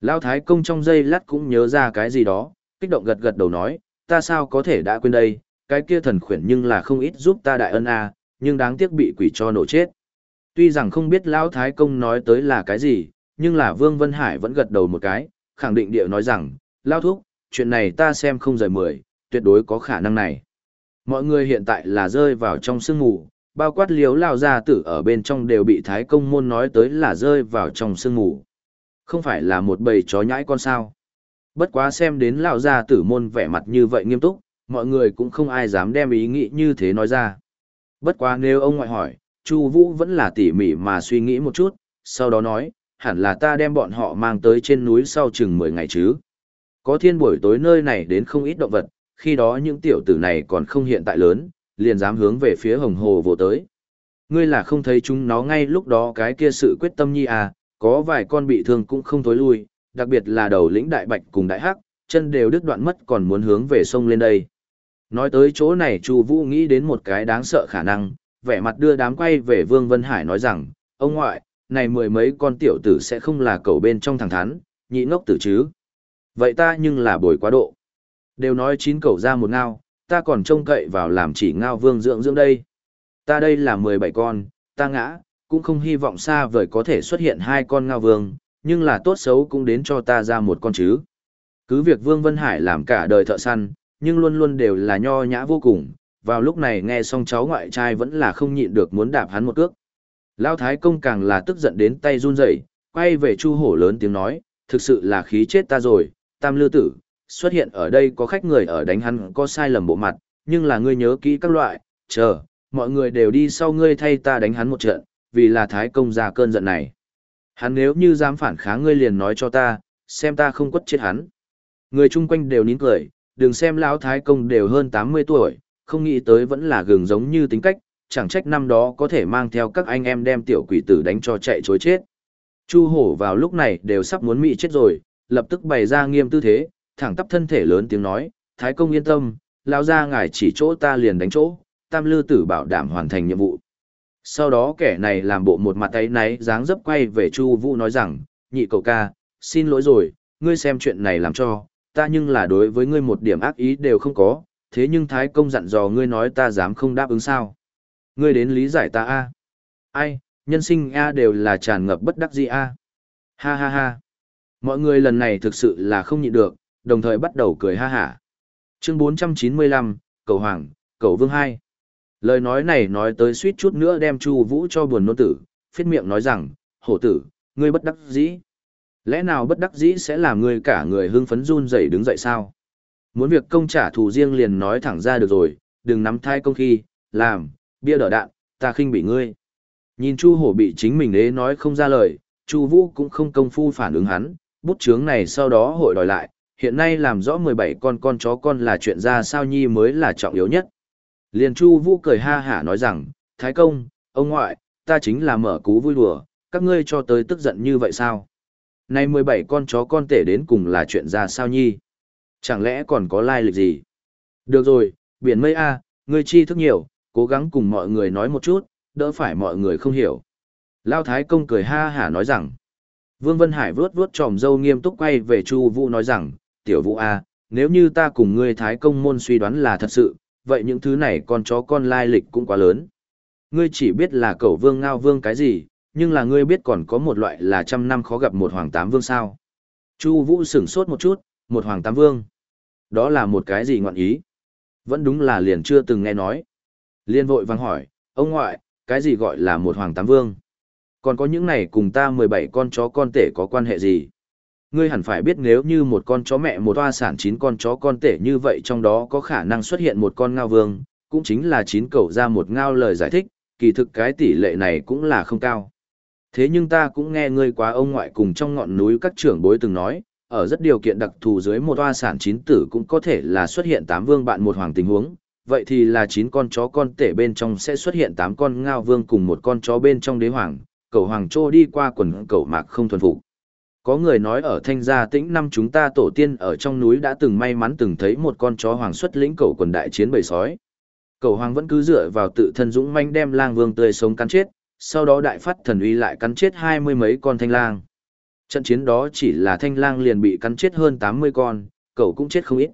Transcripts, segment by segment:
Lao Thái Công trong giây lát cũng nhớ ra cái gì đó, kích động gật gật đầu nói, ta sao có thể đã quên đây, cái kia thần khuyển nhưng là không ít giúp ta đại ân a, nhưng đáng tiếc bị quỷ cho nổ chết. Tuy rằng không biết Lão Thái Công nói tới là cái gì, nhưng là Vương Vân Hải vẫn gật đầu một cái, khẳng định điệu nói rằng, Lao Thúc, chuyện này ta xem không rời mười, tuyệt đối có khả năng này. Mọi người hiện tại là rơi vào trong sương mù, bao quát liếu lao gia tử ở bên trong đều bị Thái Công môn nói tới là rơi vào trong sương mù. Không phải là một bầy chó nhãi con sao. Bất quá xem đến lão gia tử môn vẻ mặt như vậy nghiêm túc, mọi người cũng không ai dám đem ý nghĩ như thế nói ra. Bất quá nếu ông ngoại hỏi, Chu Vũ vẫn là tỉ mỉ mà suy nghĩ một chút, sau đó nói, hẳn là ta đem bọn họ mang tới trên núi sau chừng 10 ngày chứ. Có thiên buổi tối nơi này đến không ít động vật, khi đó những tiểu tử này còn không hiện tại lớn, liền dám hướng về phía hồng hồ vô tới. Ngươi là không thấy chúng nó ngay lúc đó cái kia sự quyết tâm nhi à, có vài con bị thương cũng không thối lui, đặc biệt là đầu lĩnh đại bạch cùng đại hắc, chân đều đứt đoạn mất còn muốn hướng về sông lên đây. Nói tới chỗ này Chu Vũ nghĩ đến một cái đáng sợ khả năng, vẻ mặt đưa đám quay về Vương Vân Hải nói rằng, ông ngoại, này mười mấy con tiểu tử sẽ không là cầu bên trong thằng thắn, nhị ngốc tử chứ. Vậy ta nhưng là bồi quá độ. Đều nói chín cầu ra một ngao, ta còn trông cậy vào làm chỉ ngao vương dưỡng dưỡng đây. Ta đây là mười bảy con, ta ngã, cũng không hy vọng xa vời có thể xuất hiện hai con ngao vương, nhưng là tốt xấu cũng đến cho ta ra một con chứ. Cứ việc Vương Vân Hải làm cả đời thợ săn, nhưng luôn luôn đều là nho nhã vô cùng, vào lúc này nghe xong cháu ngoại trai vẫn là không nhịn được muốn đạp hắn một cước. Lão Thái Công càng là tức giận đến tay run rẩy, quay về Chu Hổ lớn tiếng nói, thực sự là khí chết ta rồi, Tam Lư Tử, xuất hiện ở đây có khách người ở đánh hắn có sai lầm bộ mặt, nhưng là ngươi nhớ kỹ các loại, chờ, mọi người đều đi sau ngươi thay ta đánh hắn một trận, vì là Thái Công ra cơn giận này. Hắn nếu như dám phản kháng ngươi liền nói cho ta, xem ta không quất chết hắn. Người chung quanh đều nín cười, đừng xem lão Thái Công đều hơn 80 tuổi, không nghĩ tới vẫn là gừng giống như tính cách, chẳng trách năm đó có thể mang theo các anh em đem tiểu quỷ tử đánh cho chạy chối chết. Chu hổ vào lúc này đều sắp muốn mị chết rồi, lập tức bày ra nghiêm tư thế, thẳng tắp thân thể lớn tiếng nói, Thái công yên tâm, lão ra ngài chỉ chỗ ta liền đánh chỗ, tam lư tử bảo đảm hoàn thành nhiệm vụ. Sau đó kẻ này làm bộ một mặt tay náy dáng dấp quay về Chu Vũ nói rằng, nhị cậu ca, xin lỗi rồi, ngươi xem chuyện này làm cho, ta nhưng là đối với ngươi một điểm ác ý đều không có, thế nhưng Thái công dặn dò ngươi nói ta dám không đáp ứng sao. Ngươi đến lý giải ta a Ai, nhân sinh a đều là tràn ngập bất đắc dĩ a Ha ha ha. Mọi người lần này thực sự là không nhịn được, đồng thời bắt đầu cười ha hả. Chương 495, Cầu Hoàng, Cầu Vương 2. Lời nói này nói tới suýt chút nữa đem Chu Vũ cho buồn nôn tử, phiết miệng nói rằng, hổ tử, ngươi bất đắc dĩ. Lẽ nào bất đắc dĩ sẽ làm ngươi cả người hưng phấn run rẩy đứng dậy sao? Muốn việc công trả thù riêng liền nói thẳng ra được rồi, đừng nắm thai công khi, làm, bia đỡ đạn, ta khinh bị ngươi. Nhìn Chu Hổ bị chính mình ế nói không ra lời, Chu Vũ cũng không công phu phản ứng hắn, bút chướng này sau đó hội đòi lại, hiện nay làm rõ 17 con con chó con là chuyện ra sao nhi mới là trọng yếu nhất. Liền Chu Vũ cười ha hả nói rằng, Thái công, ông ngoại, ta chính là mở cú vui đùa, các ngươi cho tới tức giận như vậy sao? Này 17 con chó con tể đến cùng là chuyện ra sao nhi? Chẳng lẽ còn có lai lịch gì? Được rồi, biển mây A, ngươi chi thức nhiều, cố gắng cùng mọi người nói một chút, đỡ phải mọi người không hiểu. Lao Thái Công cười ha hả nói rằng, Vương Vân Hải vuốt vuốt tròm dâu nghiêm túc quay về Chu Vũ nói rằng, tiểu Vũ A, nếu như ta cùng ngươi Thái Công môn suy đoán là thật sự, vậy những thứ này con chó con lai lịch cũng quá lớn. Ngươi chỉ biết là cẩu vương ngao vương cái gì, nhưng là ngươi biết còn có một loại là trăm năm khó gặp một hoàng tám vương sao. Chu Vũ sửng sốt một chút, một hoàng tám vương. Đó là một cái gì ngọn ý? Vẫn đúng là liền chưa từng nghe nói. Liên vội vàng hỏi, ông ngoại, cái gì gọi là một hoàng tám vương? Còn có những này cùng ta 17 con chó con tể có quan hệ gì? Ngươi hẳn phải biết nếu như một con chó mẹ một toa sản chín con chó con tể như vậy trong đó có khả năng xuất hiện một con ngao vương, cũng chính là chín cầu ra một ngao lời giải thích, kỳ thực cái tỷ lệ này cũng là không cao. Thế nhưng ta cũng nghe ngươi quá ông ngoại cùng trong ngọn núi các trưởng bối từng nói, ở rất điều kiện đặc thù dưới một toa sản chín tử cũng có thể là xuất hiện tám vương bạn một hoàng tình huống, vậy thì là 9 con chó con tể bên trong sẽ xuất hiện 8 con ngao vương cùng một con chó bên trong đế hoàng, cầu hoàng trô đi qua quần cầu mạc không thuần phục. Có người nói ở thanh gia tĩnh năm chúng ta tổ tiên ở trong núi đã từng may mắn từng thấy một con chó hoàng xuất lĩnh cầu quần đại chiến bầy sói. Cầu hoàng vẫn cứ dựa vào tự thân dũng manh đem lang vương tươi sống cắn chết, sau đó đại phát thần uy lại cắn chết hai mươi mấy con thanh lang. Trận chiến đó chỉ là thanh lang liền bị cắn chết hơn 80 con, cầu cũng chết không ít.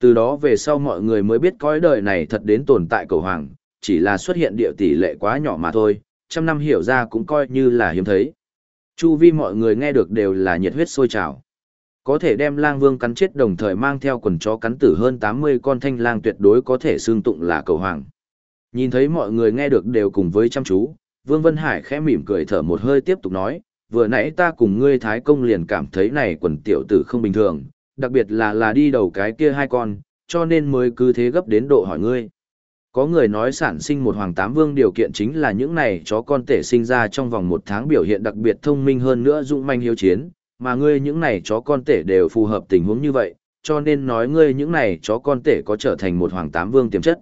Từ đó về sau mọi người mới biết cõi đời này thật đến tồn tại cầu hoàng, chỉ là xuất hiện địa tỷ lệ quá nhỏ mà thôi, trăm năm hiểu ra cũng coi như là hiếm thấy. Chu vi mọi người nghe được đều là nhiệt huyết sôi trào. Có thể đem lang vương cắn chết đồng thời mang theo quần chó cắn tử hơn 80 con thanh lang tuyệt đối có thể xương tụng là cầu hoàng. Nhìn thấy mọi người nghe được đều cùng với chăm chú, Vương Vân Hải khẽ mỉm cười thở một hơi tiếp tục nói, vừa nãy ta cùng ngươi Thái Công liền cảm thấy này quần tiểu tử không bình thường, đặc biệt là là đi đầu cái kia hai con, cho nên mới cứ thế gấp đến độ hỏi ngươi. Có người nói sản sinh một hoàng tám vương điều kiện chính là những này chó con tể sinh ra trong vòng một tháng biểu hiện đặc biệt thông minh hơn nữa dũng manh hiếu chiến, mà ngươi những này chó con tể đều phù hợp tình huống như vậy, cho nên nói ngươi những này chó con tể có trở thành một hoàng tám vương tiềm chất.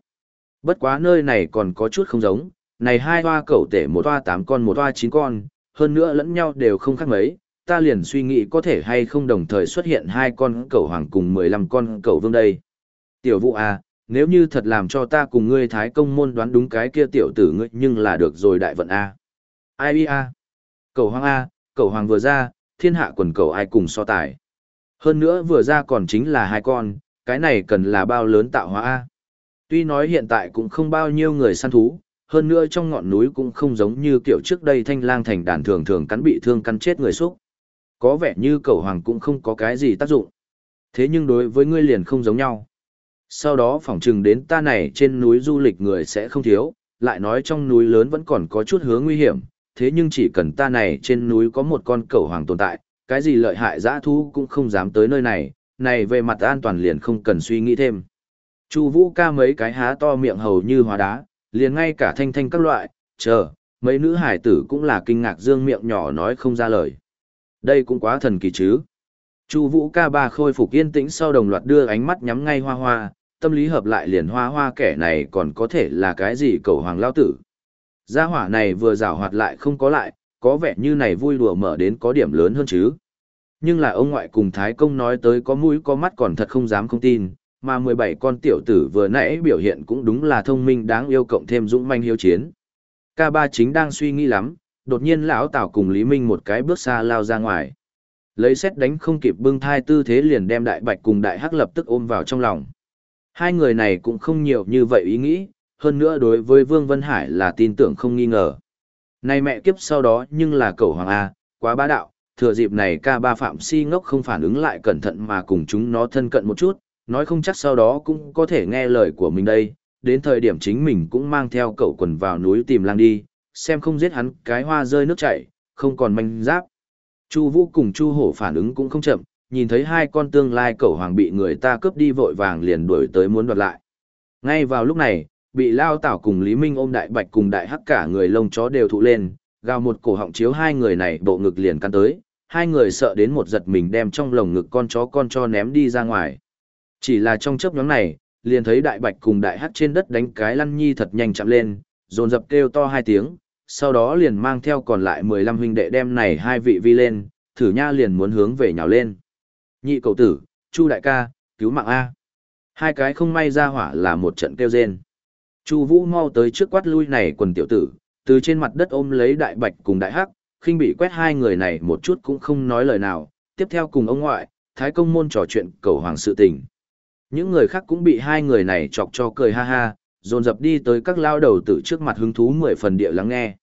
Bất quá nơi này còn có chút không giống, này hai hoa cẩu tể một hoa tám con một hoa chín con, hơn nữa lẫn nhau đều không khác mấy, ta liền suy nghĩ có thể hay không đồng thời xuất hiện hai con cẩu hoàng cùng 15 con cẩu vương đây. Tiểu vụ à, nếu như thật làm cho ta cùng ngươi thái công môn đoán đúng cái kia tiểu tử ngươi nhưng là được rồi đại vận A. Ai a cầu hoàng A, cầu hoàng vừa ra, thiên hạ quần cầu ai cùng so tài. Hơn nữa vừa ra còn chính là hai con, cái này cần là bao lớn tạo hóa A. Tuy nói hiện tại cũng không bao nhiêu người săn thú, hơn nữa trong ngọn núi cũng không giống như kiểu trước đây thanh lang thành đàn thường thường cắn bị thương cắn chết người xúc. Có vẻ như cầu hoàng cũng không có cái gì tác dụng. Thế nhưng đối với ngươi liền không giống nhau. Sau đó phỏng chừng đến ta này trên núi du lịch người sẽ không thiếu, lại nói trong núi lớn vẫn còn có chút hướng nguy hiểm, thế nhưng chỉ cần ta này trên núi có một con cẩu hoàng tồn tại, cái gì lợi hại dã thú cũng không dám tới nơi này, này về mặt an toàn liền không cần suy nghĩ thêm. Chu Vũ ca mấy cái há to miệng hầu như hóa đá, liền ngay cả thanh thanh các loại, chờ, mấy nữ hải tử cũng là kinh ngạc dương miệng nhỏ nói không ra lời. Đây cũng quá thần kỳ chứ. Chu Vũ ca ba khôi phục yên tĩnh sau đồng loạt đưa ánh mắt nhắm ngay Hoa Hoa, tâm lý hợp lại liền Hoa Hoa kẻ này còn có thể là cái gì cầu hoàng lao tử. Gia hỏa này vừa rào hoạt lại không có lại, có vẻ như này vui đùa mở đến có điểm lớn hơn chứ. Nhưng là ông ngoại cùng Thái Công nói tới có mũi có mắt còn thật không dám không tin, mà 17 con tiểu tử vừa nãy biểu hiện cũng đúng là thông minh đáng yêu cộng thêm dũng manh hiếu chiến. K3 chính đang suy nghĩ lắm, đột nhiên lão Tào cùng Lý Minh một cái bước xa lao ra ngoài. Lấy xét đánh không kịp bưng thai tư thế liền đem đại bạch cùng đại hắc lập tức ôm vào trong lòng. Hai người này cũng không nhiều như vậy ý nghĩ, hơn nữa đối với Vương Vân Hải là tin tưởng không nghi ngờ. Này mẹ kiếp sau đó nhưng là cầu hoàng A, quá bá đạo, thừa dịp này ca ba phạm si ngốc không phản ứng lại cẩn thận mà cùng chúng nó thân cận một chút, nói không chắc sau đó cũng có thể nghe lời của mình đây, đến thời điểm chính mình cũng mang theo cậu quần vào núi tìm lang đi, xem không giết hắn cái hoa rơi nước chảy, không còn manh giáp. Chu Vũ cùng Chu Hổ phản ứng cũng không chậm, nhìn thấy hai con tương lai cẩu hoàng bị người ta cướp đi vội vàng liền đuổi tới muốn đoạt lại. Ngay vào lúc này, bị Lao Tảo cùng Lý Minh ôm đại bạch cùng đại hắc cả người lông chó đều thụ lên, gào một cổ họng chiếu hai người này bộ ngực liền căn tới, hai người sợ đến một giật mình đem trong lồng ngực con chó con cho ném đi ra ngoài. Chỉ là trong chớp nhóm này, liền thấy đại bạch cùng đại hắc trên đất đánh cái lăn nhi thật nhanh chạm lên, dồn dập kêu to hai tiếng, sau đó liền mang theo còn lại 15 huynh đệ đem này hai vị vi lên, thử nha liền muốn hướng về nhào lên. Nhị cầu tử, Chu đại ca, cứu mạng A. Hai cái không may ra hỏa là một trận kêu rên. Chu Vũ mau tới trước quát lui này quần tiểu tử, từ trên mặt đất ôm lấy đại bạch cùng đại hắc, khinh bị quét hai người này một chút cũng không nói lời nào, tiếp theo cùng ông ngoại, thái công môn trò chuyện cầu hoàng sự tình. Những người khác cũng bị hai người này chọc cho cười ha ha, dồn dập đi tới các lao đầu tử trước mặt hứng thú mười phần địa lắng nghe.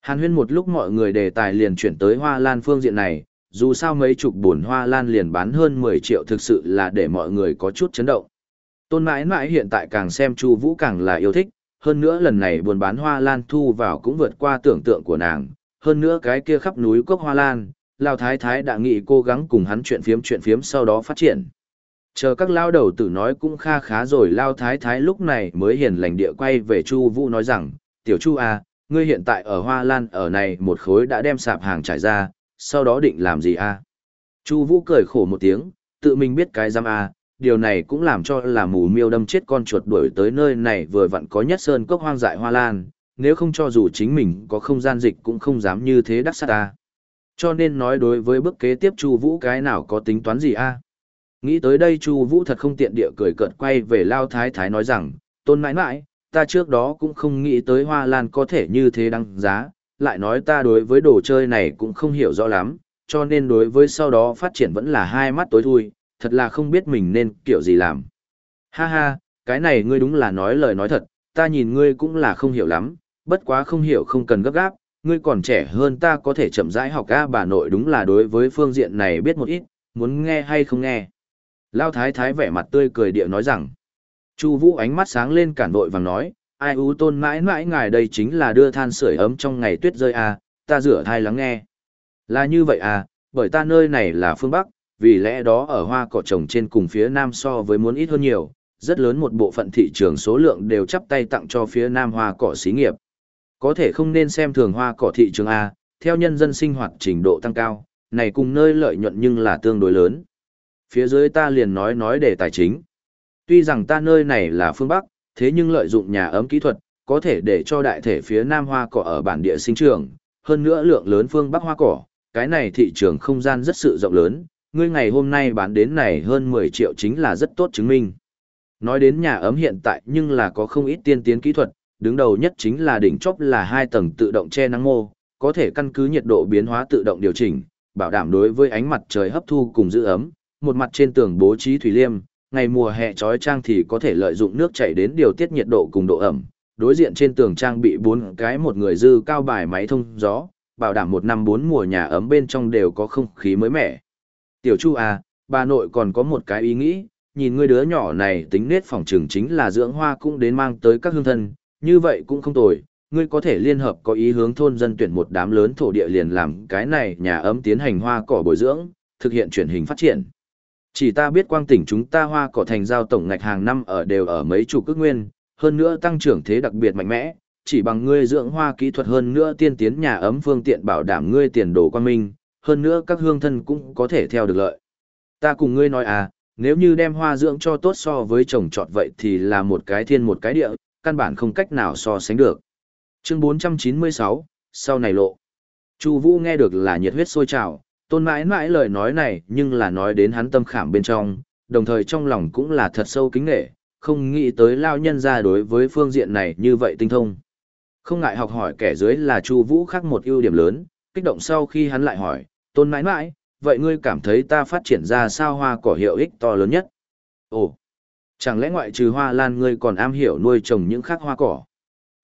Hàn huyên một lúc mọi người đề tài liền chuyển tới hoa lan phương diện này, dù sao mấy chục bồn hoa lan liền bán hơn 10 triệu thực sự là để mọi người có chút chấn động. Tôn mãi mãi hiện tại càng xem Chu Vũ càng là yêu thích, hơn nữa lần này buồn bán hoa lan thu vào cũng vượt qua tưởng tượng của nàng, hơn nữa cái kia khắp núi cốc hoa lan, Lão Thái Thái đã nghĩ cố gắng cùng hắn chuyện phiếm chuyện phiếm sau đó phát triển. Chờ các lao đầu tử nói cũng kha khá rồi lao thái thái lúc này mới hiền lành địa quay về Chu Vũ nói rằng, tiểu Chu à, ngươi hiện tại ở Hoa Lan ở này một khối đã đem sạp hàng trải ra, sau đó định làm gì à? Chu Vũ cười khổ một tiếng, tự mình biết cái giam à, điều này cũng làm cho là mù miêu đâm chết con chuột đuổi tới nơi này vừa vặn có nhất sơn cốc hoang dại Hoa Lan, nếu không cho dù chính mình có không gian dịch cũng không dám như thế đắc sát ta. Cho nên nói đối với bước kế tiếp Chu Vũ cái nào có tính toán gì a? À? Nghĩ tới đây Chu Vũ thật không tiện địa cười cợt quay về Lao Thái Thái nói rằng, tôn mãi mãi, ta trước đó cũng không nghĩ tới hoa lan có thể như thế đăng giá, lại nói ta đối với đồ chơi này cũng không hiểu rõ lắm, cho nên đối với sau đó phát triển vẫn là hai mắt tối thui, thật là không biết mình nên kiểu gì làm. Ha ha, cái này ngươi đúng là nói lời nói thật, ta nhìn ngươi cũng là không hiểu lắm, bất quá không hiểu không cần gấp gáp, ngươi còn trẻ hơn ta có thể chậm rãi học a bà nội đúng là đối với phương diện này biết một ít, muốn nghe hay không nghe. Lao thái thái vẻ mặt tươi cười địa nói rằng, Chu Vũ ánh mắt sáng lên cản vội vàng nói, ai u tôn mãi mãi ngài đây chính là đưa than sưởi ấm trong ngày tuyết rơi à, ta rửa thai lắng nghe. Là như vậy à, bởi ta nơi này là phương Bắc, vì lẽ đó ở hoa cỏ trồng trên cùng phía Nam so với muốn ít hơn nhiều, rất lớn một bộ phận thị trường số lượng đều chắp tay tặng cho phía Nam hoa cỏ xí nghiệp. Có thể không nên xem thường hoa cỏ thị trường A, theo nhân dân sinh hoạt trình độ tăng cao, này cùng nơi lợi nhuận nhưng là tương đối lớn. Phía dưới ta liền nói nói để tài chính. Tuy rằng ta nơi này là phương Bắc, thế nhưng lợi dụng nhà ấm kỹ thuật, có thể để cho đại thể phía Nam hoa cỏ ở bản địa sinh trưởng. hơn nữa lượng lớn phương Bắc hoa cỏ, cái này thị trường không gian rất sự rộng lớn, ngươi ngày hôm nay bán đến này hơn 10 triệu chính là rất tốt chứng minh. Nói đến nhà ấm hiện tại nhưng là có không ít tiên tiến kỹ thuật, đứng đầu nhất chính là đỉnh chóp là hai tầng tự động che nắng mô, có thể căn cứ nhiệt độ biến hóa tự động điều chỉnh, bảo đảm đối với ánh mặt trời hấp thu cùng giữ ấm, một mặt trên tường bố trí thủy liêm, ngày mùa hè trói trang thì có thể lợi dụng nước chảy đến điều tiết nhiệt độ cùng độ ẩm. Đối diện trên tường trang bị bốn cái một người dư cao bài máy thông gió, bảo đảm một năm bốn mùa nhà ấm bên trong đều có không khí mới mẻ. Tiểu Chu à, bà nội còn có một cái ý nghĩ, nhìn ngươi đứa nhỏ này tính nết phòng trường chính là dưỡng hoa cũng đến mang tới các hương thân, như vậy cũng không tồi, ngươi có thể liên hợp có ý hướng thôn dân tuyển một đám lớn thổ địa liền làm cái này nhà ấm tiến hành hoa cỏ bồi dưỡng, thực hiện chuyển hình phát triển. Chỉ ta biết quang tỉnh chúng ta hoa cỏ thành giao tổng ngạch hàng năm ở đều ở mấy chủ cước nguyên, hơn nữa tăng trưởng thế đặc biệt mạnh mẽ, chỉ bằng ngươi dưỡng hoa kỹ thuật hơn nữa tiên tiến nhà ấm phương tiện bảo đảm ngươi tiền đồ quan minh, hơn nữa các hương thân cũng có thể theo được lợi. Ta cùng ngươi nói à, nếu như đem hoa dưỡng cho tốt so với trồng trọt vậy thì là một cái thiên một cái địa, căn bản không cách nào so sánh được. Chương 496, sau này lộ. Chu Vũ nghe được là nhiệt huyết sôi trào, tôn mãi mãi lời nói này nhưng là nói đến hắn tâm khảm bên trong, đồng thời trong lòng cũng là thật sâu kính nghệ, không nghĩ tới lao nhân ra đối với phương diện này như vậy tinh thông. Không ngại học hỏi kẻ dưới là Chu Vũ khác một ưu điểm lớn, kích động sau khi hắn lại hỏi, tôn mãi mãi, vậy ngươi cảm thấy ta phát triển ra sao hoa cỏ hiệu ích to lớn nhất? Ồ, chẳng lẽ ngoại trừ hoa lan ngươi còn am hiểu nuôi trồng những khác hoa cỏ?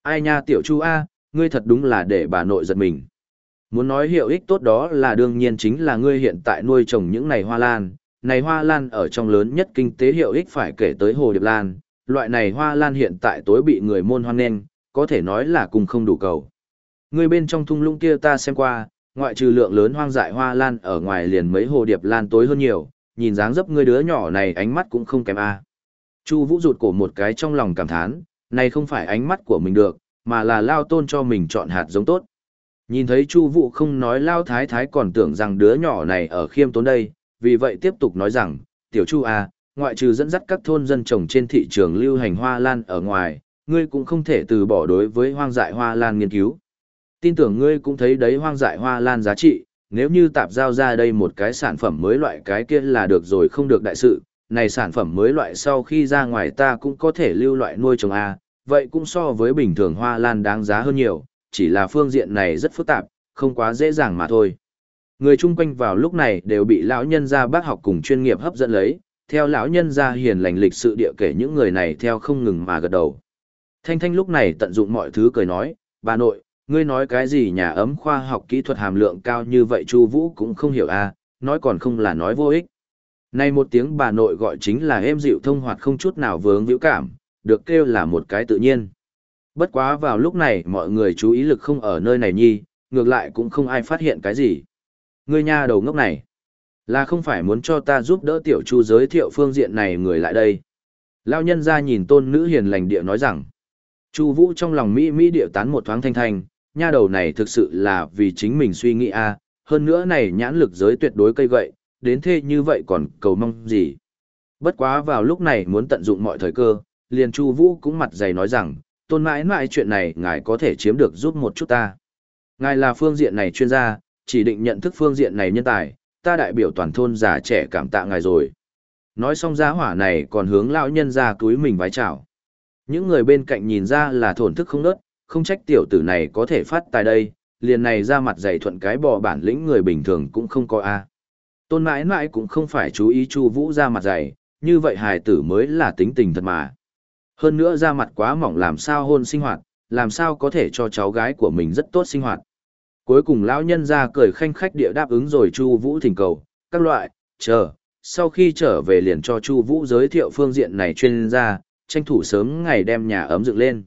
Ai nha tiểu chu A, ngươi thật đúng là để bà nội giật mình. Muốn nói hiệu ích tốt đó là đương nhiên chính là ngươi hiện tại nuôi trồng những này hoa lan. Này hoa lan ở trong lớn nhất kinh tế hiệu ích phải kể tới hồ điệp lan. Loại này hoa lan hiện tại tối bị người môn hoan nghênh, có thể nói là cùng không đủ cầu. Ngươi bên trong thung lũng kia ta xem qua, ngoại trừ lượng lớn hoang dại hoa lan ở ngoài liền mấy hồ điệp lan tối hơn nhiều, nhìn dáng dấp ngươi đứa nhỏ này ánh mắt cũng không kém a. Chu Vũ rụt cổ một cái trong lòng cảm thán, này không phải ánh mắt của mình được, mà là lao tôn cho mình chọn hạt giống tốt. Nhìn thấy Chu Vũ không nói lao thái thái còn tưởng rằng đứa nhỏ này ở khiêm tốn đây, vì vậy tiếp tục nói rằng, "Tiểu Chu à ngoại trừ dẫn dắt các thôn dân trồng trên thị trường lưu hành hoa lan ở ngoài, ngươi cũng không thể từ bỏ đối với hoang dại hoa lan nghiên cứu. Tin tưởng ngươi cũng thấy đấy hoang dại hoa lan giá trị, nếu như tạp giao ra đây một cái sản phẩm mới loại cái kia là được rồi không được đại sự, này sản phẩm mới loại sau khi ra ngoài ta cũng có thể lưu loại nuôi trồng A, vậy cũng so với bình thường hoa lan đáng giá hơn nhiều, chỉ là phương diện này rất phức tạp, không quá dễ dàng mà thôi. Người chung quanh vào lúc này đều bị lão nhân gia bác học cùng chuyên nghiệp hấp dẫn lấy, theo lão nhân gia hiền lành lịch sự địa kể những người này theo không ngừng mà gật đầu. Thanh Thanh lúc này tận dụng mọi thứ cười nói, bà nội, ngươi nói cái gì nhà ấm khoa học kỹ thuật hàm lượng cao như vậy Chu Vũ cũng không hiểu a, à, nói còn không là nói vô ích. Này một tiếng bà nội gọi chính là êm dịu thông hoạt không chút nào vướng víu cảm, được kêu là một cái tự nhiên. Bất quá vào lúc này mọi người chú ý lực không ở nơi này nhi, ngược lại cũng không ai phát hiện cái gì. Ngươi nha đầu ngốc này, là không phải muốn cho ta giúp đỡ tiểu chu giới thiệu phương diện này người lại đây. Lao nhân ra nhìn tôn nữ hiền lành địa nói rằng, Chu Vũ trong lòng Mỹ Mỹ địa tán một thoáng thanh thanh, nha đầu này thực sự là vì chính mình suy nghĩ a, hơn nữa này nhãn lực giới tuyệt đối cây gậy, đến thế như vậy còn cầu mong gì. Bất quá vào lúc này muốn tận dụng mọi thời cơ, liền Chu Vũ cũng mặt dày nói rằng, tôn mãi mãi chuyện này ngài có thể chiếm được giúp một chút ta. Ngài là phương diện này chuyên gia, chỉ định nhận thức phương diện này nhân tài, ta đại biểu toàn thôn già trẻ cảm tạ ngài rồi. Nói xong giá hỏa này còn hướng lão nhân ra túi mình vái chào. Những người bên cạnh nhìn ra là thổn thức không nớt, không trách tiểu tử này có thể phát tài đây, liền này ra mặt dày thuận cái bò bản lĩnh người bình thường cũng không có a. Tôn mãi mãi cũng không phải chú ý Chu Vũ ra mặt dày, như vậy hài tử mới là tính tình thật mà. Hơn nữa da mặt quá mỏng làm sao hôn sinh hoạt, làm sao có thể cho cháu gái của mình rất tốt sinh hoạt. Cuối cùng lão nhân ra cười khanh khách địa đáp ứng rồi Chu Vũ thỉnh cầu, các loại, chờ, sau khi trở về liền cho Chu Vũ giới thiệu phương diện này chuyên gia, tranh thủ sớm ngày đem nhà ấm dựng lên.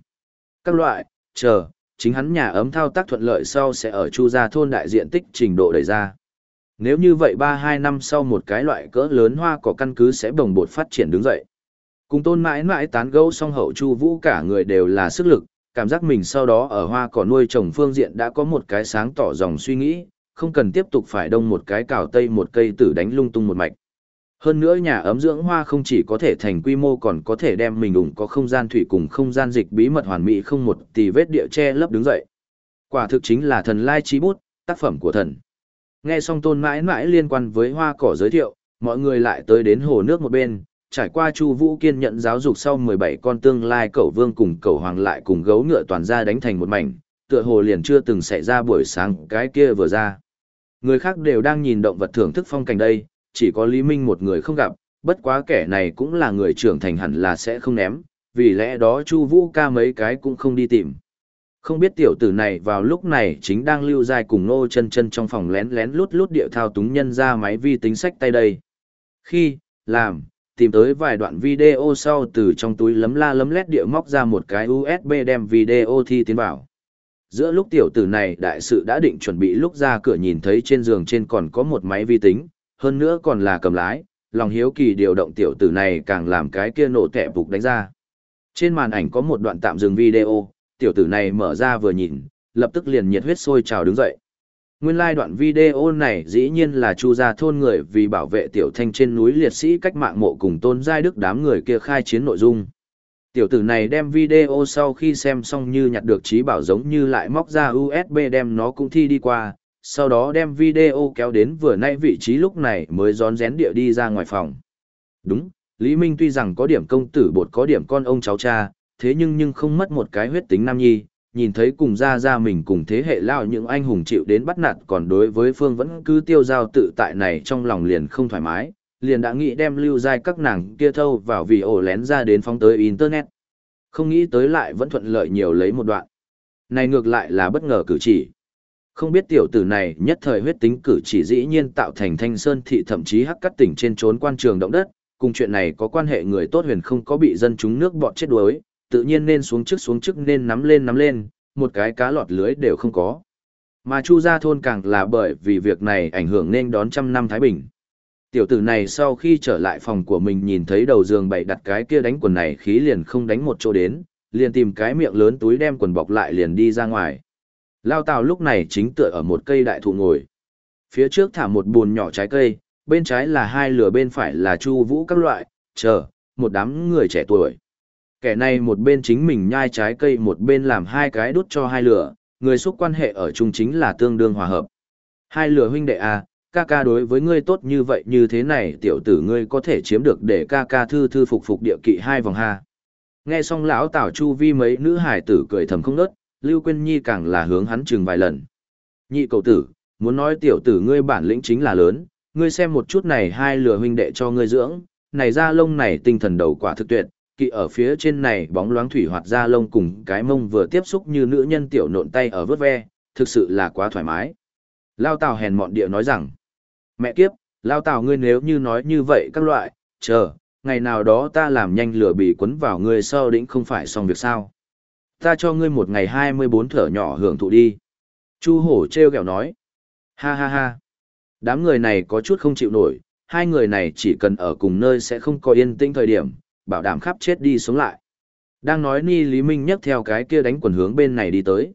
Các loại, chờ, chính hắn nhà ấm thao tác thuận lợi sau sẽ ở Chu gia thôn đại diện tích trình độ đẩy ra. Nếu như vậy 3-2 năm sau một cái loại cỡ lớn hoa cỏ căn cứ sẽ bồng bột phát triển đứng dậy. Cùng tôn mãi mãi tán gẫu xong hậu Chu Vũ cả người đều là sức lực, cảm giác mình sau đó ở hoa cỏ nuôi trồng phương diện đã có một cái sáng tỏ dòng suy nghĩ, không cần tiếp tục phải đông một cái cào tây một cây tử đánh lung tung một mạch. Hơn nữa nhà ấm dưỡng hoa không chỉ có thể thành quy mô còn có thể đem mình ủng có không gian thủy cùng không gian dịch bí mật hoàn mỹ không một tì vết địa che lấp đứng dậy. Quả thực chính là thần lai trí bút, tác phẩm của thần. Nghe xong tôn mãi mãi liên quan với hoa cỏ giới thiệu, mọi người lại tới đến hồ nước một bên, trải qua Chu Vũ kiên nhận giáo dục sau 17 con tương lai cẩu vương cùng cẩu hoàng lại cùng gấu ngựa toàn ra đánh thành một mảnh, tựa hồ liền chưa từng xảy ra buổi sáng cái kia vừa ra. Người khác đều đang nhìn động vật thưởng thức phong cảnh đây, chỉ có Lý Minh một người không gặp, bất quá kẻ này cũng là người trưởng thành hẳn là sẽ không ném, vì lẽ đó Chu Vũ ca mấy cái cũng không đi tìm. Không biết tiểu tử này vào lúc này chính đang lưu dài cùng Nô Chân Chân trong phòng lén lén lút lút điệu thao túng nhân ra máy vi tính sách tay đây. Khi, làm, tìm tới vài đoạn video sau từ trong túi lấm la lấm lét địa móc ra một cái USB đem video thi tiến vào. Giữa lúc tiểu tử này đại sự đã định chuẩn bị lúc ra cửa nhìn thấy trên giường trên còn có một máy vi tính, hơn nữa còn là cầm lái, lòng hiếu kỳ điều động tiểu tử này càng làm cái kia nổ tẻ phục đánh ra. Trên màn ảnh có một đoạn tạm dừng video, tiểu tử này mở ra vừa nhìn, lập tức liền nhiệt huyết sôi trào đứng dậy. Nguyên lai like đoạn video này dĩ nhiên là chu gia thôn người vì bảo vệ tiểu thanh trên núi liệt sĩ cách mạng mộ cùng tôn giai đức đám người kia khai chiến nội dung. Tiểu tử này đem video sau khi xem xong như nhặt được trí bảo giống như lại móc ra USB đem nó cũng thi đi qua, sau đó đem video kéo đến vừa nay vị trí lúc này mới rón rén địa đi ra ngoài phòng. Đúng, Lý Minh tuy rằng có điểm công tử bột có điểm con ông cháu cha, thế nhưng nhưng không mất một cái huyết tính nam nhi, nhìn thấy cùng ra ra mình cùng thế hệ lao những anh hùng chịu đến bắt nạt còn đối với phương vẫn cứ tiêu giao tự tại này trong lòng liền không thoải mái, liền đã nghĩ đem lưu giai các nàng kia thâu vào vì ổ lén ra đến phóng tới Internet. Không nghĩ tới lại vẫn thuận lợi nhiều lấy một đoạn. Này ngược lại là bất ngờ cử chỉ. Không biết tiểu tử này nhất thời huyết tính cử chỉ dĩ nhiên tạo thành thanh sơn thị thậm chí hắc cắt tỉnh trên trốn quan trường động đất, cùng chuyện này có quan hệ người tốt huyền không có bị dân chúng nước bọt chết đuối, tự nhiên nên xuống trước xuống trước nên nắm lên nắm lên, một cái cá lọt lưới đều không có. Mà Chu gia thôn càng là bởi vì việc này ảnh hưởng nên đón trăm năm Thái Bình. Tiểu tử này sau khi trở lại phòng của mình nhìn thấy đầu giường bày đặt cái kia đánh quần này khí liền không đánh một chỗ đến, liền tìm cái miệng lớn túi đem quần bọc lại liền đi ra ngoài. Lao Tào lúc này chính tựa ở một cây đại thụ ngồi. Phía trước thả một bùn nhỏ trái cây, bên trái là hai lửa bên phải là chu vũ các loại, chờ, một đám người trẻ tuổi. Kẻ này một bên chính mình nhai trái cây một bên làm hai cái đút cho hai lửa, người xúc quan hệ ở chung chính là tương đương hòa hợp. Hai lửa huynh đệ à, ca ca đối với ngươi tốt như vậy như thế này tiểu tử ngươi có thể chiếm được để ca ca thư thư phục phục địa kỵ hai vòng ha. Nghe xong lão tảo Chu Vi mấy nữ hải tử cười thầm không nớt, Lưu Quyên Nhi càng là hướng hắn chừng vài lần. Nhị cậu tử, muốn nói tiểu tử ngươi bản lĩnh chính là lớn, ngươi xem một chút này hai lừa huynh đệ cho ngươi dưỡng, này da lông này tinh thần đầu quả thực tuyệt, kỵ ở phía trên này bóng loáng thủy hoạt ra lông cùng cái mông vừa tiếp xúc như nữ nhân tiểu nộn tay ở vớt ve, thực sự là quá thoải mái. Lao Tào hèn mọn địa nói rằng, mẹ kiếp, Lao Tào ngươi nếu như nói như vậy các loại, chờ, ngày nào đó ta làm nhanh lửa bị quấn vào ngươi sau đĩnh không phải xong việc sao ta cho ngươi một ngày hai mươi bốn thở nhỏ hưởng thụ đi. Chu hổ treo kẹo nói. Ha ha ha. Đám người này có chút không chịu nổi, hai người này chỉ cần ở cùng nơi sẽ không có yên tĩnh thời điểm, bảo đảm khắp chết đi sống lại. Đang nói Ni Lý Minh nhấc theo cái kia đánh quần hướng bên này đi tới.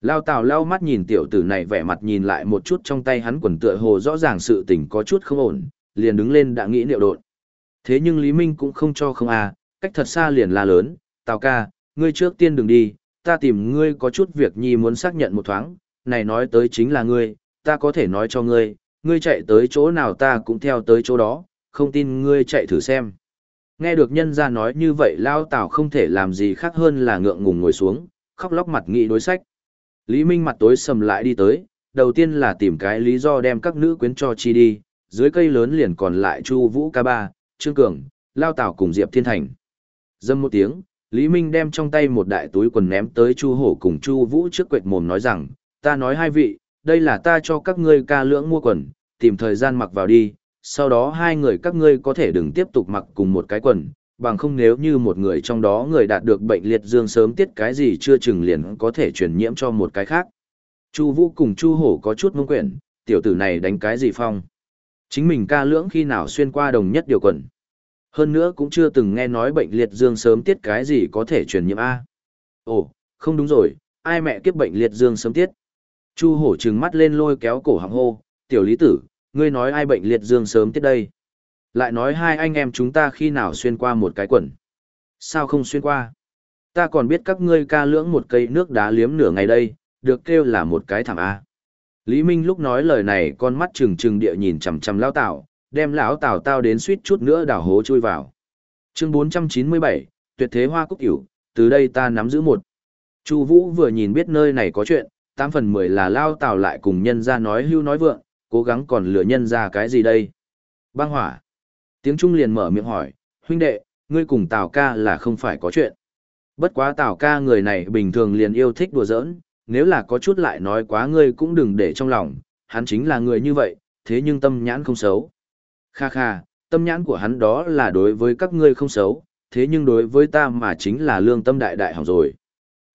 Lao Tào lao mắt nhìn tiểu tử này vẻ mặt nhìn lại một chút trong tay hắn quần tựa hồ rõ ràng sự tình có chút không ổn, liền đứng lên đã nghĩ liệu độn. Thế nhưng Lý Minh cũng không cho không à, cách thật xa liền la lớn, Tào ca, ngươi trước tiên đừng đi, ta tìm ngươi có chút việc nhi muốn xác nhận một thoáng, này nói tới chính là ngươi, ta có thể nói cho ngươi, ngươi chạy tới chỗ nào ta cũng theo tới chỗ đó, không tin ngươi chạy thử xem. Nghe được nhân gia nói như vậy Lao Tào không thể làm gì khác hơn là ngượng ngùng ngồi xuống, khóc lóc mặt nghị đối sách. Lý Minh mặt tối sầm lại đi tới, đầu tiên là tìm cái lý do đem các nữ quyến cho chi đi, dưới cây lớn liền còn lại Chu Vũ ca ba, Trương Cường, Lao Tảo cùng Diệp Thiên Thành. Dâm một tiếng, Lý Minh đem trong tay một đại túi quần ném tới Chu Hổ cùng Chu Vũ trước quệt mồm nói rằng, ta nói hai vị, đây là ta cho các ngươi ca lưỡng mua quần, tìm thời gian mặc vào đi, sau đó hai người các ngươi có thể đừng tiếp tục mặc cùng một cái quần, bằng không nếu như một người trong đó người đạt được bệnh liệt dương sớm tiết cái gì chưa chừng liền có thể truyền nhiễm cho một cái khác. Chu Vũ cùng Chu Hổ có chút mông quyển, tiểu tử này đánh cái gì phong? Chính mình ca lưỡng khi nào xuyên qua đồng nhất điều quần. Hơn nữa cũng chưa từng nghe nói bệnh liệt dương sớm tiết cái gì có thể truyền nhiễm A. Ồ, không đúng rồi, ai mẹ kiếp bệnh liệt dương sớm tiết? Chu hổ trừng mắt lên lôi kéo cổ họng hô, tiểu lý tử, ngươi nói ai bệnh liệt dương sớm tiết đây? Lại nói hai anh em chúng ta khi nào xuyên qua một cái quần? Sao không xuyên qua? Ta còn biết các ngươi ca lưỡng một cây nước đá liếm nửa ngày đây, được kêu là một cái thảm A. Lý Minh lúc nói lời này con mắt trừng trừng địa nhìn chằm chằm lão Tào, đem lão Tào tao đến suýt chút nữa đảo hố chui vào. Chương 497, tuyệt thế hoa cúc cửu, từ đây ta nắm giữ một. Chu Vũ vừa nhìn biết nơi này có chuyện, tám phần mười là lao Tào lại cùng nhân ra nói hưu nói vượng, cố gắng còn lừa nhân ra cái gì đây. Băng hỏa. Tiếng Trung liền mở miệng hỏi, huynh đệ, ngươi cùng Tào ca là không phải có chuyện. Bất quá Tào ca người này bình thường liền yêu thích đùa giỡn, nếu là có chút lại nói quá ngươi cũng đừng để trong lòng, hắn chính là người như vậy, thế nhưng tâm nhãn không xấu. Kha kha, tâm nhãn của hắn đó là đối với các ngươi không xấu, thế nhưng đối với ta mà chính là lương tâm đại đại hỏng rồi.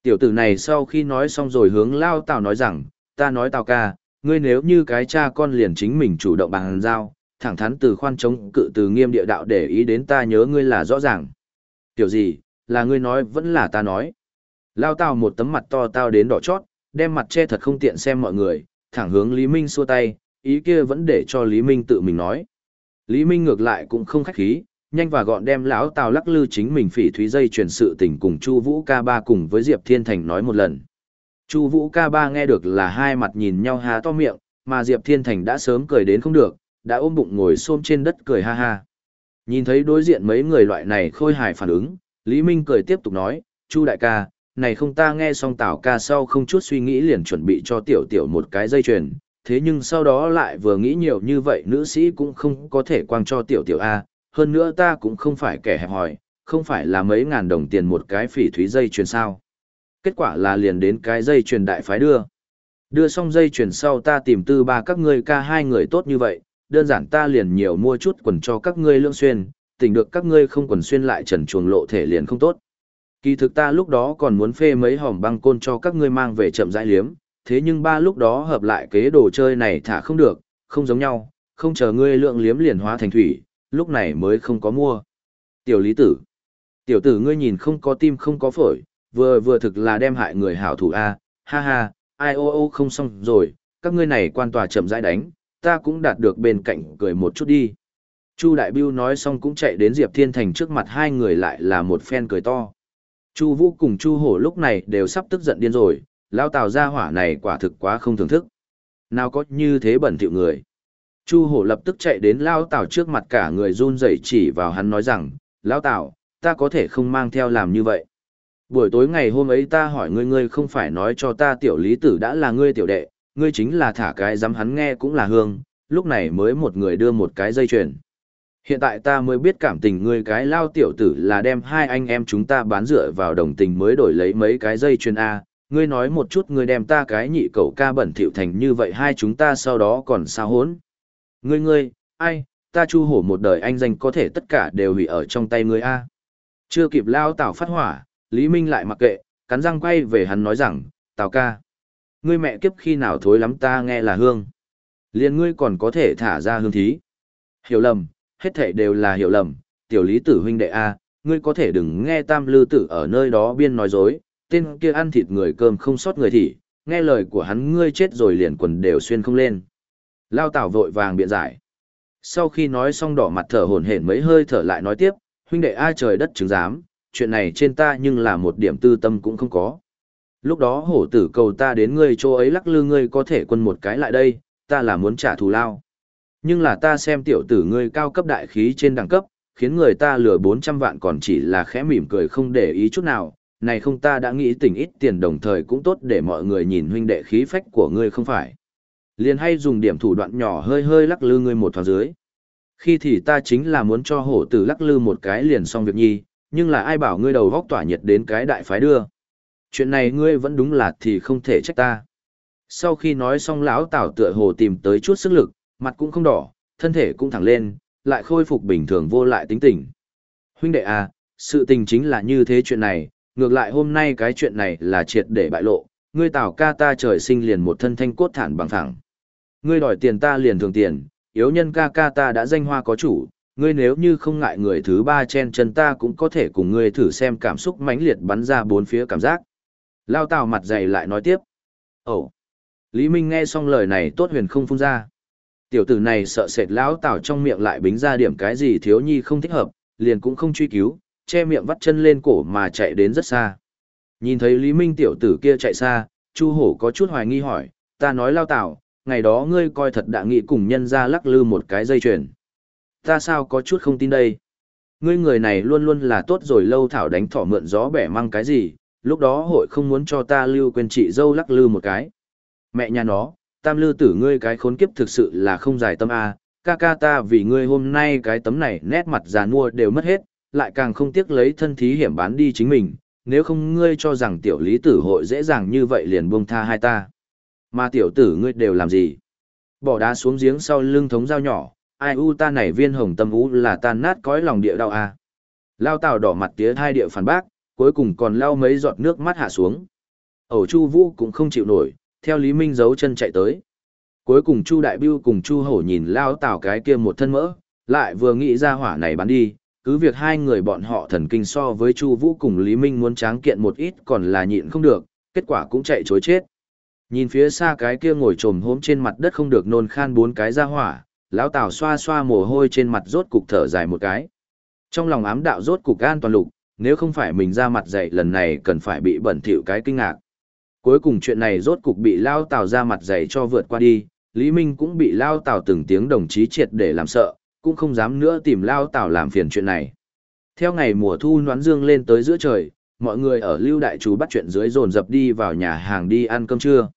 Tiểu tử này sau khi nói xong rồi hướng lao tào nói rằng, ta nói tào ca, ngươi nếu như cái cha con liền chính mình chủ động bằng giao, thẳng thắn từ khoan chống cự từ nghiêm địa đạo để ý đến ta nhớ ngươi là rõ ràng. Tiểu gì, là ngươi nói vẫn là ta nói. Lao tào một tấm mặt to tao đến đỏ chót, đem mặt che thật không tiện xem mọi người, thẳng hướng Lý Minh xua tay, ý kia vẫn để cho Lý Minh tự mình nói. Lý Minh ngược lại cũng không khách khí, nhanh và gọn đem lão Tào lắc lư chính mình phỉ thúy dây truyền sự tình cùng Chu Vũ ca ba cùng với Diệp Thiên Thành nói một lần. Chu Vũ ca ba nghe được là hai mặt nhìn nhau há to miệng, mà Diệp Thiên Thành đã sớm cười đến không được, đã ôm bụng ngồi xổm trên đất cười ha ha. Nhìn thấy đối diện mấy người loại này khôi hài phản ứng, Lý Minh cười tiếp tục nói, Chu đại ca, này không ta nghe xong tảo ca sau không chút suy nghĩ liền chuẩn bị cho tiểu tiểu một cái dây chuyền, thế nhưng sau đó lại vừa nghĩ nhiều như vậy nữ sĩ cũng không có thể quang cho tiểu tiểu A, hơn nữa ta cũng không phải kẻ hẹp hòi, không phải là mấy ngàn đồng tiền một cái phỉ thúy dây chuyền sao. Kết quả là liền đến cái dây truyền đại phái đưa. Đưa xong dây truyền sau ta tìm tư ba các ngươi ca hai người tốt như vậy, đơn giản ta liền nhiều mua chút quần cho các ngươi lương xuyên, tỉnh được các ngươi không quần xuyên lại trần chuồng lộ thể liền không tốt. Kỳ thực ta lúc đó còn muốn phê mấy hòm băng côn cho các ngươi mang về chậm rãi liếm, thế nhưng ba lúc đó hợp lại kế đồ chơi này thả không được, không giống nhau, không chờ ngươi lượng liếm liền hóa thành thủy, lúc này mới không có mua. Tiểu lý tử. Tiểu tử ngươi nhìn không có tim không có phổi, vừa vừa thực là đem hại người hảo thủ A, ha ha, ai ô ô không xong rồi, các ngươi này quan tòa chậm rãi đánh, ta cũng đạt được bên cạnh cười một chút đi. Chu Đại Biêu nói xong cũng chạy đến Diệp Thiên Thành trước mặt hai người lại là một phen cười to. Chu Vũ cùng Chu Hổ lúc này đều sắp tức giận điên rồi, lão Tào gia hỏa này quả thực quá không thưởng thức. Nào có như thế bẩn thỉu người. Chu Hổ lập tức chạy đến lão Tào trước mặt cả người run rẩy chỉ vào hắn nói rằng, "Lão Tào, ta có thể không mang theo làm như vậy." Buổi tối ngày hôm ấy ta hỏi ngươi ngươi không phải nói cho ta tiểu lý tử đã là ngươi tiểu đệ, ngươi chính là thả cái dám hắn nghe cũng là hương, lúc này mới một người đưa một cái dây chuyền. Hiện tại ta mới biết cảm tình ngươi cái lao tiểu tử là đem hai anh em chúng ta bán dựa vào đồng tình mới đổi lấy mấy cái dây chuyền A, ngươi nói một chút ngươi đem ta cái nhị cậu ca bẩn thỉu thành như vậy hai chúng ta sau đó còn sao hốn. Ngươi ngươi, ai, ta chu hổ một đời anh danh có thể tất cả đều hủy ở trong tay ngươi A. Chưa kịp lao tảo phát hỏa, Lý Minh lại mặc kệ, cắn răng quay về hắn nói rằng, tào ca. Ngươi mẹ kiếp khi nào thối lắm ta nghe là hương. liền ngươi còn có thể thả ra hương thí. Hiểu lầm, hết thảy đều là hiểu lầm, tiểu lý tử huynh đệ A, ngươi có thể đừng nghe tam lư tử ở nơi đó biên nói dối, tên kia ăn thịt người cơm không sót người thì nghe lời của hắn ngươi chết rồi liền quần đều xuyên không lên. Lao tảo vội vàng biện giải. Sau khi nói xong đỏ mặt thở hổn hển mấy hơi thở lại nói tiếp, huynh đệ ai trời đất chứng giám, chuyện này trên ta nhưng là một điểm tư tâm cũng không có. Lúc đó hổ tử cầu ta đến ngươi chỗ ấy lắc lư ngươi có thể quân một cái lại đây, ta là muốn trả thù lao. Nhưng là ta xem tiểu tử ngươi cao cấp đại khí trên đẳng cấp, khiến người ta lừa 400 vạn còn chỉ là khẽ mỉm cười không để ý chút nào, này không ta đã nghĩ tỉnh ít tiền đồng thời cũng tốt để mọi người nhìn huynh đệ khí phách của ngươi không phải. Liền hay dùng điểm thủ đoạn nhỏ hơi hơi lắc lư ngươi một thoáng dưới. Khi thì ta chính là muốn cho hổ tử lắc lư một cái liền xong việc nhi, nhưng là ai bảo ngươi đầu góc tỏa nhiệt đến cái đại phái đưa. Chuyện này ngươi vẫn đúng là thì không thể trách ta. Sau khi nói xong lão tảo tựa hồ tìm tới chút sức lực, mặt cũng không đỏ, thân thể cũng thẳng lên, lại khôi phục bình thường vô lại tính tình. Huynh đệ à, sự tình chính là như thế chuyện này, ngược lại hôm nay cái chuyện này là triệt để bại lộ, ngươi tảo ca ta trời sinh liền một thân thanh cốt thản bằng thẳng. Ngươi đòi tiền ta liền thường tiền, yếu nhân ca ca ta đã danh hoa có chủ, ngươi nếu như không ngại người thứ ba chen chân ta cũng có thể cùng ngươi thử xem cảm xúc mãnh liệt bắn ra bốn phía cảm giác. Lao tào mặt dày lại nói tiếp. Ồ! Lý Minh nghe xong lời này tốt huyền không phun ra. Tiểu tử này sợ sệt lão tào trong miệng lại bính ra điểm cái gì thiếu nhi không thích hợp, liền cũng không truy cứu, che miệng vắt chân lên cổ mà chạy đến rất xa. Nhìn thấy Lý Minh tiểu tử kia chạy xa, Chu Hổ có chút hoài nghi hỏi, ta nói lao tào, ngày đó ngươi coi thật đã nghĩ cùng nhân ra lắc lư một cái dây chuyền. Ta sao có chút không tin đây? Ngươi người này luôn luôn là tốt rồi lâu thảo đánh thỏ mượn gió bẻ mang cái gì, lúc đó hội không muốn cho ta lưu quên chị dâu lắc lư một cái. Mẹ nhà nó, tam lư tử ngươi cái khốn kiếp thực sự là không giải tâm A, ca ca ta vì ngươi hôm nay cái tấm này nét mặt già nua đều mất hết, lại càng không tiếc lấy thân thí hiểm bán đi chính mình, nếu không ngươi cho rằng tiểu lý tử hội dễ dàng như vậy liền buông tha hai ta. Mà tiểu tử ngươi đều làm gì? Bỏ đá xuống giếng sau lưng thống dao nhỏ, ai u ta này viên hồng tâm u là tan nát cõi lòng địa đau à. Lao tào đỏ mặt tía hai địa phản bác, cuối cùng còn lao mấy giọt nước mắt hạ xuống. Ẩu Chu Vũ cũng không chịu nổi, theo Lý Minh giấu chân chạy tới. Cuối cùng Chu Đại Bưu cùng Chu Hổ nhìn lao tào cái kia một thân mỡ, lại vừa nghĩ ra hỏa này bắn đi, cứ việc hai người bọn họ thần kinh so với Chu Vũ cùng Lý Minh muốn tráng kiện một ít còn là nhịn không được, kết quả cũng chạy chối chết. Nhìn phía xa cái kia ngồi trồm hốm trên mặt đất không được nôn khan bốn cái ra hỏa, lão Tào xoa xoa mồ hôi trên mặt rốt cục thở dài một cái. Trong lòng ám đạo rốt cục an toàn lục, nếu không phải mình ra mặt dày lần này cần phải bị bẩn thỉu cái kinh ngạc. Cuối cùng chuyện này rốt cục bị Lao Tào ra mặt dày cho vượt qua đi, Lý Minh cũng bị Lao Tào từng tiếng đồng chí triệt để làm sợ, cũng không dám nữa tìm Lao Tào làm phiền chuyện này. Theo ngày mùa thu nhoán dương lên tới giữa trời, mọi người ở Lưu Đại Chú bắt chuyện dưới dồn dập đi vào nhà hàng đi ăn cơm trưa.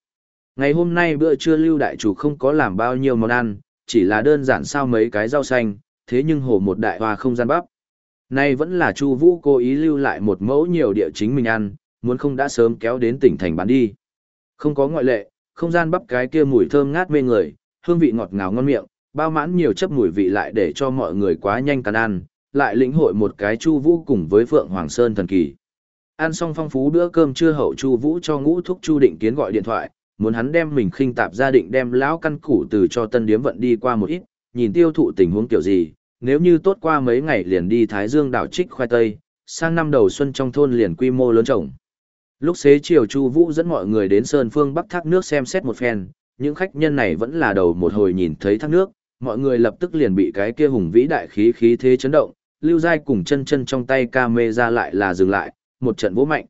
Ngày hôm nay bữa trưa Lưu Đại Chủ không có làm bao nhiêu món ăn, chỉ là đơn giản sao mấy cái rau xanh, thế nhưng hồ một đại hoa không gian bắp. Nay vẫn là Chu Vũ cố ý lưu lại một mẫu nhiều địa chính mình ăn, muốn không đã sớm kéo đến tỉnh thành bán đi. Không có ngoại lệ, không gian bắp cái kia mùi thơm ngát mê người, hương vị ngọt ngào ngon miệng, bao mãn nhiều chấp mùi vị lại để cho mọi người quá nhanh cắn ăn, lại lĩnh hội một cái Chu Vũ cùng với Phượng Hoàng Sơn thần kỳ. Ăn xong phong phú bữa cơm trưa hậu Chu Vũ cho Ngũ Thúc Chu Định Kiến gọi điện thoại, muốn hắn đem mình khinh tạp gia định đem lão căn củ từ cho tân điếm vận đi qua một ít, nhìn tiêu thụ tình huống kiểu gì, nếu như tốt qua mấy ngày liền đi Thái Dương đảo trích khoai tây, sang năm đầu xuân trong thôn liền quy mô lớn trồng. Lúc xế chiều Chu Vũ dẫn mọi người đến Sơn Phương Bắc thác nước xem xét một phen, những khách nhân này vẫn là đầu một hồi nhìn thấy thác nước, mọi người lập tức liền bị cái kia hùng vĩ đại khí khí thế chấn động, Lưu Giai cùng chân chân trong tay camera lại là dừng lại, một trận vỗ mạnh.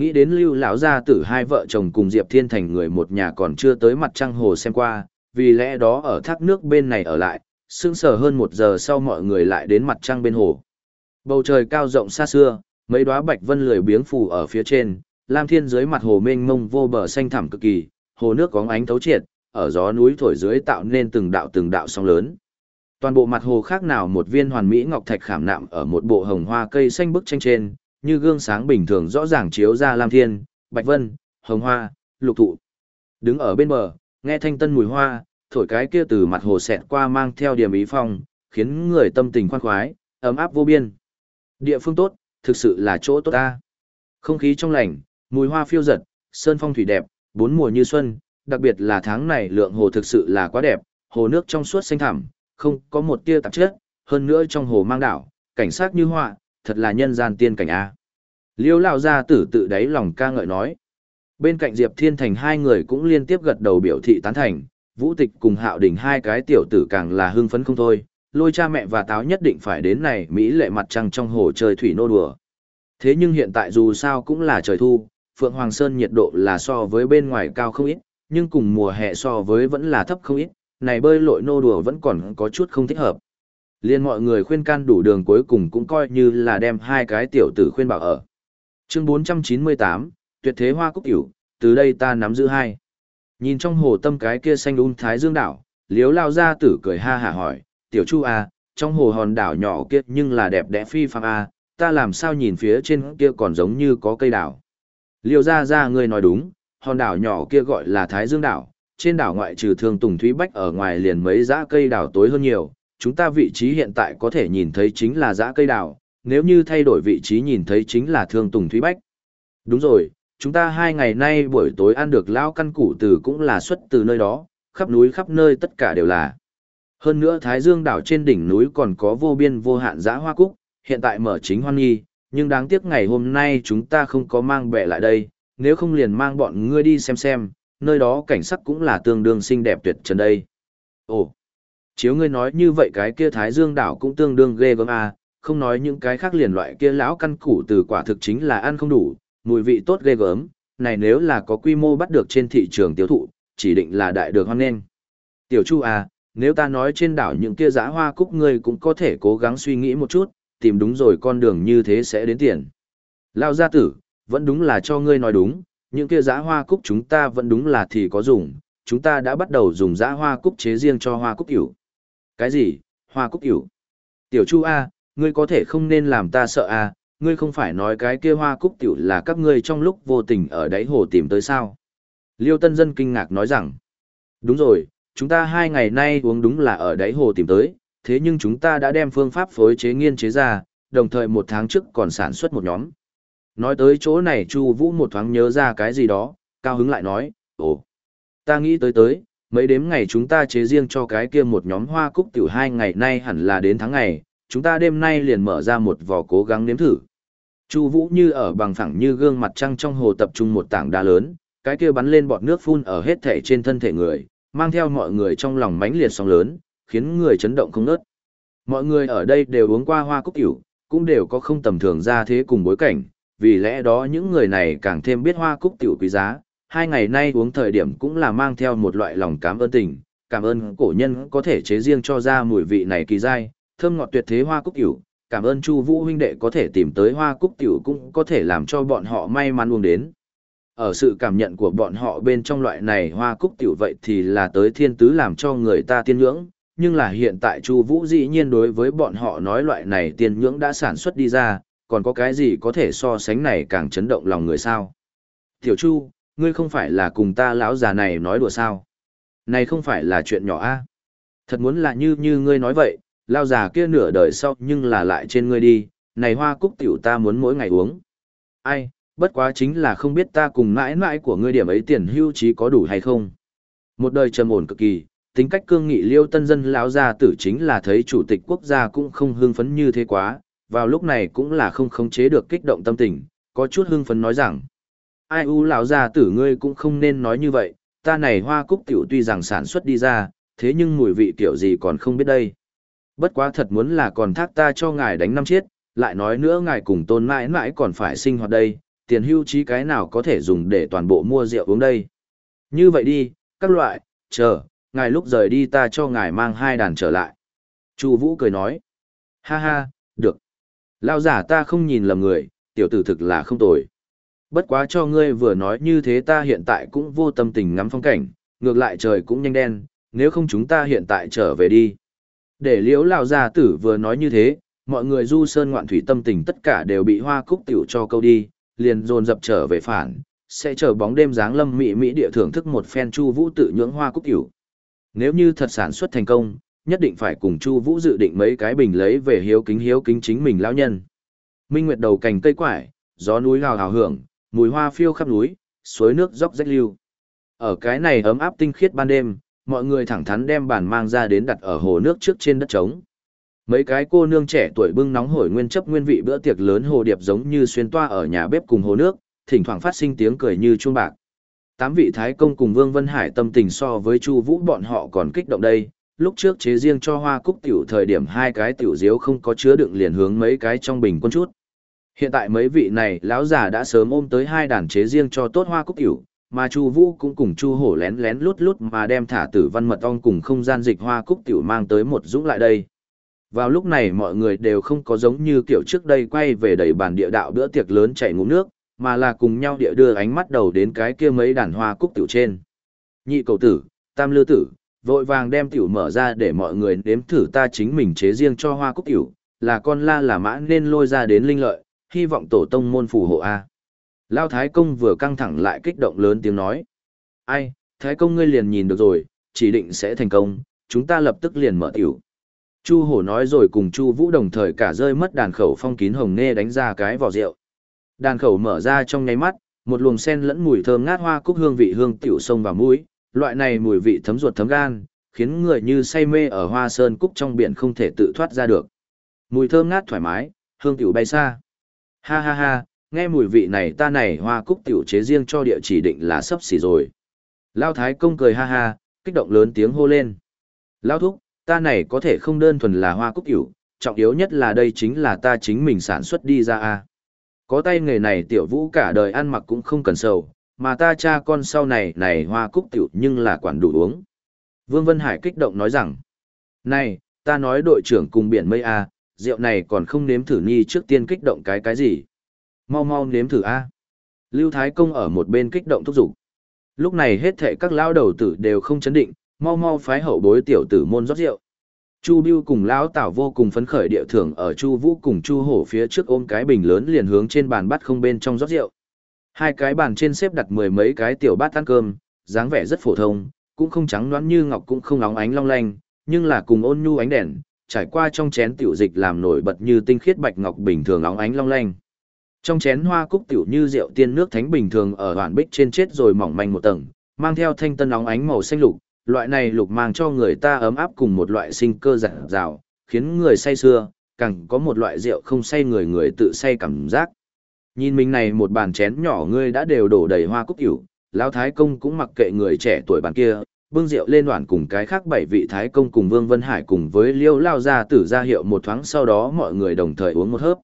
Nghĩ đến lưu lão gia tử hai vợ chồng cùng Diệp Thiên Thành người một nhà còn chưa tới mặt trăng hồ xem qua, vì lẽ đó ở thác nước bên này ở lại, sững sờ hơn một giờ sau mọi người lại đến mặt trăng bên hồ. Bầu trời cao rộng xa xưa, mấy đóa bạch vân lười biếng phù ở phía trên, lam thiên dưới mặt hồ mênh mông vô bờ xanh thẳm cực kỳ, hồ nước có ánh thấu triệt, ở gió núi thổi dưới tạo nên từng đạo từng đạo sóng lớn. Toàn bộ mặt hồ khác nào một viên hoàn mỹ ngọc thạch khảm nạm ở một bộ hồng hoa cây xanh bức tranh trên, như gương sáng bình thường rõ ràng chiếu ra lam thiên, bạch vân, hồng hoa, lục thụ. Đứng ở bên bờ, nghe thanh tân mùi hoa, thổi cái kia từ mặt hồ xẹt qua mang theo điểm ý phong, khiến người tâm tình khoan khoái, ấm áp vô biên. Địa phương tốt, thực sự là chỗ tốt ta. Không khí trong lành, mùi hoa phiêu giật, sơn phong thủy đẹp, bốn mùa như xuân, đặc biệt là tháng này lượng hồ thực sự là quá đẹp, hồ nước trong suốt xanh thẳm, không có một tia tạp chất, hơn nữa trong hồ mang đảo, cảnh sát như họa, thật là nhân gian tiên cảnh a. Liêu lão gia tử tự đáy lòng ca ngợi nói. Bên cạnh Diệp Thiên Thành hai người cũng liên tiếp gật đầu biểu thị tán thành, Vũ Tịch cùng Hạo Đình hai cái tiểu tử càng là hưng phấn không thôi, lôi cha mẹ và táo nhất định phải đến này Mỹ lệ mặt trăng trong hồ chơi thủy nô đùa. Thế nhưng hiện tại dù sao cũng là trời thu, Phượng Hoàng Sơn nhiệt độ là so với bên ngoài cao không ít, nhưng cùng mùa hè so với vẫn là thấp không ít, này bơi lội nô đùa vẫn còn có chút không thích hợp. Liên mọi người khuyên can đủ đường cuối cùng cũng coi như là đem hai cái tiểu tử khuyên bảo ở. Chương 498, tuyệt thế hoa cúc tiểu, từ đây ta nắm giữ hai. Nhìn trong hồ tâm cái kia xanh un thái dương đảo, liếu lao ra tử cười ha hả hỏi, tiểu chu à, trong hồ hòn đảo nhỏ kia nhưng là đẹp đẽ phi phàm à, ta làm sao nhìn phía trên kia còn giống như có cây đảo. Liêu ra ra ngươi nói đúng, hòn đảo nhỏ kia gọi là thái dương đảo, trên đảo ngoại trừ thương tùng thúy bách ở ngoài liền mấy dã cây đảo tối hơn nhiều, chúng ta vị trí hiện tại có thể nhìn thấy chính là dã cây đào nếu như thay đổi vị trí nhìn thấy chính là thương tùng thúy bách. Đúng rồi, chúng ta hai ngày nay buổi tối ăn được lao căn củ từ cũng là xuất từ nơi đó, khắp núi khắp nơi tất cả đều là. Hơn nữa Thái Dương đảo trên đỉnh núi còn có vô biên vô hạn dã hoa cúc, hiện tại mở chính hoan nghi, nhưng đáng tiếc ngày hôm nay chúng ta không có mang bẻ lại đây, nếu không liền mang bọn ngươi đi xem xem, nơi đó cảnh sắc cũng là tương đương xinh đẹp tuyệt trần đây. Ồ, chiếu ngươi nói như vậy cái kia Thái Dương đảo cũng tương đương ghê gớm à, không nói những cái khác liền loại kia lão căn củ từ quả thực chính là ăn không đủ, mùi vị tốt ghê gớm, này nếu là có quy mô bắt được trên thị trường tiêu thụ, chỉ định là đại được hoan nghênh. Tiểu Chu à, nếu ta nói trên đảo những kia giã hoa cúc ngươi cũng có thể cố gắng suy nghĩ một chút, tìm đúng rồi con đường như thế sẽ đến tiền. Lao gia tử, vẫn đúng là cho ngươi nói đúng, những kia giã hoa cúc chúng ta vẫn đúng là thì có dùng, chúng ta đã bắt đầu dùng giã hoa cúc chế riêng cho hoa cúc hiểu. Cái gì? Hoa cúc hiểu? Tiểu Chu A, ngươi có thể không nên làm ta sợ A, ngươi không phải nói cái kia hoa cúc tiểu là các ngươi trong lúc vô tình ở đáy hồ tìm tới sao? Liêu Tân Dân kinh ngạc nói rằng, đúng rồi, chúng ta hai ngày nay uống đúng là ở đáy hồ tìm tới, thế nhưng chúng ta đã đem phương pháp phối chế nghiên chế ra, đồng thời một tháng trước còn sản xuất một nhóm. Nói tới chỗ này Chu Vũ một thoáng nhớ ra cái gì đó, cao hứng lại nói, ồ, ta nghĩ tới tới, mấy đếm ngày chúng ta chế riêng cho cái kia một nhóm hoa cúc tiểu hai ngày nay hẳn là đến tháng ngày, chúng ta đêm nay liền mở ra một vò cố gắng nếm thử. Chu Vũ như ở bằng phẳng như gương mặt trăng trong hồ tập trung một tảng đá lớn, cái kia bắn lên bọt nước phun ở hết thể trên thân thể người, mang theo mọi người trong lòng mãnh liệt sóng lớn, khiến người chấn động không ngớt. Mọi người ở đây đều uống qua hoa cúc tiểu, cũng đều có không tầm thường ra thế cùng bối cảnh, vì lẽ đó những người này càng thêm biết hoa cúc tiểu quý giá, hai ngày nay uống thời điểm cũng là mang theo một loại lòng cảm ơn tình, cảm ơn cổ nhân có thể chế riêng cho ra mùi vị này kỳ dai, thơm ngọt tuyệt thế hoa cúc tiểu, cảm ơn Chu Vũ huynh đệ có thể tìm tới hoa cúc tiểu cũng có thể làm cho bọn họ may mắn uống đến. Ở sự cảm nhận của bọn họ bên trong loại này hoa cúc tiểu vậy thì là tới thiên tứ làm cho người ta tiên ngưỡng, nhưng là hiện tại Chu Vũ dĩ nhiên đối với bọn họ nói loại này tiên ngưỡng đã sản xuất đi ra, còn có cái gì có thể so sánh này càng chấn động lòng người sao? Tiểu Chu, ngươi không phải là cùng ta lão già này nói đùa sao? Này không phải là chuyện nhỏ a. Thật muốn là như như ngươi nói vậy, lão già kia nửa đời sau nhưng là lại trên ngươi đi, này hoa cúc tiểu ta muốn mỗi ngày uống. Ai, bất quá chính là không biết ta cùng mãi mãi của ngươi điểm ấy tiền hưu trí có đủ hay không. Một đời trầm ổn cực kỳ, tính cách cương nghị liêu tân dân lão gia tử chính là thấy chủ tịch quốc gia cũng không hưng phấn như thế quá, vào lúc này cũng là không khống chế được kích động tâm tình, có chút hưng phấn nói rằng, ai u lão gia tử ngươi cũng không nên nói như vậy, ta này hoa cúc tiểu tuy rằng sản xuất đi ra, thế nhưng mùi vị kiểu gì còn không biết đây. Bất quá thật muốn là còn thác ta cho ngài đánh năm chiết, lại nói nữa ngài cùng tôn mãi mãi còn phải sinh hoạt đây, tiền hưu trí cái nào có thể dùng để toàn bộ mua rượu uống đây. Như vậy đi, các loại, chờ, ngài lúc rời đi ta cho ngài mang hai đàn trở lại. Chu Vũ cười nói, ha ha, được. Lao giả ta không nhìn lầm người, tiểu tử thực là không tồi. Bất quá cho ngươi vừa nói như thế ta hiện tại cũng vô tâm tình ngắm phong cảnh, ngược lại trời cũng nhanh đen, nếu không chúng ta hiện tại trở về đi. Để liễu lão gia tử vừa nói như thế, mọi người du sơn ngoạn thủy tâm tình tất cả đều bị hoa cúc tiểu cho câu đi, liền dồn dập trở về phản, sẽ chờ bóng đêm dáng lâm mỹ mỹ địa thưởng thức một phen chu vũ tự nhưỡng hoa cúc tiểu. Nếu như thật sản xuất thành công, nhất định phải cùng chu vũ dự định mấy cái bình lấy về hiếu kính hiếu kính chính mình lão nhân. Minh Nguyệt đầu cành cây quải, gió núi hào hào hưởng, mùi hoa phiêu khắp núi, suối nước róc rách lưu. Ở cái này ấm áp tinh khiết ban đêm, mọi người thẳng thắn đem bàn mang ra đến đặt ở hồ nước trước trên đất trống. Mấy cái cô nương trẻ tuổi bưng nóng hổi nguyên chấp nguyên vị bữa tiệc lớn hồ điệp giống như xuyên toa ở nhà bếp cùng hồ nước, thỉnh thoảng phát sinh tiếng cười như chuông bạc. Tám vị thái công cùng Vương Vân Hải tâm tình so với Chu Vũ bọn họ còn kích động đây, lúc trước chế riêng cho hoa cúc tiểu thời điểm hai cái tiểu diếu không có chứa đựng liền hướng mấy cái trong bình quân chút. Hiện tại mấy vị này lão già đã sớm ôm tới hai đàn chế riêng cho tốt hoa cúc tiểu, mà Chu Vũ cũng cùng Chu Hổ lén lén lút lút mà đem thả tử văn mật ong cùng không gian dịch hoa cúc tiểu mang tới một dũng lại đây. Vào lúc này mọi người đều không có giống như kiểu trước đây quay về đầy bàn địa đạo bữa tiệc lớn chạy ngụm nước, mà là cùng nhau địa đưa ánh mắt đầu đến cái kia mấy đàn hoa cúc tiểu trên. Nhị cầu tử, tam lư tử, vội vàng đem tiểu mở ra để mọi người nếm thử ta chính mình chế riêng cho hoa cúc tiểu, là con la là mã nên lôi ra đến linh lợi, hy vọng tổ tông môn phù hộ A. Lao Thái Công vừa căng thẳng lại kích động lớn tiếng nói. Ai, Thái Công ngươi liền nhìn được rồi, chỉ định sẽ thành công, chúng ta lập tức liền mở tiểu. Chu Hổ nói rồi cùng Chu Vũ đồng thời cả rơi mất đàn khẩu phong kín hồng nê đánh ra cái vỏ rượu. Đàn khẩu mở ra trong nháy mắt, một luồng sen lẫn mùi thơm ngát hoa cúc hương vị hương tiểu sông vào mũi, loại này mùi vị thấm ruột thấm gan, khiến người như say mê ở hoa sơn cúc trong biển không thể tự thoát ra được. Mùi thơm ngát thoải mái, hương tiểu bay xa. Ha ha ha, nghe mùi vị này ta này hoa cúc tiểu chế riêng cho địa chỉ định là sấp xỉ rồi. Lao Thái công cười ha ha, kích động lớn tiếng hô lên. Lao thúc, ta này có thể không đơn thuần là hoa cúc tiểu, trọng yếu nhất là đây chính là ta chính mình sản xuất đi ra a. Có tay nghề này tiểu vũ cả đời ăn mặc cũng không cần sầu, mà ta cha con sau này này hoa cúc tiểu nhưng là quản đủ uống. Vương Vân Hải kích động nói rằng, này, ta nói đội trưởng cùng biển mây a, rượu này còn không nếm thử nhi trước tiên kích động cái cái gì. Mau mau nếm thử a. Lưu Thái Công ở một bên kích động thúc giục. Lúc này hết thệ các lão đầu tử đều không chấn định, mau mau phái hậu bối tiểu tử môn rót rượu. Chu Bưu cùng lão Tảo vô cùng phấn khởi địa thưởng ở Chu Vũ cùng Chu Hổ phía trước ôm cái bình lớn liền hướng trên bàn bắt không bên trong rót rượu. Hai cái bàn trên xếp đặt mười mấy cái tiểu bát ăn cơm, dáng vẻ rất phổ thông, cũng không trắng nõn như ngọc cũng không óng ánh long lanh, nhưng là cùng ôn nhu ánh đèn, trải qua trong chén tiểu dịch làm nổi bật như tinh khiết bạch ngọc bình thường óng ánh long lanh. Trong chén hoa cúc tiểu như rượu tiên nước thánh bình thường ở hoàn bích trên chết rồi mỏng manh một tầng, mang theo thanh tân óng ánh màu xanh lục, loại này lục mang cho người ta ấm áp cùng một loại sinh cơ dặn dào, khiến người say xưa, càng có một loại rượu không say người người tự say cảm giác. Nhìn mình này một bàn chén nhỏ ngươi đã đều đổ đầy hoa cúc tiểu, lão thái công cũng mặc kệ người trẻ tuổi bàn kia, bưng rượu lên đoàn cùng cái khác bảy vị thái công cùng Vương Vân Hải cùng với Liêu lao ra tử ra hiệu một thoáng sau đó mọi người đồng thời uống một hớp.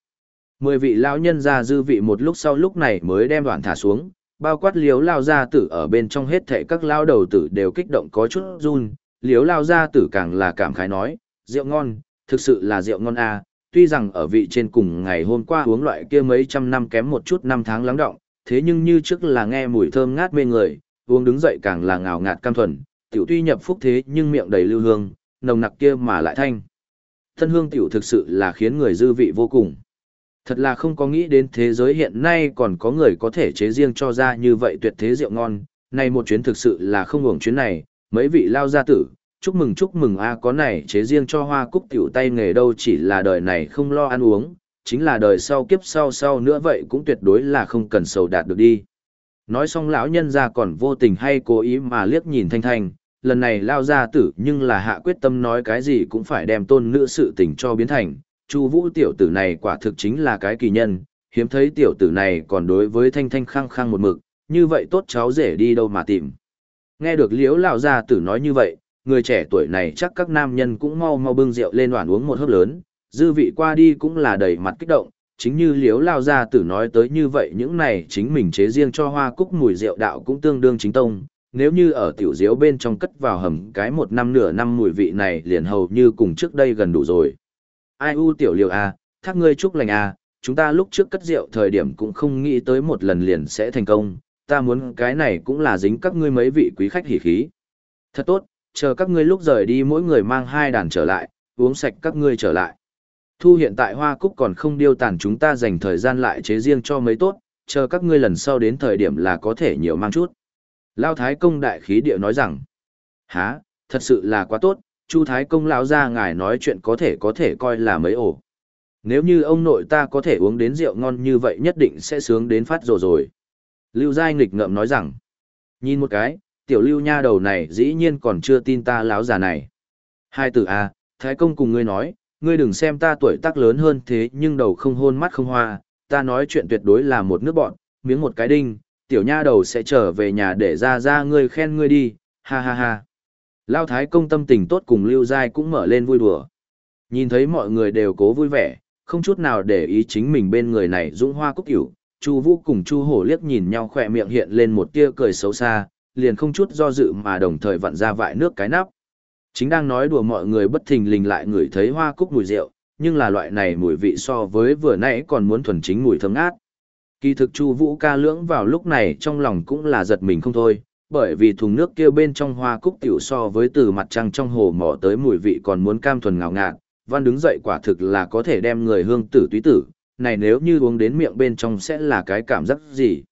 Mười vị lão nhân ra dư vị một lúc sau lúc này mới đem đoàn thả xuống, bao quát liếu lao gia tử ở bên trong hết thệ các lao đầu tử đều kích động có chút run, liếu lao gia tử càng là cảm khái nói, rượu ngon, thực sự là rượu ngon à, tuy rằng ở vị trên cùng ngày hôm qua uống loại kia mấy trăm năm kém một chút năm tháng lắng động, thế nhưng như trước là nghe mùi thơm ngát mê người, uống đứng dậy càng là ngào ngạt cam thuần, tiểu tuy nhập phúc thế nhưng miệng đầy lưu hương, nồng nặc kia mà lại thanh. Thân hương tiểu thực sự là khiến người dư vị vô cùng. Thật là không có nghĩ đến thế giới hiện nay còn có người có thể chế riêng cho ra như vậy tuyệt thế rượu ngon. Này một chuyến thực sự là không hưởng chuyến này, mấy vị lao gia tử, chúc mừng chúc mừng a có này chế riêng cho hoa cúc tiểu tay nghề đâu chỉ là đời này không lo ăn uống, chính là đời sau kiếp sau sau nữa vậy cũng tuyệt đối là không cần sầu đạt được đi. Nói xong lão nhân ra còn vô tình hay cố ý mà liếc nhìn thanh thanh, lần này lao gia tử nhưng là hạ quyết tâm nói cái gì cũng phải đem tôn nữ sự tình cho biến thành, Chu Vũ tiểu tử này quả thực chính là cái kỳ nhân, hiếm thấy tiểu tử này còn đối với Thanh Thanh khăng khăng một mực, như vậy tốt cháu rể đi đâu mà tìm. Nghe được Liễu lão gia tử nói như vậy, người trẻ tuổi này chắc các nam nhân cũng mau mau bưng rượu lên đoàn uống một hớp lớn, dư vị qua đi cũng là đầy mặt kích động, chính như Liễu lão gia tử nói tới như vậy, những này chính mình chế riêng cho hoa cúc mùi rượu đạo cũng tương đương chính tông. Nếu như ở tiểu diếu bên trong cất vào hầm cái một năm nửa năm mùi vị này liền hầu như cùng trước đây gần đủ rồi ai u tiểu liều a, à, thác ngươi chúc lành a, à, chúng ta lúc trước cất rượu thời điểm cũng không nghĩ tới một lần liền sẽ thành công, ta muốn cái này cũng là dính các ngươi mấy vị quý khách hỉ khí. Thật tốt, chờ các ngươi lúc rời đi mỗi người mang hai đàn trở lại, uống sạch các ngươi trở lại. Thu hiện tại hoa cúc còn không điêu tàn chúng ta dành thời gian lại chế riêng cho mấy tốt, chờ các ngươi lần sau đến thời điểm là có thể nhiều mang chút. Lao Thái Công đại khí địa nói rằng, há, thật sự là quá tốt, Chu Thái Công lão ra ngài nói chuyện có thể có thể coi là mấy ổ. Nếu như ông nội ta có thể uống đến rượu ngon như vậy nhất định sẽ sướng đến phát rồi rồi. Lưu Giai nghịch ngợm nói rằng, nhìn một cái, tiểu lưu nha đầu này dĩ nhiên còn chưa tin ta lão già này. Hai tử A, à, Thái Công cùng ngươi nói, ngươi đừng xem ta tuổi tác lớn hơn thế nhưng đầu không hôn mắt không hoa, ta nói chuyện tuyệt đối là một nước bọn, miếng một cái đinh, tiểu nha đầu sẽ trở về nhà để ra ra ngươi khen ngươi đi, ha ha ha. Lao Thái công tâm tình tốt cùng Lưu Giai cũng mở lên vui đùa. Nhìn thấy mọi người đều cố vui vẻ, không chút nào để ý chính mình bên người này dũng hoa cúc hiểu, Chu Vũ cùng Chu Hổ liếc nhìn nhau khỏe miệng hiện lên một tia cười xấu xa, liền không chút do dự mà đồng thời vặn ra vại nước cái nắp. Chính đang nói đùa mọi người bất thình lình lại ngửi thấy hoa cúc mùi rượu, nhưng là loại này mùi vị so với vừa nãy còn muốn thuần chính mùi thơm ngát. Kỳ thực Chu Vũ ca lưỡng vào lúc này trong lòng cũng là giật mình không thôi, bởi vì thùng nước kia bên trong hoa cúc tiểu so với từ mặt trăng trong hồ mỏ tới mùi vị còn muốn cam thuần ngào ngạt, văn đứng dậy quả thực là có thể đem người hương tử túy tử, này nếu như uống đến miệng bên trong sẽ là cái cảm giác gì.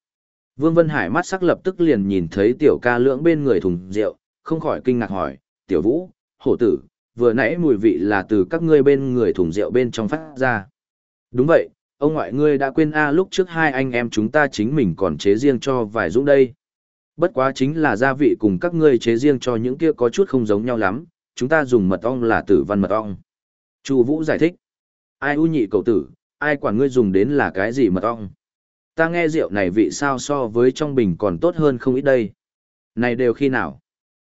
Vương Vân Hải mắt sắc lập tức liền nhìn thấy tiểu ca lưỡng bên người thùng rượu, không khỏi kinh ngạc hỏi, tiểu vũ, hổ tử, vừa nãy mùi vị là từ các ngươi bên người thùng rượu bên trong phát ra. Đúng vậy, ông ngoại ngươi đã quên a lúc trước hai anh em chúng ta chính mình còn chế riêng cho vài dũng đây. Bất quá chính là gia vị cùng các ngươi chế riêng cho những kia có chút không giống nhau lắm, chúng ta dùng mật ong là tử văn mật ong. Chu Vũ giải thích. Ai u nhị cậu tử, ai quản ngươi dùng đến là cái gì mật ong? Ta nghe rượu này vị sao so với trong bình còn tốt hơn không ít đây. Này đều khi nào?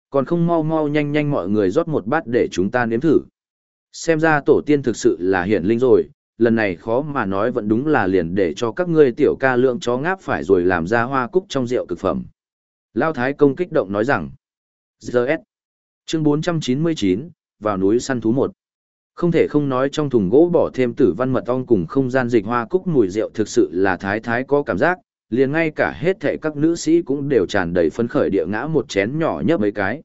Còn không mau mau nhanh nhanh mọi người rót một bát để chúng ta nếm thử. Xem ra tổ tiên thực sự là hiển linh rồi, lần này khó mà nói vẫn đúng là liền để cho các ngươi tiểu ca lượng chó ngáp phải rồi làm ra hoa cúc trong rượu cực phẩm. Lao Thái công kích động nói rằng, GS, chương 499, vào núi săn thú một Không thể không nói trong thùng gỗ bỏ thêm tử văn mật ong cùng không gian dịch hoa cúc mùi rượu thực sự là thái thái có cảm giác, liền ngay cả hết thệ các nữ sĩ cũng đều tràn đầy phấn khởi địa ngã một chén nhỏ nhấp mấy cái.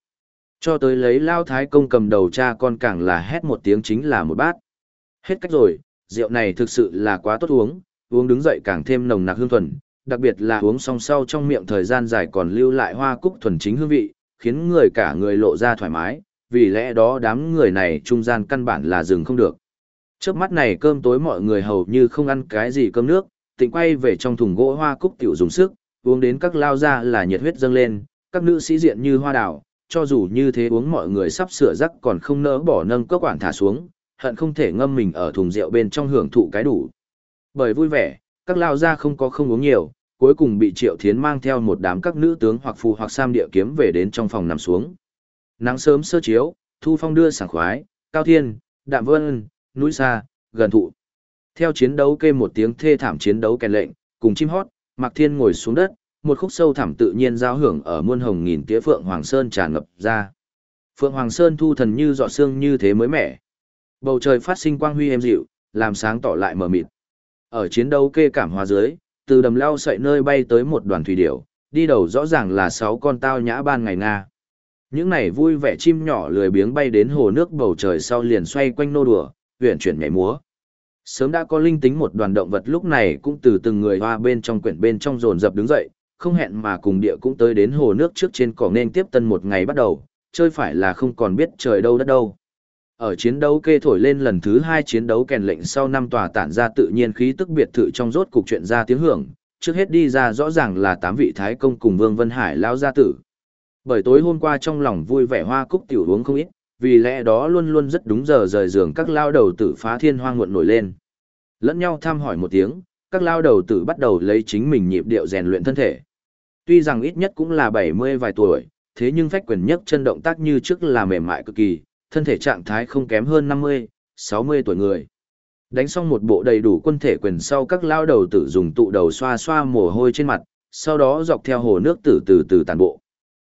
Cho tới lấy Lao Thái công cầm đầu cha con càng là hét một tiếng chính là một bát. Hết cách rồi, rượu này thực sự là quá tốt uống, uống đứng dậy càng thêm nồng nặc hương thuần, đặc biệt là uống xong sau trong miệng thời gian dài còn lưu lại hoa cúc thuần chính hương vị, khiến người cả người lộ ra thoải mái, vì lẽ đó đám người này trung gian căn bản là dừng không được. Trước mắt này cơm tối mọi người hầu như không ăn cái gì cơm nước, tịnh quay về trong thùng gỗ hoa cúc tiểu dùng sức, uống đến các lao ra là nhiệt huyết dâng lên, các nữ sĩ diện như hoa đào, cho dù như thế uống mọi người sắp sửa rắc còn không nỡ bỏ nâng cốc quản thả xuống, hận không thể ngâm mình ở thùng rượu bên trong hưởng thụ cái đủ. Bởi vui vẻ, các lao ra không có không uống nhiều, cuối cùng bị Triệu Thiến mang theo một đám các nữ tướng hoặc phù hoặc sam địa kiếm về đến trong phòng nằm xuống. Nắng sớm sơ chiếu, thu phong đưa sảng khoái, cao thiên, đạm vân, núi xa, gần thụ. Theo chiến đấu kê một tiếng thê thảm chiến đấu kèn lệnh, cùng chim hót, Mạc Thiên ngồi xuống đất, một khúc sâu thẳm tự nhiên giao hưởng ở muôn hồng nghìn tía Phượng Hoàng Sơn tràn ngập ra. Phượng Hoàng Sơn thu thần như giọt sương như thế mới mẻ. Bầu trời phát sinh quang huy êm dịu, làm sáng tỏ lại mờ mịt. Ở chiến đấu kê cảm hóa dưới, từ đầm lao sậy nơi bay tới một đoàn thủy điểu, đi đầu rõ ràng là sáu con tao nhã ban ngày Nga. Những này vui vẻ chim nhỏ lười biếng bay đến hồ nước bầu trời sau liền xoay quanh nô đùa, huyện chuyển nhảy múa. Sớm đã có linh tính một đoàn động vật lúc này cũng từ từng người hoa bên trong quyển bên trong rồn dập đứng dậy, không hẹn mà cùng địa cũng tới đến hồ nước trước trên cỏ nên tiếp tân một ngày bắt đầu, chơi phải là không còn biết trời đâu đất đâu. Ở chiến đấu kê thổi lên lần thứ hai chiến đấu kèn lệnh sau năm tòa tản ra tự nhiên khí tức biệt thự trong rốt cục chuyện ra tiếng hưởng, trước hết đi ra rõ ràng là tám vị thái công cùng Vương Vân Hải lao gia tử. Bởi tối hôm qua trong lòng vui vẻ hoa cúc tiểu uống không ít, vì lẽ đó luôn luôn rất đúng giờ rời giường các lao đầu tử phá thiên hoang muộn nổi lên. Lẫn nhau thăm hỏi một tiếng, các lao đầu tử bắt đầu lấy chính mình nhịp điệu rèn luyện thân thể. Tuy rằng ít nhất cũng là 70 vài tuổi, thế nhưng phách quyền nhất chân động tác như trước là mềm mại cực kỳ, thân thể trạng thái không kém hơn 50, 60 tuổi người. Đánh xong một bộ đầy đủ quân thể quyền sau các lao đầu tử dùng tụ đầu xoa xoa mồ hôi trên mặt, sau đó dọc theo hồ nước từ từ từ tàn bộ.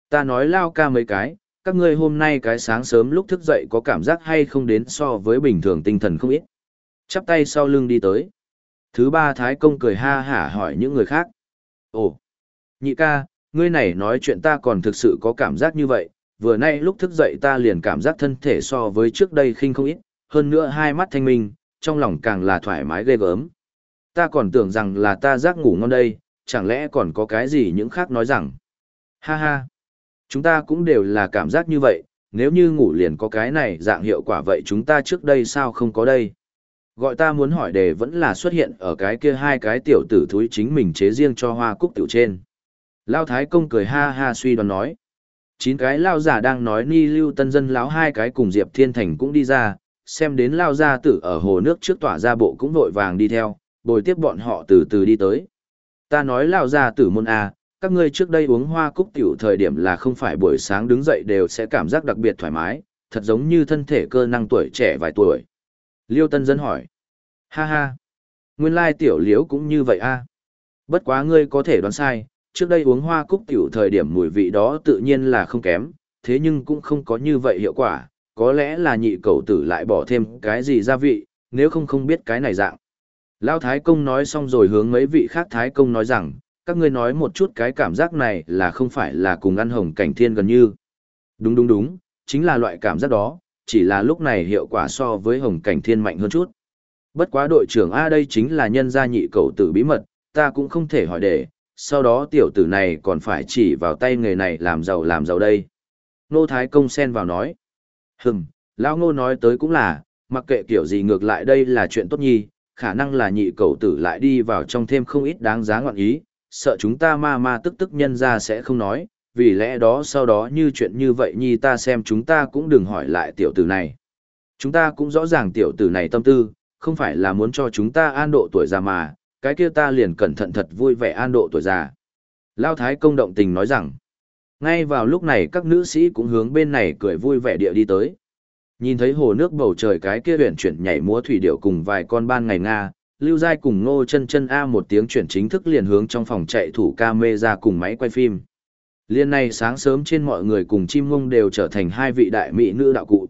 Ta nói lao ca mấy cái, các ngươi hôm nay cái sáng sớm lúc thức dậy có cảm giác hay không đến so với bình thường tinh thần không ít. Chắp tay sau lưng đi tới. Thứ ba Thái Công cười ha hả hỏi những người khác. Ồ, nhị ca, ngươi này nói chuyện ta còn thực sự có cảm giác như vậy, vừa nay lúc thức dậy ta liền cảm giác thân thể so với trước đây khinh không ít, hơn nữa hai mắt thanh minh, trong lòng càng là thoải mái ghê gớm. Ta còn tưởng rằng là ta giác ngủ ngon đây, chẳng lẽ còn có cái gì những khác nói rằng. Ha ha, chúng ta cũng đều là cảm giác như vậy, nếu như ngủ liền có cái này dạng hiệu quả vậy chúng ta trước đây sao không có đây. Gọi ta muốn hỏi đề vẫn là xuất hiện ở cái kia hai cái tiểu tử thúi chính mình chế riêng cho hoa cúc tiểu trên. Lao Thái Công cười ha ha suy đoán nói chín cái lao giả đang nói ni lưu tân dân lão hai cái cùng diệp thiên thành cũng đi ra, xem đến lao gia tử ở hồ nước trước tỏa ra bộ cũng vội vàng đi theo, bồi tiếp bọn họ từ từ đi tới. Ta nói lao gia tử môn a các ngươi trước đây uống hoa cúc tiểu thời điểm là không phải buổi sáng đứng dậy đều sẽ cảm giác đặc biệt thoải mái, thật giống như thân thể cơ năng tuổi trẻ vài tuổi. Liêu tân dân hỏi. Ha ha, nguyên lai tiểu liếu cũng như vậy a bất quá ngươi có thể đoán sai trước đây uống hoa cúc tiểu thời điểm mùi vị đó tự nhiên là không kém, thế nhưng cũng không có như vậy hiệu quả, có lẽ là nhị cầu tử lại bỏ thêm cái gì gia vị, nếu không không biết cái này dạng. Lao Thái Công nói xong rồi hướng mấy vị khác Thái Công nói rằng, các ngươi nói một chút cái cảm giác này là không phải là cùng ăn hồng cảnh thiên gần như. Đúng đúng đúng, chính là loại cảm giác đó, chỉ là lúc này hiệu quả so với hồng cảnh thiên mạnh hơn chút. Bất quá đội trưởng A đây chính là nhân gia nhị cầu tử bí mật, ta cũng không thể hỏi để, sau đó tiểu tử này còn phải chỉ vào tay nghề này làm giàu làm giàu đây. Nô Thái Công xen vào nói. Hừm, Lão Ngô nói tới cũng là, mặc kệ kiểu gì ngược lại đây là chuyện tốt nhi, khả năng là nhị cầu tử lại đi vào trong thêm không ít đáng giá ngọn ý, sợ chúng ta ma ma tức tức nhân ra sẽ không nói, vì lẽ đó sau đó như chuyện như vậy nhi ta xem chúng ta cũng đừng hỏi lại tiểu tử này. Chúng ta cũng rõ ràng tiểu tử này tâm tư, không phải là muốn cho chúng ta an độ tuổi già mà, cái kia ta liền cẩn thận thật vui vẻ an độ tuổi già. Lao Thái công động tình nói rằng, ngay vào lúc này các nữ sĩ cũng hướng bên này cười vui vẻ địa đi tới. Nhìn thấy hồ nước bầu trời cái kia huyền chuyển nhảy múa thủy điệu cùng vài con ban ngày Nga, Lưu Giai cùng Ngô chân chân A một tiếng chuyển chính thức liền hướng trong phòng chạy thủ ca mê ra cùng máy quay phim. Liên này sáng sớm trên mọi người cùng chim ngông đều trở thành hai vị đại mỹ nữ đạo cụ.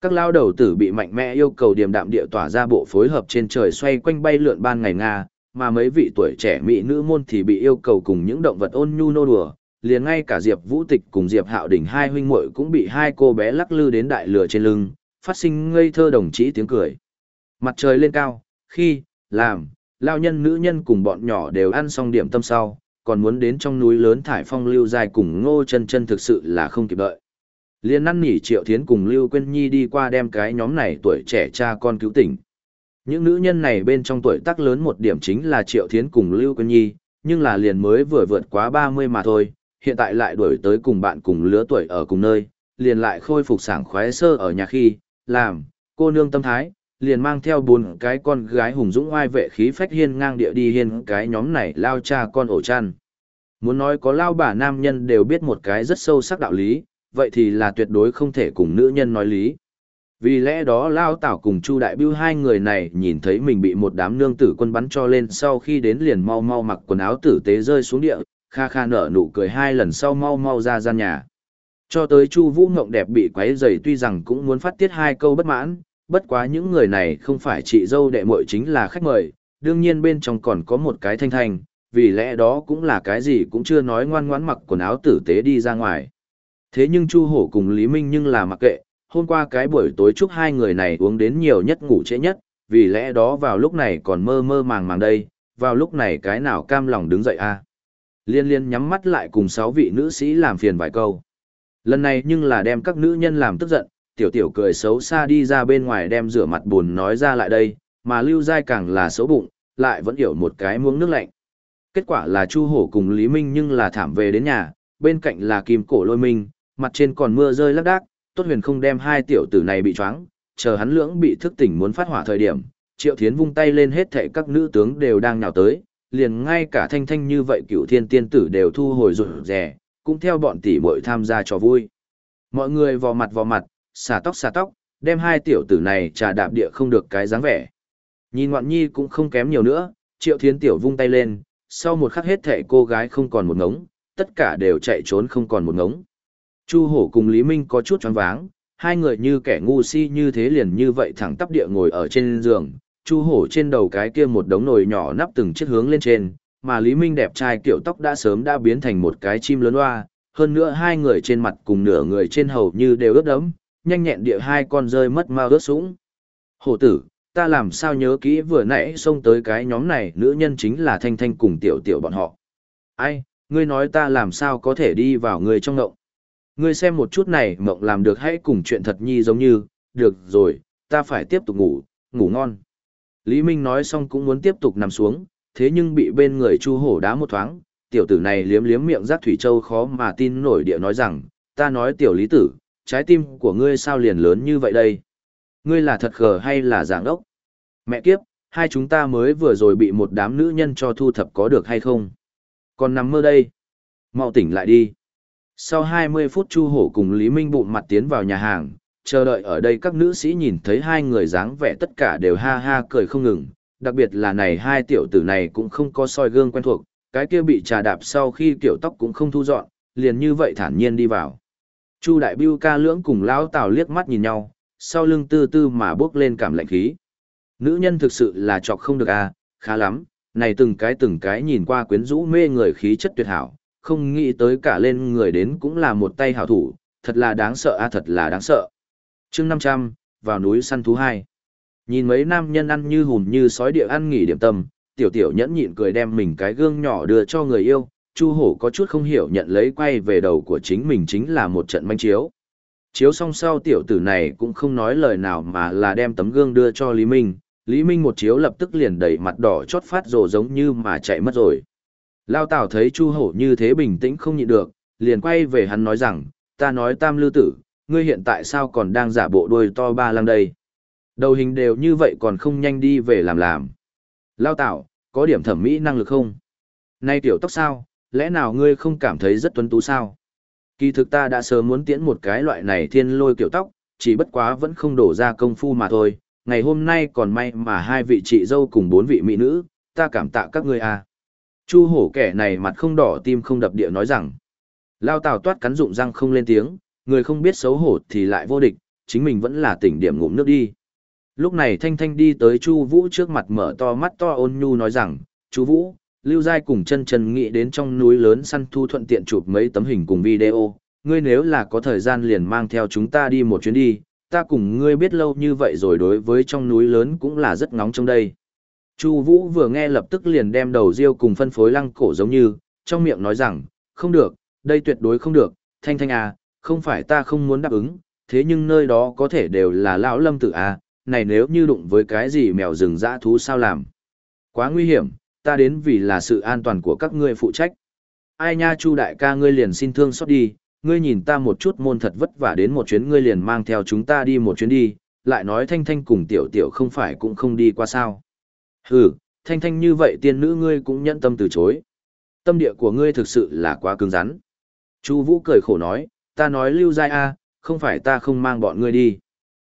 Các lao đầu tử bị mạnh mẽ yêu cầu điềm đạm địa tỏa ra bộ phối hợp trên trời xoay quanh bay lượn ban ngày Nga, mà mấy vị tuổi trẻ mỹ nữ môn thì bị yêu cầu cùng những động vật ôn nhu nô đùa, liền ngay cả Diệp Vũ Tịch cùng Diệp Hạo Đình hai huynh muội cũng bị hai cô bé lắc lư đến đại lửa trên lưng, phát sinh ngây thơ đồng chí tiếng cười. Mặt trời lên cao, khi, làm, lao nhân nữ nhân cùng bọn nhỏ đều ăn xong điểm tâm sau, còn muốn đến trong núi lớn thải phong lưu dài cùng ngô chân chân thực sự là không kịp đợi. Liên năn nỉ Triệu Thiến cùng Lưu Quyên Nhi đi qua đem cái nhóm này tuổi trẻ cha con cứu tỉnh. Những nữ nhân này bên trong tuổi tác lớn một điểm chính là Triệu Thiến cùng Lưu Quyên Nhi, nhưng là liền mới vừa vượt quá 30 mà thôi, hiện tại lại đuổi tới cùng bạn cùng lứa tuổi ở cùng nơi, liền lại khôi phục sảng khoái sơ ở nhà khi, làm, cô nương tâm thái, liền mang theo bốn cái con gái hùng dũng oai vệ khí phách hiên ngang địa đi hiên cái nhóm này lao cha con ổ chăn. Muốn nói có lao bà nam nhân đều biết một cái rất sâu sắc đạo lý, vậy thì là tuyệt đối không thể cùng nữ nhân nói lý. Vì lẽ đó Lao Tảo cùng Chu Đại Bưu hai người này nhìn thấy mình bị một đám nương tử quân bắn cho lên sau khi đến liền mau mau mặc quần áo tử tế rơi xuống địa, kha kha nở nụ cười hai lần sau mau mau ra gian nhà. Cho tới Chu Vũ Ngộng đẹp bị quấy rầy tuy rằng cũng muốn phát tiết hai câu bất mãn, bất quá những người này không phải chị dâu đệ muội chính là khách mời, đương nhiên bên trong còn có một cái thanh thanh, vì lẽ đó cũng là cái gì cũng chưa nói ngoan ngoãn mặc quần áo tử tế đi ra ngoài. Thế nhưng Chu Hổ cùng Lý Minh nhưng là mặc kệ, hôm qua cái buổi tối chúc hai người này uống đến nhiều nhất ngủ trễ nhất, vì lẽ đó vào lúc này còn mơ mơ màng màng đây, vào lúc này cái nào cam lòng đứng dậy a Liên liên nhắm mắt lại cùng sáu vị nữ sĩ làm phiền vài câu. Lần này nhưng là đem các nữ nhân làm tức giận, tiểu tiểu cười xấu xa đi ra bên ngoài đem rửa mặt buồn nói ra lại đây, mà lưu dai càng là xấu bụng, lại vẫn hiểu một cái muỗng nước lạnh. Kết quả là Chu Hổ cùng Lý Minh nhưng là thảm về đến nhà, bên cạnh là kim cổ lôi minh, mặt trên còn mưa rơi lác đác, tốt huyền không đem hai tiểu tử này bị choáng, chờ hắn lưỡng bị thức tỉnh muốn phát hỏa thời điểm, triệu thiến vung tay lên hết thệ các nữ tướng đều đang nhào tới, liền ngay cả thanh thanh như vậy cựu thiên tiên tử đều thu hồi rụt rè, cũng theo bọn tỷ muội tham gia trò vui. Mọi người vò mặt vò mặt, xả tóc xả tóc, đem hai tiểu tử này trà đạp địa không được cái dáng vẻ. Nhìn ngoạn nhi cũng không kém nhiều nữa, triệu thiến tiểu vung tay lên, sau một khắc hết thệ cô gái không còn một ngống, tất cả đều chạy trốn không còn một ngống. Chu hổ cùng Lý Minh có chút choáng váng, hai người như kẻ ngu si như thế liền như vậy thẳng tắp địa ngồi ở trên giường, chu hổ trên đầu cái kia một đống nồi nhỏ nắp từng chiếc hướng lên trên, mà Lý Minh đẹp trai kiểu tóc đã sớm đã biến thành một cái chim lớn oa, hơn nữa hai người trên mặt cùng nửa người trên hầu như đều ướt đẫm, nhanh nhẹn địa hai con rơi mất mau ướt sũng. Hổ tử, ta làm sao nhớ kỹ vừa nãy xông tới cái nhóm này nữ nhân chính là Thanh Thanh cùng tiểu tiểu bọn họ. Ai, ngươi nói ta làm sao có thể đi vào người trong ngộng. Ngươi xem một chút này mộng làm được hãy cùng chuyện thật nhi giống như, được rồi, ta phải tiếp tục ngủ, ngủ ngon. Lý Minh nói xong cũng muốn tiếp tục nằm xuống, thế nhưng bị bên người Chu Hổ đá một thoáng, tiểu tử này liếm liếm miệng giác Thủy Châu khó mà tin nổi địa nói rằng, ta nói tiểu lý tử, trái tim của ngươi sao liền lớn như vậy đây? Ngươi là thật khờ hay là giảng ốc? Mẹ kiếp, hai chúng ta mới vừa rồi bị một đám nữ nhân cho thu thập có được hay không? Còn nằm mơ đây? Mau tỉnh lại đi. Sau 20 phút Chu Hổ cùng Lý Minh bụng mặt tiến vào nhà hàng, chờ đợi ở đây các nữ sĩ nhìn thấy hai người dáng vẻ tất cả đều ha ha cười không ngừng, đặc biệt là này hai tiểu tử này cũng không có soi gương quen thuộc, cái kia bị trà đạp sau khi kiểu tóc cũng không thu dọn, liền như vậy thản nhiên đi vào. Chu Đại Biêu ca lưỡng cùng lão Tào liếc mắt nhìn nhau, sau lưng tư tư mà bước lên cảm lạnh khí. Nữ nhân thực sự là chọc không được à, khá lắm, này từng cái từng cái nhìn qua quyến rũ mê người khí chất tuyệt hảo, không nghĩ tới cả lên người đến cũng là một tay hảo thủ, thật là đáng sợ a à, thật là đáng sợ. chương 500, vào núi săn thú hai. Nhìn mấy nam nhân ăn như hùm như sói địa ăn nghỉ điểm tâm, tiểu tiểu nhẫn nhịn cười đem mình cái gương nhỏ đưa cho người yêu, Chu hổ có chút không hiểu nhận lấy quay về đầu của chính mình chính là một trận manh chiếu. Chiếu xong sau tiểu tử này cũng không nói lời nào mà là đem tấm gương đưa cho Lý Minh, Lý Minh một chiếu lập tức liền đẩy mặt đỏ chót phát rồ giống như mà chạy mất rồi. Lao Tào thấy Chu Hổ như thế bình tĩnh không nhịn được, liền quay về hắn nói rằng, ta nói tam lưu tử, ngươi hiện tại sao còn đang giả bộ đuôi to ba lăng đây. Đầu hình đều như vậy còn không nhanh đi về làm làm. Lao Tào, có điểm thẩm mỹ năng lực không? Nay tiểu tóc sao, lẽ nào ngươi không cảm thấy rất tuấn tú sao? Kỳ thực ta đã sớm muốn tiễn một cái loại này thiên lôi kiểu tóc, chỉ bất quá vẫn không đổ ra công phu mà thôi, ngày hôm nay còn may mà hai vị chị dâu cùng bốn vị mỹ nữ, ta cảm tạ các ngươi à. Chu hổ kẻ này mặt không đỏ tim không đập địa nói rằng, lao tào toát cắn rụng răng không lên tiếng, người không biết xấu hổ thì lại vô địch, chính mình vẫn là tỉnh điểm ngụm nước đi. Lúc này Thanh Thanh đi tới Chu Vũ trước mặt mở to mắt to ôn nhu nói rằng, Chu Vũ, Lưu Giai cùng chân Trần nghĩ đến trong núi lớn săn thu thuận tiện chụp mấy tấm hình cùng video, ngươi nếu là có thời gian liền mang theo chúng ta đi một chuyến đi, ta cùng ngươi biết lâu như vậy rồi đối với trong núi lớn cũng là rất ngóng trong đây. Chu Vũ vừa nghe lập tức liền đem đầu riêu cùng phân phối lăng cổ giống như, trong miệng nói rằng, không được, đây tuyệt đối không được, thanh thanh à, không phải ta không muốn đáp ứng, thế nhưng nơi đó có thể đều là lão lâm tử à, này nếu như đụng với cái gì mèo rừng dã thú sao làm. Quá nguy hiểm, ta đến vì là sự an toàn của các ngươi phụ trách. Ai nha Chu đại ca ngươi liền xin thương xót đi, ngươi nhìn ta một chút môn thật vất vả đến một chuyến ngươi liền mang theo chúng ta đi một chuyến đi, lại nói thanh thanh cùng tiểu tiểu không phải cũng không đi qua sao. Hừ, thanh thanh như vậy tiên nữ ngươi cũng nhẫn tâm từ chối. Tâm địa của ngươi thực sự là quá cứng rắn. Chu Vũ cười khổ nói, ta nói lưu giai a, không phải ta không mang bọn ngươi đi.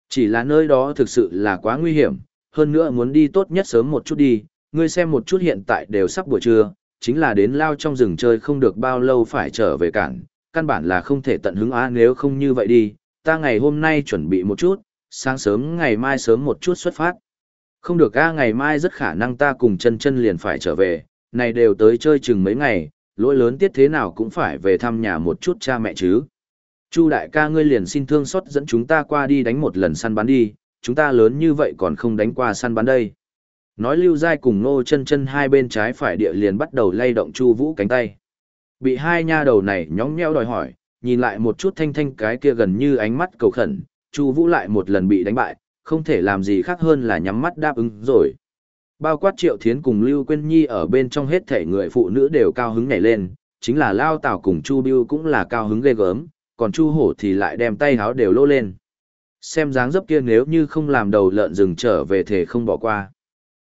Chỉ là nơi đó thực sự là quá nguy hiểm, hơn nữa muốn đi tốt nhất sớm một chút đi, ngươi xem một chút hiện tại đều sắp buổi trưa, chính là đến lao trong rừng chơi không được bao lâu phải trở về cảng, căn bản là không thể tận hứng á nếu không như vậy đi, ta ngày hôm nay chuẩn bị một chút, sáng sớm ngày mai sớm một chút xuất phát. Không được a ngày mai rất khả năng ta cùng chân chân liền phải trở về, này đều tới chơi chừng mấy ngày, lỗi lớn tiết thế nào cũng phải về thăm nhà một chút cha mẹ chứ. Chu đại ca ngươi liền xin thương xót dẫn chúng ta qua đi đánh một lần săn bắn đi, chúng ta lớn như vậy còn không đánh qua săn bắn đây. Nói lưu dai cùng nô chân chân hai bên trái phải địa liền bắt đầu lay động chu vũ cánh tay. Bị hai nha đầu này nhóng nhẽo đòi hỏi, nhìn lại một chút thanh thanh cái kia gần như ánh mắt cầu khẩn, chu vũ lại một lần bị đánh bại, không thể làm gì khác hơn là nhắm mắt đáp ứng rồi. Bao quát triệu thiến cùng Lưu Quyên Nhi ở bên trong hết thể người phụ nữ đều cao hứng nhảy lên, chính là Lao Tảo cùng Chu Biêu cũng là cao hứng ghê gớm, còn Chu Hổ thì lại đem tay háo đều lô lên. Xem dáng dấp kia nếu như không làm đầu lợn rừng trở về thể không bỏ qua.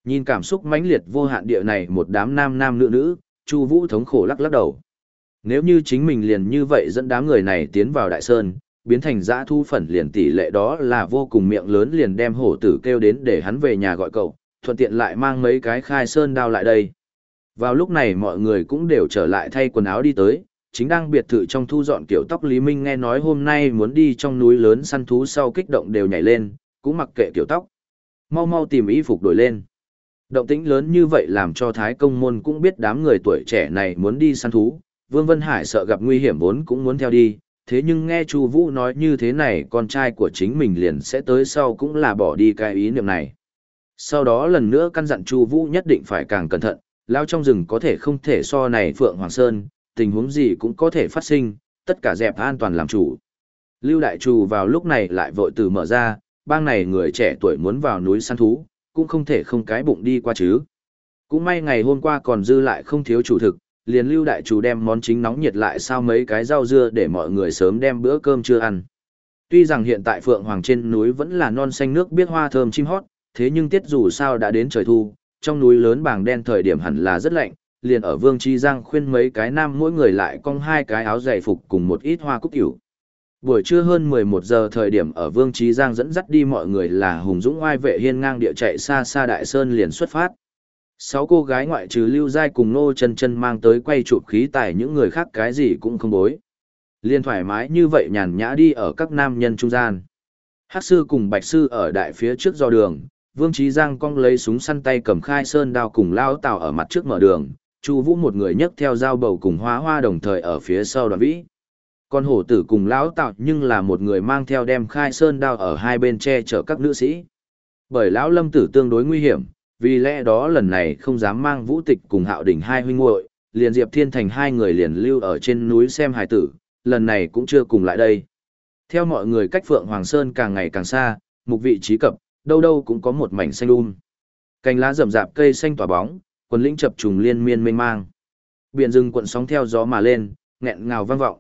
Nhìn cảm xúc mãnh liệt vô hạn địa này một đám nam nam nữ nữ, Chu Vũ thống khổ lắc lắc đầu. Nếu như chính mình liền như vậy dẫn đám người này tiến vào đại sơn, biến thành dã thu phần liền tỷ lệ đó là vô cùng miệng lớn liền đem hổ tử kêu đến để hắn về nhà gọi cậu, thuận tiện lại mang mấy cái khai sơn đao lại đây. Vào lúc này mọi người cũng đều trở lại thay quần áo đi tới, chính đang biệt thự trong thu dọn kiểu tóc Lý Minh nghe nói hôm nay muốn đi trong núi lớn săn thú sau kích động đều nhảy lên, cũng mặc kệ kiểu tóc. Mau mau tìm y phục đổi lên. Động tĩnh lớn như vậy làm cho Thái Công Môn cũng biết đám người tuổi trẻ này muốn đi săn thú, Vương Vân Hải sợ gặp nguy hiểm vốn cũng muốn theo đi, thế nhưng nghe Chu Vũ nói như thế này con trai của chính mình liền sẽ tới sau cũng là bỏ đi cái ý niệm này. Sau đó lần nữa căn dặn Chu Vũ nhất định phải càng cẩn thận, lao trong rừng có thể không thể so này Phượng Hoàng Sơn, tình huống gì cũng có thể phát sinh, tất cả dẹp an toàn làm chủ. Lưu Đại Trù vào lúc này lại vội từ mở ra, bang này người trẻ tuổi muốn vào núi săn thú, cũng không thể không cái bụng đi qua chứ. Cũng may ngày hôm qua còn dư lại không thiếu chủ thực, liền lưu đại chủ đem món chính nóng nhiệt lại sao mấy cái rau dưa để mọi người sớm đem bữa cơm chưa ăn. Tuy rằng hiện tại Phượng Hoàng trên núi vẫn là non xanh nước biết hoa thơm chim hót, thế nhưng tiết dù sao đã đến trời thu, trong núi lớn bàng đen thời điểm hẳn là rất lạnh, liền ở Vương Chi Giang khuyên mấy cái nam mỗi người lại cong hai cái áo dày phục cùng một ít hoa cúc tiểu. Buổi trưa hơn 11 giờ thời điểm ở Vương Chí Giang dẫn dắt đi mọi người là Hùng Dũng oai vệ hiên ngang địa chạy xa xa Đại Sơn liền xuất phát. Sáu cô gái ngoại trừ Lưu Giai cùng Nô chân chân mang tới quay chụp khí tài những người khác cái gì cũng không bối. Liên thoải mái như vậy nhàn nhã đi ở các nam nhân trung gian. Hắc sư cùng Bạch sư ở đại phía trước do đường, Vương Trí Giang cong lấy súng săn tay cầm khai sơn đao cùng lao tàu ở mặt trước mở đường, Chu Vũ một người nhấc theo dao bầu cùng hóa hoa đồng thời ở phía sau đoàn vĩ. Con hổ tử cùng lão tạo nhưng là một người mang theo đem khai sơn đao ở hai bên che chở các nữ sĩ. Bởi lão lâm tử tương đối nguy hiểm, vì lẽ đó lần này không dám mang vũ tịch cùng hạo đỉnh hai huynh muội, liền diệp thiên thành hai người liền lưu ở trên núi xem hải tử, lần này cũng chưa cùng lại đây. Theo mọi người cách phượng hoàng sơn càng ngày càng xa, mục vị trí cập, đâu đâu cũng có một mảnh xanh um. Cành lá rậm rạp cây xanh tỏa bóng, quần lĩnh chập trùng liên miên mênh mang. Biển rừng cuộn sóng theo gió mà lên, nghẹn ngào vang vọng.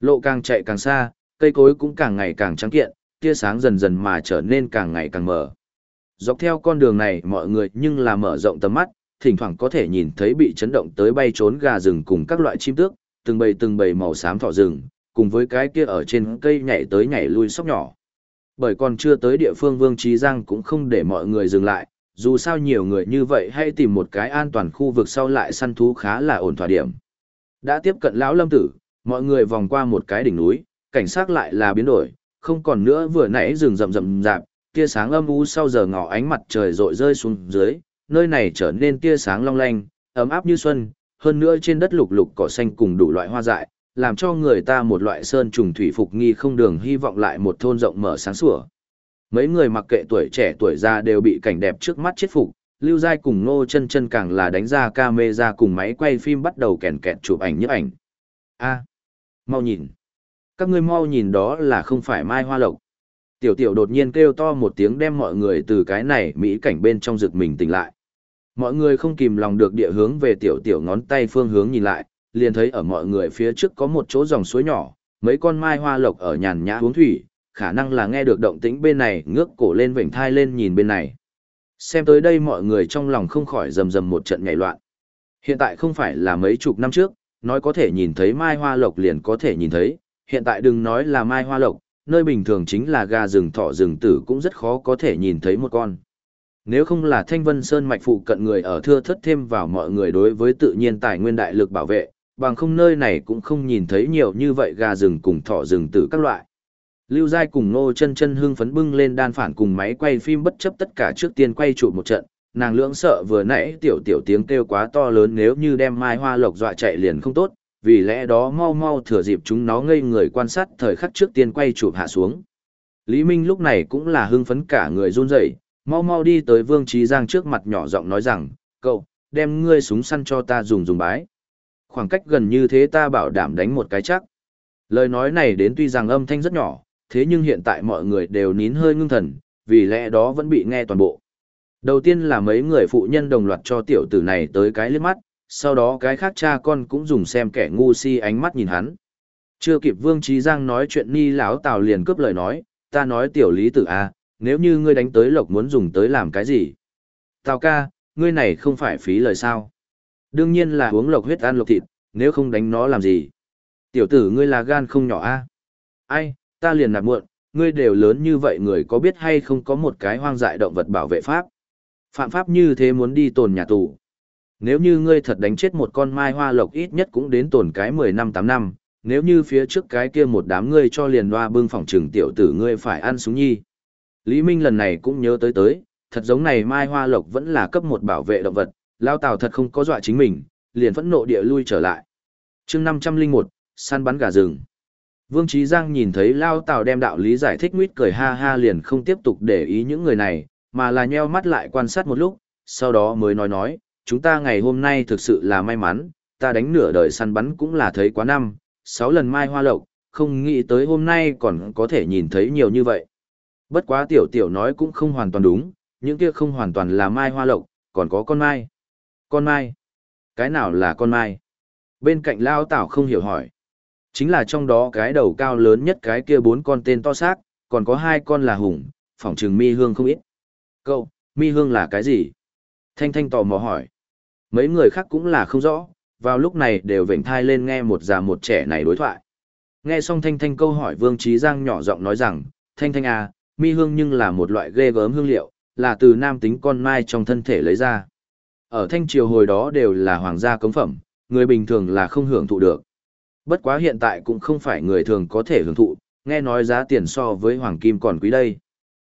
Lộ càng chạy càng xa, cây cối cũng càng ngày càng trắng kiện, tia sáng dần dần mà trở nên càng ngày càng mở Dọc theo con đường này mọi người nhưng là mở rộng tầm mắt, thỉnh thoảng có thể nhìn thấy bị chấn động tới bay trốn gà rừng cùng các loại chim tước, từng bầy từng bầy màu xám thỏ rừng, cùng với cái kia ở trên cây nhảy tới nhảy lui sóc nhỏ. Bởi còn chưa tới địa phương Vương Trí Giang cũng không để mọi người dừng lại, dù sao nhiều người như vậy hay tìm một cái an toàn khu vực sau lại săn thú khá là ổn thỏa điểm. Đã tiếp cận lão lâm tử, mọi người vòng qua một cái đỉnh núi, cảnh sát lại là biến đổi, không còn nữa vừa nãy rừng rậm rậm rạp, tia sáng âm u sau giờ ngọ ánh mặt trời rội rơi xuống dưới, nơi này trở nên tia sáng long lanh, ấm áp như xuân, hơn nữa trên đất lục lục cỏ xanh cùng đủ loại hoa dại, làm cho người ta một loại sơn trùng thủy phục nghi không đường hy vọng lại một thôn rộng mở sáng sủa. Mấy người mặc kệ tuổi trẻ tuổi già đều bị cảnh đẹp trước mắt chết phục, Lưu Giai cùng Ngô chân chân càng là đánh ra camera cùng máy quay phim bắt đầu kèn kẹt chụp ảnh nhấp ảnh. A, mau nhìn. Các ngươi mau nhìn đó là không phải Mai Hoa Lộc. Tiểu tiểu đột nhiên kêu to một tiếng đem mọi người từ cái này mỹ cảnh bên trong rực mình tỉnh lại. Mọi người không kìm lòng được địa hướng về tiểu tiểu ngón tay phương hướng nhìn lại, liền thấy ở mọi người phía trước có một chỗ dòng suối nhỏ, mấy con mai hoa lộc ở nhàn nhã uống thủy, khả năng là nghe được động tĩnh bên này ngước cổ lên vểnh thai lên nhìn bên này. Xem tới đây mọi người trong lòng không khỏi rầm rầm một trận nhảy loạn. Hiện tại không phải là mấy chục năm trước, nói có thể nhìn thấy mai hoa lộc liền có thể nhìn thấy, hiện tại đừng nói là mai hoa lộc, nơi bình thường chính là gà rừng thỏ rừng tử cũng rất khó có thể nhìn thấy một con. Nếu không là Thanh Vân Sơn mạch phụ cận người ở thưa thất thêm vào mọi người đối với tự nhiên tài nguyên đại lực bảo vệ, bằng không nơi này cũng không nhìn thấy nhiều như vậy gà rừng cùng thỏ rừng tử các loại. Lưu Giai cùng Ngô chân chân hưng phấn bưng lên đan phản cùng máy quay phim bất chấp tất cả trước tiên quay trụ một trận, nàng lưỡng sợ vừa nãy tiểu tiểu tiếng kêu quá to lớn nếu như đem mai hoa lộc dọa chạy liền không tốt, vì lẽ đó mau mau thừa dịp chúng nó ngây người quan sát thời khắc trước tiên quay chụp hạ xuống. Lý Minh lúc này cũng là hưng phấn cả người run rẩy, mau mau đi tới Vương Trí Giang trước mặt nhỏ giọng nói rằng, cậu, đem ngươi súng săn cho ta dùng dùng bái. Khoảng cách gần như thế ta bảo đảm đánh một cái chắc. Lời nói này đến tuy rằng âm thanh rất nhỏ, thế nhưng hiện tại mọi người đều nín hơi ngưng thần, vì lẽ đó vẫn bị nghe toàn bộ. Đầu tiên là mấy người phụ nhân đồng loạt cho tiểu tử này tới cái liếc mắt, sau đó cái khác cha con cũng dùng xem kẻ ngu si ánh mắt nhìn hắn. Chưa kịp Vương Trí Giang nói chuyện ni lão Tào liền cướp lời nói, ta nói tiểu lý tử a, à, nếu như ngươi đánh tới lộc muốn dùng tới làm cái gì? Tào ca, ngươi này không phải phí lời sao? Đương nhiên là uống lộc huyết ăn lộc thịt, nếu không đánh nó làm gì? Tiểu tử ngươi là gan không nhỏ a. À? Ai, ta liền nạp muộn, ngươi đều lớn như vậy người có biết hay không có một cái hoang dại động vật bảo vệ pháp? Phạm pháp như thế muốn đi tồn nhà tù nếu như ngươi thật đánh chết một con mai hoa lộc ít nhất cũng đến tồn cái 10 năm 8 năm, nếu như phía trước cái kia một đám ngươi cho liền loa bưng phòng trừng tiểu tử ngươi phải ăn súng nhi. Lý Minh lần này cũng nhớ tới tới, thật giống này mai hoa lộc vẫn là cấp một bảo vệ động vật, lao tào thật không có dọa chính mình, liền phẫn nộ địa lui trở lại. chương 501, săn bắn gà rừng. Vương Trí Giang nhìn thấy lao tào đem đạo lý giải thích nguyết cười ha ha liền không tiếp tục để ý những người này, mà là nheo mắt lại quan sát một lúc, sau đó mới nói nói, chúng ta ngày hôm nay thực sự là may mắn, ta đánh nửa đời săn bắn cũng là thấy quá năm, sáu lần mai hoa lộc, không nghĩ tới hôm nay còn có thể nhìn thấy nhiều như vậy. Bất quá tiểu tiểu nói cũng không hoàn toàn đúng, những kia không hoàn toàn là mai hoa lộc, còn có con mai. Con mai? Cái nào là con mai? Bên cạnh lao tảo không hiểu hỏi. Chính là trong đó cái đầu cao lớn nhất cái kia bốn con tên to xác, còn có hai con là hùng, phỏng trừng mi hương không ít. Cậu, mi hương là cái gì? Thanh Thanh tò mò hỏi. Mấy người khác cũng là không rõ, vào lúc này đều vểnh thai lên nghe một già một trẻ này đối thoại. Nghe xong Thanh Thanh câu hỏi Vương Trí Giang nhỏ giọng nói rằng, Thanh Thanh à, mi hương nhưng là một loại ghê gớm hương liệu, là từ nam tính con mai trong thân thể lấy ra. Ở Thanh Triều hồi đó đều là hoàng gia cống phẩm, người bình thường là không hưởng thụ được. Bất quá hiện tại cũng không phải người thường có thể hưởng thụ, nghe nói giá tiền so với hoàng kim còn quý đây.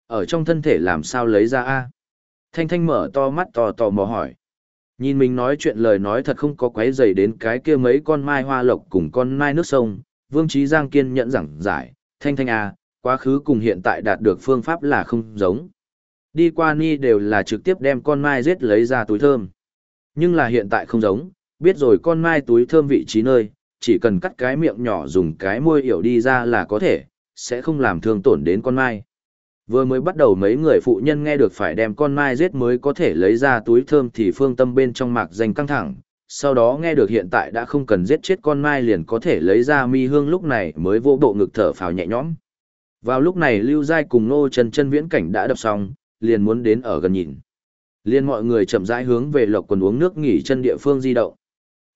Ở trong thân thể làm sao lấy ra a? Thanh Thanh mở to mắt to tò mò hỏi. Nhìn mình nói chuyện lời nói thật không có quấy dày đến cái kia mấy con mai hoa lộc cùng con mai nước sông, Vương Trí Giang kiên nhẫn giảng giải, Thanh Thanh à, quá khứ cùng hiện tại đạt được phương pháp là không giống. Đi qua ni đều là trực tiếp đem con mai giết lấy ra túi thơm. Nhưng là hiện tại không giống, biết rồi con mai túi thơm vị trí nơi, chỉ cần cắt cái miệng nhỏ dùng cái môi yểu đi ra là có thể, sẽ không làm thương tổn đến con mai. Vừa mới bắt đầu mấy người phụ nhân nghe được phải đem con mai giết mới có thể lấy ra túi thơm thì phương tâm bên trong mạc danh căng thẳng, sau đó nghe được hiện tại đã không cần giết chết con mai liền có thể lấy ra mi hương lúc này mới vô bộ ngực thở phào nhẹ nhõm. Vào lúc này Lưu Giai cùng Nô Trần chân viễn cảnh đã đập xong, liền muốn đến ở gần nhìn. Liên mọi người chậm rãi hướng về lộc quần uống nước nghỉ chân địa phương di động.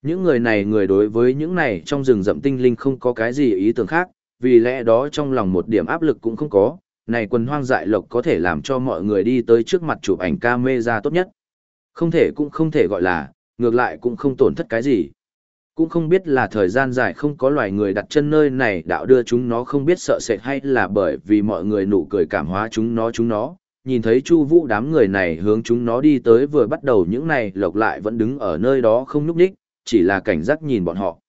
Những người này người đối với những này trong rừng rậm tinh linh không có cái gì ý tưởng khác, vì lẽ đó trong lòng một điểm áp lực cũng không có, này quần hoang dại lộc có thể làm cho mọi người đi tới trước mặt chụp ảnh camera tốt nhất. Không thể cũng không thể gọi là, ngược lại cũng không tổn thất cái gì. Cũng không biết là thời gian dài không có loài người đặt chân nơi này đạo đưa chúng nó không biết sợ sệt hay là bởi vì mọi người nụ cười cảm hóa chúng nó chúng nó. Nhìn thấy Chu Vũ đám người này hướng chúng nó đi tới vừa bắt đầu những này lộc lại vẫn đứng ở nơi đó không nhúc nhích, chỉ là cảnh giác nhìn bọn họ.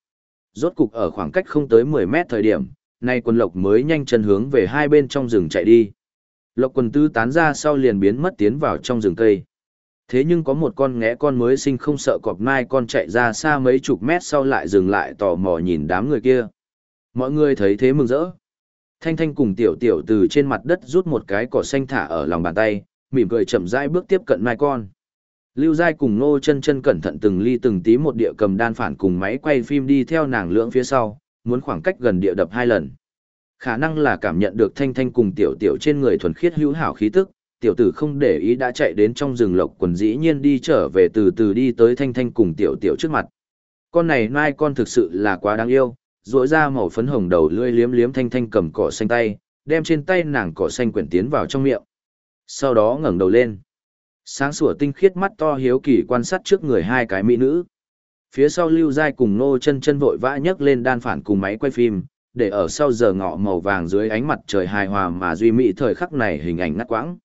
Rốt cục ở khoảng cách không tới 10 mét thời điểm, nay quân lộc mới nhanh chân hướng về hai bên trong rừng chạy đi. Lộc quần tư tán ra sau liền biến mất tiến vào trong rừng cây. Thế nhưng có một con ngẽ con mới sinh không sợ cọp mai con chạy ra xa mấy chục mét sau lại dừng lại tò mò nhìn đám người kia. Mọi người thấy thế mừng rỡ. Thanh Thanh cùng tiểu tiểu từ trên mặt đất rút một cái cỏ xanh thả ở lòng bàn tay, mỉm cười chậm rãi bước tiếp cận mai con. Lưu Giai cùng Nô chân chân cẩn thận từng ly từng tí một địa cầm đan phản cùng máy quay phim đi theo nàng lưỡng phía sau, muốn khoảng cách gần địa đập hai lần. Khả năng là cảm nhận được thanh thanh cùng tiểu tiểu trên người thuần khiết hữu hảo khí tức, tiểu tử không để ý đã chạy đến trong rừng lộc quần dĩ nhiên đi trở về từ từ đi tới thanh thanh cùng tiểu tiểu trước mặt. Con này nai con thực sự là quá đáng yêu, rỗi ra màu phấn hồng đầu lươi liếm liếm thanh thanh cầm cỏ xanh tay, đem trên tay nàng cỏ xanh quyển tiến vào trong miệng. Sau đó ngẩng đầu lên. Sáng sủa tinh khiết mắt to hiếu kỳ quan sát trước người hai cái mỹ nữ. Phía sau Lưu Giai cùng Nô chân chân vội vã nhấc lên đan phản cùng máy quay phim, để ở sau giờ ngọ màu vàng dưới ánh mặt trời hài hòa mà duy mỹ thời khắc này hình ảnh ngắt quãng.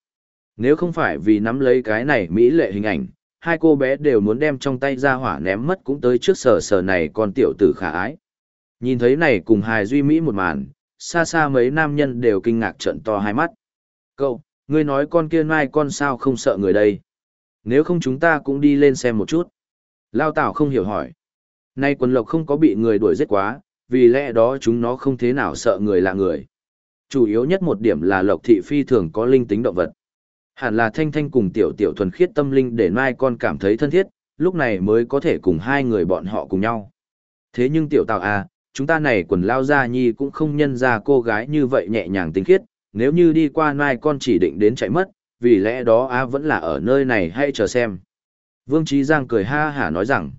Nếu không phải vì nắm lấy cái này mỹ lệ hình ảnh, hai cô bé đều muốn đem trong tay ra hỏa ném mất cũng tới trước sở sở này còn tiểu tử khả ái. Nhìn thấy này cùng hài duy mỹ một màn, xa xa mấy nam nhân đều kinh ngạc trận to hai mắt. Cậu, ngươi nói con kia mai con sao không sợ người đây? Nếu không chúng ta cũng đi lên xem một chút. Lao Tảo không hiểu hỏi. Nay quần lộc không có bị người đuổi giết quá, vì lẽ đó chúng nó không thế nào sợ người là người. Chủ yếu nhất một điểm là lộc thị phi thường có linh tính động vật. Hẳn là thanh thanh cùng tiểu tiểu thuần khiết tâm linh để mai con cảm thấy thân thiết, lúc này mới có thể cùng hai người bọn họ cùng nhau. Thế nhưng tiểu tào à, chúng ta này quần lao ra nhi cũng không nhân ra cô gái như vậy nhẹ nhàng tinh khiết, nếu như đi qua mai con chỉ định đến chạy mất, vì lẽ đó a vẫn là ở nơi này hay chờ xem. Vương Trí Giang cười ha hả nói rằng,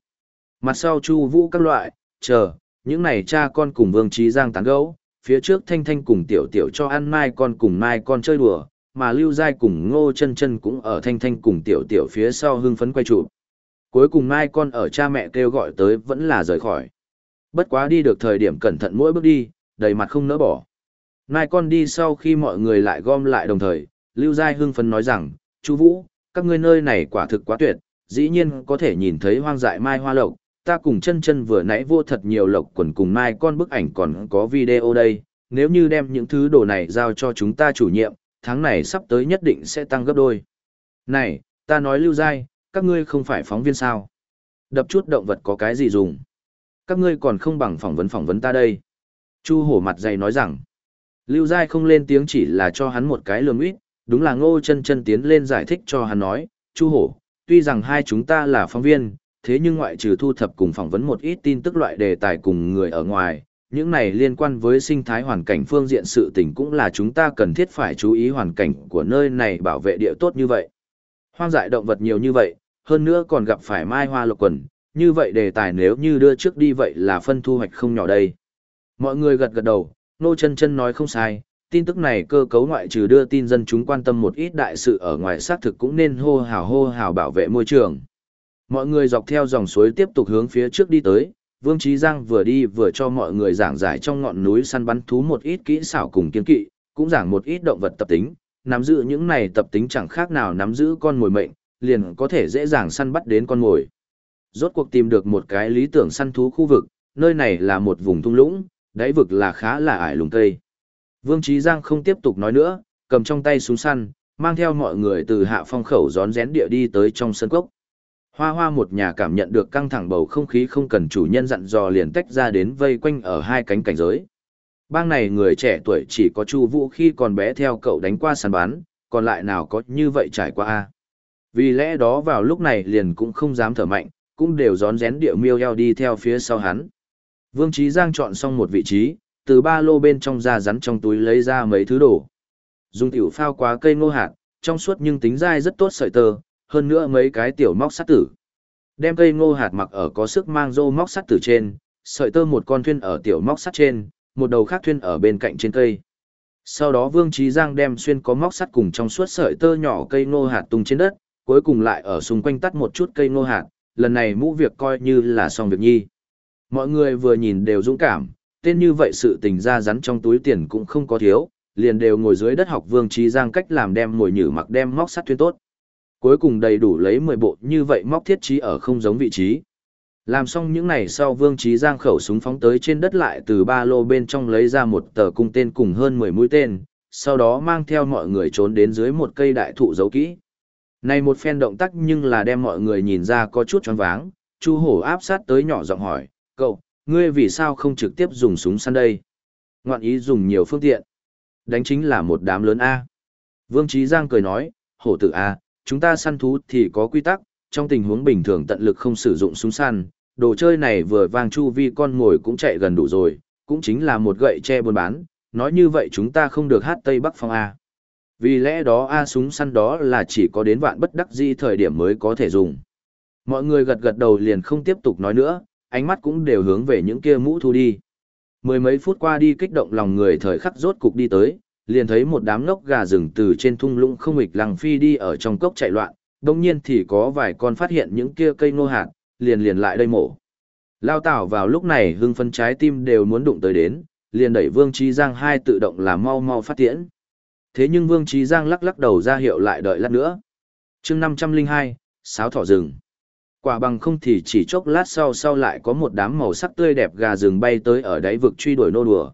mặt sau chu vũ các loại, chờ, những này cha con cùng Vương Trí Giang tán gẫu, phía trước Thanh Thanh cùng Tiểu Tiểu cho ăn mai con cùng mai con chơi đùa, mà Lưu Giai cùng Ngô chân chân cũng ở Thanh Thanh cùng Tiểu Tiểu phía sau hưng phấn quay chụp. Cuối cùng mai con ở cha mẹ kêu gọi tới vẫn là rời khỏi. Bất quá đi được thời điểm cẩn thận mỗi bước đi, đầy mặt không nỡ bỏ. Mai con đi sau khi mọi người lại gom lại đồng thời, Lưu Giai hưng phấn nói rằng, chú Vũ, các ngươi nơi này quả thực quá tuyệt, dĩ nhiên có thể nhìn thấy hoang dại mai hoa lộc, ta cùng chân chân vừa nãy vô thật nhiều lộc quần cùng mai con bức ảnh còn có video đây, nếu như đem những thứ đồ này giao cho chúng ta chủ nhiệm, tháng này sắp tới nhất định sẽ tăng gấp đôi. Này, ta nói lưu dai, các ngươi không phải phóng viên sao? Đập chút động vật có cái gì dùng? Các ngươi còn không bằng phỏng vấn phỏng vấn ta đây. Chu hổ mặt dày nói rằng, lưu dai không lên tiếng chỉ là cho hắn một cái lườm ít, đúng là ngô chân chân tiến lên giải thích cho hắn nói, Chu hổ, tuy rằng hai chúng ta là phóng viên, thế nhưng ngoại trừ thu thập cùng phỏng vấn một ít tin tức loại đề tài cùng người ở ngoài, những này liên quan với sinh thái hoàn cảnh phương diện sự tình cũng là chúng ta cần thiết phải chú ý hoàn cảnh của nơi này bảo vệ địa tốt như vậy. Hoang dại động vật nhiều như vậy, hơn nữa còn gặp phải mai hoa lộc quần, như vậy đề tài nếu như đưa trước đi vậy là phân thu hoạch không nhỏ đây. Mọi người gật gật đầu, nô chân chân nói không sai, tin tức này cơ cấu ngoại trừ đưa tin dân chúng quan tâm một ít đại sự ở ngoài xác thực cũng nên hô hào hô hào bảo vệ môi trường. Mọi người dọc theo dòng suối tiếp tục hướng phía trước đi tới, Vương Trí Giang vừa đi vừa cho mọi người giảng giải trong ngọn núi săn bắn thú một ít kỹ xảo cùng kiên kỵ, cũng giảng một ít động vật tập tính, nắm giữ những này tập tính chẳng khác nào nắm giữ con mồi mệnh, liền có thể dễ dàng săn bắt đến con mồi. Rốt cuộc tìm được một cái lý tưởng săn thú khu vực, nơi này là một vùng thung lũng, đáy vực là khá là ải lùng cây. Vương Trí Giang không tiếp tục nói nữa, cầm trong tay súng săn, mang theo mọi người từ hạ phong khẩu gión rén địa đi tới trong sân cốc. Hoa hoa một nhà cảm nhận được căng thẳng bầu không khí không cần chủ nhân dặn dò liền tách ra đến vây quanh ở hai cánh cảnh giới. Bang này người trẻ tuổi chỉ có Chu Vũ khi còn bé theo cậu đánh qua sàn bán, còn lại nào có như vậy trải qua a. Vì lẽ đó vào lúc này liền cũng không dám thở mạnh, cũng đều rón rén địa miêu eo đi theo phía sau hắn. Vương Chí Giang chọn xong một vị trí, từ ba lô bên trong ra rắn trong túi lấy ra mấy thứ đồ. Dùng tiểu phao quá cây ngô hạt, trong suốt nhưng tính dai rất tốt sợi tơ, hơn nữa mấy cái tiểu móc sắt tử. Đem cây ngô hạt mặc ở có sức mang rô móc sắt tử trên, sợi tơ một con thuyên ở tiểu móc sắt trên, một đầu khác thuyên ở bên cạnh trên cây. Sau đó Vương Trí Giang đem xuyên có móc sắt cùng trong suốt sợi tơ nhỏ cây ngô hạt tung trên đất, cuối cùng lại ở xung quanh tắt một chút cây ngô hạt, lần này mũ việc coi như là xong việc nhi. Mọi người vừa nhìn đều dũng cảm, tên như vậy sự tình ra rắn trong túi tiền cũng không có thiếu, liền đều ngồi dưới đất học Vương Trí Giang cách làm đem ngồi nhử mặc đem móc sắt thuyên tốt. Cuối cùng đầy đủ lấy 10 bộ như vậy móc thiết trí ở không giống vị trí. Làm xong những này sau Vương Trí Giang khẩu súng phóng tới trên đất lại từ ba lô bên trong lấy ra một tờ cung tên cùng hơn 10 mũi tên, sau đó mang theo mọi người trốn đến dưới một cây đại thụ giấu kỹ. Này một phen động tác nhưng là đem mọi người nhìn ra có chút choáng váng, Chu Hổ áp sát tới nhỏ giọng hỏi, cậu, ngươi vì sao không trực tiếp dùng súng săn đây? Ngoạn ý dùng nhiều phương tiện. Đánh chính là một đám lớn A. Vương Trí Giang cười nói, hổ tử A, chúng ta săn thú thì có quy tắc, trong tình huống bình thường tận lực không sử dụng súng săn, đồ chơi này vừa vang chu vi con ngồi cũng chạy gần đủ rồi, cũng chính là một gậy che buôn bán, nói như vậy chúng ta không được hát Tây Bắc Phong A. Vì lẽ đó A súng săn đó là chỉ có đến vạn bất đắc di thời điểm mới có thể dùng. Mọi người gật gật đầu liền không tiếp tục nói nữa, ánh mắt cũng đều hướng về những kia mũ thu đi. Mười mấy phút qua đi kích động lòng người thời khắc rốt cục đi tới, liền thấy một đám ngốc gà rừng từ trên thung lũng không nghịch lăng phi đi ở trong cốc chạy loạn, đồng nhiên thì có vài con phát hiện những kia cây nô hạt, liền liền lại đây mổ. Lao tảo vào lúc này hưng phân trái tim đều muốn đụng tới đến, liền đẩy Vương Trí Giang hai tự động là mau mau phát tiễn. Thế nhưng Vương Trí Giang lắc lắc đầu ra hiệu lại đợi lát nữa. chương 502, sáo thỏ rừng. Quả bằng không thì chỉ chốc lát sau sau lại có một đám màu sắc tươi đẹp gà rừng bay tới ở đáy vực truy đuổi nô đùa.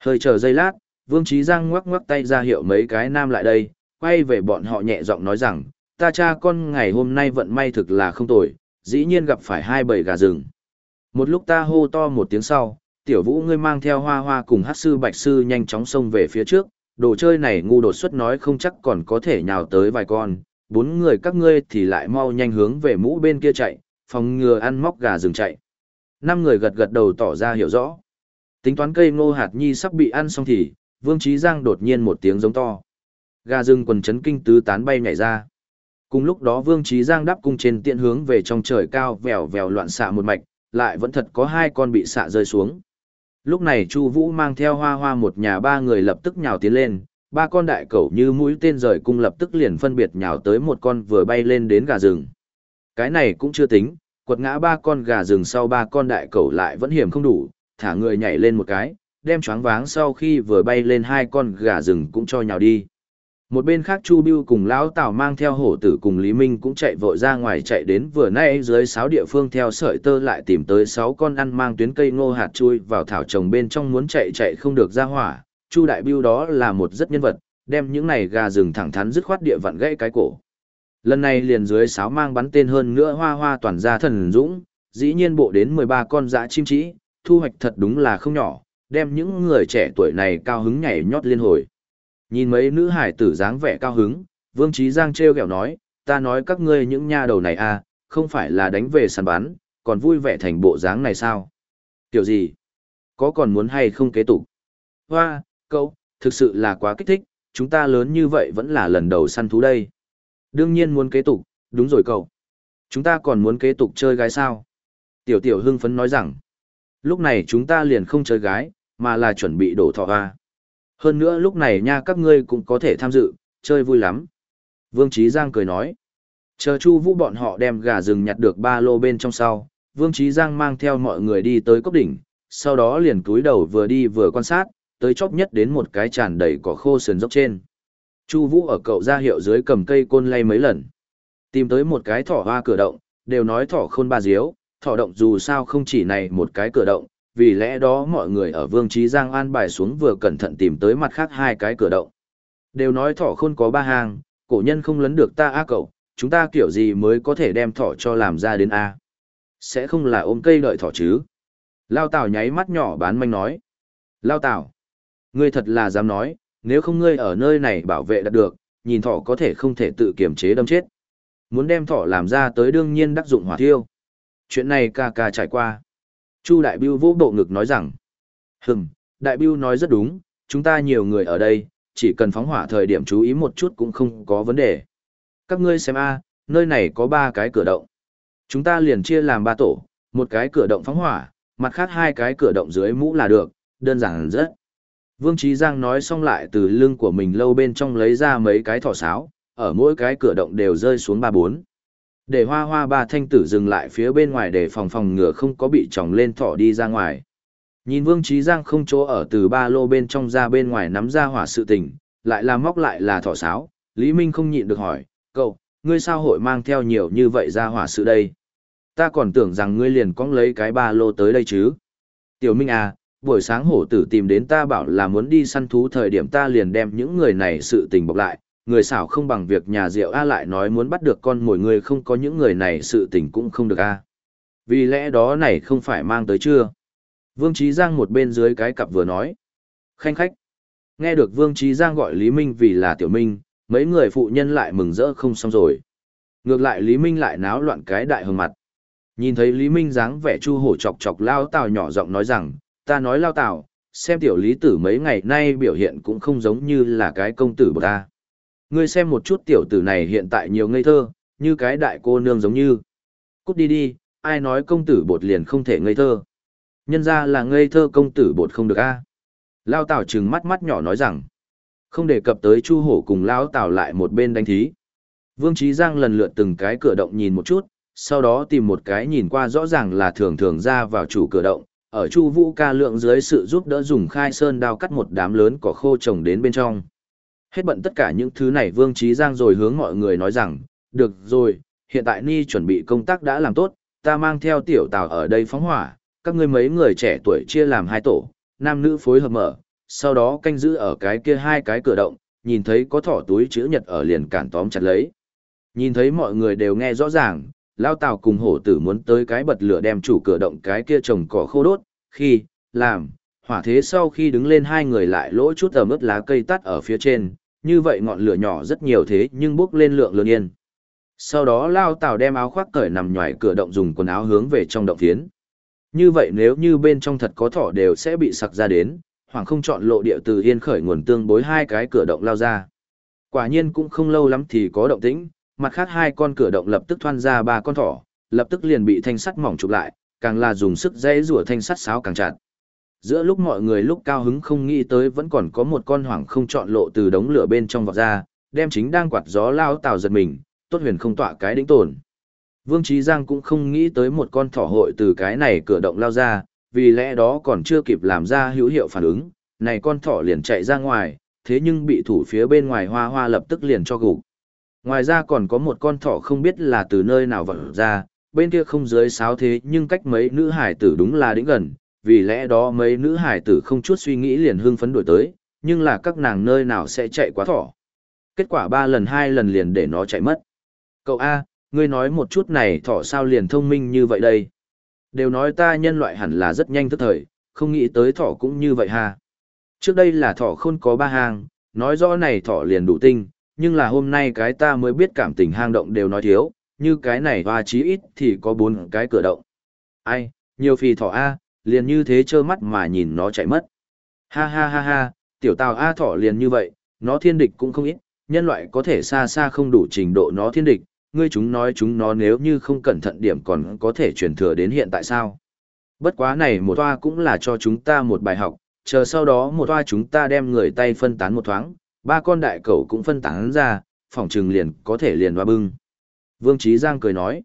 Hơi chờ giây lát, Vương Trí Giang ngoắc ngoắc tay ra hiệu mấy cái nam lại đây, quay về bọn họ nhẹ giọng nói rằng, ta cha con ngày hôm nay vận may thực là không tồi, dĩ nhiên gặp phải hai bầy gà rừng. Một lúc ta hô to một tiếng sau, tiểu vũ ngươi mang theo hoa hoa cùng hát sư bạch sư nhanh chóng xông về phía trước, đồ chơi này ngu đột xuất nói không chắc còn có thể nhào tới vài con, bốn người các ngươi thì lại mau nhanh hướng về mũ bên kia chạy, phòng ngừa ăn móc gà rừng chạy. Năm người gật gật đầu tỏ ra hiểu rõ. Tính toán cây ngô hạt nhi sắp bị ăn xong thì, Vương Trí Giang đột nhiên một tiếng giống to. Gà rừng quần chấn kinh tứ tán bay nhảy ra. Cùng lúc đó Vương Trí Giang đáp cung trên tiện hướng về trong trời cao vèo vèo loạn xạ một mạch, lại vẫn thật có hai con bị xạ rơi xuống. Lúc này Chu Vũ mang theo hoa hoa một nhà ba người lập tức nhào tiến lên, ba con đại cẩu như mũi tên rời cung lập tức liền phân biệt nhào tới một con vừa bay lên đến gà rừng. Cái này cũng chưa tính, quật ngã ba con gà rừng sau ba con đại cẩu lại vẫn hiểm không đủ, thả người nhảy lên một cái, đem choáng váng sau khi vừa bay lên hai con gà rừng cũng cho nhào đi. Một bên khác Chu Bưu cùng lão Tào mang theo hổ tử cùng Lý Minh cũng chạy vội ra ngoài chạy đến vừa nay dưới sáu địa phương theo sợi tơ lại tìm tới sáu con ăn mang tuyến cây ngô hạt chui vào thảo trồng bên trong muốn chạy chạy không được ra hỏa. Chu Đại Bưu đó là một rất nhân vật, đem những này gà rừng thẳng thắn dứt khoát địa vặn gãy cái cổ. Lần này liền dưới sáo mang bắn tên hơn nữa hoa hoa toàn ra thần dũng, dĩ nhiên bộ đến 13 con dã chim trĩ, thu hoạch thật đúng là không nhỏ, đem những người trẻ tuổi này cao hứng nhảy nhót liên hồi. Nhìn mấy nữ hải tử dáng vẻ cao hứng, Vương Trí Giang treo kẹo nói, ta nói các ngươi những nha đầu này à, không phải là đánh về sàn bán, còn vui vẻ thành bộ dáng này sao? Kiểu gì? Có còn muốn hay không kế tục? Hoa, cậu, thực sự là quá kích thích, chúng ta lớn như vậy vẫn là lần đầu săn thú đây. Đương nhiên muốn kế tục, đúng rồi cậu. Chúng ta còn muốn kế tục chơi gái sao? Tiểu tiểu hưng phấn nói rằng, lúc này chúng ta liền không chơi gái, mà là chuẩn bị đổ thọ hoa. Hơn nữa lúc này nha các ngươi cũng có thể tham dự, chơi vui lắm. Vương Trí Giang cười nói. Chờ Chu Vũ bọn họ đem gà rừng nhặt được ba lô bên trong sau, Vương Trí Giang mang theo mọi người đi tới cốc đỉnh, sau đó liền cúi đầu vừa đi vừa quan sát, tới chóp nhất đến một cái tràn đầy cỏ khô sườn dốc trên. Chu Vũ ở cậu ra hiệu dưới cầm cây côn lay mấy lần. Tìm tới một cái thỏ hoa cửa động, đều nói thỏ khôn ba diếu, thỏ động dù sao không chỉ này một cái cửa động, vì lẽ đó mọi người ở Vương Trí Giang an bài xuống vừa cẩn thận tìm tới mặt khác hai cái cửa động. Đều nói thỏ khôn có ba hàng, cổ nhân không lấn được ta a cậu, chúng ta kiểu gì mới có thể đem thỏ cho làm ra đến a? Sẽ không là ôm cây đợi thỏ chứ? Lao Tảo nháy mắt nhỏ bán manh nói. Lao Tảo, ngươi thật là dám nói, nếu không ngươi ở nơi này bảo vệ đạt được, nhìn thỏ có thể không thể tự kiềm chế đâm chết. Muốn đem thỏ làm ra tới đương nhiên đắc dụng hỏa thiêu. Chuyện này ca ca trải qua. Chu Đại Biêu vỗ bộ ngực nói rằng, hừm, Đại Biêu nói rất đúng, chúng ta nhiều người ở đây, chỉ cần phóng hỏa thời điểm chú ý một chút cũng không có vấn đề. Các ngươi xem a, nơi này có ba cái cửa động. Chúng ta liền chia làm ba tổ, một cái cửa động phóng hỏa, mặt khác hai cái cửa động dưới mũ là được, đơn giản rất. Vương Trí Giang nói xong lại từ lưng của mình lâu bên trong lấy ra mấy cái thỏ sáo, ở mỗi cái cửa động đều rơi xuống ba bốn. Để hoa hoa ba thanh tử dừng lại phía bên ngoài để phòng phòng ngừa không có bị tròng lên thỏ đi ra ngoài. Nhìn Vương Trí Giang không chỗ ở từ ba lô bên trong ra bên ngoài nắm ra hỏa sự tình, lại là móc lại là thỏ sáo, Lý Minh không nhịn được hỏi, cậu, ngươi sao hội mang theo nhiều như vậy ra hỏa sự đây? Ta còn tưởng rằng ngươi liền cong lấy cái ba lô tới đây chứ. Tiểu Minh à, buổi sáng hổ tử tìm đến ta bảo là muốn đi săn thú thời điểm ta liền đem những người này sự tình bọc lại, người xảo không bằng việc nhà rượu A lại nói muốn bắt được con mồi người không có những người này sự tình cũng không được A. Vì lẽ đó này không phải mang tới chưa? Vương Trí Giang một bên dưới cái cặp vừa nói. Khanh khách. Nghe được Vương Trí Giang gọi Lý Minh vì là tiểu minh, mấy người phụ nhân lại mừng rỡ không xong rồi. Ngược lại Lý Minh lại náo loạn cái đại hương mặt. Nhìn thấy Lý Minh dáng vẻ chu hổ chọc chọc lao tào nhỏ giọng nói rằng, ta nói lao tảo, xem tiểu lý tử mấy ngày nay biểu hiện cũng không giống như là cái công tử của ta. Ngươi xem một chút tiểu tử này hiện tại nhiều ngây thơ, như cái đại cô nương giống như. Cút đi đi, ai nói công tử bột liền không thể ngây thơ. Nhân ra là ngây thơ công tử bột không được a. Lao tảo trừng mắt mắt nhỏ nói rằng, không đề cập tới Chu Hổ cùng Lao tảo lại một bên đánh thí. Vương Trí Giang lần lượt từng cái cửa động nhìn một chút, sau đó tìm một cái nhìn qua rõ ràng là thường thường ra vào chủ cửa động, ở Chu Vũ ca lượng dưới sự giúp đỡ dùng khai sơn đao cắt một đám lớn cỏ khô trồng đến bên trong. Hết bận tất cả những thứ này Vương Trí Giang rồi hướng mọi người nói rằng, được rồi, hiện tại Ni chuẩn bị công tác đã làm tốt, ta mang theo tiểu tào ở đây phóng hỏa, các ngươi mấy người trẻ tuổi chia làm hai tổ, nam nữ phối hợp mở, sau đó canh giữ ở cái kia hai cái cửa động, nhìn thấy có thỏ túi chữ nhật ở liền cản tóm chặt lấy. Nhìn thấy mọi người đều nghe rõ ràng, lao tào cùng hổ tử muốn tới cái bật lửa đem chủ cửa động cái kia trồng cỏ khô đốt, khi, làm, hỏa thế sau khi đứng lên hai người lại lỗ chút ở mức lá cây tắt ở phía trên, như vậy ngọn lửa nhỏ rất nhiều thế nhưng bốc lên lượng lớn yên. Sau đó lao Tào đem áo khoác cởi nằm ngoài cửa động dùng quần áo hướng về trong động tiến. Như vậy nếu như bên trong thật có thỏ đều sẽ bị sặc ra đến, hoàng không chọn lộ địa từ yên khởi nguồn tương bối hai cái cửa động lao ra. Quả nhiên cũng không lâu lắm thì có động tĩnh, mặt khác hai con cửa động lập tức thoan ra ba con thỏ, lập tức liền bị thanh sắt mỏng chụp lại, càng là dùng sức dây rủa thanh sắt sáo càng chặt. Giữa lúc mọi người lúc cao hứng không nghĩ tới vẫn còn có một con hoàng không chọn lộ từ đống lửa bên trong vọt ra, đem chính đang quạt gió lao tào giật mình, tốt huyền không tọa cái đỉnh tổn. Vương Trí Giang cũng không nghĩ tới một con thỏ hội từ cái này cửa động lao ra, vì lẽ đó còn chưa kịp làm ra hữu hiệu phản ứng, này con thỏ liền chạy ra ngoài, thế nhưng bị thủ phía bên ngoài hoa hoa lập tức liền cho gục. Ngoài ra còn có một con thỏ không biết là từ nơi nào vỡ ra, bên kia không dưới sáo thế nhưng cách mấy nữ hải tử đúng là đến gần, vì lẽ đó mấy nữ hải tử không chút suy nghĩ liền hưng phấn đuổi tới, nhưng là các nàng nơi nào sẽ chạy quá thỏ. Kết quả ba lần hai lần liền để nó chạy mất. Cậu A, ngươi nói một chút này thỏ sao liền thông minh như vậy đây? Đều nói ta nhân loại hẳn là rất nhanh tức thời, không nghĩ tới thỏ cũng như vậy ha. Trước đây là thỏ khôn có ba hàng, nói rõ này thỏ liền đủ tinh, nhưng là hôm nay cái ta mới biết cảm tình hang động đều nói thiếu, như cái này hoa chí ít thì có bốn cái cửa động. Ai, nhiều phi thỏ A, liền như thế trơ mắt mà nhìn nó chạy mất. Ha ha ha ha, tiểu tào A thỏ liền như vậy, nó thiên địch cũng không ít, nhân loại có thể xa xa không đủ trình độ nó thiên địch, ngươi chúng nói chúng nó nếu như không cẩn thận điểm còn có thể truyền thừa đến hiện tại sao. Bất quá này một toa cũng là cho chúng ta một bài học, chờ sau đó một toa chúng ta đem người tay phân tán một thoáng, ba con đại cẩu cũng phân tán ra, phòng trừng liền có thể liền hoa bưng. Vương Trí Giang cười nói,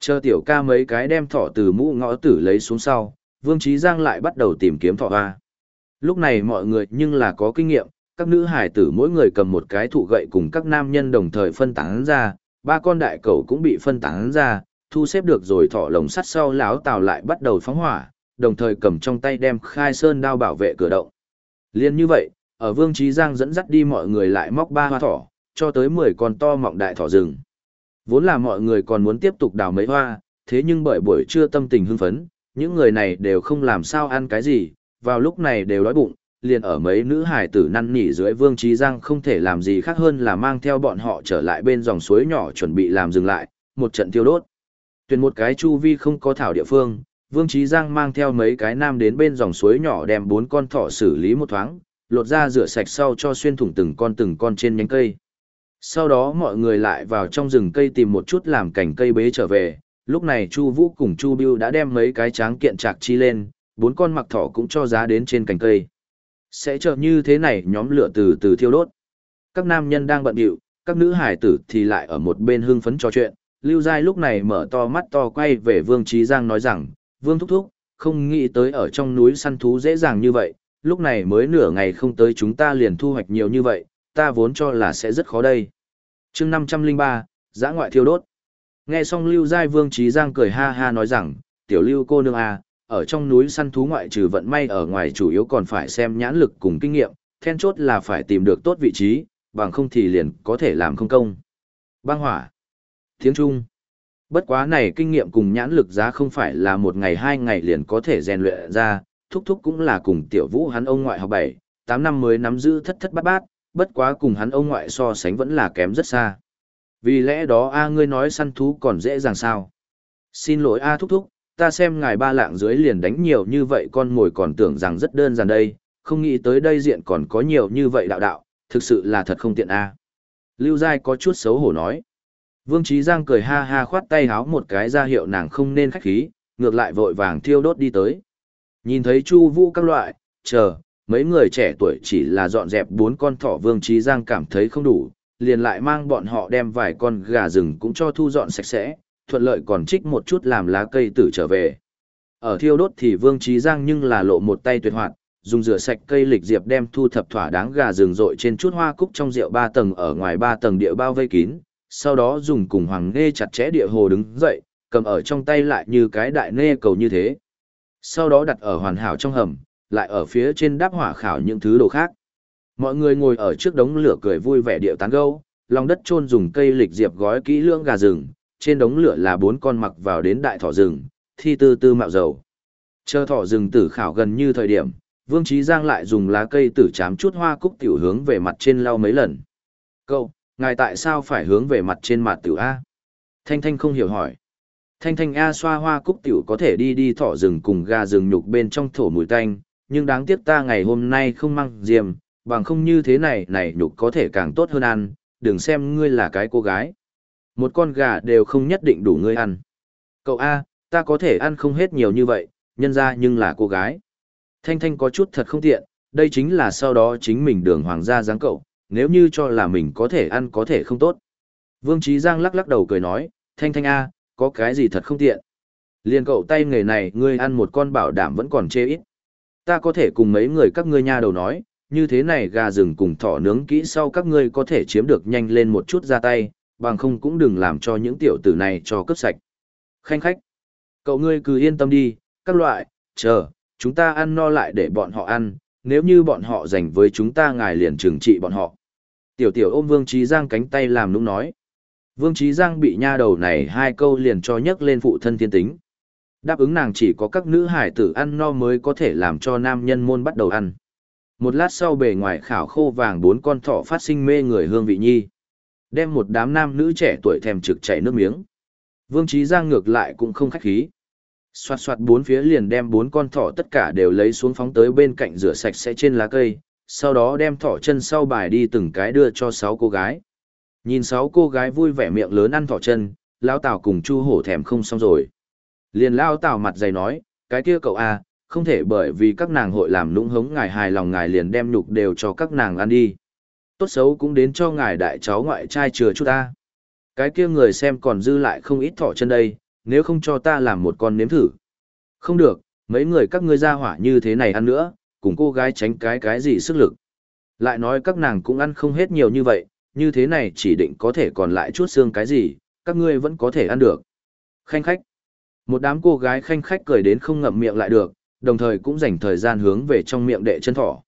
chờ tiểu ca mấy cái đem thỏ từ mũ ngõ tử lấy xuống sau, Vương Trí Giang lại bắt đầu tìm kiếm thỏ hoa. Lúc này mọi người nhưng là có kinh nghiệm, các nữ hải tử mỗi người cầm một cái thụ gậy cùng các nam nhân đồng thời phân tán ra, ba con đại cầu cũng bị phân tán ra, thu xếp được rồi thỏ lồng sắt sau lão tào lại bắt đầu phóng hỏa, đồng thời cầm trong tay đem khai sơn đao bảo vệ cửa động. Liên như vậy, ở Vương Trí Giang dẫn dắt đi mọi người lại móc ba hoa thỏ, cho tới 10 con to mọng đại thỏ rừng. Vốn là mọi người còn muốn tiếp tục đào mấy hoa, thế nhưng bởi buổi trưa tâm tình hưng phấn, những người này đều không làm sao ăn cái gì, vào lúc này đều đói bụng, liền ở mấy nữ hải tử năn nỉ dưới Vương Trí Giang không thể làm gì khác hơn là mang theo bọn họ trở lại bên dòng suối nhỏ chuẩn bị làm dừng lại, một trận tiêu đốt. Tuyển một cái chu vi không có thảo địa phương, Vương Trí Giang mang theo mấy cái nam đến bên dòng suối nhỏ đem bốn con thỏ xử lý một thoáng, lột ra rửa sạch sau cho xuyên thủng từng con từng con trên nhánh cây. Sau đó mọi người lại vào trong rừng cây tìm một chút làm cảnh cây bế trở về, lúc này Chu Vũ cùng Chu Bưu đã đem mấy cái tráng kiện trạc chi lên, bốn con mặc thỏ cũng cho giá đến trên cành cây. Sẽ chợt như thế này nhóm lửa từ từ thiêu đốt. Các nam nhân đang bận rộn, các nữ hải tử thì lại ở một bên hưng phấn trò chuyện. Lưu Giai lúc này mở to mắt to quay về Vương Trí Giang nói rằng, Vương Thúc Thúc, không nghĩ tới ở trong núi săn thú dễ dàng như vậy, lúc này mới nửa ngày không tới chúng ta liền thu hoạch nhiều như vậy, ta vốn cho là sẽ rất khó đây. chương 503, giã ngoại thiêu đốt. Nghe xong Lưu Giai Vương Trí Giang cười ha ha nói rằng, tiểu Lưu cô nương à, ở trong núi săn thú ngoại trừ vận may ở ngoài chủ yếu còn phải xem nhãn lực cùng kinh nghiệm, then chốt là phải tìm được tốt vị trí, bằng không thì liền có thể làm không công. Băng hỏa. Tiếng Trung. Bất quá này kinh nghiệm cùng nhãn lực giá không phải là một ngày hai ngày liền có thể rèn luyện ra, thúc thúc cũng là cùng tiểu vũ hắn ông ngoại học bảy, tám năm mới nắm giữ thất thất bát bát, bất quá cùng hắn ông ngoại so sánh vẫn là kém rất xa. Vì lẽ đó a ngươi nói săn thú còn dễ dàng sao? Xin lỗi a thúc thúc, ta xem ngài ba lạng dưới liền đánh nhiều như vậy con mồi còn tưởng rằng rất đơn giản đây, không nghĩ tới đây diện còn có nhiều như vậy đạo đạo, thực sự là thật không tiện a. Lưu Giai có chút xấu hổ nói. Vương Trí Giang cười ha ha khoát tay háo một cái ra hiệu nàng không nên khách khí, ngược lại vội vàng thiêu đốt đi tới. Nhìn thấy Chu Vũ các loại, chờ, mấy người trẻ tuổi chỉ là dọn dẹp bốn con thỏ Vương Trí Giang cảm thấy không đủ, liền lại mang bọn họ đem vài con gà rừng cũng cho thu dọn sạch sẽ, thuận lợi còn trích một chút làm lá cây tử trở về. Ở thiêu đốt thì Vương Trí Giang nhưng là lộ một tay tuyệt hoạt, dùng rửa sạch cây lịch diệp đem thu thập thỏa đáng gà rừng rội trên chút hoa cúc trong rượu ba tầng ở ngoài ba tầng địa bao vây kín, sau đó dùng cùng hoàng nê chặt chẽ địa hồ đứng dậy, cầm ở trong tay lại như cái đại nê cầu như thế. Sau đó đặt ở hoàn hảo trong hầm, lại ở phía trên đáp hỏa khảo những thứ đồ khác. Mọi người ngồi ở trước đống lửa cười vui vẻ điệu tán gâu, lòng đất chôn dùng cây lịch diệp gói kỹ lưỡng gà rừng, trên đống lửa là bốn con mặc vào đến đại thỏ rừng, thi tư tư mạo dầu. Chờ thỏ rừng tử khảo gần như thời điểm, Vương Trí Giang lại dùng lá cây tử chám chút hoa cúc tiểu hướng về mặt trên lau mấy lần. Cậu, ngài tại sao phải hướng về mặt trên mặt tiểu A? Thanh Thanh không hiểu hỏi. Thanh Thanh A xoa hoa cúc tiểu có thể đi đi thỏ rừng cùng gà rừng nhục bên trong thổ mùi tanh, nhưng đáng tiếc ta ngày hôm nay không mang diềm, bằng không như thế này này nhục có thể càng tốt hơn ăn, đừng xem ngươi là cái cô gái. Một con gà đều không nhất định đủ ngươi ăn. Cậu A, ta có thể ăn không hết nhiều như vậy, nhân ra nhưng là cô gái. Thanh Thanh có chút thật không tiện, đây chính là sau đó chính mình đường hoàng gia dáng cậu, nếu như cho là mình có thể ăn có thể không tốt. Vương Trí Giang lắc lắc đầu cười nói, Thanh Thanh A, có cái gì thật không tiện. Liên cậu tay nghề này ngươi ăn một con bảo đảm vẫn còn chê ít. Ta có thể cùng mấy người các ngươi nha đầu nói, như thế này gà rừng cùng thỏ nướng kỹ sau các ngươi có thể chiếm được nhanh lên một chút ra tay, bằng không cũng đừng làm cho những tiểu tử này cho cướp sạch. Khanh khách, cậu ngươi cứ yên tâm đi, các loại, chờ, chúng ta ăn no lại để bọn họ ăn, nếu như bọn họ dành với chúng ta ngài liền trừng trị bọn họ. Tiểu tiểu ôm Vương Trí Giang cánh tay làm nũng nói. Vương Trí Giang bị nha đầu này hai câu liền cho nhấc lên phụ thân thiên tính. Đáp ứng nàng chỉ có các nữ hải tử ăn no mới có thể làm cho nam nhân môn bắt đầu ăn. Một lát sau bề ngoài khảo khô vàng bốn con thỏ phát sinh mê người hương vị nhi. Đem một đám nam nữ trẻ tuổi thèm trực chảy nước miếng. Vương Trí Giang ngược lại cũng không khách khí. Xoạt xoạt bốn phía liền đem bốn con thỏ tất cả đều lấy xuống phóng tới bên cạnh rửa sạch sẽ trên lá cây, sau đó đem thỏ chân sau bài đi từng cái đưa cho sáu cô gái. Nhìn sáu cô gái vui vẻ miệng lớn ăn thỏ chân, Lão Tào cùng Chu Hổ thèm không xong rồi. Liền Lão Tào mặt dày nói, cái kia cậu à, không thể bởi vì các nàng hội làm nũng hống ngài hài lòng ngài liền đem nhục đều cho các nàng ăn đi tốt xấu cũng đến cho ngài đại cháu ngoại trai chừa chút ta. Cái kia người xem còn dư lại không ít thỏ chân đây, nếu không cho ta làm một con nếm thử. Không được, mấy người các ngươi ra hỏa như thế này ăn nữa, cùng cô gái tránh cái cái gì sức lực. Lại nói các nàng cũng ăn không hết nhiều như vậy, như thế này chỉ định có thể còn lại chút xương cái gì, các ngươi vẫn có thể ăn được. Khanh khách. Một đám cô gái khanh khách cười đến không ngậm miệng lại được, đồng thời cũng dành thời gian hướng về trong miệng đệ chân thỏ.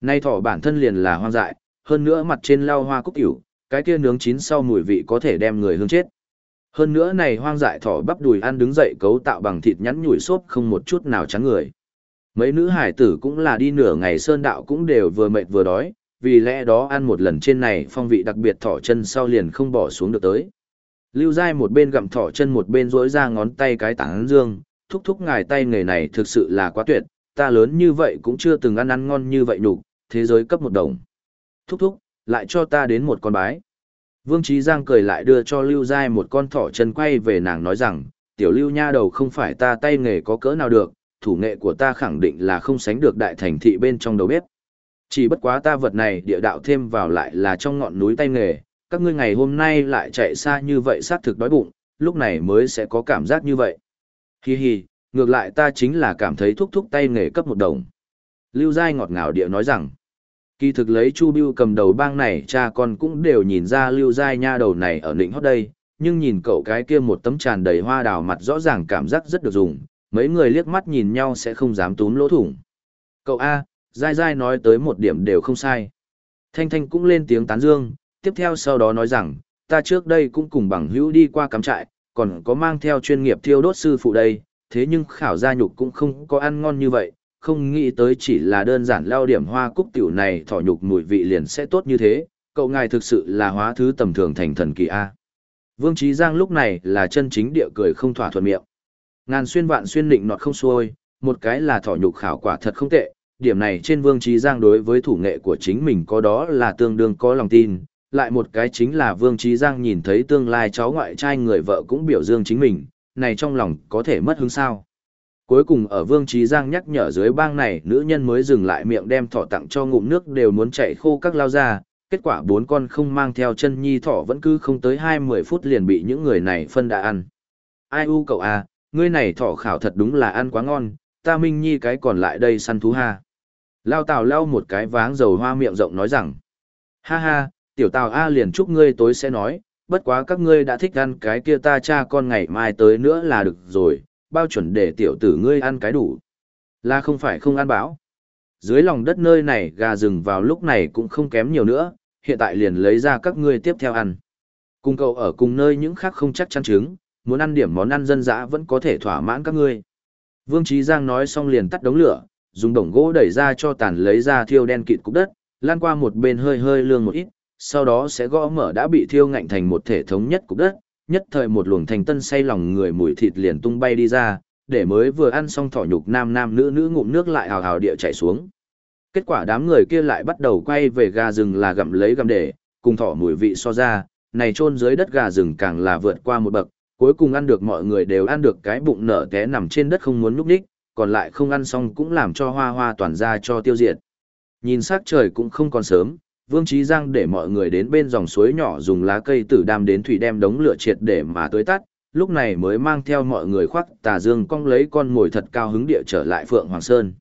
Nay thỏ bản thân liền là hoang dại, hơn nữa mặt trên lau hoa cúc tiểu, cái kia nướng chín sau mùi vị có thể đem người hương chết. Hơn nữa này hoang dại thỏ bắp đùi ăn đứng dậy cấu tạo bằng thịt nhắn nhủi xốp không một chút nào trắng người. Mấy nữ hải tử cũng là đi nửa ngày sơn đạo cũng đều vừa mệt vừa đói, vì lẽ đó ăn một lần trên này phong vị đặc biệt thỏ chân sau liền không bỏ xuống được tới. Lưu Giai một bên gặm thỏ chân một bên rỗi ra ngón tay cái tảng dương, thúc thúc ngài tay nghề này thực sự là quá tuyệt, ta lớn như vậy cũng chưa từng ăn ăn ngon như vậy nhục, thế giới cấp một đồng. Thúc thúc, lại cho ta đến một con bái. Vương Trí Giang cười lại đưa cho Lưu Giai một con thỏ chân quay về nàng nói rằng, tiểu Lưu nha đầu không phải ta tay nghề có cỡ nào được, thủ nghệ của ta khẳng định là không sánh được đại thành thị bên trong đầu bếp. Chỉ bất quá ta vật này địa đạo thêm vào lại là trong ngọn núi tay nghề, các ngươi ngày hôm nay lại chạy xa như vậy xác thực đói bụng, lúc này mới sẽ có cảm giác như vậy. Hi hi, ngược lại ta chính là cảm thấy thúc thúc tay nghề cấp một đồng. Lưu Giai ngọt ngào địa nói rằng, kỳ thực lấy Chu Biêu cầm đầu bang này cha con cũng đều nhìn ra Lưu Giai nha đầu này ở nịnh hót đây, nhưng nhìn cậu cái kia một tấm tràn đầy hoa đào mặt rõ ràng cảm giác rất được dùng, mấy người liếc mắt nhìn nhau sẽ không dám túm lỗ thủng. Cậu A, Giai Giai nói tới một điểm đều không sai. Thanh Thanh cũng lên tiếng tán dương, tiếp theo sau đó nói rằng, ta trước đây cũng cùng bằng hữu đi qua cắm trại, còn có mang theo chuyên nghiệp thiêu đốt sư phụ đây, thế nhưng khảo gia nhục cũng không có ăn ngon như vậy, không nghĩ tới chỉ là đơn giản lao điểm hoa cúc tiểu này thỏ nhục mùi vị liền sẽ tốt như thế, cậu ngài thực sự là hóa thứ tầm thường thành thần kỳ A. Vương Trí Giang lúc này là chân chính địa cười không thỏa thuận miệng. Ngàn xuyên vạn xuyên định nọt không xuôi, một cái là thỏ nhục khảo quả thật không tệ, điểm này trên Vương Trí Giang đối với thủ nghệ của chính mình có đó là tương đương có lòng tin, lại một cái chính là Vương Trí Giang nhìn thấy tương lai cháu ngoại trai người vợ cũng biểu dương chính mình, này trong lòng có thể mất hứng sao. Cuối cùng ở Vương Trí Giang nhắc nhở dưới bang này nữ nhân mới dừng lại miệng đem thỏ tặng cho ngụm nước đều muốn chạy khô các lao ra, kết quả bốn con không mang theo chân nhi thỏ vẫn cứ không tới hai mươi phút liền bị những người này phân đã ăn. Ai u cậu à, ngươi này thỏ khảo thật đúng là ăn quá ngon, ta minh nhi cái còn lại đây săn thú ha. Lao tào lau một cái váng dầu hoa miệng rộng nói rằng, ha ha, tiểu tào A liền chúc ngươi tối sẽ nói, bất quá các ngươi đã thích ăn cái kia ta cha con ngày mai tới nữa là được rồi, bao chuẩn để tiểu tử ngươi ăn cái đủ. Là không phải không ăn bão. Dưới lòng đất nơi này gà rừng vào lúc này cũng không kém nhiều nữa, hiện tại liền lấy ra các ngươi tiếp theo ăn. Cùng cậu ở cùng nơi những khác không chắc chắn chứng, muốn ăn điểm món ăn dân dã vẫn có thể thỏa mãn các ngươi. Vương Trí Giang nói xong liền tắt đống lửa, dùng đồng gỗ đẩy ra cho tàn lấy ra thiêu đen kịt cục đất, lan qua một bên hơi hơi lương một ít, sau đó sẽ gõ mở đã bị thiêu ngạnh thành một thể thống nhất cục đất, nhất thời một luồng thành tân say lòng người mùi thịt liền tung bay đi ra, để mới vừa ăn xong thỏ nhục nam nam nữ nữ ngụm nước lại hào hào địa chảy xuống. Kết quả đám người kia lại bắt đầu quay về gà rừng là gặm lấy gặm để, cùng thỏ mùi vị so ra, này chôn dưới đất gà rừng càng là vượt qua một bậc, cuối cùng ăn được mọi người đều ăn được cái bụng nở té nằm trên đất không muốn núp đích, còn lại không ăn xong cũng làm cho hoa hoa toàn ra cho tiêu diệt. Nhìn sắc trời cũng không còn sớm, Vương Trí Giang để mọi người đến bên dòng suối nhỏ dùng lá cây tử đam đến thủy đem đống lửa triệt để mà tưới tắt, lúc này mới mang theo mọi người khoác tà dương cong lấy con ngồi thật cao hứng địa trở lại Phượng Hoàng Sơn.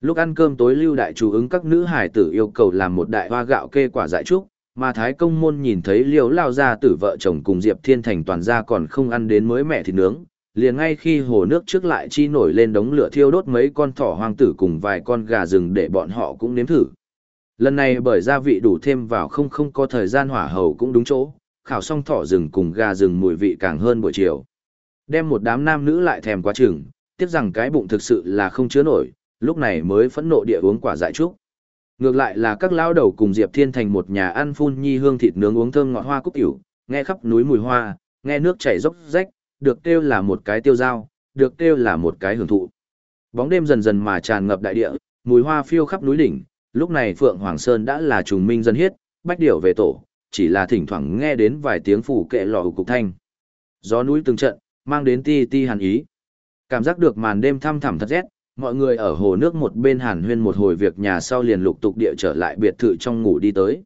Lúc ăn cơm tối lưu đại chủ ứng các nữ hải tử yêu cầu làm một đại hoa gạo kê quả dại trúc, mà Thái Công Môn nhìn thấy liều lao ra tử vợ chồng cùng Diệp Thiên Thành toàn ra còn không ăn đến mới mẹ thịt nướng, liền ngay khi hồ nước trước lại chi nổi lên đống lửa thiêu đốt mấy con thỏ hoang tử cùng vài con gà rừng để bọn họ cũng nếm thử. Lần này bởi gia vị đủ thêm vào không không có thời gian hỏa hầu cũng đúng chỗ, khảo xong thỏ rừng cùng gà rừng mùi vị càng hơn buổi chiều. Đem một đám nam nữ lại thèm quá chừng, tiếc rằng cái bụng thực sự là không chứa nổi, lúc này mới phẫn nộ địa uống quả dại trúc. Ngược lại là các lao đầu cùng Diệp Thiên thành một nhà ăn phun nhi hương thịt nướng uống thơm ngọt hoa cúc tiểu, nghe khắp núi mùi hoa, nghe nước chảy dốc rách, được kêu là một cái tiêu dao, được kêu là một cái hưởng thụ. Bóng đêm dần dần mà tràn ngập đại địa, mùi hoa phiêu khắp núi đỉnh, lúc này Phượng Hoàng Sơn đã là trùng minh dân hiết, bách điểu về tổ, chỉ là thỉnh thoảng nghe đến vài tiếng phủ kệ lò cục thanh. Gió núi từng trận, mang đến ti ti hàn ý. Cảm giác được màn đêm thăm thẳm thật rét, mọi người ở hồ nước một bên hàn huyên một hồi việc nhà sau liền lục tục địa trở lại biệt thự trong ngủ đi tới.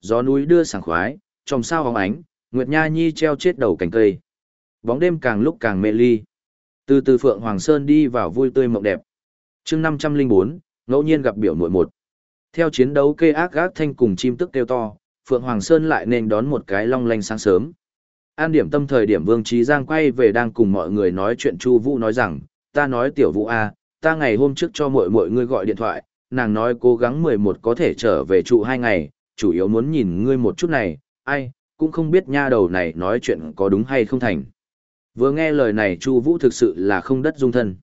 Gió núi đưa sảng khoái, trong sao hóng ánh, Nguyệt Nha Nhi treo chết đầu cành cây. Bóng đêm càng lúc càng mê ly. Từ từ Phượng Hoàng Sơn đi vào vui tươi mộng đẹp. chương 504, ngẫu nhiên gặp biểu muội một. Theo chiến đấu kê ác gác thanh cùng chim tức kêu to, Phượng Hoàng Sơn lại nên đón một cái long lanh sáng sớm. An điểm tâm thời điểm Vương Trí Giang quay về đang cùng mọi người nói chuyện Chu Vũ nói rằng, ta nói tiểu Vũ A, ta ngày hôm trước cho mọi mọi ngươi gọi điện thoại, nàng nói cố gắng 11 có thể trở về trụ hai ngày, chủ yếu muốn nhìn ngươi một chút này, ai, cũng không biết nha đầu này nói chuyện có đúng hay không thành. Vừa nghe lời này Chu Vũ thực sự là không đất dung thân.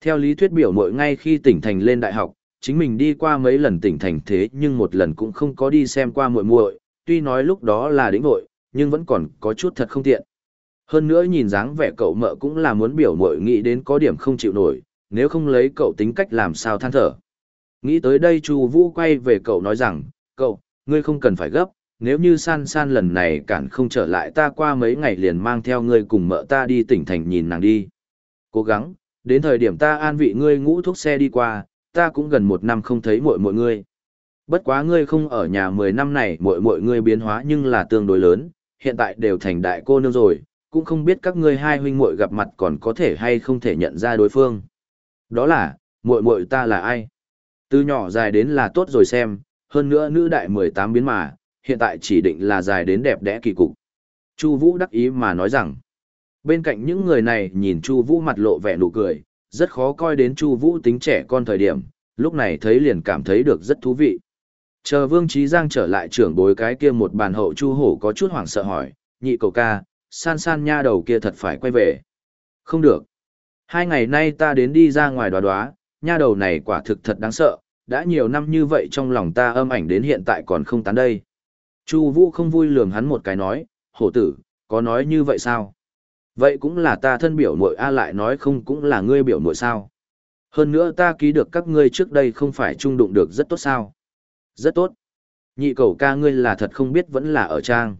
Theo lý thuyết biểu muội ngay khi tỉnh thành lên đại học, chính mình đi qua mấy lần tỉnh thành thế nhưng một lần cũng không có đi xem qua muội muội, tuy nói lúc đó là đỉnh vội, nhưng vẫn còn có chút thật không tiện. Hơn nữa nhìn dáng vẻ cậu mợ cũng là muốn biểu muội nghĩ đến có điểm không chịu nổi, nếu không lấy cậu tính cách làm sao than thở. Nghĩ tới đây Chu Vũ quay về cậu nói rằng, cậu, ngươi không cần phải gấp, nếu như san san lần này cản không trở lại ta qua mấy ngày liền mang theo ngươi cùng mợ ta đi tỉnh thành nhìn nàng đi. Cố gắng, đến thời điểm ta an vị ngươi ngũ thuốc xe đi qua, ta cũng gần một năm không thấy muội muội ngươi. Bất quá ngươi không ở nhà 10 năm này muội muội ngươi biến hóa nhưng là tương đối lớn, hiện tại đều thành đại cô nương rồi, cũng không biết các ngươi hai huynh muội gặp mặt còn có thể hay không thể nhận ra đối phương. Đó là, muội muội ta là ai? Từ nhỏ dài đến là tốt rồi xem, hơn nữa nữ đại 18 biến mà, hiện tại chỉ định là dài đến đẹp đẽ kỳ cục. Chu Vũ đắc ý mà nói rằng, bên cạnh những người này nhìn Chu Vũ mặt lộ vẻ nụ cười, rất khó coi đến Chu Vũ tính trẻ con thời điểm, lúc này thấy liền cảm thấy được rất thú vị. Chờ Vương Trí Giang trở lại trưởng bối cái kia một bàn hậu Chu Hổ có chút hoảng sợ hỏi, nhị cầu ca, san san nha đầu kia thật phải quay về. Không được. Hai ngày nay ta đến đi ra ngoài đoá đoá, nha đầu này quả thực thật đáng sợ, đã nhiều năm như vậy trong lòng ta âm ảnh đến hiện tại còn không tán đây. Chu Vũ không vui lườm hắn một cái nói, hổ tử, có nói như vậy sao? Vậy cũng là ta thân biểu muội a lại nói không cũng là ngươi biểu muội sao? Hơn nữa ta ký được các ngươi trước đây không phải chung đụng được rất tốt sao? Rất tốt. Nhị cầu ca ngươi là thật không biết vẫn là ở trang.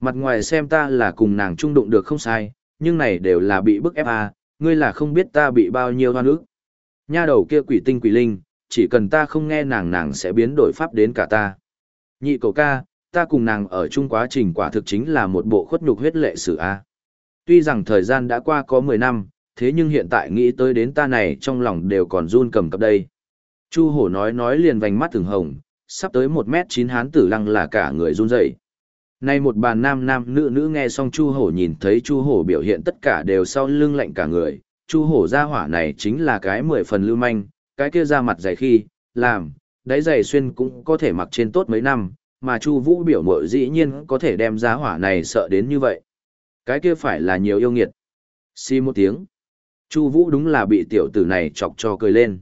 Mặt ngoài xem ta là cùng nàng chung đụng được không sai, nhưng này đều là bị bức ép a, ngươi là không biết ta bị bao nhiêu hoan ức. Nha đầu kia quỷ tinh quỷ linh, chỉ cần ta không nghe nàng nàng sẽ biến đổi pháp đến cả ta. Nhị cầu ca, ta cùng nàng ở chung quá trình quả thực chính là một bộ khuất nhục huyết lệ sử A. Tuy rằng thời gian đã qua có 10 năm, thế nhưng hiện tại nghĩ tới đến ta này trong lòng đều còn run cầm cập đây. Chu hổ nói nói liền vành mắt từng hồng, sắp tới 1 mét 9 hán tử lăng là cả người run rẩy. Nay một bàn nam nam nữ nữ nghe xong Chu hổ nhìn thấy Chu hổ biểu hiện tất cả đều sau lưng lạnh cả người, Chu hổ ra hỏa này chính là cái mười phần lưu manh, cái kia ra mặt dày khi, làm, đáy dày xuyên cũng có thể mặc trên tốt mấy năm, mà Chu Vũ biểu mội dĩ nhiên có thể đem giá hỏa này sợ đến như vậy. Cái kia phải là nhiều yêu nghiệt. Xi một tiếng. Chu Vũ đúng là bị tiểu tử này chọc cho cười lên.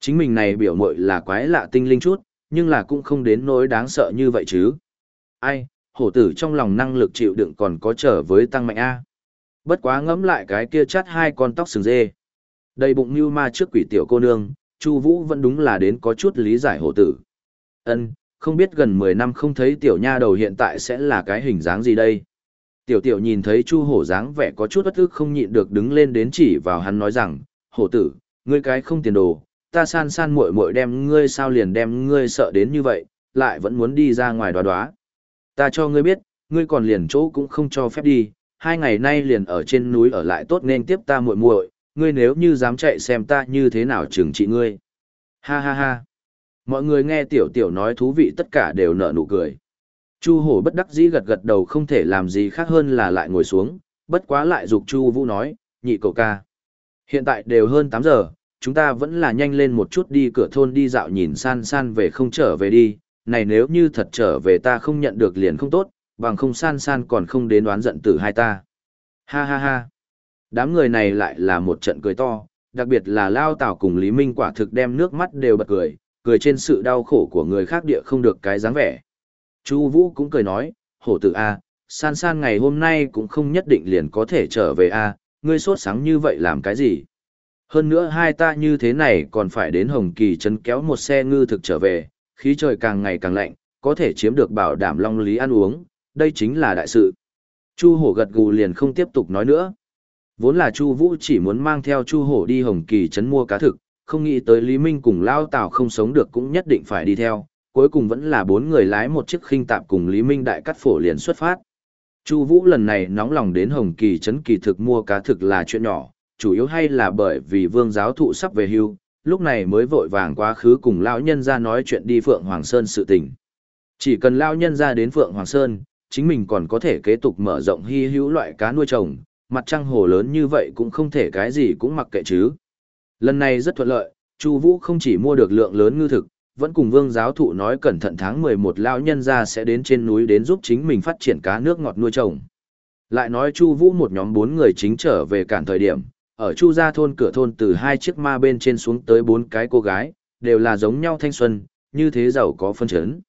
Chính mình này biểu mội là quái lạ tinh linh chút, nhưng là cũng không đến nỗi đáng sợ như vậy chứ. Ai, hổ tử trong lòng năng lực chịu đựng còn có trở với tăng mạnh A. Bất quá ngẫm lại cái kia chắt hai con tóc sừng dê. Đầy bụng như ma trước quỷ tiểu cô nương, Chu Vũ vẫn đúng là đến có chút lý giải hổ tử. Ân, không biết gần 10 năm không thấy tiểu nha đầu hiện tại sẽ là cái hình dáng gì đây. Tiểu tiểu nhìn thấy Chu hổ dáng vẻ có chút bất ức không nhịn được đứng lên đến chỉ vào hắn nói rằng, hổ tử, ngươi cái không tiền đồ, ta san san muội muội đem ngươi sao liền đem ngươi sợ đến như vậy, lại vẫn muốn đi ra ngoài đoá đoá. Ta cho ngươi biết, ngươi còn liền chỗ cũng không cho phép đi, hai ngày nay liền ở trên núi ở lại tốt nên tiếp ta muội muội, ngươi nếu như dám chạy xem ta như thế nào trừng trị ngươi. Ha ha ha. Mọi người nghe tiểu tiểu nói thú vị tất cả đều nở nụ cười. Chu hổ bất đắc dĩ gật gật đầu không thể làm gì khác hơn là lại ngồi xuống, bất quá lại dục Chu Vũ nói, nhị cậu ca. Hiện tại đều hơn tám giờ, chúng ta vẫn là nhanh lên một chút đi cửa thôn đi dạo nhìn san san về không trở về đi, này nếu như thật trở về ta không nhận được liền không tốt, bằng không san san còn không đến đoán giận tử hai ta. Ha ha ha. Đám người này lại là một trận cười to, đặc biệt là Lao Tảo cùng Lý Minh quả thực đem nước mắt đều bật cười, cười trên sự đau khổ của người khác địa không được cái dáng vẻ. Chu Vũ cũng cười nói, hổ tử A, san san ngày hôm nay cũng không nhất định liền có thể trở về A, ngươi sốt sáng như vậy làm cái gì? Hơn nữa hai ta như thế này còn phải đến Hồng Kỳ trấn kéo một xe ngư thực trở về, khí trời càng ngày càng lạnh, có thể chiếm được bảo đảm long lý ăn uống, đây chính là đại sự. Chu hổ gật gù liền không tiếp tục nói nữa. Vốn là Chu Vũ chỉ muốn mang theo Chu hổ đi Hồng Kỳ trấn mua cá thực, không nghĩ tới Lý Minh cùng Lao Tào không sống được cũng nhất định phải đi theo, cuối cùng vẫn là bốn người lái một chiếc khinh tạp cùng Lý Minh đại cắt phổ liền xuất phát. Chu Vũ lần này nóng lòng đến Hồng Kỳ trấn kỳ thực mua cá thực là chuyện nhỏ, chủ yếu hay là bởi vì Vương giáo thụ sắp về hưu, lúc này mới vội vàng quá khứ cùng lão nhân ra nói chuyện đi Phượng Hoàng Sơn sự tình. Chỉ cần lão nhân ra đến Phượng Hoàng Sơn, chính mình còn có thể kế tục mở rộng hy hữu loại cá nuôi trồng, mặt trăng hồ lớn như vậy cũng không thể cái gì cũng mặc kệ chứ. Lần này rất thuận lợi, Chu Vũ không chỉ mua được lượng lớn ngư thực, vẫn cùng Vương giáo thụ nói cẩn thận tháng 11 lão nhân gia sẽ đến trên núi đến giúp chính mình phát triển cá nước ngọt nuôi trồng. Lại nói Chu Vũ một nhóm bốn người chính trở về cản thời điểm, ở Chu gia thôn cửa thôn từ hai chiếc ma bên trên xuống tới bốn cái cô gái, đều là giống nhau thanh xuân, như thế giàu có phân chấn.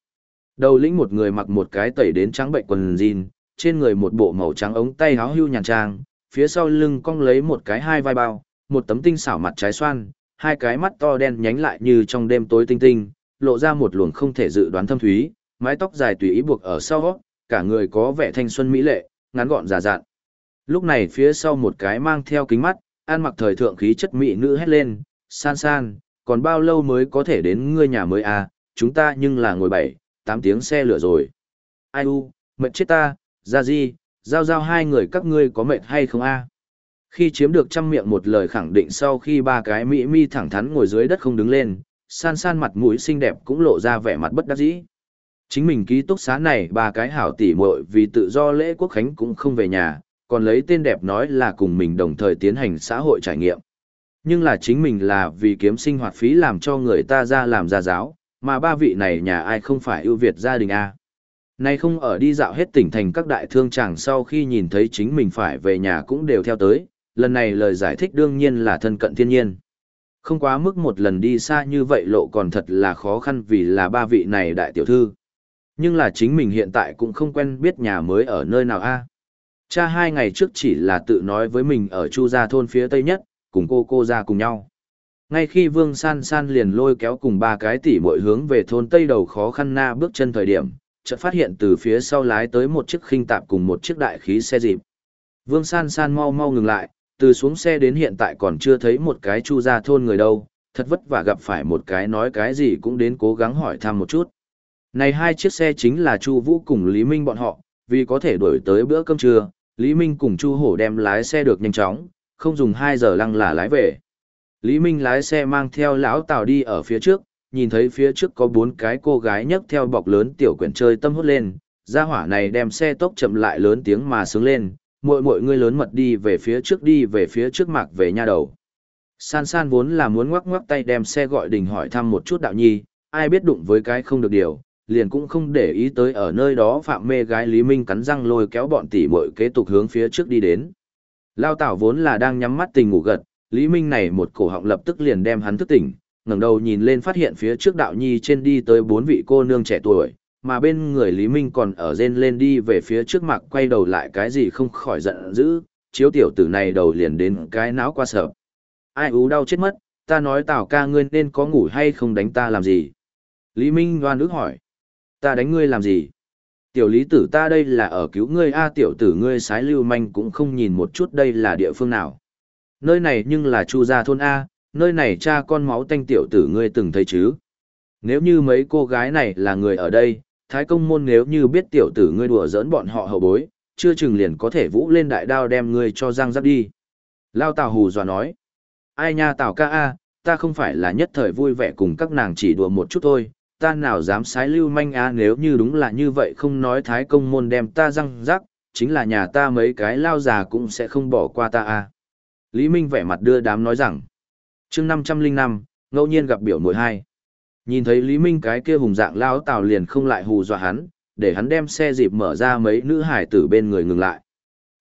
Đầu lĩnh một người mặc một cái tẩy đến trắng bệnh quần jean, trên người một bộ màu trắng ống tay áo hưu nhàn trang, phía sau lưng cong lấy một cái hai vai bao, một tấm tinh xảo mặt trái xoan, hai cái mắt to đen nhánh lại như trong đêm tối tinh tinh, lộ ra một luồng không thể dự đoán thâm thúy, mái tóc dài tùy ý buộc ở sau, cả người có vẻ thanh xuân mỹ lệ, ngắn gọn giả dạn. Lúc này phía sau một cái mang theo kính mắt, ăn mặc thời thượng khí chất mỹ nữ hét lên, san san, còn bao lâu mới có thể đến ngươi nhà mới à, chúng ta nhưng là ngồi bảy, tám tiếng xe lửa rồi. Ai u, mệt chết ta, ra gì, giao giao hai người các ngươi có mệt hay không a? Khi chiếm được trăm miệng một lời khẳng định sau khi ba cái mỹ mi thẳng thắn ngồi dưới đất không đứng lên, san san mặt mũi xinh đẹp cũng lộ ra vẻ mặt bất đắc dĩ. Chính mình ký túc xá này ba cái hảo tỉ muội vì tự do lễ quốc khánh cũng không về nhà, còn lấy tên đẹp nói là cùng mình đồng thời tiến hành xã hội trải nghiệm. Nhưng là chính mình là vì kiếm sinh hoạt phí làm cho người ta ra làm gia giáo, mà ba vị này nhà ai không phải ưu việt gia đình A. Nay không ở đi dạo hết tỉnh thành các đại thương chàng sau khi nhìn thấy chính mình phải về nhà cũng đều theo tới, lần này lời giải thích đương nhiên là thân cận thiên nhiên. Không quá mức một lần đi xa như vậy lộ còn thật là khó khăn vì là ba vị này đại tiểu thư. Nhưng là chính mình hiện tại cũng không quen biết nhà mới ở nơi nào a. Cha hai ngày trước chỉ là tự nói với mình ở Chu Gia thôn phía tây nhất, cùng cô cô ra cùng nhau. Ngay khi Vương San San liền lôi kéo cùng ba cái tỷ muội hướng về thôn tây đầu khó khăn na bước chân thời điểm, chợt phát hiện từ phía sau lái tới một chiếc khinh tạp cùng một chiếc đại khí xe dịp. Vương San San mau mau ngừng lại, từ xuống xe đến hiện tại còn chưa thấy một cái Chu Gia thôn người đâu, thật vất vả gặp phải một cái nói cái gì cũng đến cố gắng hỏi thăm một chút. Này hai chiếc xe chính là Chu Vũ cùng Lý Minh bọn họ, vì có thể đuổi tới bữa cơm trưa, Lý Minh cùng Chu Hổ đem lái xe được nhanh chóng, không dùng 2 giờ lăng là lái về. Lý Minh lái xe mang theo lão Tào đi ở phía trước, nhìn thấy phía trước có bốn cái cô gái nhấc theo bọc lớn tiểu quyển chơi tâm hút lên, gia hỏa này đem xe tốc chậm lại lớn tiếng mà sướng lên, muội muội ngươi lớn mật đi về phía trước đi về phía trước mạc về nha đầu. San san vốn là muốn ngoắc ngoắc tay đem xe gọi đình hỏi thăm một chút đạo nhi, ai biết đụng với cái không được điều, liền cũng không để ý tới ở nơi đó phạm mê gái Lý Minh cắn răng lôi kéo bọn tỷ muội kế tục hướng phía trước đi đến. Lao Tảo vốn là đang nhắm mắt tình ngủ gật, Lý Minh này một cổ họng lập tức liền đem hắn thức tỉnh, ngẩng đầu nhìn lên phát hiện phía trước đạo nhi trên đi tới bốn vị cô nương trẻ tuổi, mà bên người Lý Minh còn ở rên lên đi về phía trước mặt quay đầu lại cái gì không khỏi giận dữ, chiếu tiểu tử này đầu liền đến cái não qua sợ. Ai ú đau chết mất, ta nói Tào ca ngươi nên có ngủ hay không đánh ta làm gì? Lý Minh đoan ước hỏi. Ta đánh ngươi làm gì? Tiểu lý tử ta đây là ở cứu ngươi a tiểu tử ngươi sái lưu manh cũng không nhìn một chút đây là địa phương nào. Nơi này nhưng là chu gia thôn A, nơi này cha con máu tanh tiểu tử ngươi từng thấy chứ. Nếu như mấy cô gái này là người ở đây, thái công môn nếu như biết tiểu tử ngươi đùa giỡn bọn họ hậu bối, chưa chừng liền có thể vũ lên đại đao đem ngươi cho răng rắc đi. Lao Tào hù dọa nói. Ai nha Tào ca A, ta không phải là nhất thời vui vẻ cùng các nàng chỉ đùa một chút thôi, ta nào dám sái lưu manh á nếu như đúng là như vậy không nói thái công môn đem ta răng rắc, chính là nhà ta mấy cái lao già cũng sẽ không bỏ qua ta a. Lý Minh vẻ mặt đưa đám nói rằng, chương năm trăm linh năm ngẫu nhiên gặp biểu mội hai. Nhìn thấy Lý Minh cái kia hùng dạng lao tào liền không lại hù dọa hắn, để hắn đem xe dịp mở ra mấy nữ hải tử bên người ngừng lại.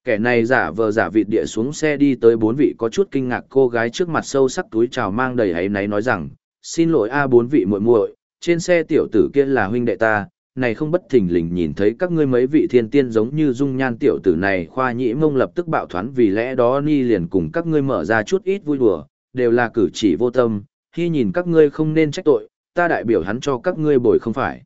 Kẻ này giả vờ giả vịt địa xuống xe đi tới bốn vị có chút kinh ngạc cô gái trước mặt sâu sắc túi trào mang đầy ấy náy nói rằng, xin lỗi a bốn vị muội muội, trên xe tiểu tử kia là huynh đệ ta, này không bất thình lình nhìn thấy các ngươi mấy vị thiên tiên giống như dung nhan tiểu tử này khoa nhĩ mông lập tức bạo thoán vì lẽ đó ni liền cùng các ngươi mở ra chút ít vui đùa, đều là cử chỉ vô tâm, khi nhìn các ngươi không nên trách tội, ta đại biểu hắn cho các ngươi bồi không phải.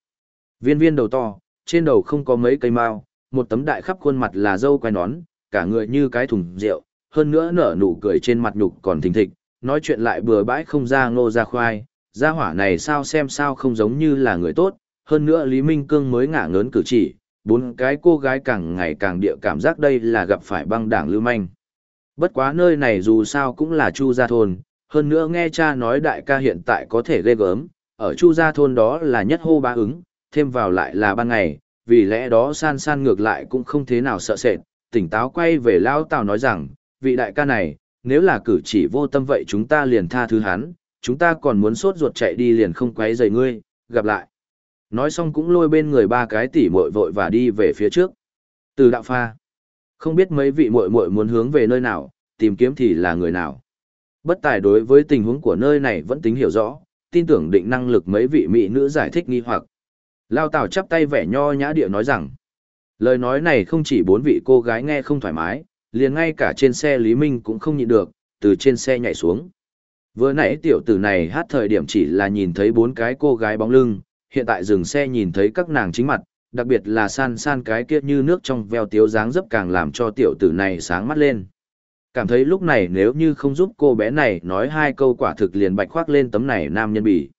Viên viên đầu to, trên đầu không có mấy cây mao, một tấm đại khắp khuôn mặt là dâu quai nón, cả người như cái thùng rượu, hơn nữa nở nụ cười trên mặt nhục còn thình thịch, nói chuyện lại bừa bãi không ra ngô ra khoai, gia hỏa này sao xem sao không giống như là người tốt, hơn nữa Lý Minh Cương mới ngả ngớn cử chỉ, bốn cái cô gái càng ngày càng địa cảm giác đây là gặp phải băng đảng lưu manh. Bất quá nơi này dù sao cũng là chu gia thôn, Hơn nữa nghe cha nói đại ca hiện tại có thể ghê gớm, ở Chu Gia Thôn đó là nhất hô ba ứng, thêm vào lại là ban ngày, vì lẽ đó san san ngược lại cũng không thế nào sợ sệt, tỉnh táo quay về Lao Tào nói rằng, vị đại ca này, nếu là cử chỉ vô tâm vậy chúng ta liền tha thứ hắn, chúng ta còn muốn sốt ruột chạy đi liền không quấy rầy ngươi, gặp lại. Nói xong cũng lôi bên người ba cái tỉ muội vội và đi về phía trước. Từ đạo pha, không biết mấy vị muội muội muốn hướng về nơi nào, tìm kiếm thì là người nào. Bất tài đối với tình huống của nơi này vẫn tính hiểu rõ, tin tưởng định năng lực mấy vị mỹ nữ giải thích nghi hoặc. Lao Tào chắp tay vẻ nho nhã địa nói rằng, lời nói này không chỉ bốn vị cô gái nghe không thoải mái, liền ngay cả trên xe Lý Minh cũng không nhịn được, từ trên xe nhảy xuống. Vừa nãy tiểu tử này hát thời điểm chỉ là nhìn thấy bốn cái cô gái bóng lưng, hiện tại dừng xe nhìn thấy các nàng chính mặt, đặc biệt là san san cái kia như nước trong veo tiếu dáng dấp càng làm cho tiểu tử này sáng mắt lên. Cảm thấy lúc này nếu như không giúp cô bé này nói hai câu quả thực liền bạch khoác lên tấm này nam nhân bỉ.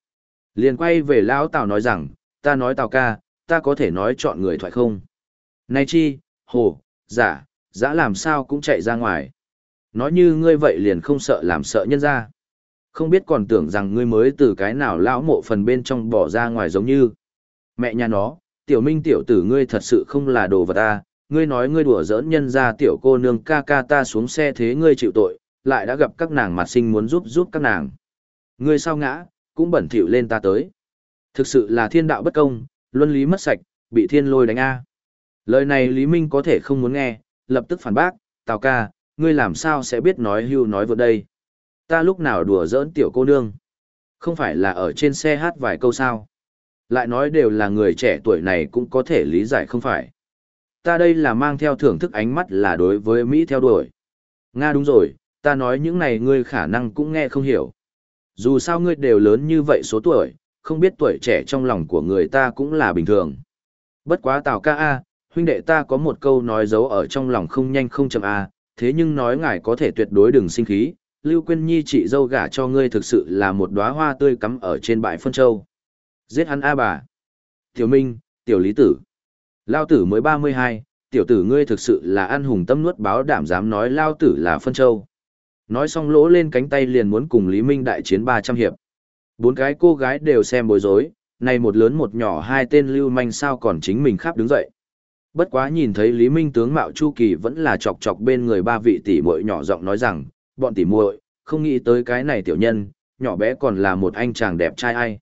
Liền quay về lão Tào nói rằng, ta nói Tào ca, ta có thể nói chọn người thoại không? Này chi, hồ, giả, giả làm sao cũng chạy ra ngoài. Nói như ngươi vậy liền không sợ làm sợ nhân ra. Không biết còn tưởng rằng ngươi mới từ cái nào lão mộ phần bên trong bỏ ra ngoài giống như. Mẹ nhà nó, tiểu minh tiểu tử ngươi thật sự không là đồ vật ta, ngươi nói ngươi đùa giỡn nhân ra tiểu cô nương ca ca ta xuống xe thế ngươi chịu tội, lại đã gặp các nàng mặt sinh muốn giúp giúp các nàng. Ngươi sao ngã, cũng bẩn thỉu lên ta tới. Thực sự là thiên đạo bất công, luân lý mất sạch, bị thiên lôi đánh A. Lời này Lý Minh có thể không muốn nghe, lập tức phản bác, Tào ca, ngươi làm sao sẽ biết nói hưu nói vượt đây. Ta lúc nào đùa giỡn tiểu cô nương. Không phải là ở trên xe hát vài câu sao. Lại nói đều là người trẻ tuổi này cũng có thể lý giải không phải. Ta đây là mang theo thưởng thức ánh mắt là đối với Mỹ theo đuổi. Nga đúng rồi, ta nói những này ngươi khả năng cũng nghe không hiểu. Dù sao ngươi đều lớn như vậy số tuổi, không biết tuổi trẻ trong lòng của người ta cũng là bình thường. Bất quá Tào ca A, huynh đệ ta có một câu nói giấu ở trong lòng không nhanh không chậm A, thế nhưng nói ngài có thể tuyệt đối đừng sinh khí, Lưu Quyên Nhi chị dâu gả cho ngươi thực sự là một đóa hoa tươi cắm ở trên bãi phân châu. Giết hắn A bà. Tiểu Minh, Tiểu Lý Tử. Lao tử mới 32, tiểu tử ngươi thực sự là ăn hùng tâm nuốt báo đảm dám nói Lao tử là phân châu. Nói xong lỗ lên cánh tay liền muốn cùng Lý Minh đại chiến 300 hiệp. Bốn cái cô gái đều xem bối rối, này một lớn một nhỏ hai tên lưu manh sao còn chính mình khắp đứng dậy. Bất quá nhìn thấy Lý Minh tướng Mạo Chu Kỳ vẫn là chọc chọc bên người ba vị tỷ muội nhỏ giọng nói rằng, bọn tỷ muội, không nghĩ tới cái này tiểu nhân, nhỏ bé còn là một anh chàng đẹp trai ai.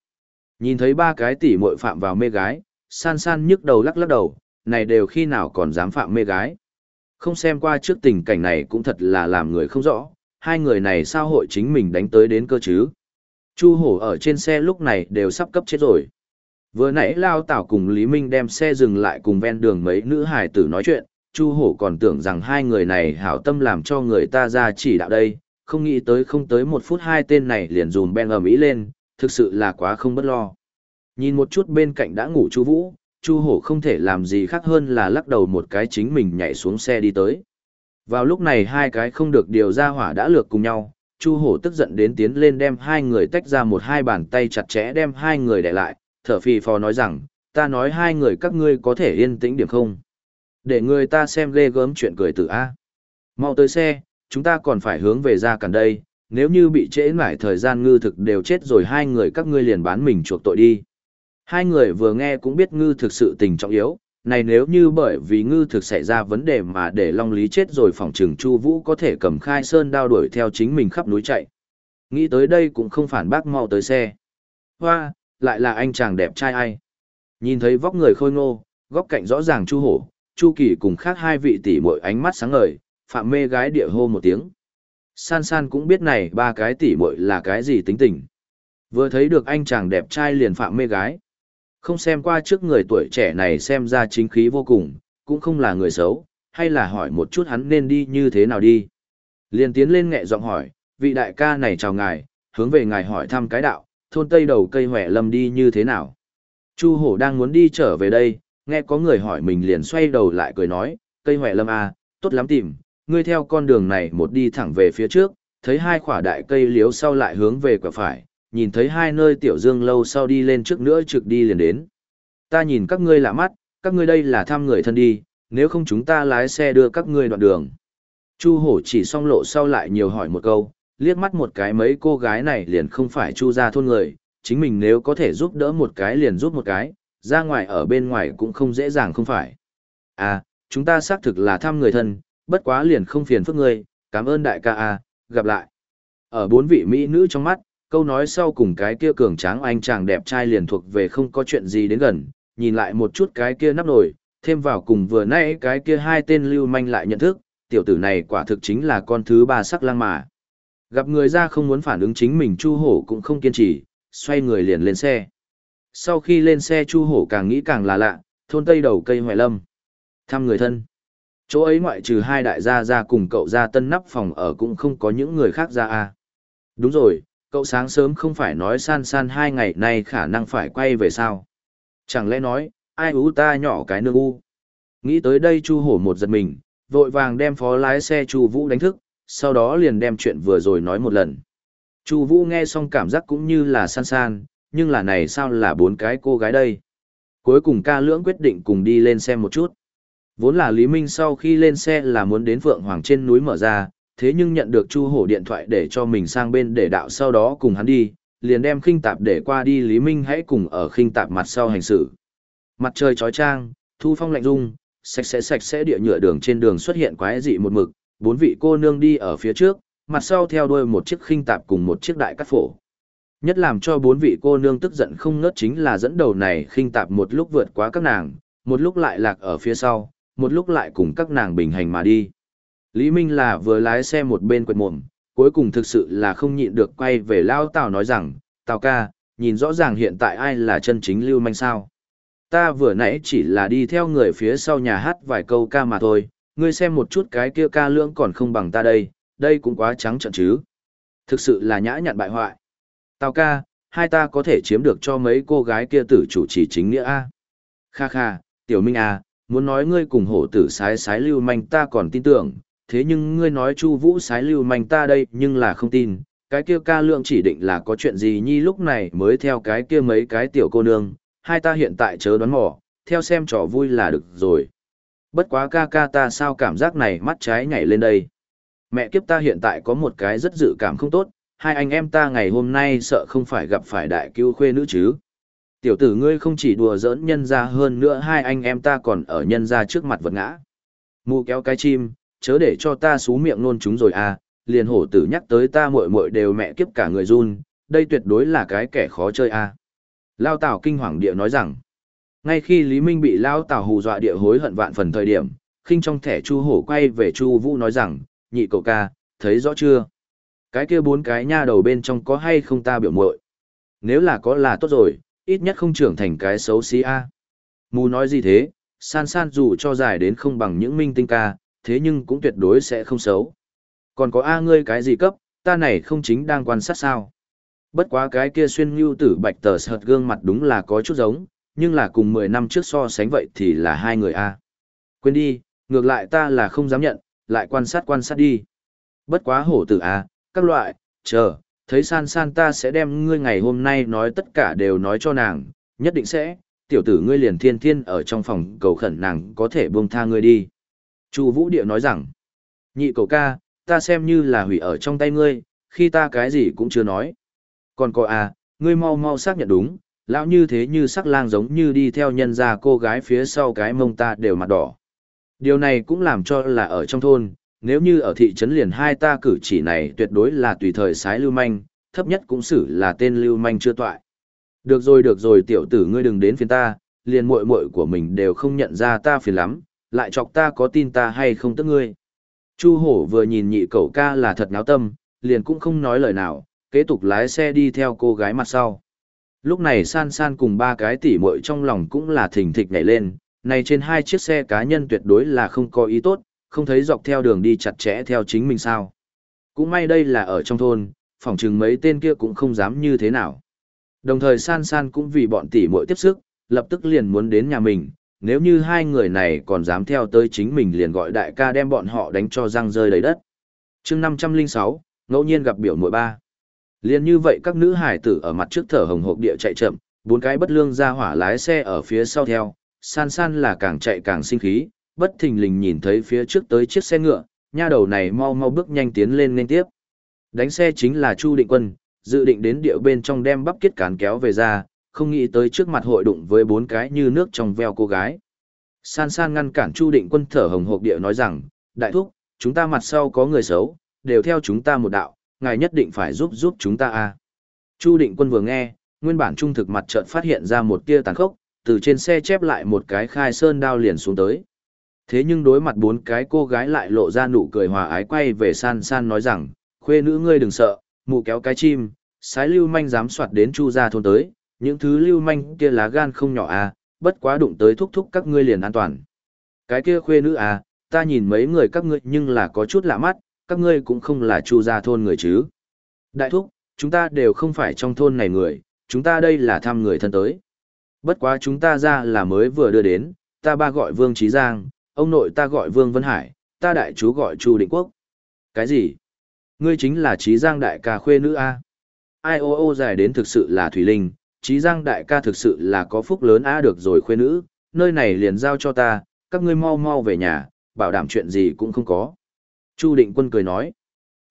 Nhìn thấy ba cái tỷ muội phạm vào mê gái, san san nhức đầu lắc lắc đầu, này đều khi nào còn dám phạm mê gái. Không xem qua trước tình cảnh này cũng thật là làm người không rõ, hai người này sao hội chính mình đánh tới đến cơ chứ. Chu hổ ở trên xe lúc này đều sắp cấp chết rồi. Vừa nãy Lao Tảo cùng Lý Minh đem xe dừng lại cùng ven đường mấy nữ hài tử nói chuyện, Chu hổ còn tưởng rằng hai người này hảo tâm làm cho người ta ra chỉ đạo đây, không nghĩ tới không tới một phút hai tên này liền dùm ben ầm ĩ lên, thực sự là quá không bất lo. Nhìn một chút bên cạnh đã ngủ Chu Vũ, Chu Hổ không thể làm gì khác hơn là lắc đầu một cái chính mình nhảy xuống xe đi tới. Vào lúc này hai cái không được điều ra hỏa đã lược cùng nhau, Chu Hổ tức giận đến tiến lên đem hai người tách ra một hai bàn tay chặt chẽ đem hai người để lại, thở phì phò nói rằng, ta nói hai người các ngươi có thể yên tĩnh điểm không? Để người ta xem ghê gớm chuyện cười tử A. Mau tới xe, chúng ta còn phải hướng về ra cản đây, nếu như bị trễ nải thời gian ngư thực đều chết rồi hai người các ngươi liền bán mình chuộc tội đi. Hai người vừa nghe cũng biết ngư thực sự tình trọng yếu, này nếu như bởi vì ngư thực xảy ra vấn đề mà để Long Lý chết rồi phòng trừng Chu Vũ có thể cầm khai sơn đao đuổi theo chính mình khắp núi chạy. Nghĩ tới đây cũng không phản bác mau tới xe. Hoa, lại là anh chàng đẹp trai ai. Nhìn thấy vóc người khôi ngô, góc cạnh rõ ràng Chu Hổ, Chu Kỳ cùng khác hai vị tỷ muội ánh mắt sáng ngời, phạm mê gái địa hô một tiếng. San San cũng biết này ba cái tỷ muội là cái gì tính tình. Vừa thấy được anh chàng đẹp trai liền phạm mê gái. Không xem qua trước người tuổi trẻ này xem ra chính khí vô cùng, cũng không là người xấu, hay là hỏi một chút hắn nên đi như thế nào đi. Liền tiến lên nghẹ giọng hỏi, vị đại ca này chào ngài, hướng về ngài hỏi thăm cái đạo, thôn tây đầu cây hỏe lâm đi như thế nào. Chu hổ đang muốn đi trở về đây, nghe có người hỏi mình liền xoay đầu lại cười nói, cây hỏe lâm à, tốt lắm tìm, ngươi theo con đường này một đi thẳng về phía trước, thấy hai khỏa đại cây liếu sau lại hướng về quả phải, nhìn thấy hai nơi tiểu dương lâu sau đi lên trước nữa trực đi liền đến. Ta nhìn các ngươi lạ mắt, các ngươi đây là thăm người thân đi, nếu không chúng ta lái xe đưa các ngươi đoạn đường. Chu hổ chỉ xong lộ sau lại nhiều hỏi một câu, liếc mắt một cái mấy cô gái này liền không phải chu ra thôn người, chính mình nếu có thể giúp đỡ một cái liền giúp một cái, ra ngoài ở bên ngoài cũng không dễ dàng không phải. À, chúng ta xác thực là thăm người thân, bất quá liền không phiền phức ngươi, cảm ơn đại ca a, gặp lại. Ở bốn vị mỹ nữ trong mắt, câu nói sau cùng cái kia cường tráng anh chàng đẹp trai liền thuộc về không có chuyện gì đến gần, nhìn lại một chút cái kia nắp nổi thêm vào cùng vừa nãy cái kia hai tên lưu manh lại nhận thức, tiểu tử này quả thực chính là con thứ ba sắc lang mà. Gặp người ra không muốn phản ứng chính mình Chu Hổ cũng không kiên trì, xoay người liền lên xe. Sau khi lên xe Chu Hổ càng nghĩ càng là lạ, thôn tây đầu cây hoài lâm. Thăm người thân. Chỗ ấy ngoại trừ hai đại gia ra cùng cậu ra tân nắp phòng ở cũng không có những người khác ra à. Đúng rồi, cậu sáng sớm không phải nói san san hai ngày nay khả năng phải quay về sao. Chẳng lẽ nói, ai ú ta nhỏ cái nương u. Nghĩ tới đây Chu Hổ một giật mình, vội vàng đem phó lái xe Chu Vũ đánh thức, sau đó liền đem chuyện vừa rồi nói một lần. Chu Vũ nghe xong cảm giác cũng như là san san, nhưng là này sao là bốn cái cô gái đây. Cuối cùng ca lưỡng quyết định cùng đi lên xem một chút. Vốn là Lý Minh sau khi lên xe là muốn đến Phượng Hoàng trên núi mở ra, thế nhưng nhận được Chu Hổ điện thoại để cho mình sang bên để đạo sau đó cùng hắn đi, liền đem khinh tạp để qua đi Lý Minh hãy cùng ở khinh tạp mặt sau hành xử. Mặt trời chói chang, thu phong lạnh rung, sạch sẽ sạch sẽ địa nhựa đường trên đường xuất hiện quái dị một mực, bốn vị cô nương đi ở phía trước, mặt sau theo đuôi một chiếc khinh tạp cùng một chiếc đại cắt phổ. Nhất làm cho bốn vị cô nương tức giận không ngớt chính là dẫn đầu này khinh tạp một lúc vượt qua các nàng, một lúc lại lạc ở phía sau, một lúc lại cùng các nàng bình hành mà đi. Lý Minh là vừa lái xe một bên quệt mồm, cuối cùng thực sự là không nhịn được quay về Lao Tào nói rằng, Tào ca, nhìn rõ ràng hiện tại ai là chân chính lưu manh sao. Ta vừa nãy chỉ là đi theo người phía sau nhà hát vài câu ca mà thôi, ngươi xem một chút cái kia ca lưỡng còn không bằng ta đây, đây cũng quá trắng trợn chứ. Thực sự là nhã nhặn bại hoại. Tào ca, hai ta có thể chiếm được cho mấy cô gái kia tử chủ chỉ chính nghĩa A. Kha kha, tiểu minh A, muốn nói ngươi cùng hổ tử sái sái lưu manh ta còn tin tưởng, thế nhưng ngươi nói chu vũ sái lưu manh ta đây nhưng là không tin, cái kia ca lượng chỉ định là có chuyện gì nhi lúc này mới theo cái kia mấy cái tiểu cô nương, hai ta hiện tại chớ đoán mò, theo xem trò vui là được rồi. Bất quá ca ca ta sao cảm giác này mắt trái nhảy lên đây. Mẹ kiếp ta hiện tại có một cái rất dự cảm không tốt, hai anh em ta ngày hôm nay sợ không phải gặp phải đại cứu khuê nữ chứ. Tiểu tử ngươi không chỉ đùa giỡn nhân ra hơn nữa hai anh em ta còn ở nhân ra trước mặt vật ngã. Mù kéo cái chim, chớ để cho ta xú miệng nôn chúng rồi à, liền hổ tử nhắc tới ta muội muội đều mẹ kiếp cả người run, đây tuyệt đối là cái kẻ khó chơi à. Lao Tào kinh hoàng địa nói rằng, ngay khi Lý Minh bị Lao Tào hù dọa địa hối hận vạn phần thời điểm, khinh trong thẻ Chu Hổ quay về Chu Vũ nói rằng, nhị cậu ca, thấy rõ chưa? Cái kia bốn cái nha đầu bên trong có hay không ta biểu muội? Nếu là có là tốt rồi, ít nhất không trưởng thành cái xấu xí a. Mù nói gì thế, san san dù cho dài đến không bằng những minh tinh ca, thế nhưng cũng tuyệt đối sẽ không xấu. Còn có A ngươi cái gì cấp, ta này không chính đang quan sát sao. Bất quá cái kia xuyên như tử bạch tờ sợt gương mặt đúng là có chút giống, nhưng là cùng 10 năm trước so sánh vậy thì là hai người A. Quên đi, ngược lại ta là không dám nhận, lại quan sát quan sát đi. Bất quá hổ tử A, các loại, chờ, thấy san san ta sẽ đem ngươi ngày hôm nay nói tất cả đều nói cho nàng, nhất định sẽ, tiểu tử ngươi liền thiên thiên ở trong phòng cầu khẩn nàng có thể buông tha ngươi đi. Chu Vũ Điệu nói rằng, nhị cầu ca, ta xem như là hủy ở trong tay ngươi, khi ta cái gì cũng chưa nói. Còn cô à, ngươi mau mau xác nhận đúng, lão như thế như sắc lang giống như đi theo nhân gia cô gái phía sau cái mông ta đều mặt đỏ. Điều này cũng làm cho là ở trong thôn, nếu như ở thị trấn liền hai ta cử chỉ này tuyệt đối là tùy thời sái lưu manh, thấp nhất cũng xử là tên lưu manh chưa toại. Được rồi được rồi tiểu tử ngươi đừng đến phiền ta, liền muội muội của mình đều không nhận ra ta phiền lắm, lại chọc ta có tin ta hay không tức ngươi. Chu hổ vừa nhìn nhị cậu ca là thật náo tâm, liền cũng không nói lời nào, kế tục lái xe đi theo cô gái mặt sau. Lúc này san san cùng ba cái tỉ muội trong lòng cũng là thỉnh thịch nhảy lên, này trên hai chiếc xe cá nhân tuyệt đối là không có ý tốt, không thấy dọc theo đường đi chặt chẽ theo chính mình sao. Cũng may đây là ở trong thôn, phỏng chừng mấy tên kia cũng không dám như thế nào. Đồng thời san san cũng vì bọn tỷ muội tiếp sức, lập tức liền muốn đến nhà mình, nếu như hai người này còn dám theo tới chính mình liền gọi đại ca đem bọn họ đánh cho răng rơi đầy đất. chương 506, ngẫu nhiên gặp biểu muội ba. Liên như vậy các nữ hải tử ở mặt trước thở hồng hộc địa chạy chậm, bốn cái bất lương ra hỏa lái xe ở phía sau theo, san san là càng chạy càng sinh khí, bất thình lình nhìn thấy phía trước tới chiếc xe ngựa, nha đầu này mau mau bước nhanh tiến lên lên tiếp. Đánh xe chính là Chu Định Quân, dự định đến địa bên trong đem bắp kết cán kéo về ra, không nghĩ tới trước mặt hội đụng với bốn cái như nước trong veo cô gái. San san ngăn cản Chu Định Quân thở hồng hộc địa nói rằng, đại thúc, chúng ta mặt sau có người xấu, đều theo chúng ta một đạo, ngài nhất định phải giúp giúp chúng ta a. Chu Định Quân vừa nghe, nguyên bản trung thực mặt chợt phát hiện ra một tia tàn khốc, từ trên xe chép lại một cái khai sơn đao liền xuống tới. Thế nhưng đối mặt bốn cái cô gái lại lộ ra nụ cười hòa ái quay về san san nói rằng, khuê nữ ngươi đừng sợ, mụ kéo cái chim, sái lưu manh dám soạt đến chu ra thôn tới, những thứ lưu manh kia lá gan không nhỏ à, bất quá đụng tới thúc thúc các ngươi liền an toàn. Cái kia khuê nữ à, ta nhìn mấy người các ngươi nhưng là có chút lạ mắt, các ngươi cũng không là chu gia thôn người chứ. Đại thúc, chúng ta đều không phải trong thôn này người, chúng ta đây là thăm người thân tới. Bất quá chúng ta ra là mới vừa đưa đến, ta ba gọi Vương Trí Giang, ông nội ta gọi Vương Vân Hải, ta đại chú gọi Chu Định Quốc. Cái gì? Ngươi chính là Trí Giang đại ca khuê nữ A. Ai ô ô dài đến thực sự là Thủy Linh, Trí Giang đại ca thực sự là có phúc lớn A được rồi khuê nữ, nơi này liền giao cho ta, các ngươi mau mau về nhà, bảo đảm chuyện gì cũng không có. Chu Định Quân cười nói.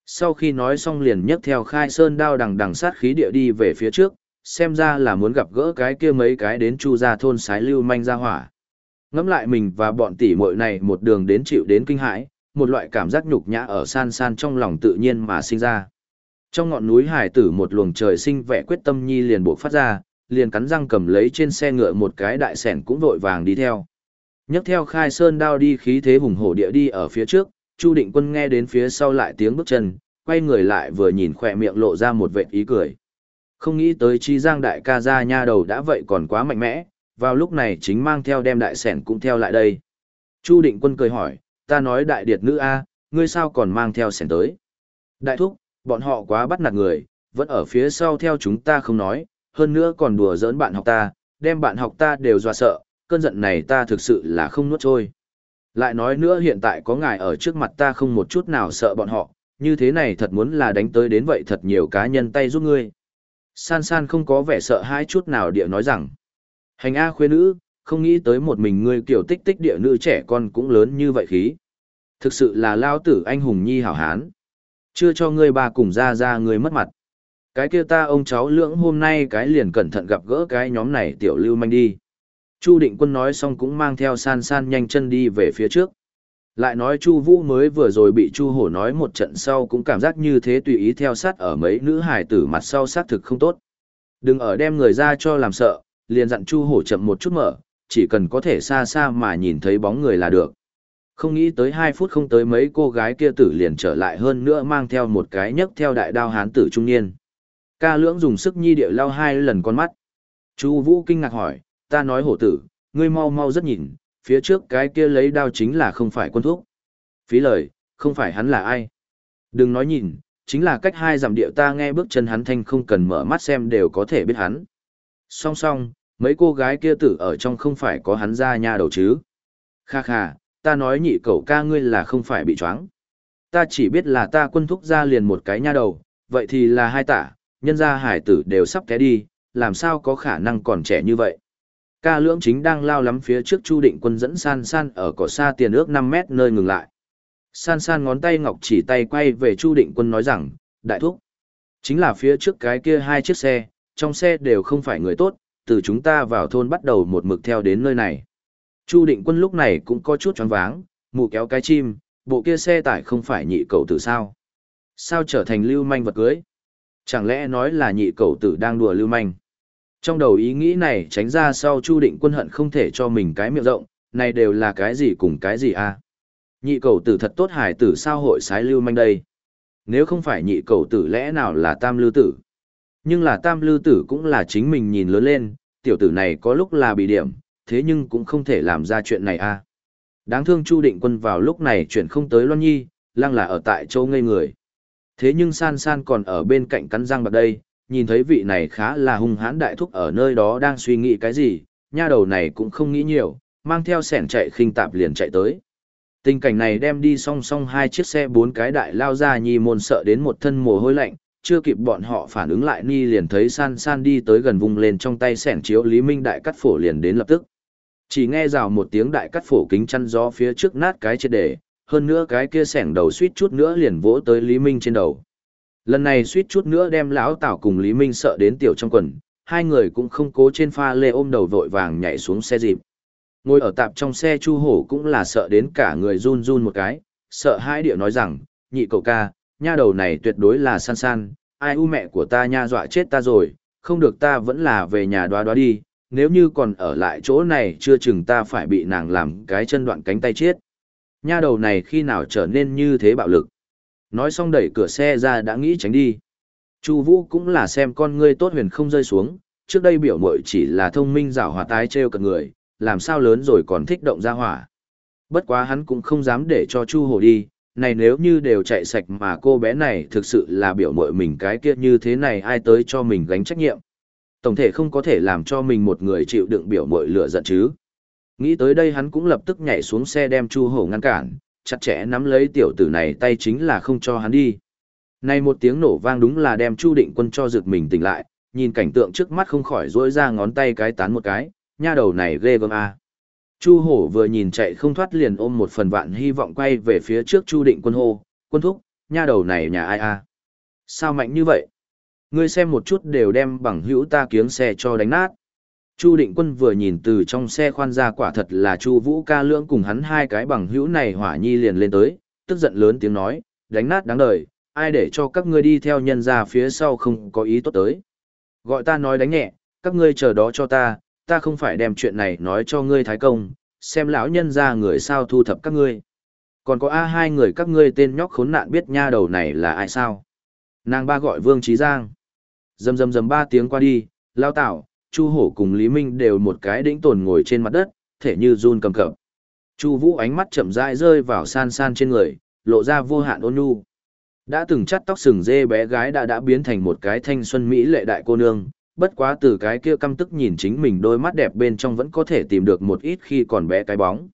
Sau khi nói xong liền nhấc theo khai sơn đao đằng đằng sát khí địa đi về phía trước, xem ra là muốn gặp gỡ cái kia mấy cái đến chu ra thôn sái lưu manh ra hỏa. Ngắm lại mình và bọn tỷ muội này một đường đến chịu đến kinh hãi, một loại cảm giác nhục nhã ở san san trong lòng tự nhiên mà sinh ra. Trong ngọn núi hải tử một luồng trời sinh vẻ quyết tâm nhi liền buộc phát ra, liền cắn răng cầm lấy trên xe ngựa một cái đại sẻn cũng vội vàng đi theo. Nhấc theo khai sơn đao đi khí thế hùng hổ địa đi ở phía trước, Chu Định Quân nghe đến phía sau lại tiếng bước chân, quay người lại vừa nhìn khỏe miệng lộ ra một vệt ý cười. Không nghĩ tới chi giang đại ca gia nha đầu đã vậy còn quá mạnh mẽ, vào lúc này chính mang theo đem đại sẻn cũng theo lại đây. Chu Định Quân cười hỏi, ta nói đại điệt nữ A, ngươi sao còn mang theo sẻn tới? Đại thúc, bọn họ quá bắt nạt người, vẫn ở phía sau theo chúng ta không nói, hơn nữa còn đùa giỡn bạn học ta, đem bạn học ta đều dọa sợ, cơn giận này ta thực sự là không nuốt trôi. Lại nói nữa hiện tại có ngài ở trước mặt ta không một chút nào sợ bọn họ, như thế này thật muốn là đánh tới đến vậy thật nhiều cá nhân tay giúp ngươi. San san không có vẻ sợ hãi chút nào địa nói rằng, hành A khuê nữ, không nghĩ tới một mình ngươi kiểu tích tích địa nữ trẻ con cũng lớn như vậy khí. Thực sự là lao tử anh hùng nhi hảo hán. Chưa cho ngươi ba cùng ra ra ngươi mất mặt. Cái kia ta ông cháu lưỡng hôm nay cái liền cẩn thận gặp gỡ cái nhóm này tiểu lưu manh đi. Chu định quân nói xong cũng mang theo san san nhanh chân đi về phía trước. Lại nói Chu Vũ mới vừa rồi bị Chu Hổ nói một trận sau cũng cảm giác như thế tùy ý theo sát ở mấy nữ hải tử mặt sau sát thực không tốt. Đừng ở đem người ra cho làm sợ, liền dặn Chu Hổ chậm một chút mở, chỉ cần có thể xa xa mà nhìn thấy bóng người là được. Không nghĩ tới 2 phút không tới mấy cô gái kia tử liền trở lại hơn nữa mang theo một cái nhấc theo đại đao hán tử trung niên. Ca lưỡng dùng sức nhi điệu lao hai lần con mắt. Chu Vũ kinh ngạc hỏi, ta nói hổ tử, ngươi mau mau rất nhìn, phía trước cái kia lấy đao chính là không phải quân thuốc. Phí lời, không phải hắn là ai. Đừng nói nhìn, chính là cách hai dặm điệu ta nghe bước chân hắn thanh không cần mở mắt xem đều có thể biết hắn. Song song, mấy cô gái kia tử ở trong không phải có hắn ra nha đầu chứ. Kha kha, ta nói nhị cậu ca ngươi là không phải bị choáng. Ta chỉ biết là ta quân thúc ra liền một cái nha đầu, vậy thì là hai tả, nhân gia hải tử đều sắp té đi, làm sao có khả năng còn trẻ như vậy. Ca lưỡng chính đang lao lắm phía trước Chu Định Quân dẫn san san ở cỏ xa tiền ước 5 mét nơi ngừng lại. San san ngón tay ngọc chỉ tay quay về Chu Định Quân nói rằng, đại thúc, chính là phía trước cái kia hai chiếc xe, trong xe đều không phải người tốt, từ chúng ta vào thôn bắt đầu một mực theo đến nơi này. Chu Định Quân lúc này cũng có chút choáng váng, mù kéo cái chim, bộ kia xe tải không phải nhị cầu tử sao? Sao trở thành lưu manh vật cưới? Chẳng lẽ nói là nhị cầu tử đang đùa lưu manh? Trong đầu ý nghĩ này tránh ra sau Chu Định Quân hận không thể cho mình cái miệng rộng, này đều là cái gì cùng cái gì a? À? Nhị cầu tử thật tốt hải tử sao hội sái lưu manh đây? Nếu không phải nhị cầu tử lẽ nào là tam lưu tử? Nhưng là tam lưu tử cũng là chính mình nhìn lớn lên, tiểu tử này có lúc là bị điểm, thế nhưng cũng không thể làm ra chuyện này a. À? Đáng thương Chu Định Quân vào lúc này chuyển không tới Loan Nhi, lăng là ở tại châu ngây người. Thế nhưng san san còn ở bên cạnh cắn răng bạc đây, nhìn thấy vị này khá là hung hãn đại thúc ở nơi đó đang suy nghĩ cái gì, nha đầu này cũng không nghĩ nhiều, mang theo sẻn chạy khinh tạp liền chạy tới. Tình cảnh này đem đi song song hai chiếc xe bốn cái đại lao ra nhi môn sợ đến một thân mồ hôi lạnh, chưa kịp bọn họ phản ứng lại ni liền thấy san san đi tới gần vùng lên trong tay sẻn chiếu Lý Minh đại cắt phổ liền đến lập tức. Chỉ nghe rào một tiếng đại cắt phổ kính chăn gió phía trước nát cái chết để, hơn nữa cái kia sẻng đầu suýt chút nữa liền vỗ tới Lý Minh trên đầu. Lần này suýt chút nữa đem lão Tảo cùng Lý Minh sợ đến tiểu trong quần, hai người cũng không cố trên pha lê ôm đầu vội vàng nhảy xuống xe dịp. Ngồi ở tạp trong xe Chu Hổ cũng là sợ đến cả người run run một cái, sợ hai điệu nói rằng, nhị cậu ca, nha đầu này tuyệt đối là san san, ai u mẹ của ta nha dọa chết ta rồi, không được ta vẫn là về nhà đoá đoá đi, nếu như còn ở lại chỗ này chưa chừng ta phải bị nàng làm cái chân đoạn cánh tay chết. Nha đầu này khi nào trở nên như thế bạo lực. Nói xong đẩy cửa xe ra đã nghĩ tránh đi. Chu Vũ cũng là xem con ngươi tốt huyền không rơi xuống, trước đây biểu muội chỉ là thông minh giảo hòa tái trêu cợt người, làm sao lớn rồi còn thích động ra hỏa. Bất quá hắn cũng không dám để cho Chu Hổ đi, này nếu như đều chạy sạch mà cô bé này thực sự là biểu muội mình cái kia như thế này ai tới cho mình gánh trách nhiệm. Tổng thể không có thể làm cho mình một người chịu đựng biểu mội lửa giận chứ. Nghĩ tới đây hắn cũng lập tức nhảy xuống xe đem Chu Hổ ngăn cản, chặt chẽ nắm lấy tiểu tử này tay chính là không cho hắn đi. Này một tiếng nổ vang đúng là đem Chu Định Quân cho giựt mình tỉnh lại, nhìn cảnh tượng trước mắt không khỏi rỗi ra ngón tay cái tán một cái, nha đầu này ghê gớm a. Chu Hổ vừa nhìn chạy không thoát liền ôm một phần vạn hy vọng quay về phía trước Chu Định Quân hô, quân thúc, nha đầu này nhà ai a? À? Sao mạnh như vậy? Ngươi xem một chút đều đem bằng hữu ta kiếng xe cho đánh nát. Chu Định Quân vừa nhìn từ trong xe khoan ra quả thật là Chu Vũ ca lưỡng cùng hắn hai cái bằng hữu này hỏa nhi liền lên tới, tức giận lớn tiếng nói, đánh nát đáng đời, ai để cho các ngươi đi theo nhân ra phía sau không có ý tốt tới. Gọi ta nói đánh nhẹ, các ngươi chờ đó cho ta, ta không phải đem chuyện này nói cho ngươi thái công, xem lão nhân ra người sao thu thập các ngươi. Còn có A hai người các ngươi tên nhóc khốn nạn biết nha đầu này là ai sao? Nàng ba gọi Vương Trí Giang. Dầm dầm dầm ba tiếng qua đi, lao tạo, Chu Hổ cùng Lý Minh đều một cái đĩnh tồn ngồi trên mặt đất, thể như run cầm cập. Chu Vũ ánh mắt chậm rãi rơi vào san san trên người, lộ ra vô hạn ôn nhu. Đã từng chắt tóc sừng dê bé gái đã đã biến thành một cái thanh xuân mỹ lệ đại cô nương, bất quá từ cái kia căm tức nhìn chính mình đôi mắt đẹp bên trong vẫn có thể tìm được một ít khi còn bé cái bóng.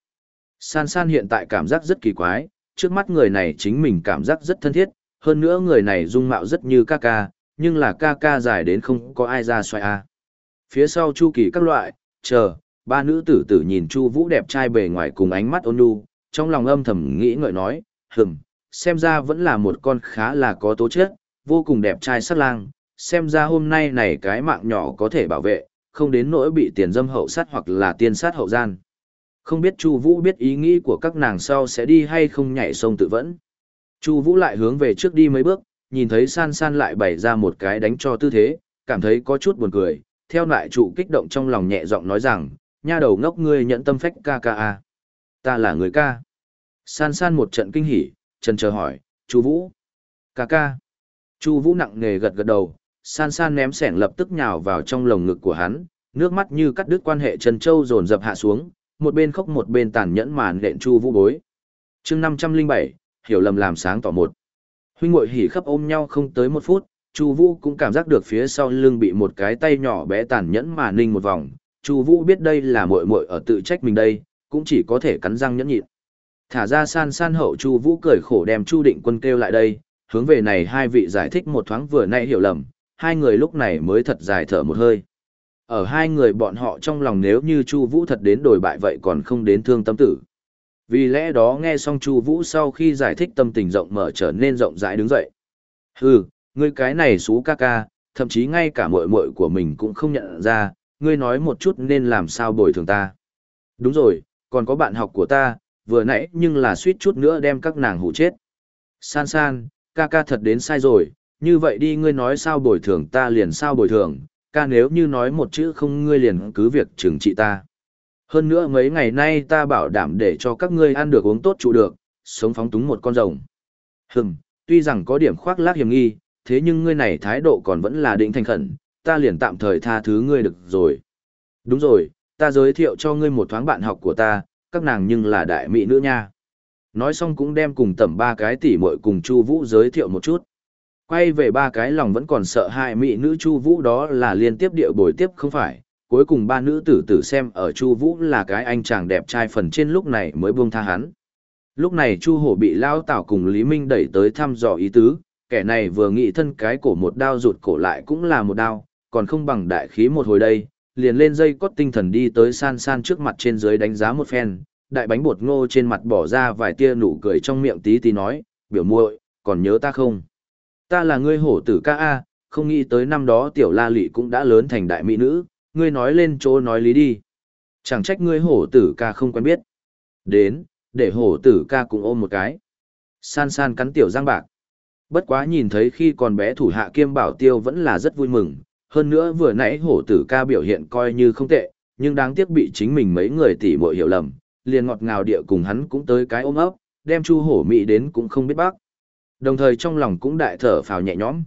San san hiện tại cảm giác rất kỳ quái, trước mắt người này chính mình cảm giác rất thân thiết, hơn nữa người này dung mạo rất như ca ca, nhưng là ca ca dài đến không có ai ra xoay a. Phía sau Chu Kỳ các loại, chờ, ba nữ tử tử nhìn Chu Vũ đẹp trai bề ngoài cùng ánh mắt ôn nhu, trong lòng âm thầm nghĩ ngợi nói, hừm, xem ra vẫn là một con khá là có tố chất, vô cùng đẹp trai sắc lang, xem ra hôm nay này cái mạng nhỏ có thể bảo vệ, không đến nỗi bị tiền dâm hậu sát hoặc là tiên sát hậu gian. Không biết Chu Vũ biết ý nghĩ của các nàng sau sẽ đi hay không nhảy sông tự vẫn. Chu Vũ lại hướng về trước đi mấy bước, nhìn thấy San San lại bày ra một cái đánh cho tư thế, cảm thấy có chút buồn cười, theo lại trụ kích động trong lòng nhẹ giọng nói rằng, nha đầu ngốc ngươi nhận tâm phách ca ca à? Ta là người ca. San San một trận kinh hỉ, chân chờ hỏi, Chu Vũ. Ca ca. Chu Vũ nặng nề gật gật đầu, San San ném sẻng lập tức nhào vào trong lồng ngực của hắn, nước mắt như cắt đứt quan hệ Trần Châu dồn dập hạ xuống, một bên khóc một bên tàn nhẫn màn lện Chu Vũ bối. Chương năm trăm linh bảy hiểu lầm làm sáng tỏ một. Huynh muội hỉ khắp ôm nhau không tới một phút, Chu Vũ cũng cảm giác được phía sau lưng bị một cái tay nhỏ bé tàn nhẫn mà ninh một vòng. Chu Vũ biết đây là muội muội ở tự trách mình đây, cũng chỉ có thể cắn răng nhẫn nhịn. Thả ra san san hậu Chu Vũ cười khổ đem Chu Định Quân kêu lại đây, hướng về này hai vị giải thích một thoáng vừa nãy hiểu lầm, hai người lúc này mới thật dài thở một hơi. Ở hai người bọn họ trong lòng nếu như Chu Vũ thật đến đổi bại vậy còn không đến thương tâm tử. Vì lẽ đó nghe xong Chu Vũ sau khi giải thích tâm tình rộng mở trở nên rộng rãi đứng dậy. Hừ, ngươi cái này xú ca ca, thậm chí ngay cả muội muội của mình cũng không nhận ra, ngươi nói một chút nên làm sao bồi thường ta. Đúng rồi, còn có bạn học của ta, vừa nãy nhưng là suýt chút nữa đem các nàng hủ chết. San san, ca ca thật đến sai rồi, như vậy đi ngươi nói sao bồi thường ta liền sao bồi thường, ca nếu như nói một chữ không ngươi liền cứ việc trừng trị ta. Hơn nữa mấy ngày nay ta bảo đảm để cho các ngươi ăn được uống tốt trụ được, sống phóng túng một con rồng. Hừm, tuy rằng có điểm khoác lác hiểm nghi, thế nhưng ngươi này thái độ còn vẫn là định thành khẩn, ta liền tạm thời tha thứ ngươi được rồi. Đúng rồi, ta giới thiệu cho ngươi một thoáng bạn học của ta, các nàng nhưng là đại mỹ nữ nha. Nói xong cũng đem cùng tầm ba cái tỷ muội cùng Chu Vũ giới thiệu một chút. Quay về ba cái lòng vẫn còn sợ hai mỹ nữ Chu Vũ đó là liên tiếp điệu bồi tiếp không phải, cuối cùng ba nữ tử tử xem ở Chu Vũ là cái anh chàng đẹp trai phần trên lúc này mới buông tha hắn. Lúc này Chu Hổ bị Lao Tảo cùng Lý Minh đẩy tới thăm dò ý tứ, kẻ này vừa nghĩ thân cái cổ một đao rụt cổ lại cũng là một đao, còn không bằng đại khí một hồi đây, liền lên dây cót tinh thần đi tới san san trước mặt trên dưới đánh giá một phen, đại bánh bột ngô trên mặt bỏ ra vài tia nụ cười trong miệng tí tí nói, biểu muội, còn nhớ ta không? Ta là ngươi hổ tử ca A, không nghĩ tới năm đó tiểu la lị cũng đã lớn thành đại mỹ nữ, ngươi nói lên chỗ nói lý đi. Chẳng trách ngươi hổ tử ca không quen biết. Đến, để hổ tử ca cũng ôm một cái. San san cắn tiểu giang bạc. Bất quá nhìn thấy khi còn bé thủ hạ kiêm bảo tiêu vẫn là rất vui mừng, hơn nữa vừa nãy hổ tử ca biểu hiện coi như không tệ, nhưng đáng tiếc bị chính mình mấy người tỉ muội hiểu lầm, liền ngọt ngào địa cùng hắn cũng tới cái ôm ấp, đem chu hổ mị đến cũng không biết bác. Đồng thời trong lòng cũng đại thở phào nhẹ nhõm.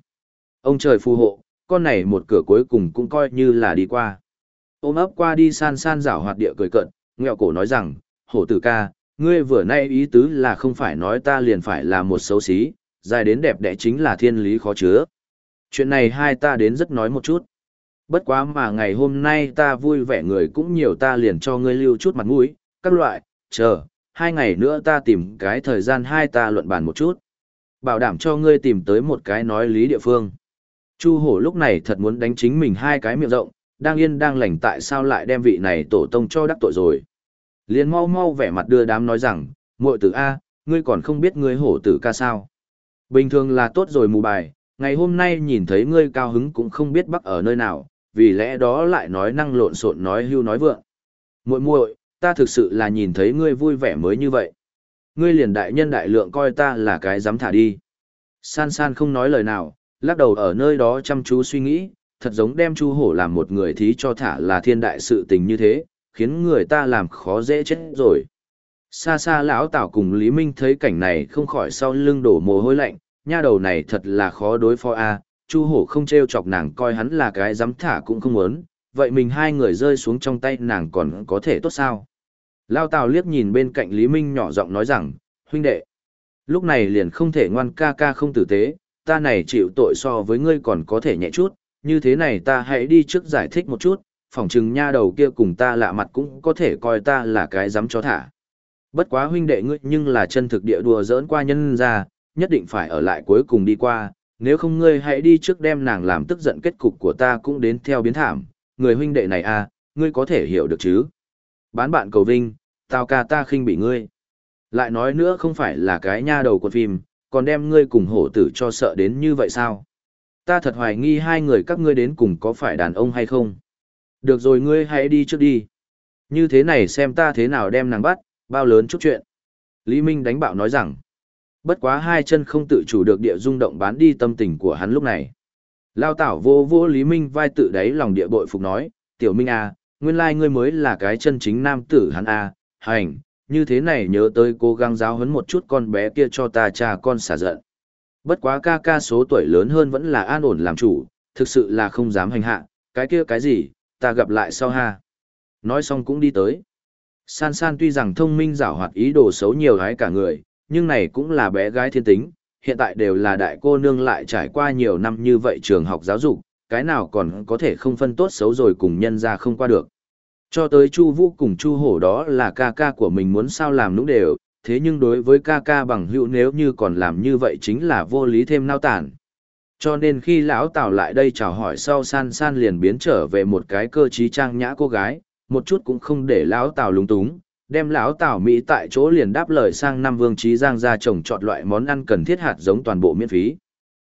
Ông trời phù hộ, con này một cửa cuối cùng cũng coi như là đi qua. Ôm ấp qua đi san san rảo hoạt địa cười cận, nghẹo cổ nói rằng, hổ tử ca, ngươi vừa nay ý tứ là không phải nói ta liền phải là một xấu xí, dài đến đẹp đẽ chính là thiên lý khó chứa. Chuyện này hai ta đến rất nói một chút. Bất quá mà ngày hôm nay ta vui vẻ người cũng nhiều ta liền cho ngươi lưu chút mặt mũi, các loại, chờ, hai ngày nữa ta tìm cái thời gian hai ta luận bàn một chút. Bảo đảm cho ngươi tìm tới một cái nói lý địa phương. Chu hổ lúc này thật muốn đánh chính mình hai cái miệng rộng, đang yên đang lành tại sao lại đem vị này tổ tông cho đắc tội rồi. Liền mau mau vẻ mặt đưa đám nói rằng, muội tử A, ngươi còn không biết ngươi hổ tử ca sao. Bình thường là tốt rồi mù bài, ngày hôm nay nhìn thấy ngươi cao hứng cũng không biết bắc ở nơi nào, vì lẽ đó lại nói năng lộn xộn nói hưu nói vượng. Muội muội, ta thực sự là nhìn thấy ngươi vui vẻ mới như vậy. Ngươi liền đại nhân đại lượng coi ta là cái dám thả đi. San san không nói lời nào, lắc đầu ở nơi đó chăm chú suy nghĩ, thật giống đem chu hổ làm một người thí cho thả là thiên đại sự tình như thế, khiến người ta làm khó dễ chết rồi. Xa xa lão Tảo cùng Lý Minh thấy cảnh này không khỏi sau lưng đổ mồ hôi lạnh, nha đầu này thật là khó đối phó a. Chu hổ không treo chọc nàng coi hắn là cái dám thả cũng không muốn, vậy mình hai người rơi xuống trong tay nàng còn có thể tốt sao? Lao Tào liếc nhìn bên cạnh Lý Minh nhỏ giọng nói rằng, huynh đệ, lúc này liền không thể ngoan ca ca không tử tế, ta này chịu tội so với ngươi còn có thể nhẹ chút, như thế này ta hãy đi trước giải thích một chút, phỏng chừng nha đầu kia cùng ta lạ mặt cũng có thể coi ta là cái dám cho thả. Bất quá huynh đệ ngươi nhưng là chân thực địa đùa giỡn qua nhân ra, nhất định phải ở lại cuối cùng đi qua, nếu không ngươi hãy đi trước đem nàng làm tức giận kết cục của ta cũng đến theo biến thảm, người huynh đệ này à, ngươi có thể hiểu được chứ. Bán bạn cầu vinh, tao ca ta khinh bị ngươi. Lại nói nữa không phải là cái nha đầu của phim, còn đem ngươi cùng hổ tử cho sợ đến như vậy sao? Ta thật hoài nghi hai người các ngươi đến cùng có phải đàn ông hay không? Được rồi ngươi hãy đi trước đi. Như thế này xem ta thế nào đem nàng bắt, bao lớn chút chuyện. Lý Minh đánh bạo nói rằng, bất quá hai chân không tự chủ được địa rung động bán đi tâm tình của hắn lúc này. Lao tảo vô vô Lý Minh vai tự đáy lòng địa bội phục nói, tiểu Minh à, nguyên lai ngươi mới là cái chân chính nam tử hắn à, hành, như thế này nhớ tới cố gắng giáo huấn một chút con bé kia cho ta cha con xả giận. Bất quá ca ca số tuổi lớn hơn vẫn là an ổn làm chủ, thực sự là không dám hành hạ, cái kia cái gì, ta gặp lại sau ha. Nói xong cũng đi tới. San San tuy rằng thông minh giảo hoạt ý đồ xấu nhiều gái cả người, nhưng này cũng là bé gái thiên tính, hiện tại đều là đại cô nương lại trải qua nhiều năm như vậy trường học giáo dục, cái nào còn có thể không phân tốt xấu rồi cùng nhân ra không qua được. Cho tới Chu Vũ cùng Chu Hổ đó là ca ca của mình muốn sao làm nũng đều, thế nhưng đối với ca ca bằng hữu nếu như còn làm như vậy chính là vô lý thêm nao tản. Cho nên khi lão Tào lại đây chào hỏi sau san san liền biến trở về một cái cơ trí trang nhã cô gái, một chút cũng không để lão Tào lúng túng, đem lão Tào Mỹ tại chỗ liền đáp lời sang năm vương trí giang ra trồng chọn loại món ăn cần thiết hạt giống toàn bộ miễn phí.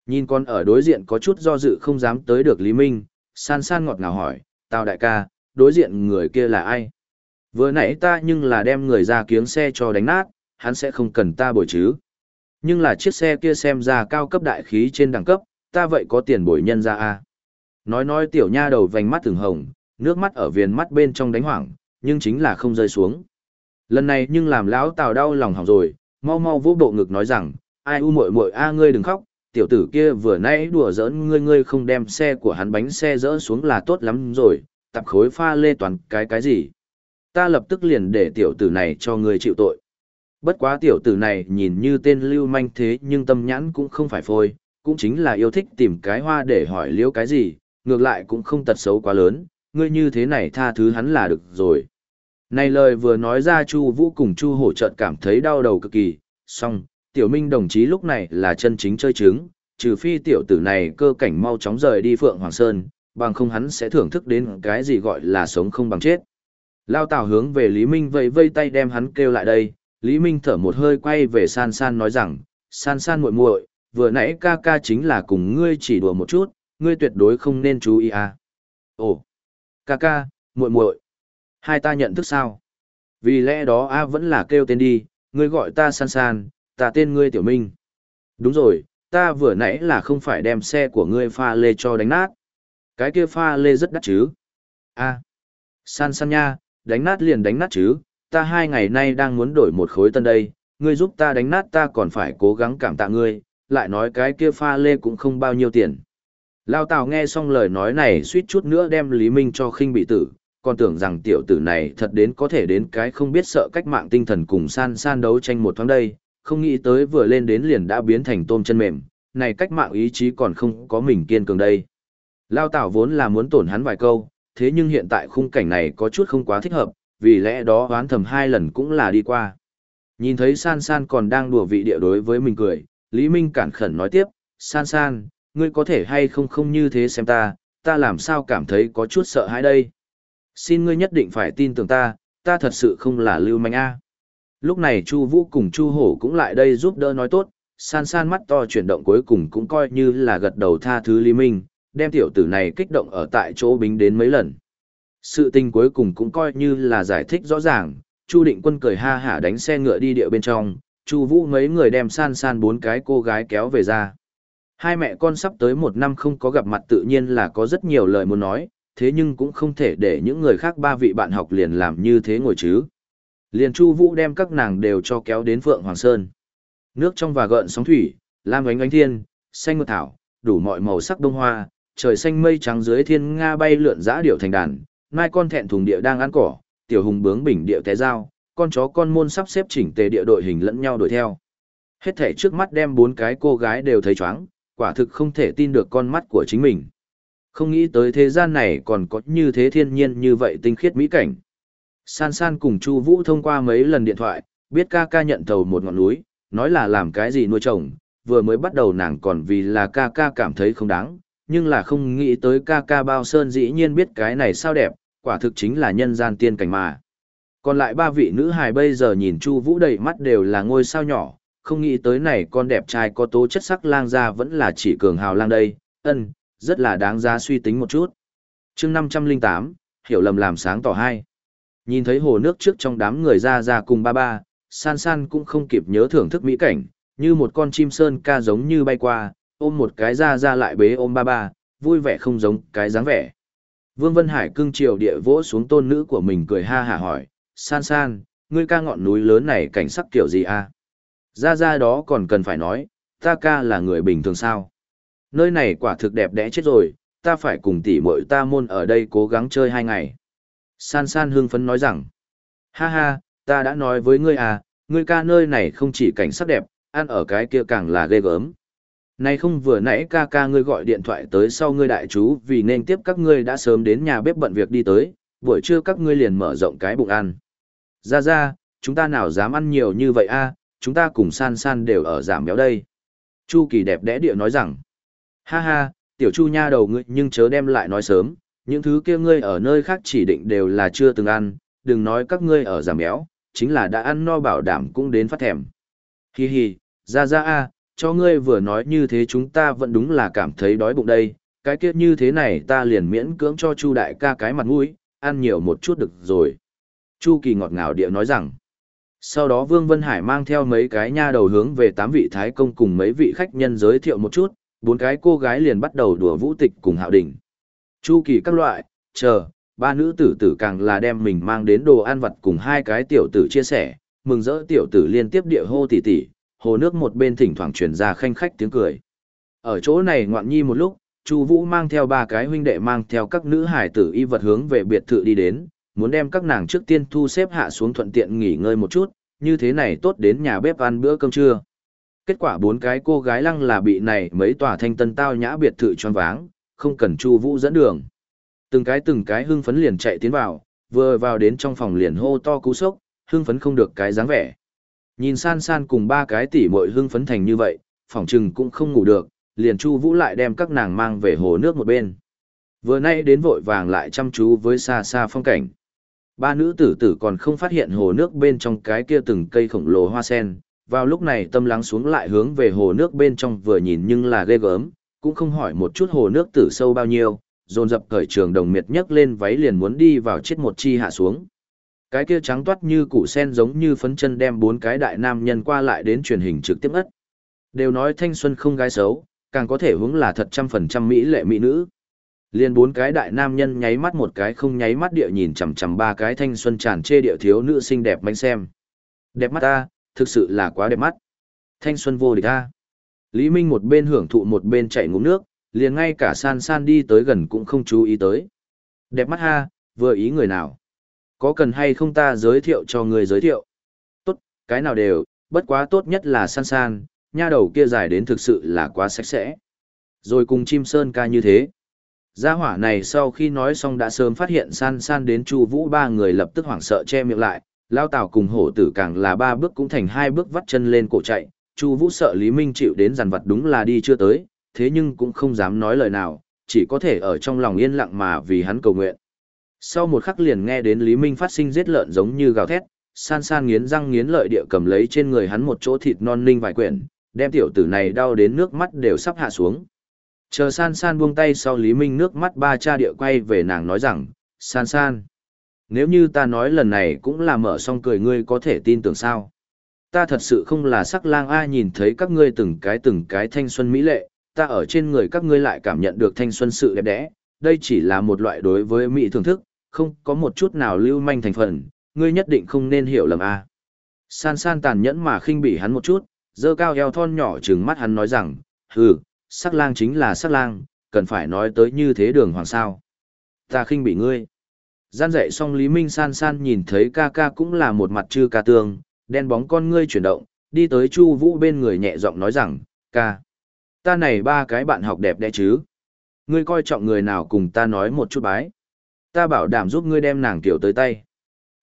Nhìn con ở đối diện có chút do dự không dám tới được Lý Minh, san san ngọt ngào hỏi, Tào đại ca, đối diện người kia là ai? Vừa nãy ta nhưng là đem người ra kiếng xe cho đánh nát, hắn sẽ không cần ta bồi chứ. Nhưng là chiếc xe kia xem ra cao cấp đại khí trên đẳng cấp, ta vậy có tiền bồi nhân ra à? Nói nói tiểu nha đầu vành mắt thường hồng, nước mắt ở viền mắt bên trong đánh hoảng, nhưng chính là không rơi xuống. Lần này nhưng làm lão Tào đau lòng hỏng rồi, mau mau vũ bộ ngực nói rằng, ai u muội muội a ngươi đừng khóc, tiểu tử kia vừa nãy đùa giỡn ngươi ngươi không đem xe của hắn bánh xe dỡ xuống là tốt lắm rồi, tập khối pha lê toàn cái cái gì. Ta lập tức liền để tiểu tử này cho ngươi chịu tội. Bất quá tiểu tử này nhìn như tên lưu manh thế nhưng tâm nhãn cũng không phải phôi, cũng chính là yêu thích tìm cái hoa để hỏi liễu cái gì, ngược lại cũng không tật xấu quá lớn, ngươi như thế này tha thứ hắn là được rồi. Này lời vừa nói ra Chu Vũ cùng Chu Hổ chợt cảm thấy đau đầu cực kỳ, song, tiểu minh đồng chí lúc này là chân chính chơi trứng, trừ phi tiểu tử này cơ cảnh mau chóng rời đi Phượng Hoàng Sơn, bằng không hắn sẽ thưởng thức đến cái gì gọi là sống không bằng chết. Lao Tào hướng về Lý Minh vây vây tay đem hắn kêu lại đây, Lý Minh thở một hơi quay về San San nói rằng, San San muội muội, vừa nãy ca ca chính là cùng ngươi chỉ đùa một chút, ngươi tuyệt đối không nên chú ý à. Ồ, ca ca, muội muội, hai ta nhận thức sao? Vì lẽ đó A vẫn là kêu tên đi, ngươi gọi ta san san, ta tên ngươi tiểu minh. Đúng rồi, ta vừa nãy là không phải đem xe của ngươi pha lê cho đánh nát. Cái kia pha lê rất đắt chứ. A, san san nha, đánh nát liền đánh nát chứ, ta hai ngày nay đang muốn đổi một khối tân đây, ngươi giúp ta đánh nát ta còn phải cố gắng cảm tạ ngươi, lại nói cái kia pha lê cũng không bao nhiêu tiền. Lao Tào nghe xong lời nói này suýt chút nữa đem Lý Minh cho khinh bị tử, còn tưởng rằng tiểu tử này thật đến có thể đến cái không biết sợ cách mạng tinh thần cùng san san đấu tranh một thoáng đây, không nghĩ tới vừa lên đến liền đã biến thành tôm chân mềm, này cách mạng ý chí còn không có mình kiên cường đây. Lao Tảo vốn là muốn tổn hắn vài câu, thế nhưng hiện tại khung cảnh này có chút không quá thích hợp, vì lẽ đó oán thầm hai lần cũng là đi qua. Nhìn thấy San San còn đang đùa vị địa đối với mình cười, Lý Minh cản khẩn nói tiếp, San San, ngươi có thể hay không không như thế xem ta, ta làm sao cảm thấy có chút sợ hãi đây. Xin ngươi nhất định phải tin tưởng ta, ta thật sự không là lưu manh a. Lúc này Chu Vũ cùng Chu Hổ cũng lại đây giúp đỡ nói tốt, san san mắt to chuyển động cuối cùng cũng coi như là gật đầu tha thứ Lý Minh, đem tiểu tử này kích động ở tại chỗ bính đến mấy lần. Sự tình cuối cùng cũng coi như là giải thích rõ ràng, Chu Định Quân cười ha hả đánh xe ngựa đi địa bên trong, Chu Vũ mấy người đem san san bốn cái cô gái kéo về ra. Hai mẹ con sắp tới một năm không có gặp mặt tự nhiên là có rất nhiều lời muốn nói, thế nhưng cũng không thể để những người khác ba vị bạn học liền làm như thế ngồi chứ. Liền Chu Vũ đem các nàng đều cho kéo đến Phượng Hoàng Sơn. Nước trong và gợn sóng thủy, lam ánh ánh thiên, xanh mượt thảo, đủ mọi màu sắc đông hoa, trời xanh mây trắng dưới thiên nga bay lượn dã điệu thành đàn, mai con thẹn thùng địa đang ăn cỏ, tiểu hùng bướng bình địa té dao, con chó con môn sắp xếp chỉnh tề địa đội hình lẫn nhau đuổi theo. Hết thể trước mắt đem bốn cái cô gái đều thấy chóng, quả thực không thể tin được con mắt của chính mình. Không nghĩ tới thế gian này còn có như thế thiên nhiên như vậy tinh khiết mỹ cảnh. San San cùng Chu Vũ thông qua mấy lần điện thoại, biết ca ca nhận thầu một ngọn núi, nói là làm cái gì nuôi chồng, vừa mới bắt đầu nàng còn vì là ca ca cảm thấy không đáng, nhưng là không nghĩ tới ca ca bao sơn dĩ nhiên biết cái này sao đẹp, quả thực chính là nhân gian tiên cảnh mà. Còn lại ba vị nữ hài bây giờ nhìn Chu Vũ đầy mắt đều là ngôi sao nhỏ, không nghĩ tới này con đẹp trai có tố chất sắc lang ra vẫn là chỉ cường hào lang đây, ân, rất là đáng giá suy tính một chút. chương 508, hiểu lầm làm sáng tỏ hai. Nhìn thấy hồ nước trước trong đám người ra ra cùng ba ba, san san cũng không kịp nhớ thưởng thức mỹ cảnh, như một con chim sơn ca giống như bay qua, ôm một cái ra ra lại bế ôm ba ba, vui vẻ không giống cái dáng vẻ. Vương Vân Hải cưng chiều địa vỗ xuống tôn nữ của mình cười ha hả hỏi, san san, ngươi ca ngọn núi lớn này cảnh sắc kiểu gì a? À? Ra ra đó còn cần phải nói, ta ca là người bình thường sao? Nơi này quả thực đẹp đẽ chết rồi, ta phải cùng tỷ muội ta môn ở đây cố gắng chơi hai ngày. San san hương phấn nói rằng, ha ha, ta đã nói với ngươi à, ngươi ca nơi này không chỉ cảnh sắc đẹp, ăn ở cái kia càng là ghê gớm. Này không vừa nãy ca ca ngươi gọi điện thoại tới sau ngươi đại chú vì nên tiếp các ngươi đã sớm đến nhà bếp bận việc đi tới, buổi trưa các ngươi liền mở rộng cái bụng ăn. Ra ra, chúng ta nào dám ăn nhiều như vậy a chúng ta cùng san san đều ở giảm béo đây. Chu kỳ đẹp đẽ địa nói rằng, ha ha, tiểu chu nha đầu ngươi nhưng chớ đem lại nói sớm, những thứ kia ngươi ở nơi khác chỉ định đều là chưa từng ăn, đừng nói các ngươi ở giảm béo, chính là đã ăn no bảo đảm cũng đến phát thèm. Hi hi, ra ra a, cho ngươi vừa nói như thế chúng ta vẫn đúng là cảm thấy đói bụng đây, cái kia như thế này ta liền miễn cưỡng cho Chu đại ca cái mặt mũi, ăn nhiều một chút được rồi. Chu Kỳ ngọt ngào địa nói rằng, sau đó Vương Vân Hải mang theo mấy cái nha đầu hướng về tám vị thái công cùng mấy vị khách nhân giới thiệu một chút, bốn cái cô gái liền bắt đầu đùa vũ tịch cùng hạo đỉnh. Chu Kỳ các loại, chờ, ba nữ tử tử càng là đem mình mang đến đồ ăn vặt cùng hai cái tiểu tử chia sẻ, mừng rỡ tiểu tử liên tiếp địa hô tỉ tỉ, hồ nước một bên thỉnh thoảng truyền ra khanh khách tiếng cười. Ở chỗ này ngoạn nhi một lúc, Chu Vũ mang theo ba cái huynh đệ mang theo các nữ hải tử y vật hướng về biệt thự đi đến, muốn đem các nàng trước tiên thu xếp hạ xuống thuận tiện nghỉ ngơi một chút, như thế này tốt đến nhà bếp ăn bữa cơm trưa. Kết quả bốn cái cô gái lăng là bị này mấy tòa thanh tân tao nhã biệt thự choáng váng, không cần Chu Vũ dẫn đường. Từng cái từng cái hưng phấn liền chạy tiến vào, vừa vào đến trong phòng liền hô to cú sốc, hưng phấn không được cái dáng vẻ. Nhìn san san cùng ba cái tỷ muội hưng phấn thành như vậy, phòng trừng cũng không ngủ được, liền Chu Vũ lại đem các nàng mang về hồ nước một bên. Vừa nay đến vội vàng lại chăm chú với xa xa phong cảnh. Ba nữ tử tử còn không phát hiện hồ nước bên trong cái kia từng cây khổng lồ hoa sen, vào lúc này tâm lắng xuống lại hướng về hồ nước bên trong vừa nhìn nhưng là ghê gớm, cũng không hỏi một chút hồ nước tử sâu bao nhiêu, dồn dập cởi trường đồng miệt nhấc lên váy liền muốn đi vào chết một chi hạ xuống. Cái kia trắng toát như củ sen giống như phấn chân đem bốn cái đại nam nhân qua lại đến truyền hình trực tiếp ất. Đều nói thanh xuân không gái xấu, càng có thể hướng là thật trăm phần trăm mỹ lệ mỹ nữ. Liên bốn cái đại nam nhân nháy mắt một cái không nháy mắt địa nhìn chằm chằm ba cái thanh xuân tràn chê địa thiếu nữ xinh đẹp manh xem. Đẹp mắt ta, thực sự là quá đẹp mắt. Thanh xuân vô địch ta. Lý Minh một bên hưởng thụ một bên chạy ngụm nước, liền ngay cả san san đi tới gần cũng không chú ý tới. Đẹp mắt ha, vừa ý người nào. Có cần hay không ta giới thiệu cho người giới thiệu? Tốt, cái nào đều, bất quá tốt nhất là san san, nha đầu kia dài đến thực sự là quá sạch sẽ. Rồi cùng chim sơn ca như thế. Gia hỏa này sau khi nói xong đã sớm phát hiện san san đến chu vũ ba người lập tức hoảng sợ che miệng lại, lao tào cùng hổ tử càng là ba bước cũng thành hai bước vắt chân lên cổ chạy, chu vũ sợ Lý Minh chịu đến dằn vặt đúng là đi chưa tới, thế nhưng cũng không dám nói lời nào, chỉ có thể ở trong lòng yên lặng mà vì hắn cầu nguyện. Sau một khắc liền nghe đến Lý Minh phát sinh giết lợn giống như gào thét, san san nghiến răng nghiến lợi địa cầm lấy trên người hắn một chỗ thịt non ninh vài quyển, đem tiểu tử này đau đến nước mắt đều sắp hạ xuống. Chờ san san buông tay sau Lý Minh nước mắt ba cha địa quay về nàng nói rằng, san san. Nếu như ta nói lần này cũng là mở xong cười ngươi có thể tin tưởng sao? Ta thật sự không là sắc lang A nhìn thấy các ngươi từng cái từng cái thanh xuân mỹ lệ, ta ở trên người các ngươi lại cảm nhận được thanh xuân sự đẹp đẽ, đây chỉ là một loại đối với mỹ thưởng thức, không có một chút nào lưu manh thành phần, ngươi nhất định không nên hiểu lầm A. San san tàn nhẫn mà khinh bỉ hắn một chút, dơ cao eo thon nhỏ trừng mắt hắn nói rằng, hừ, sắc lang chính là sắc lang, cần phải nói tới như thế đường hoàng sao. Ta khinh bỉ ngươi. Gian dạy xong Lý Minh san san nhìn thấy ca ca cũng là một mặt chư ca tương, đen bóng con ngươi chuyển động, đi tới Chu Vũ bên người nhẹ giọng nói rằng, ca, ta này ba cái bạn học đẹp đẽ chứ. Ngươi coi trọng người nào cùng ta nói một chút bái. Ta bảo đảm giúp ngươi đem nàng tiểu tới tay.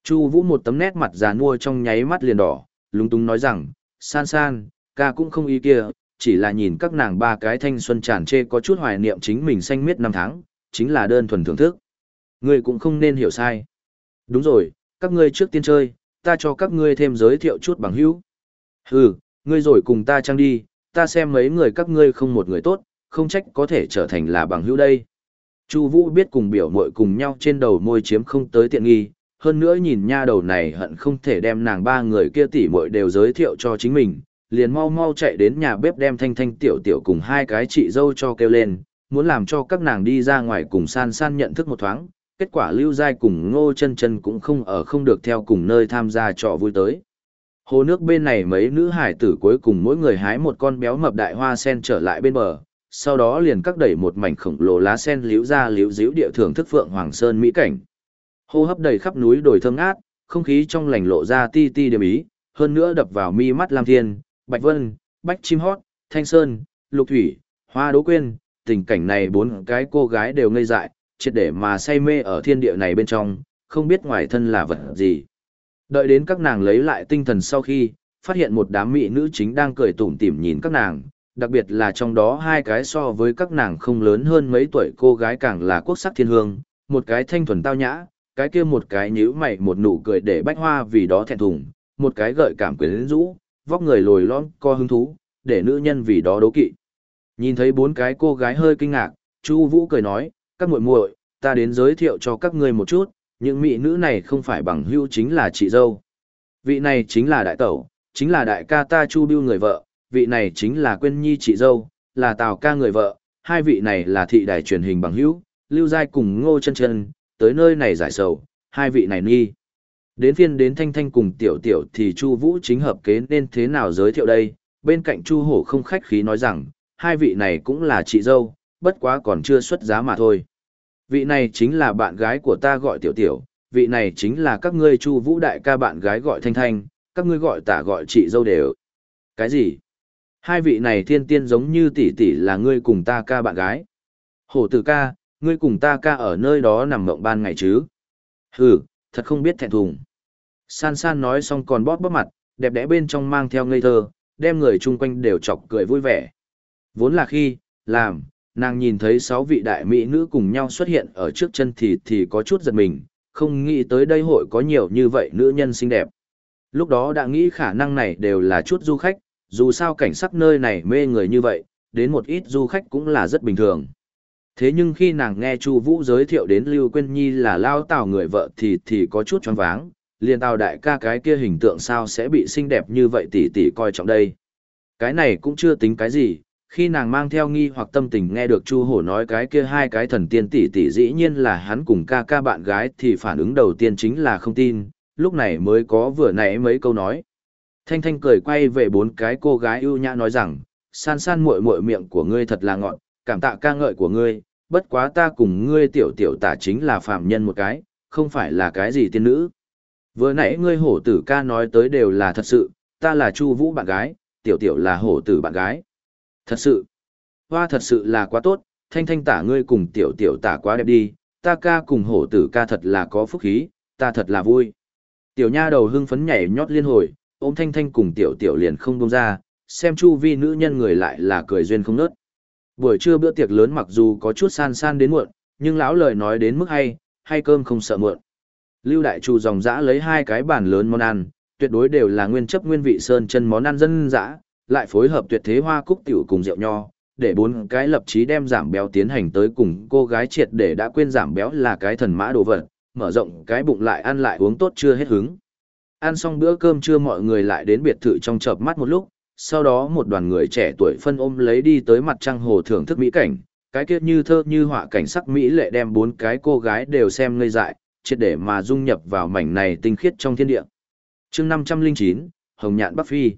Chu Vũ một tấm nét mặt già nua trong nháy mắt liền đỏ, lúng túng nói rằng, san san, ca cũng không ý kia, chỉ là nhìn các nàng ba cái thanh xuân tràn trê có chút hoài niệm chính mình xanh miết năm tháng, chính là đơn thuần thưởng thức. Ngươi cũng không nên hiểu sai. Đúng rồi, các ngươi trước tiên chơi, ta cho các ngươi thêm giới thiệu chút bằng hữu. Hừ, ngươi rồi cùng ta trang đi, ta xem mấy người các ngươi không một người tốt, không trách có thể trở thành là bằng hữu đây. Chu Vũ biết cùng biểu muội cùng nhau trên đầu môi chiếm không tới tiện nghi, hơn nữa nhìn nha đầu này hận không thể đem nàng ba người kia tỷ muội đều giới thiệu cho chính mình, liền mau mau chạy đến nhà bếp đem thanh thanh tiểu tiểu cùng hai cái chị dâu cho kêu lên, muốn làm cho các nàng đi ra ngoài cùng san san nhận thức một thoáng, kết quả lưu giai cùng ngô chân chân cũng không ở không được theo cùng nơi tham gia trò vui tới. Hồ nước bên này mấy nữ hải tử cuối cùng mỗi người hái một con béo mập đại hoa sen trở lại bên bờ, sau đó liền cắt đẩy một mảnh khổng lồ lá sen liễu ra liễu díu địa thưởng thức phượng hoàng sơn mỹ cảnh. Hô hấp đầy khắp núi đồi thơm ngát, không khí trong lành lộ ra ti ti điểm ý, hơn nữa đập vào mi mắt lam thiên, bạch vân, bách chim hót, thanh sơn, lục thủy, hoa đố quên, tình cảnh này bốn cái cô gái đều ngây dại, triệt để mà say mê ở thiên địa này bên trong, không biết ngoài thân là vật gì. Đợi đến các nàng lấy lại tinh thần sau khi, phát hiện một đám mỹ nữ chính đang cười tủm tỉm nhìn các nàng, đặc biệt là trong đó hai cái so với các nàng không lớn hơn mấy tuổi cô gái càng là quốc sắc thiên hương, một cái thanh thuần tao nhã, cái kia một cái nhíu mày một nụ cười để bách hoa vì đó thẹn thùng, một cái gợi cảm quyến rũ, vóc người lồi lõm co hứng thú, để nữ nhân vì đó đố kỵ. Nhìn thấy bốn cái cô gái hơi kinh ngạc, Chu Vũ cười nói, các muội muội, ta đến giới thiệu cho các ngươi một chút, những mỹ nữ này không phải bằng hữu chính là chị dâu. Vị này chính là đại tẩu, chính là đại ca ta Chu Bưu người vợ, vị này chính là Quyên Nhi chị dâu, là Tào ca người vợ, hai vị này là thị đài truyền hình bằng hữu, Lưu Giai cùng Ngô Chân Chân, tới nơi này giải sầu, hai vị này nghi. Đến phiên đến Thanh Thanh cùng Tiểu Tiểu thì Chu Vũ chính hợp kế nên thế nào giới thiệu đây, bên cạnh Chu Hổ không khách khí nói rằng, hai vị này cũng là chị dâu, bất quá còn chưa xuất giá mà thôi. Vị này chính là bạn gái của ta gọi Tiểu Tiểu, vị này chính là các ngươi Chu Vũ đại ca bạn gái gọi Thanh Thanh, các ngươi gọi tả gọi chị dâu đều. Cái gì? Hai vị này thiên tiên giống như tỷ tỷ là ngươi cùng ta ca bạn gái. Hổ tử ca, ngươi cùng ta ca ở nơi đó nằm mộng ban ngày chứ. Hừ, thật không biết thẹn thùng. San san nói xong còn bóp bóp mặt, đẹp đẽ bên trong mang theo ngây thơ, đem người chung quanh đều chọc cười vui vẻ. Vốn là khi, làm, nàng nhìn thấy sáu vị đại mỹ nữ cùng nhau xuất hiện ở trước chân thì thì có chút giật mình, không nghĩ tới đây hội có nhiều như vậy nữ nhân xinh đẹp. Lúc đó đã nghĩ khả năng này đều là chút du khách, dù sao cảnh sắc nơi này mê người như vậy, đến một ít du khách cũng là rất bình thường. Thế nhưng khi nàng nghe Chu Vũ giới thiệu đến Lưu Quyên Nhi là lao tào người vợ thì thì có chút choáng váng, liền tào đại ca cái kia hình tượng sao sẽ bị xinh đẹp như vậy tỷ tỷ coi trọng đây. Cái này cũng chưa tính cái gì, khi nàng mang theo nghi hoặc tâm tình nghe được Chu Hổ nói cái kia hai cái thần tiên tỷ tỷ dĩ nhiên là hắn cùng ca ca bạn gái thì phản ứng đầu tiên chính là không tin, lúc này mới có vừa nãy mấy câu nói. Thanh Thanh cười quay về bốn cái cô gái ưu nhã nói rằng, san san muội muội miệng của ngươi thật là ngọn, cảm tạ ca ngợi của ngươi, bất quá ta cùng ngươi tiểu tiểu tả chính là phạm nhân một cái, không phải là cái gì tiên nữ. Vừa nãy ngươi hổ tử ca nói tới đều là thật sự, ta là Chu Vũ bạn gái, tiểu tiểu là hổ tử bạn gái. Thật sự, hoa thật sự là quá tốt, thanh thanh tả ngươi cùng tiểu tiểu tả quá đẹp đi, ta ca cùng hổ tử ca thật là có phúc khí, ta thật là vui. Tiểu nha đầu hưng phấn nhảy nhót liên hồi, ôm thanh thanh cùng tiểu tiểu liền không bông ra, xem chu vi nữ nhân người lại là cười duyên không nớt. Buổi trưa bữa tiệc lớn mặc dù có chút san san đến muộn, nhưng lão lời nói đến mức hay, hay cơm không sợ muộn. Lưu đại chủ dòng dã lấy hai cái bàn lớn món ăn, tuyệt đối đều là nguyên chấp nguyên vị sơn chân món ăn dân dã, lại phối hợp tuyệt thế hoa cúc tiểu cùng rượu nho, để bốn cái lập chí đem giảm béo tiến hành tới cùng cô gái triệt để đã quên giảm béo là cái thần mã đồ vật, mở rộng cái bụng lại ăn lại uống tốt chưa hết hứng. Ăn xong bữa cơm trưa mọi người lại đến biệt thự trong chợp mắt một lúc, sau đó một đoàn người trẻ tuổi phân ôm lấy đi tới mặt trăng hồ thưởng thức mỹ cảnh, cái kia như thơ như họa cảnh sắc mỹ lệ đem bốn cái cô gái đều xem ngây dại, triệt để mà dung nhập vào mảnh này tinh khiết trong thiên địa. Chương 509, Hồng Nhạn Bắc Phi.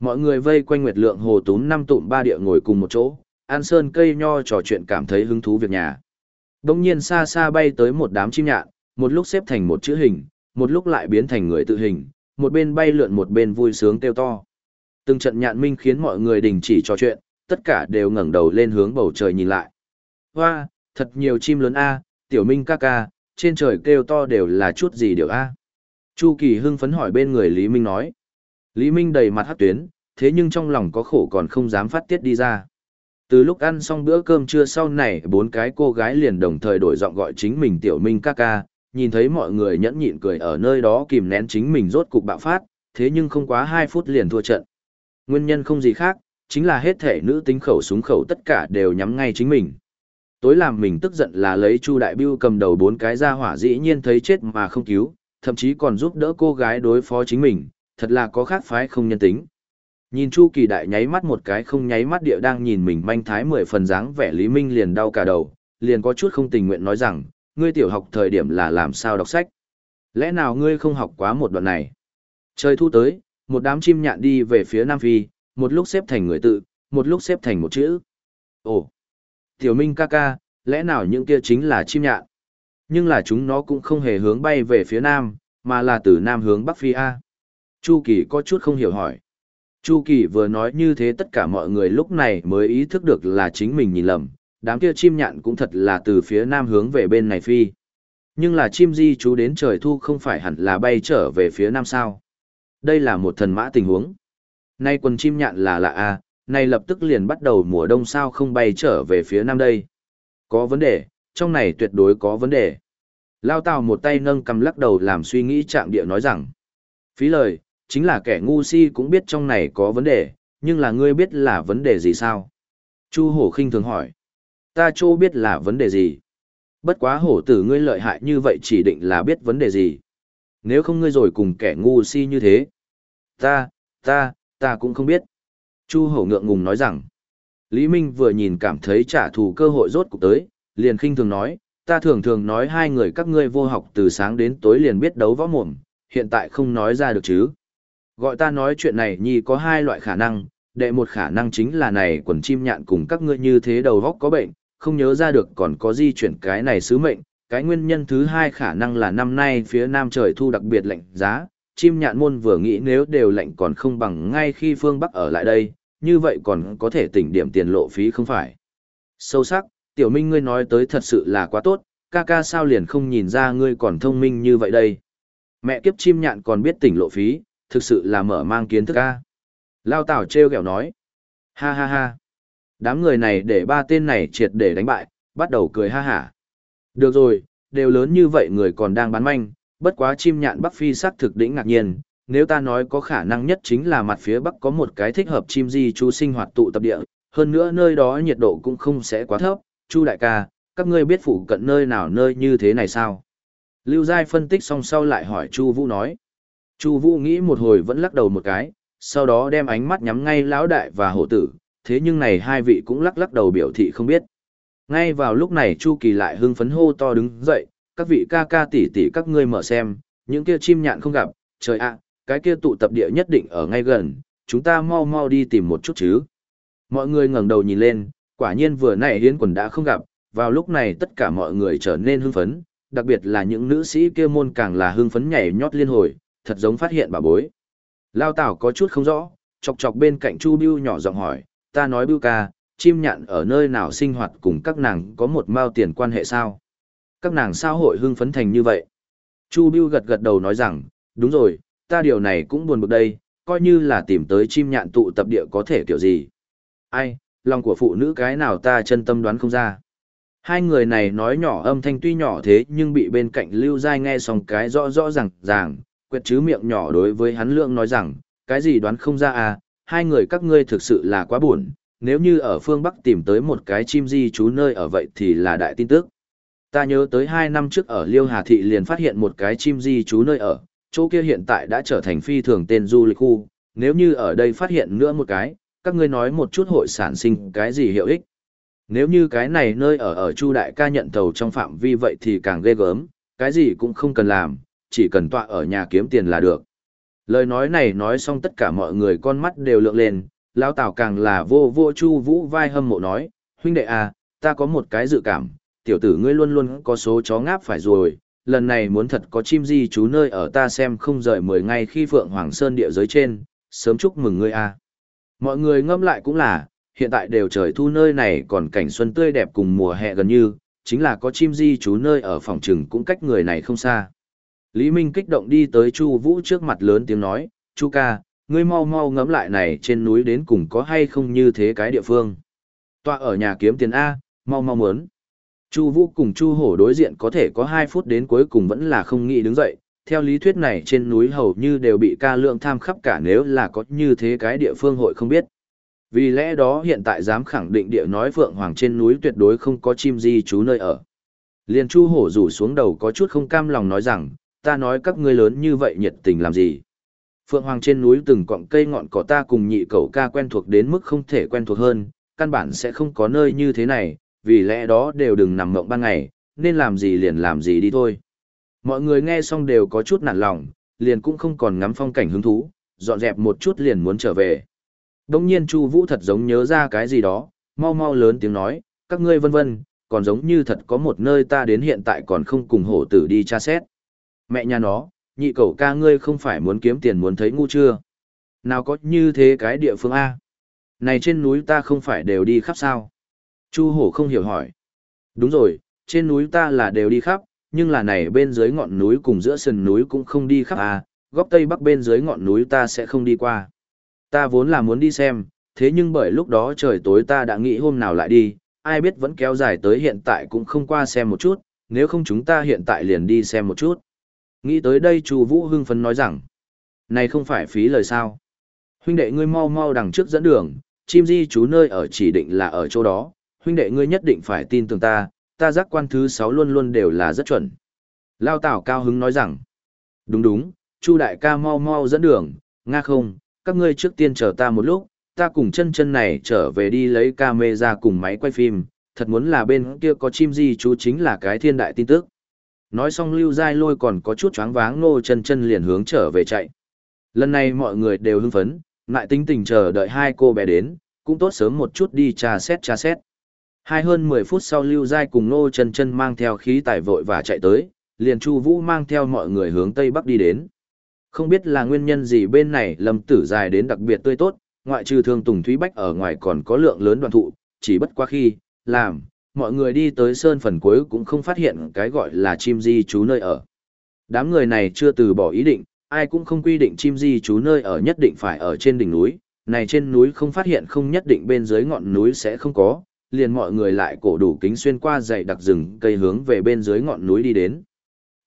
Mọi người vây quanh Nguyệt Lượng Hồ Tún năm tụm ba địa ngồi cùng một chỗ, An Sơn cây nho trò chuyện cảm thấy hứng thú việc nhà. Đột nhiên xa xa bay tới một đám chim nhạn, một lúc xếp thành một chữ hình, một lúc lại biến thành người tự hình, một bên bay lượn một bên vui sướng kêu to. Từng trận nhạn minh khiến mọi người đình chỉ trò chuyện, tất cả đều ngẩng đầu lên hướng bầu trời nhìn lại. Hoa, thật nhiều chim lớn a, tiểu minh ca ca, trên trời kêu to đều là chút gì điều a. Chu Kỳ hưng phấn hỏi bên người Lý Minh nói. Lý Minh đầy mặt hát tuyến, thế nhưng trong lòng có khổ còn không dám phát tiết đi ra. Từ lúc ăn xong bữa cơm trưa sau này bốn cái cô gái liền đồng thời đổi giọng gọi chính mình tiểu minh ca ca, nhìn thấy mọi người nhẫn nhịn cười ở nơi đó kìm nén chính mình rốt cục bạo phát, thế nhưng không quá 2 phút liền thua trận. Nguyên nhân không gì khác, chính là hết thể nữ tính khẩu súng khẩu tất cả đều nhắm ngay chính mình. Tối làm mình tức giận là lấy Chu Đại Biêu cầm đầu bốn cái ra hỏa dĩ nhiên thấy chết mà không cứu, thậm chí còn giúp đỡ cô gái đối phó chính mình, thật là có khác phái không nhân tính. Nhìn Chu Kỳ Đại nháy mắt một cái không nháy mắt địa đang nhìn mình manh thái mười phần dáng vẻ Lý Minh liền đau cả đầu, liền có chút không tình nguyện nói rằng, ngươi tiểu học thời điểm là làm sao đọc sách. Lẽ nào ngươi không học quá một đoạn này? Trời thu tới, một đám chim nhạn đi về phía Nam Phi, một lúc xếp thành người tự, một lúc xếp thành một chữ. Ồ, tiểu minh ca ca, lẽ nào những kia chính là chim nhạn? Nhưng là chúng nó cũng không hề hướng bay về phía Nam, mà là từ Nam hướng Bắc Phi A. Chu Kỳ có chút không hiểu hỏi. Chu Kỳ vừa nói như thế tất cả mọi người lúc này mới ý thức được là chính mình nhìn lầm, đám kia chim nhạn cũng thật là từ phía nam hướng về bên này phi. Nhưng là chim di chú đến trời thu không phải hẳn là bay trở về phía nam sao. Đây là một thần mã tình huống. Nay quần chim nhạn là lạ a, à, nay lập tức liền bắt đầu mùa đông sao không bay trở về phía nam đây. Có vấn đề, trong này tuyệt đối có vấn đề. Lao Tào một tay nâng cầm lắc đầu làm suy nghĩ trạng địa nói rằng. Phí lời, chính là kẻ ngu si cũng biết trong này có vấn đề, nhưng là ngươi biết là vấn đề gì sao? Chu hổ khinh thường hỏi. Ta chỗ biết là vấn đề gì. Bất quá hổ tử ngươi lợi hại như vậy chỉ định là biết vấn đề gì. Nếu không ngươi rồi cùng kẻ ngu si như thế. Ta, ta, ta cũng không biết. Chu hổ ngượng ngùng nói rằng. Lý Minh vừa nhìn cảm thấy trả thù cơ hội rốt cục tới, liền khinh thường nói, ta thường thường nói hai người các ngươi vô học từ sáng đến tối liền biết đấu võ mồm, hiện tại không nói ra được chứ. Gọi ta nói chuyện này nhi có hai loại khả năng, đệ một khả năng chính là này quần chim nhạn cùng các ngươi như thế đầu góc có bệnh, không nhớ ra được còn có di chuyển cái này sứ mệnh. Cái nguyên nhân thứ hai khả năng là năm nay phía nam trời thu đặc biệt lạnh giá, chim nhạn môn vừa nghĩ nếu đều lạnh còn không bằng ngay khi phương Bắc ở lại đây, như vậy còn có thể tỉnh điểm tiền lộ phí không phải. Sâu sắc, tiểu minh ngươi nói tới thật sự là quá tốt, ca ca sao liền không nhìn ra ngươi còn thông minh như vậy đây. Mẹ kiếp chim nhạn còn biết tỉnh lộ phí, thực sự là mở mang kiến thức ca. Lao Tảo treo kẹo nói. Ha ha ha. Đám người này để ba tên này triệt để đánh bại, bắt đầu cười ha hả. Được rồi, đều lớn như vậy người còn đang bán manh, bất quá chim nhạn Bắc Phi sắc thực đỉnh ngạc nhiên, nếu ta nói có khả năng nhất chính là mặt phía bắc có một cái thích hợp chim di chú sinh hoạt tụ tập địa, hơn nữa nơi đó nhiệt độ cũng không sẽ quá thấp, Chu đại ca, các ngươi biết phụ cận nơi nào nơi như thế này sao? Lưu Giai phân tích xong sau lại hỏi Chu Vũ nói. Chu Vũ nghĩ một hồi vẫn lắc đầu một cái, sau đó đem ánh mắt nhắm ngay lão đại và hổ tử, thế nhưng này hai vị cũng lắc lắc đầu biểu thị không biết. Ngay vào lúc này Chu Kỳ lại hưng phấn hô to đứng dậy, các vị ca ca tỷ tỷ các ngươi mở xem, những kia chim nhạn không gặp, trời ạ, cái kia tụ tập địa nhất định ở ngay gần, chúng ta mau mau đi tìm một chút chứ. Mọi người ngẩng đầu nhìn lên, quả nhiên vừa nãy hiến quần đã không gặp, vào lúc này tất cả mọi người trở nên hưng phấn, đặc biệt là những nữ sĩ kia môn càng là hưng phấn nhảy nhót liên hồi, thật giống phát hiện bà bối. Lao Tảo có chút không rõ, chọc chọc bên cạnh Chu Bưu nhỏ giọng hỏi, ta nói Bưu ca, chim nhạn ở nơi nào sinh hoạt cùng các nàng có một mao tiền quan hệ sao? Các nàng sao hội hưng phấn thành như vậy? Chu Bưu gật gật đầu nói rằng, đúng rồi, ta điều này cũng buồn bực đây, coi như là tìm tới chim nhạn tụ tập địa có thể kiểu gì. Ai, lòng của phụ nữ cái nào ta chân tâm đoán không ra. Hai người này nói nhỏ âm thanh tuy nhỏ thế nhưng bị bên cạnh Lưu Giai nghe xong cái rõ rõ ràng ràng, quyệt chứ miệng nhỏ đối với hắn lượng nói rằng, cái gì đoán không ra à, hai người các ngươi thực sự là quá buồn, nếu như ở phương Bắc tìm tới một cái chim di trú nơi ở vậy thì là đại tin tức. Ta nhớ tới hai năm trước ở Liêu Hà Thị liền phát hiện một cái chim di trú nơi ở, chỗ kia hiện tại đã trở thành phi thường tên du lịch khu, nếu như ở đây phát hiện nữa một cái, các ngươi nói một chút hội sản sinh cái gì hiệu ích. Nếu như cái này nơi ở ở Chu Đại ca nhận thầu trong phạm vi vậy thì càng ghê gớm, cái gì cũng không cần làm, chỉ cần tọa ở nhà kiếm tiền là được. Lời nói này nói xong tất cả mọi người con mắt đều lượng lên, lão Tào càng là vô vô Chu Vũ vai hâm mộ nói, huynh đệ à, ta có một cái dự cảm, tiểu tử ngươi luôn luôn có số chó ngáp phải rồi, lần này muốn thật có chim di chú nơi ở ta xem không rời mười ngày khi Phượng Hoàng Sơn địa giới trên, sớm chúc mừng ngươi à. Mọi người ngâm lại cũng là, hiện tại đều trời thu nơi này còn cảnh xuân tươi đẹp cùng mùa hè gần như, chính là có chim di chú nơi ở phòng trừng cũng cách người này không xa. Lý Minh kích động đi tới Chu Vũ trước mặt lớn tiếng nói, Chu ca, ngươi mau mau ngẫm lại này trên núi đến cùng có hay không như thế cái địa phương. Tọa ở nhà kiếm tiền A, mau mau muốn. Chu Vũ cùng Chu Hổ đối diện có thể có 2 phút đến cuối cùng vẫn là không nghĩ đứng dậy, theo lý thuyết này trên núi hầu như đều bị ca lượng tham khắp cả nếu là có như thế cái địa phương hội không biết. Vì lẽ đó hiện tại dám khẳng định địa nói Phượng Hoàng trên núi tuyệt đối không có chim di trú nơi ở. Liền Chu Hổ rủ xuống đầu có chút không cam lòng nói rằng, ta nói các ngươi lớn như vậy nhiệt tình làm gì. Phượng Hoàng trên núi từng cọng cây ngọn cỏ ta cùng nhị cậu ca quen thuộc đến mức không thể quen thuộc hơn, căn bản sẽ không có nơi như thế này, vì lẽ đó đều đừng nằm mộng ban ngày, nên làm gì liền làm gì đi thôi. Mọi người nghe xong đều có chút nản lòng, liền cũng không còn ngắm phong cảnh hứng thú, dọn dẹp một chút liền muốn trở về. Đông nhiên Chu Vũ thật giống nhớ ra cái gì đó, mau mau lớn tiếng nói, các ngươi vân vân, còn giống như thật có một nơi ta đến hiện tại còn không cùng hổ tử đi tra xét. Mẹ nhà nó, nhị cậu ca ngươi không phải muốn kiếm tiền muốn thấy ngu chưa? Nào có như thế cái địa phương A? Này trên núi ta không phải đều đi khắp sao? Chu hổ không hiểu hỏi. Đúng rồi, trên núi ta là đều đi khắp, nhưng là này bên dưới ngọn núi cùng giữa sườn núi cũng không đi khắp à, góc tây bắc bên dưới ngọn núi ta sẽ không đi qua. Ta vốn là muốn đi xem, thế nhưng bởi lúc đó trời tối ta đã nghĩ hôm nào lại đi, ai biết vẫn kéo dài tới hiện tại cũng không qua xem một chút, nếu không chúng ta hiện tại liền đi xem một chút. Nghĩ tới đây Chu Vũ hưng phấn nói rằng, này không phải phí lời sao. Huynh đệ ngươi mau mau đằng trước dẫn đường, chim di chú nơi ở chỉ định là ở chỗ đó, huynh đệ ngươi nhất định phải tin tưởng ta, ta giác quan thứ sáu luôn luôn đều là rất chuẩn. Lao Tảo cao hứng nói rằng, đúng đúng, Chu đại ca mau mau dẫn đường, nga không, các ngươi trước tiên chờ ta một lúc, ta cùng chân chân này trở về đi lấy camera cùng máy quay phim, thật muốn là bên kia có chim Di chú chính là cái thiên đại tin tức. Nói xong Lưu Giai Lôi còn có chút choáng váng nô chân chân liền hướng trở về chạy. Lần này mọi người đều hưng phấn, lại tính tình chờ đợi hai cô bé đến, cũng tốt sớm một chút đi trà xét trà xét. Hai hơn 10 phút sau Lưu Giai cùng Nô Chân Chân mang theo khí tài vội và chạy tới, liền Chu Vũ mang theo mọi người hướng tây bắc đi đến. Không biết là nguyên nhân gì bên này Lâm Tử dài đến đặc biệt tươi tốt, ngoại trừ Thương Tùng Thúy Bách ở ngoài còn có lượng lớn đoàn thụ, chỉ bất quá khi làm mọi người đi tới sơn phần cuối cũng không phát hiện cái gọi là chim di trú nơi ở. Đám người này chưa từ bỏ ý định, ai cũng không quy định chim di trú nơi ở nhất định phải ở trên đỉnh núi, này trên núi không phát hiện không nhất định bên dưới ngọn núi sẽ không có, liền mọi người lại cổ đủ kính xuyên qua dãy đặc rừng cây hướng về bên dưới ngọn núi đi đến.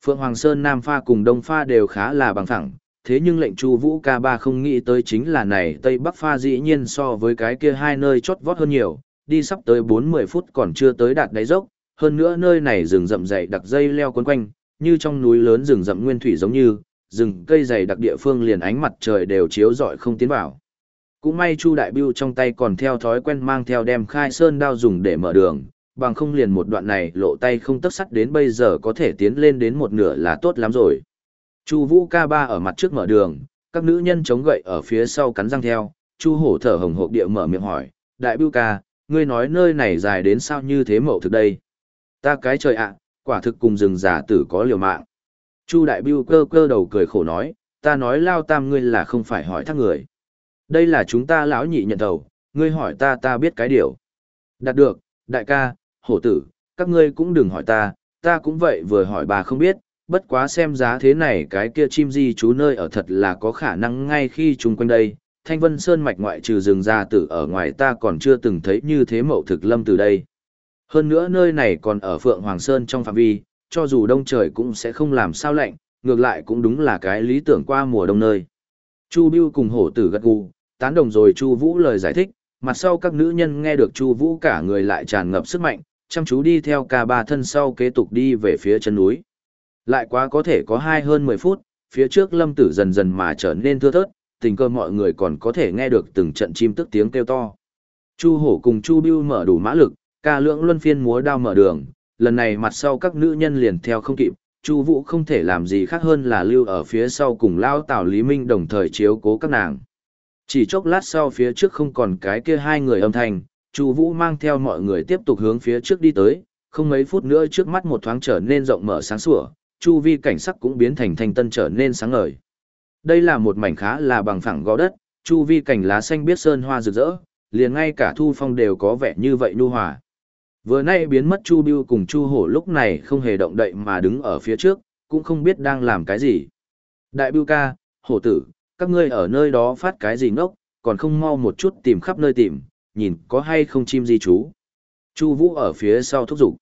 Phượng Hoàng Sơn Nam Pha cùng Đông Pha đều khá là bằng phẳng, thế nhưng lệnh Chu Vũ ca ba không nghĩ tới chính là này Tây Bắc pha dĩ nhiên so với cái kia hai nơi chót vót hơn nhiều, đi sắp tới 40 phút còn chưa tới đạt đáy dốc, hơn nữa nơi này rừng rậm dày đặc dây leo quấn quanh, như trong núi lớn rừng rậm nguyên thủy giống như, rừng cây dày đặc địa phương liền ánh mặt trời đều chiếu rọi không tiến vào. Cũng may Chu Đại Biêu trong tay còn theo thói quen mang theo đem khai sơn đao dùng để mở đường, bằng không liền một đoạn này lộ tay không tấc sắt đến bây giờ có thể tiến lên đến một nửa là tốt lắm rồi. Chu Vũ ca ba ở mặt trước mở đường, các nữ nhân chống gậy ở phía sau cắn răng theo, Chu Hổ thở hồng hộc địa mở miệng hỏi, "Đại Bưu ca, ngươi nói nơi này dài đến sao như thế mậu thực đây?" "Ta cái trời ạ, quả thực cùng rừng giả tử có liều mạng." Chu Đại Biu cơ cơ đầu cười khổ nói, "Ta nói lao tam ngươi là không phải hỏi thác người. Đây là chúng ta lão nhị nhận đầu, ngươi hỏi ta ta biết cái điều." "Đạt được, đại ca, hổ tử, các ngươi cũng đừng hỏi ta, ta cũng vậy vừa hỏi bà không biết, bất quá xem giá thế này cái kia chim di chú nơi ở thật là có khả năng ngay khi chung quanh đây. Thanh Vân Sơn mạch ngoại trừ rừng ra tử ở ngoài ta còn chưa từng thấy như thế mậu thực lâm từ đây. Hơn nữa nơi này còn ở Phượng Hoàng Sơn trong phạm vi, cho dù đông trời cũng sẽ không làm sao lạnh, ngược lại cũng đúng là cái lý tưởng qua mùa đông nơi. Chu Bưu cùng hổ tử gật gù, tán đồng rồi Chu Vũ lời giải thích, mặt sau các nữ nhân nghe được Chu Vũ cả người lại tràn ngập sức mạnh, chăm chú đi theo ca ba thân sau kế tục đi về phía chân núi. Lại quá có thể có hai hơn 10 phút, phía trước lâm tử dần dần mà trở nên thưa thớt, tình cơ mọi người còn có thể nghe được từng trận chim tức tiếng kêu to. Chu hổ cùng Chu Bưu mở đủ mã lực, ca lượng luân phiên múa đao mở đường, lần này mặt sau các nữ nhân liền theo không kịp, Chu Vũ không thể làm gì khác hơn là lưu ở phía sau cùng lao Tào Lý Minh đồng thời chiếu cố các nàng. Chỉ chốc lát sau phía trước không còn cái kia hai người âm thanh, Chu Vũ mang theo mọi người tiếp tục hướng phía trước đi tới, không mấy phút nữa trước mắt một thoáng trở nên rộng mở sáng sủa, chu vi cảnh sắc cũng biến thành thanh tân trở nên sáng ngời. Đây là một mảnh khá là bằng phẳng gò đất, chu vi cảnh lá xanh biết sơn hoa rực rỡ, liền ngay cả thu phong đều có vẻ như vậy nhu hòa. Vừa nay biến mất Chu Biêu cùng Chu Hổ lúc này không hề động đậy mà đứng ở phía trước, cũng không biết đang làm cái gì. Đại Biêu ca, Hổ tử, các ngươi ở nơi đó phát cái gì ngốc, còn không mau một chút tìm khắp nơi tìm, nhìn có hay không chim di chú. Chu Vũ ở phía sau thúc giục.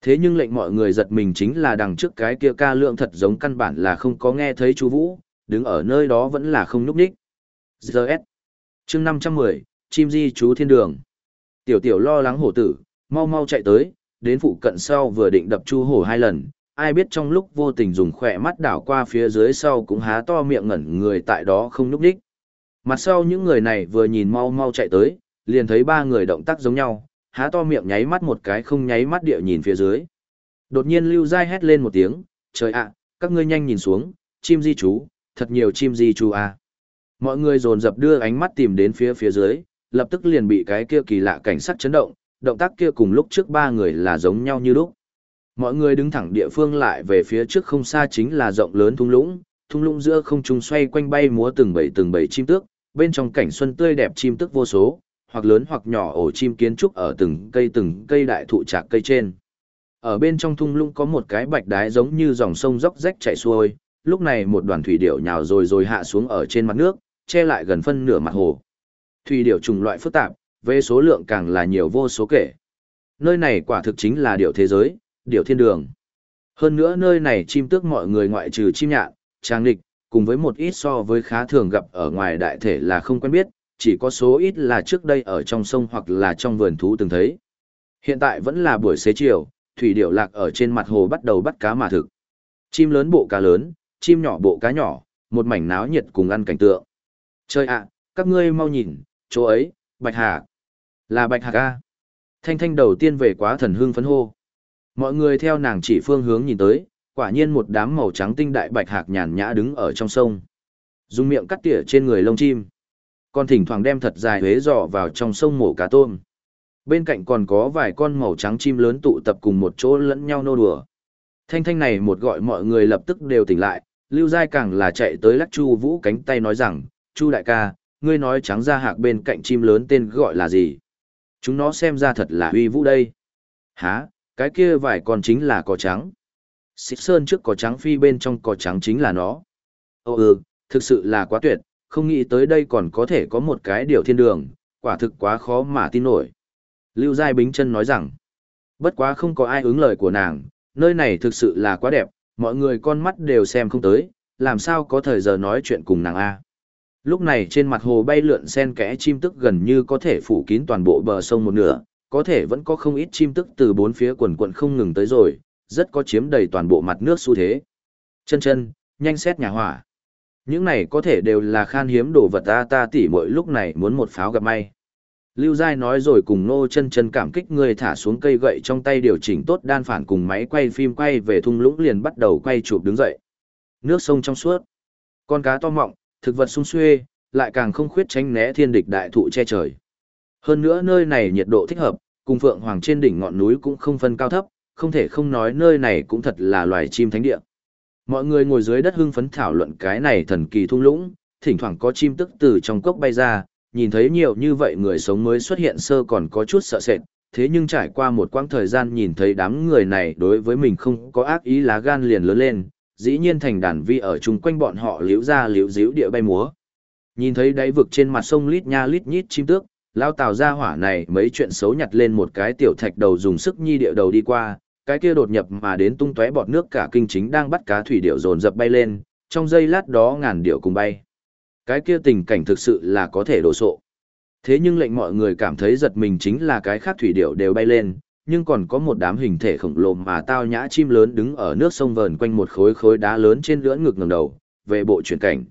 Thế nhưng lệnh mọi người giật mình chính là đằng trước cái kia ca lượng thật giống căn bản là không có nghe thấy Chu Vũ, đứng ở nơi đó vẫn là không núp đích. Giờ S. chương 510, chim di chú thiên đường. Tiểu tiểu lo lắng hổ tử, mau mau chạy tới, đến phụ cận sau vừa định đập chu hổ hai lần, ai biết trong lúc vô tình dùng khỏe mắt đảo qua phía dưới sau cũng há to miệng ngẩn người tại đó không núp đích. Mặt sau những người này vừa nhìn mau mau chạy tới, liền thấy ba người động tác giống nhau, há to miệng nháy mắt một cái không nháy mắt địa nhìn phía dưới. Đột nhiên Lưu Giai hét lên một tiếng, trời ạ, các ngươi nhanh nhìn xuống, chim di chú, thật nhiều chim di chú à. Mọi người dồn dập đưa ánh mắt tìm đến phía phía dưới, lập tức liền bị cái kia kỳ lạ cảnh sát chấn động, động tác kia cùng lúc trước ba người là giống nhau như lúc. Mọi người đứng thẳng địa phương lại về phía trước không xa chính là rộng lớn thung lũng, thung lũng giữa không trung xoay quanh bay múa từng bầy từng bầy chim tước, bên trong cảnh xuân tươi đẹp chim tước vô số, hoặc lớn hoặc nhỏ ổ chim kiến trúc ở từng cây từng cây đại thụ trạc cây trên. Ở bên trong thung lũng có một cái bạch đái giống như dòng sông dốc rách chảy xuôi, lúc này một đoàn thủy điểu nhào rồi rồi hạ xuống ở trên mặt nước, che lại gần phân nửa mặt hồ. Thủy điểu trùng loại phức tạp, về số lượng càng là nhiều vô số kể. Nơi này quả thực chính là điểu thế giới, điểu thiên đường. Hơn nữa nơi này chim tước mọi người ngoại trừ chim nhạn, trang địch, cùng với một ít so với khá thường gặp ở ngoài đại thể là không quen biết, chỉ có số ít là trước đây ở trong sông hoặc là trong vườn thú từng thấy. Hiện tại vẫn là buổi xế chiều, thủy điểu lạc ở trên mặt hồ bắt đầu bắt cá mà thực. Chim lớn bộ cá lớn, chim nhỏ bộ cá nhỏ, một mảnh náo nhiệt cùng ăn cảnh tượng. Chơi ạ, các ngươi mau nhìn, chỗ ấy, bạch hà. Là bạch hà ca. Thanh thanh đầu tiên về quá thần hương phấn hô. Mọi người theo nàng chỉ phương hướng nhìn tới, quả nhiên một đám màu trắng tinh đại bạch hạc nhàn nhã đứng ở trong sông. Dùng miệng cắt tỉa trên người lông chim còn thỉnh thoảng đem thật dài huế dò vào trong sông mổ cá tôm. Bên cạnh còn có vài con màu trắng chim lớn tụ tập cùng một chỗ lẫn nhau nô đùa. Thanh thanh này một gọi mọi người lập tức đều tỉnh lại, Lưu Giai càng là chạy tới lắc Chu Vũ cánh tay nói rằng, Chu đại ca, ngươi nói trắng ra hạc bên cạnh chim lớn tên gọi là gì? Chúng nó xem ra thật là uy vũ đây. Hả, cái kia vài con chính là cỏ trắng. Xích sơn trước cỏ trắng phi bên trong cỏ trắng chính là nó. Ồ ừ, thực sự là quá tuyệt, không nghĩ tới đây còn có thể có một cái điều thiên đường, quả thực quá khó mà tin nổi. Lưu Giai Bính chân nói rằng, bất quá không có ai ứng lời của nàng, nơi này thực sự là quá đẹp, mọi người con mắt đều xem không tới, làm sao có thời giờ nói chuyện cùng nàng A. Lúc này trên mặt hồ bay lượn sen kẽ chim tức gần như có thể phủ kín toàn bộ bờ sông một nửa, có thể vẫn có không ít chim tức từ bốn phía quần quận không ngừng tới rồi, rất có chiếm đầy toàn bộ mặt nước xu thế. Chân chân, nhanh xét nhà hỏa. Những này có thể đều là khan hiếm đồ vật ta ta tỉ mỗi lúc này muốn một pháo gặp may. Lưu Giai nói rồi cùng Nô chân chân cảm kích người thả xuống cây gậy trong tay điều chỉnh tốt đan phản cùng máy quay phim quay về thung lũng liền bắt đầu quay chụp đứng dậy. Nước sông trong suốt. Con cá to mọng, thực vật sung xuê, lại càng không khuyết tránh né thiên địch đại thụ che trời. Hơn nữa nơi này nhiệt độ thích hợp, cùng Phượng Hoàng trên đỉnh ngọn núi cũng không phân cao thấp, không thể không nói nơi này cũng thật là loài chim thánh địa. Mọi người ngồi dưới đất hưng phấn thảo luận cái này thần kỳ thung lũng, thỉnh thoảng có chim tức từ trong cốc bay ra, nhìn thấy nhiều như vậy người sống mới xuất hiện sơ còn có chút sợ sệt, thế nhưng trải qua một quãng thời gian nhìn thấy đám người này đối với mình không có ác ý lá gan liền lớn lên, dĩ nhiên thành đàn vi ở chung quanh bọn họ liễu ra liễu díu địa bay múa. Nhìn thấy đáy vực trên mặt sông lít nha lít nhít chim tước, lao tào ra hỏa này mấy chuyện xấu nhặt lên một cái tiểu thạch đầu dùng sức nhi địa đầu đi qua, cái kia đột nhập mà đến tung tóe bọt nước cả kinh chính đang bắt cá thủy điệu dồn dập bay lên, trong giây lát đó ngàn điệu cùng bay. Cái kia tình cảnh thực sự là có thể đổ sộ. Thế nhưng lệnh mọi người cảm thấy giật mình chính là cái khác thủy điểu đều bay lên, nhưng còn có một đám hình thể khổng lồ mà tao nhã chim lớn đứng ở nước sông vờn quanh một khối khối đá lớn trên lưỡn ngực ngẩng đầu, về bộ chuyển cảnh.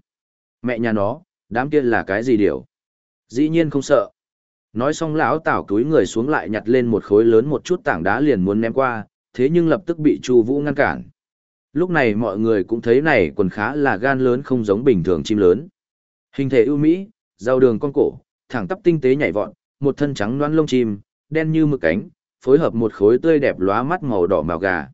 Mẹ nhà nó, đám kia là cái gì điểu? Dĩ nhiên không sợ. Nói xong lão tảo túi người xuống lại nhặt lên một khối lớn một chút tảng đá liền muốn ném qua, thế nhưng lập tức bị Chu Vũ ngăn cản. Lúc này mọi người cũng thấy này quần khá là gan lớn không giống bình thường chim lớn. Hình thể ưu mỹ, giao đường con cổ, thẳng tắp tinh tế nhảy vọt, một thân trắng loan lông chim, đen như mực cánh, phối hợp một khối tươi đẹp lóa mắt màu đỏ màu gà.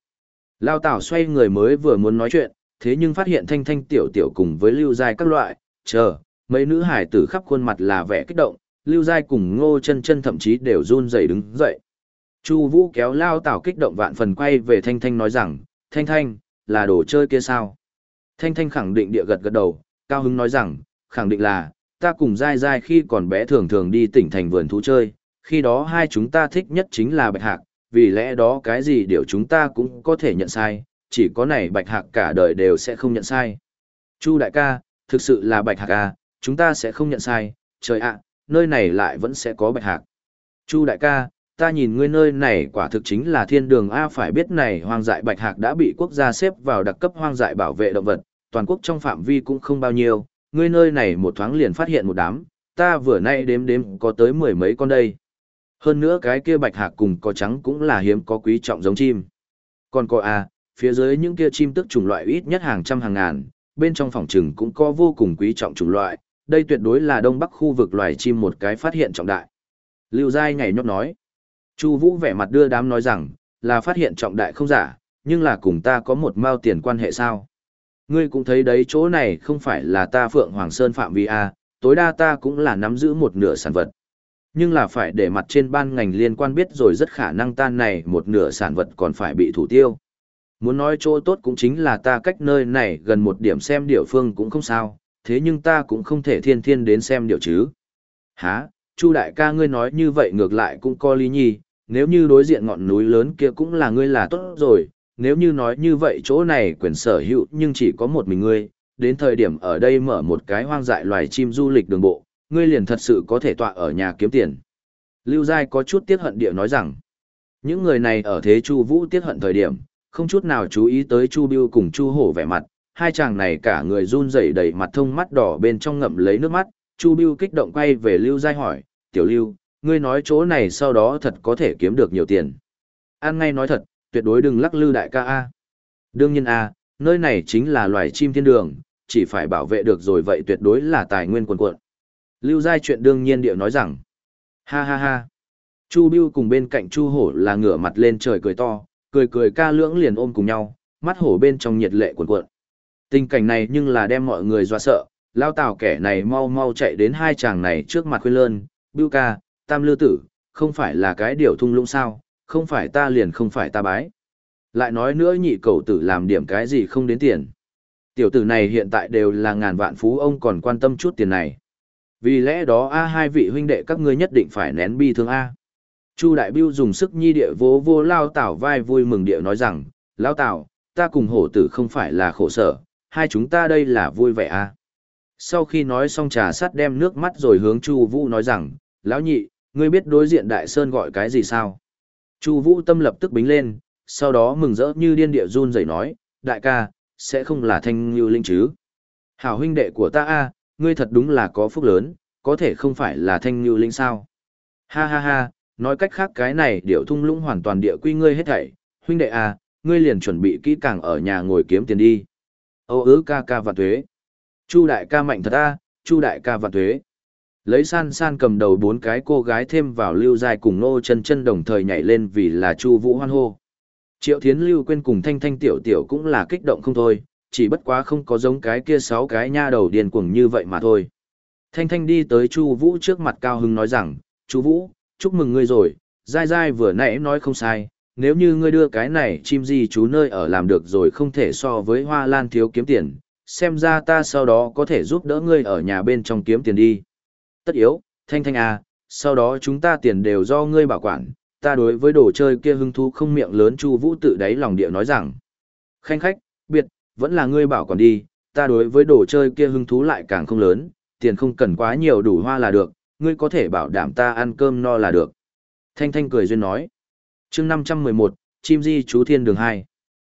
Lao Tảo xoay người mới vừa muốn nói chuyện, thế nhưng phát hiện Thanh Thanh tiểu tiểu cùng với Lưu Giai các loại, chờ, mấy nữ hải tử khắp khuôn mặt là vẻ kích động, Lưu Giai cùng Ngô Chân Chân thậm chí đều run rẩy đứng dậy. Chu Vũ kéo Lao Tảo kích động vạn phần quay về Thanh Thanh nói rằng, "Thanh Thanh, là đồ chơi kia sao?" Thanh Thanh khẳng định địa gật gật đầu, cao hứng nói rằng, "Khẳng định là, ta cùng Giai Giai khi còn bé thường thường đi tỉnh thành vườn thú chơi, khi đó hai chúng ta thích nhất chính là bạch hạc, vì lẽ đó cái gì điều chúng ta cũng có thể nhận sai, chỉ có này bạch hạc cả đời đều sẽ không nhận sai." Chu đại ca, thực sự là bạch hạc à, chúng ta sẽ không nhận sai, trời ạ, nơi này lại vẫn sẽ có bạch hạc. Chu đại ca, ta nhìn ngươi nơi này quả thực chính là thiên đường A phải biết này hoang dại bạch hạc đã bị quốc gia xếp vào đặc cấp hoang dại bảo vệ động vật, toàn quốc trong phạm vi cũng không bao nhiêu, ngươi nơi này một thoáng liền phát hiện một đám, ta vừa nay đếm đếm có tới mười mấy con đây. Hơn nữa cái kia bạch hạc cùng có trắng cũng là hiếm có quý trọng giống chim. Còn có A, phía dưới những kia chim tức chủng loại ít nhất hàng trăm hàng ngàn, bên trong phòng trừng cũng có vô cùng quý trọng chủng loại, đây tuyệt đối là đông bắc khu vực loài chim một cái phát hiện trọng đại. Lưu Giai ngày nhóc nói. Chu Vũ vẻ mặt đưa đám nói rằng, là phát hiện trọng đại không giả, nhưng là cùng ta có một mao tiền quan hệ sao? Ngươi cũng thấy đấy chỗ này không phải là ta Phượng Hoàng Sơn phạm vi a, tối đa ta cũng là nắm giữ một nửa sản vật. Nhưng là phải để mặt trên ban ngành liên quan biết rồi rất khả năng tan này một nửa sản vật còn phải bị thủ tiêu. Muốn nói chỗ tốt cũng chính là ta cách nơi này gần một điểm xem địa phương cũng không sao, thế nhưng ta cũng không thể thiên thiên đến xem điều chứ. Hả, Chu đại ca ngươi nói như vậy ngược lại cũng có lý nhi, nếu như đối diện ngọn núi lớn kia cũng là ngươi là tốt rồi, nếu như nói như vậy chỗ này quyền sở hữu nhưng chỉ có một mình ngươi, đến thời điểm ở đây mở một cái hoang dại loài chim du lịch đường bộ, ngươi liền thật sự có thể tọa ở nhà kiếm tiền. Lưu Giai có chút tiếc hận địa nói rằng, những người này ở thế Chu Vũ tiếc hận thời điểm, không chút nào chú ý tới Chu Biêu cùng Chu Hổ vẻ mặt, hai chàng này cả người run rẩy đầy mặt thông mắt đỏ bên trong ngậm lấy nước mắt, Chu Biêu kích động quay về Lưu Giai hỏi, "Tiểu Lưu, ngươi nói chỗ này sau đó thật có thể kiếm được nhiều tiền?" An ngay nói thật, tuyệt đối đừng lắc lư đại ca a. Đương nhiên a, nơi này chính là loài chim thiên đường, chỉ phải bảo vệ được rồi vậy tuyệt đối là tài nguyên quần quật. Lưu Giai chuyện đương nhiên điệu nói rằng, ha ha ha. Chu Biêu cùng bên cạnh Chu Hổ là ngửa mặt lên trời cười to, cười cười ca lưỡng liền ôm cùng nhau, mắt hổ bên trong nhiệt lệ cuồn cuộn. Tình cảnh này nhưng là đem mọi người dọa sợ, lao tào kẻ này mau mau chạy đến hai chàng này trước mặt khuyên lơn, Biêu ca, tam lư tử, không phải là cái điều thung lũng sao, không phải ta liền không phải ta bái. Lại nói nữa nhị cầu tử làm điểm cái gì không đến tiền. Tiểu tử này hiện tại đều là ngàn vạn phú ông còn quan tâm chút tiền này. Vì lẽ đó a hai vị huynh đệ các ngươi nhất định phải nén bi thương a. Chu Đại Biêu dùng sức nhi địa vô vô lao tảo vai vui mừng địa nói rằng, lao tảo, ta cùng hổ tử không phải là khổ sở, hai chúng ta đây là vui vẻ a. Sau khi nói xong trà sắt đem nước mắt rồi hướng Chu Vũ nói rằng, lão nhị, ngươi biết đối diện đại sơn gọi cái gì sao? Chu Vũ tâm lập tức bính lên, sau đó mừng rỡ như điên địa run rẩy nói, đại ca, sẽ không là thanh Nưu linh chứ? Hảo huynh đệ của ta a, ngươi thật đúng là có phúc lớn, có thể không phải là thanh Nưu linh sao? Ha ha ha, nói cách khác cái này điệu thung lũng hoàn toàn địa quy ngươi hết thảy, huynh đệ a, ngươi liền chuẩn bị kỹ càng ở nhà ngồi kiếm tiền đi. Âu ứ ca ca và thuế. Chu đại ca mạnh thật a, Chu đại ca và thuế. Lấy san san cầm đầu bốn cái cô gái thêm vào lưu dài cùng nô chân chân đồng thời nhảy lên vì là Chu Vũ hoan hô. Triệu Thiến Lưu quên cùng Thanh Thanh tiểu tiểu cũng là kích động không thôi, chỉ bất quá không có giống cái kia sáu cái nha đầu điên cuồng như vậy mà thôi. Thanh Thanh đi tới Chu Vũ trước mặt cao hưng nói rằng, "Chu Vũ, chúc mừng ngươi rồi, dai dai vừa nãy nói không sai, nếu như ngươi đưa cái này chim gì chú nơi ở làm được rồi không thể so với Hoa Lan thiếu kiếm tiền, xem ra ta sau đó có thể giúp đỡ ngươi ở nhà bên trong kiếm tiền đi." Tất yếu, Thanh Thanh à, sau đó chúng ta tiền đều do ngươi bảo quản, ta đối với đồ chơi kia hứng thú không miệng lớn Chu Vũ tự đáy lòng địa nói rằng. Khanh khách, biệt, vẫn là ngươi bảo quản đi, ta đối với đồ chơi kia hứng thú lại càng không lớn, tiền không cần quá nhiều đủ hoa là được, ngươi có thể bảo đảm ta ăn cơm no là được. Thanh Thanh cười duyên nói. Chương năm trăm mười một, chim di chú thiên đường hai.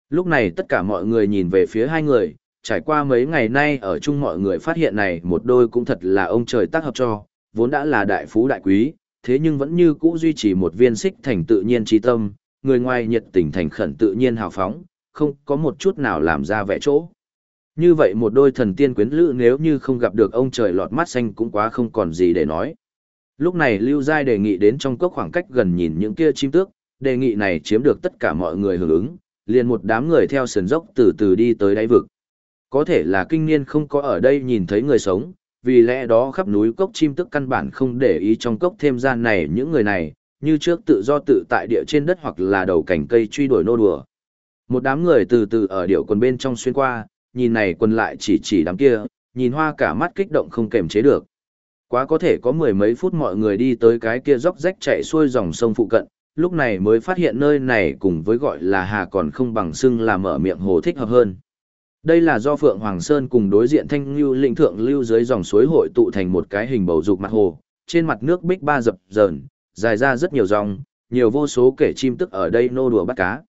Lúc này tất cả mọi người nhìn về phía hai người, trải qua mấy ngày nay ở chung mọi người phát hiện này một đôi cũng thật là ông trời tác hợp cho, vốn đã là đại phú đại quý, thế nhưng vẫn như cũ duy trì một viên xích thành tự nhiên trí tâm, người ngoài nhiệt tình thành khẩn tự nhiên hào phóng, không có một chút nào làm ra vẻ chỗ. Như vậy một đôi thần tiên quyến lữ nếu như không gặp được ông trời lọt mắt xanh cũng quá không còn gì để nói. Lúc này Lưu Giai đề nghị đến trong cốc khoảng cách gần nhìn những kia chim tước, đề nghị này chiếm được tất cả mọi người hưởng ứng, liền một đám người theo sườn dốc từ từ đi tới đáy vực. Có thể là kinh niên không có ở đây nhìn thấy người sống, vì lẽ đó khắp núi cốc chim tức căn bản không để ý trong cốc thêm gian này những người này, như trước tự do tự tại địa trên đất hoặc là đầu cảnh cây truy đuổi nô đùa. Một đám người từ từ ở điệu quần bên trong xuyên qua, nhìn này quần lại chỉ chỉ đám kia, nhìn hoa cả mắt kích động không kềm chế được. Quá có thể có mười mấy phút mọi người đi tới cái kia dốc rách chạy xuôi dòng sông phụ cận, lúc này mới phát hiện nơi này cùng với gọi là hà còn không bằng xưng là mở miệng hồ thích hợp hơn. Đây là do Phượng Hoàng Sơn cùng đối diện Thanh Lưu lĩnh thượng lưu dưới dòng suối hội tụ thành một cái hình bầu dục mặt hồ, trên mặt nước bích ba dập dờn, dài ra rất nhiều dòng, nhiều vô số kẻ chim tức ở đây nô đùa bắt cá.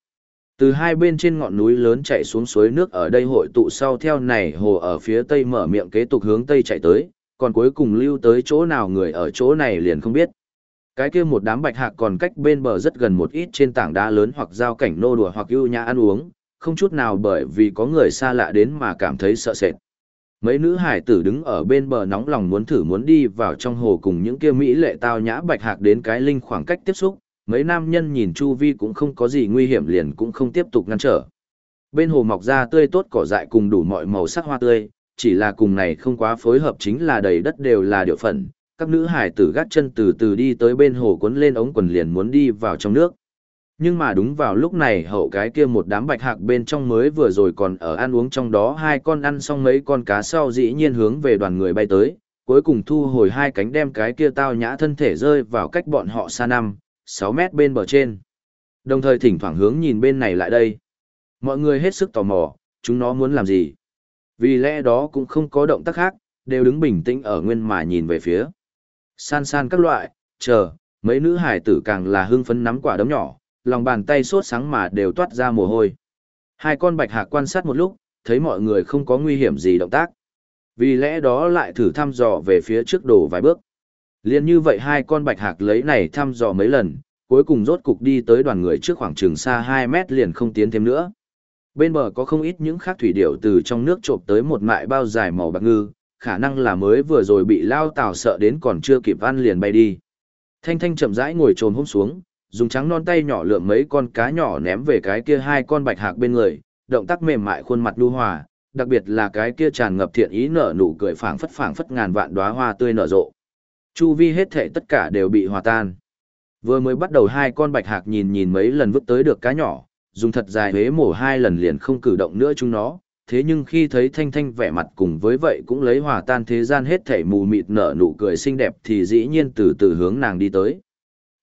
Từ hai bên trên ngọn núi lớn chạy xuống suối nước ở đây hội tụ sau theo này hồ ở phía tây mở miệng kế tục hướng tây chạy tới, còn cuối cùng lưu tới chỗ nào người ở chỗ này liền không biết. Cái kia một đám bạch hạc còn cách bên bờ rất gần một ít trên tảng đá lớn hoặc giao cảnh nô đùa hoặc ưu nhã ăn uống, không chút nào bởi vì có người xa lạ đến mà cảm thấy sợ sệt. Mấy nữ hải tử đứng ở bên bờ nóng lòng muốn thử muốn đi vào trong hồ cùng những kia mỹ lệ tao nhã bạch hạc đến cái linh khoảng cách tiếp xúc, mấy nam nhân nhìn chu vi cũng không có gì nguy hiểm liền cũng không tiếp tục ngăn trở. Bên hồ mọc ra tươi tốt cỏ dại cùng đủ mọi màu sắc hoa tươi, chỉ là cùng này không quá phối hợp chính là đầy đất đều là điệu phận, các nữ hải tử gắt chân từ từ đi tới bên hồ cuốn lên ống quần liền muốn đi vào trong nước. Nhưng mà đúng vào lúc này hậu cái kia một đám bạch hạc bên trong mới vừa rồi còn ở ăn uống trong đó hai con ăn xong mấy con cá sau dĩ nhiên hướng về đoàn người bay tới, cuối cùng thu hồi hai cánh đem cái kia tao nhã thân thể rơi vào cách bọn họ xa năm, sáu mét bên bờ trên. Đồng thời thỉnh thoảng hướng nhìn bên này lại đây. Mọi người hết sức tò mò, chúng nó muốn làm gì. Vì lẽ đó cũng không có động tác khác, đều đứng bình tĩnh ở nguyên mà nhìn về phía. San san các loại, chờ, mấy nữ hải tử càng là hưng phấn nắm quả đấm nhỏ, lòng bàn tay sốt sáng mà đều toát ra mồ hôi. Hai con bạch hạc quan sát một lúc, thấy mọi người không có nguy hiểm gì động tác. Vì lẽ đó lại thử thăm dò về phía trước đổ vài bước. Liên như vậy hai con bạch hạc lấy này thăm dò mấy lần, cuối cùng rốt cục đi tới đoàn người trước khoảng trường xa 2 mét liền không tiến thêm nữa. Bên bờ có không ít những khác thủy điểu từ trong nước trộm tới một mại bao dài màu bạc ngư, khả năng là mới vừa rồi bị lao tào sợ đến còn chưa kịp ăn liền bay đi. Thanh Thanh chậm rãi ngồi trồn hôm xuống, dùng trắng non tay nhỏ lượm mấy con cá nhỏ ném về cái kia hai con bạch hạc bên người, động tác mềm mại khuôn mặt nhu hòa, đặc biệt là cái kia tràn ngập thiện ý nở nụ cười phảng phất phảng phất ngàn vạn đóa hoa tươi nở rộ. Chu vi hết thảy tất cả đều bị hòa tan. Vừa mới bắt đầu hai con bạch hạc nhìn nhìn mấy lần vứt tới được cá nhỏ, dùng thật dài huế mổ hai lần liền không cử động nữa chúng nó, thế nhưng khi thấy thanh thanh vẻ mặt cùng với vậy cũng lấy hòa tan thế gian hết thảy mù mịt nở nụ cười xinh đẹp thì dĩ nhiên từ từ hướng nàng đi tới.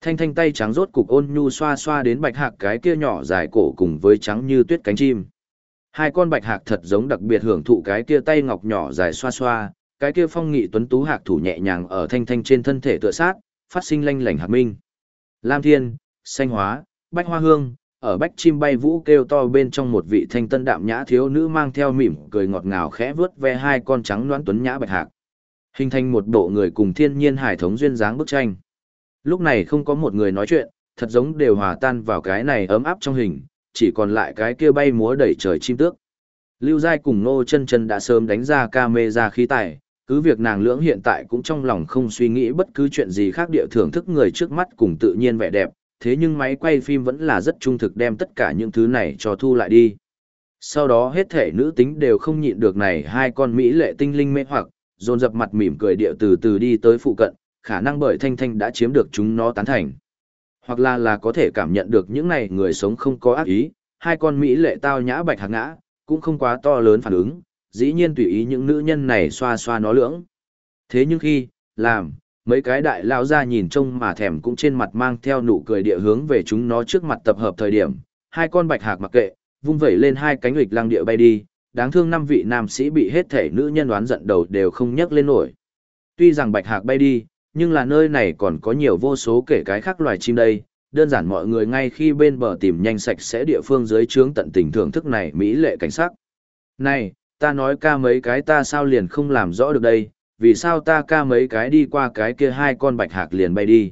Thanh thanh tay trắng rốt cục ôn nhu xoa xoa đến bạch hạc cái kia nhỏ dài cổ cùng với trắng như tuyết cánh chim. Hai con bạch hạc thật giống đặc biệt hưởng thụ cái kia tay ngọc nhỏ dài xoa xoa, cái kia phong nghị tuấn tú hạc thủ nhẹ nhàng ở thanh thanh trên thân thể tựa sát, phát sinh lanh lảnh hạc minh. Lam thiên, xanh hóa, bách hoa hương, ở bách chim bay vũ kêu to bên trong một vị thanh tân đạm nhã thiếu nữ mang theo mỉm cười ngọt ngào khẽ vớt ve hai con trắng đoán tuấn nhã bạch hạc. Hình thành một bộ người cùng thiên nhiên hải thống duyên dáng bức tranh. Lúc này không có một người nói chuyện, thật giống đều hòa tan vào cái này ấm áp trong hình, chỉ còn lại cái kia bay múa đẩy trời chim tước. Lưu Giai cùng Nô chân chân đã sớm đánh ra ca mê ra khí tài, cứ việc nàng lưỡng hiện tại cũng trong lòng không suy nghĩ bất cứ chuyện gì khác địa thưởng thức người trước mắt cùng tự nhiên vẻ đẹp, thế nhưng máy quay phim vẫn là rất trung thực đem tất cả những thứ này cho thu lại đi. Sau đó hết thể nữ tính đều không nhịn được này hai con Mỹ lệ tinh linh mê hoặc, dồn dập mặt mỉm cười địa từ từ đi tới phụ cận, khả năng bởi Thanh Thanh đã chiếm được chúng nó tán thành. Hoặc là là có thể cảm nhận được những này người sống không có ác ý, hai con Mỹ lệ tao nhã bạch hạc ngã, cũng không quá to lớn phản ứng, dĩ nhiên tùy ý những nữ nhân này xoa xoa nó lưỡng. Thế nhưng khi, làm, mấy cái đại lao ra nhìn trông mà thèm cũng trên mặt mang theo nụ cười địa hướng về chúng nó trước mặt tập hợp thời điểm, hai con bạch hạc mặc kệ, vung vẩy lên hai cánh lịch lăng địa bay đi, đáng thương năm vị nam sĩ bị hết thể nữ nhân đoán giận đầu đều không nhấc lên nổi. Tuy rằng bạch hạc bay đi, nhưng là nơi này còn có nhiều vô số kể cái khác loài chim đây, đơn giản mọi người ngay khi bên bờ tìm nhanh sạch sẽ địa phương dưới trướng tận tình thưởng thức này mỹ lệ cảnh sắc. Này, ta nói ca mấy cái ta sao liền không làm rõ được đây, vì sao ta ca mấy cái đi qua cái kia hai con bạch hạc liền bay đi.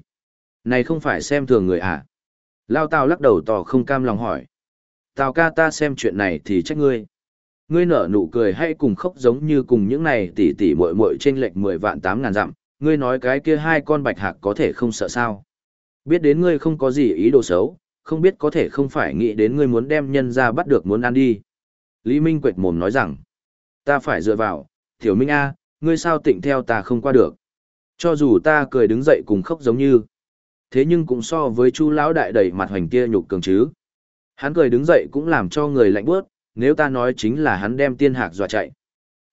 Này không phải xem thường người à? Lao Tào lắc đầu tỏ không cam lòng hỏi. Tào ca ta xem chuyện này thì trách ngươi. Ngươi nở nụ cười hay cùng khóc giống như cùng những này tỷ tỷ muội muội trên lệch 10 vạn 8 ngàn dặm, ngươi nói cái kia hai con bạch hạc có thể không sợ sao. Biết đến ngươi không có gì ý đồ xấu, không biết có thể không phải nghĩ đến ngươi muốn đem nhân ra bắt được muốn ăn đi. Lý Minh quệt mồm nói rằng, ta phải dựa vào, Tiểu Minh A, ngươi sao tịnh theo ta không qua được. Cho dù ta cười đứng dậy cùng khóc giống như, thế nhưng cũng so với chu lão đại đầy mặt hoành kia nhục cường chứ. Hắn cười đứng dậy cũng làm cho người lạnh bước, nếu ta nói chính là hắn đem tiên hạc dọa chạy.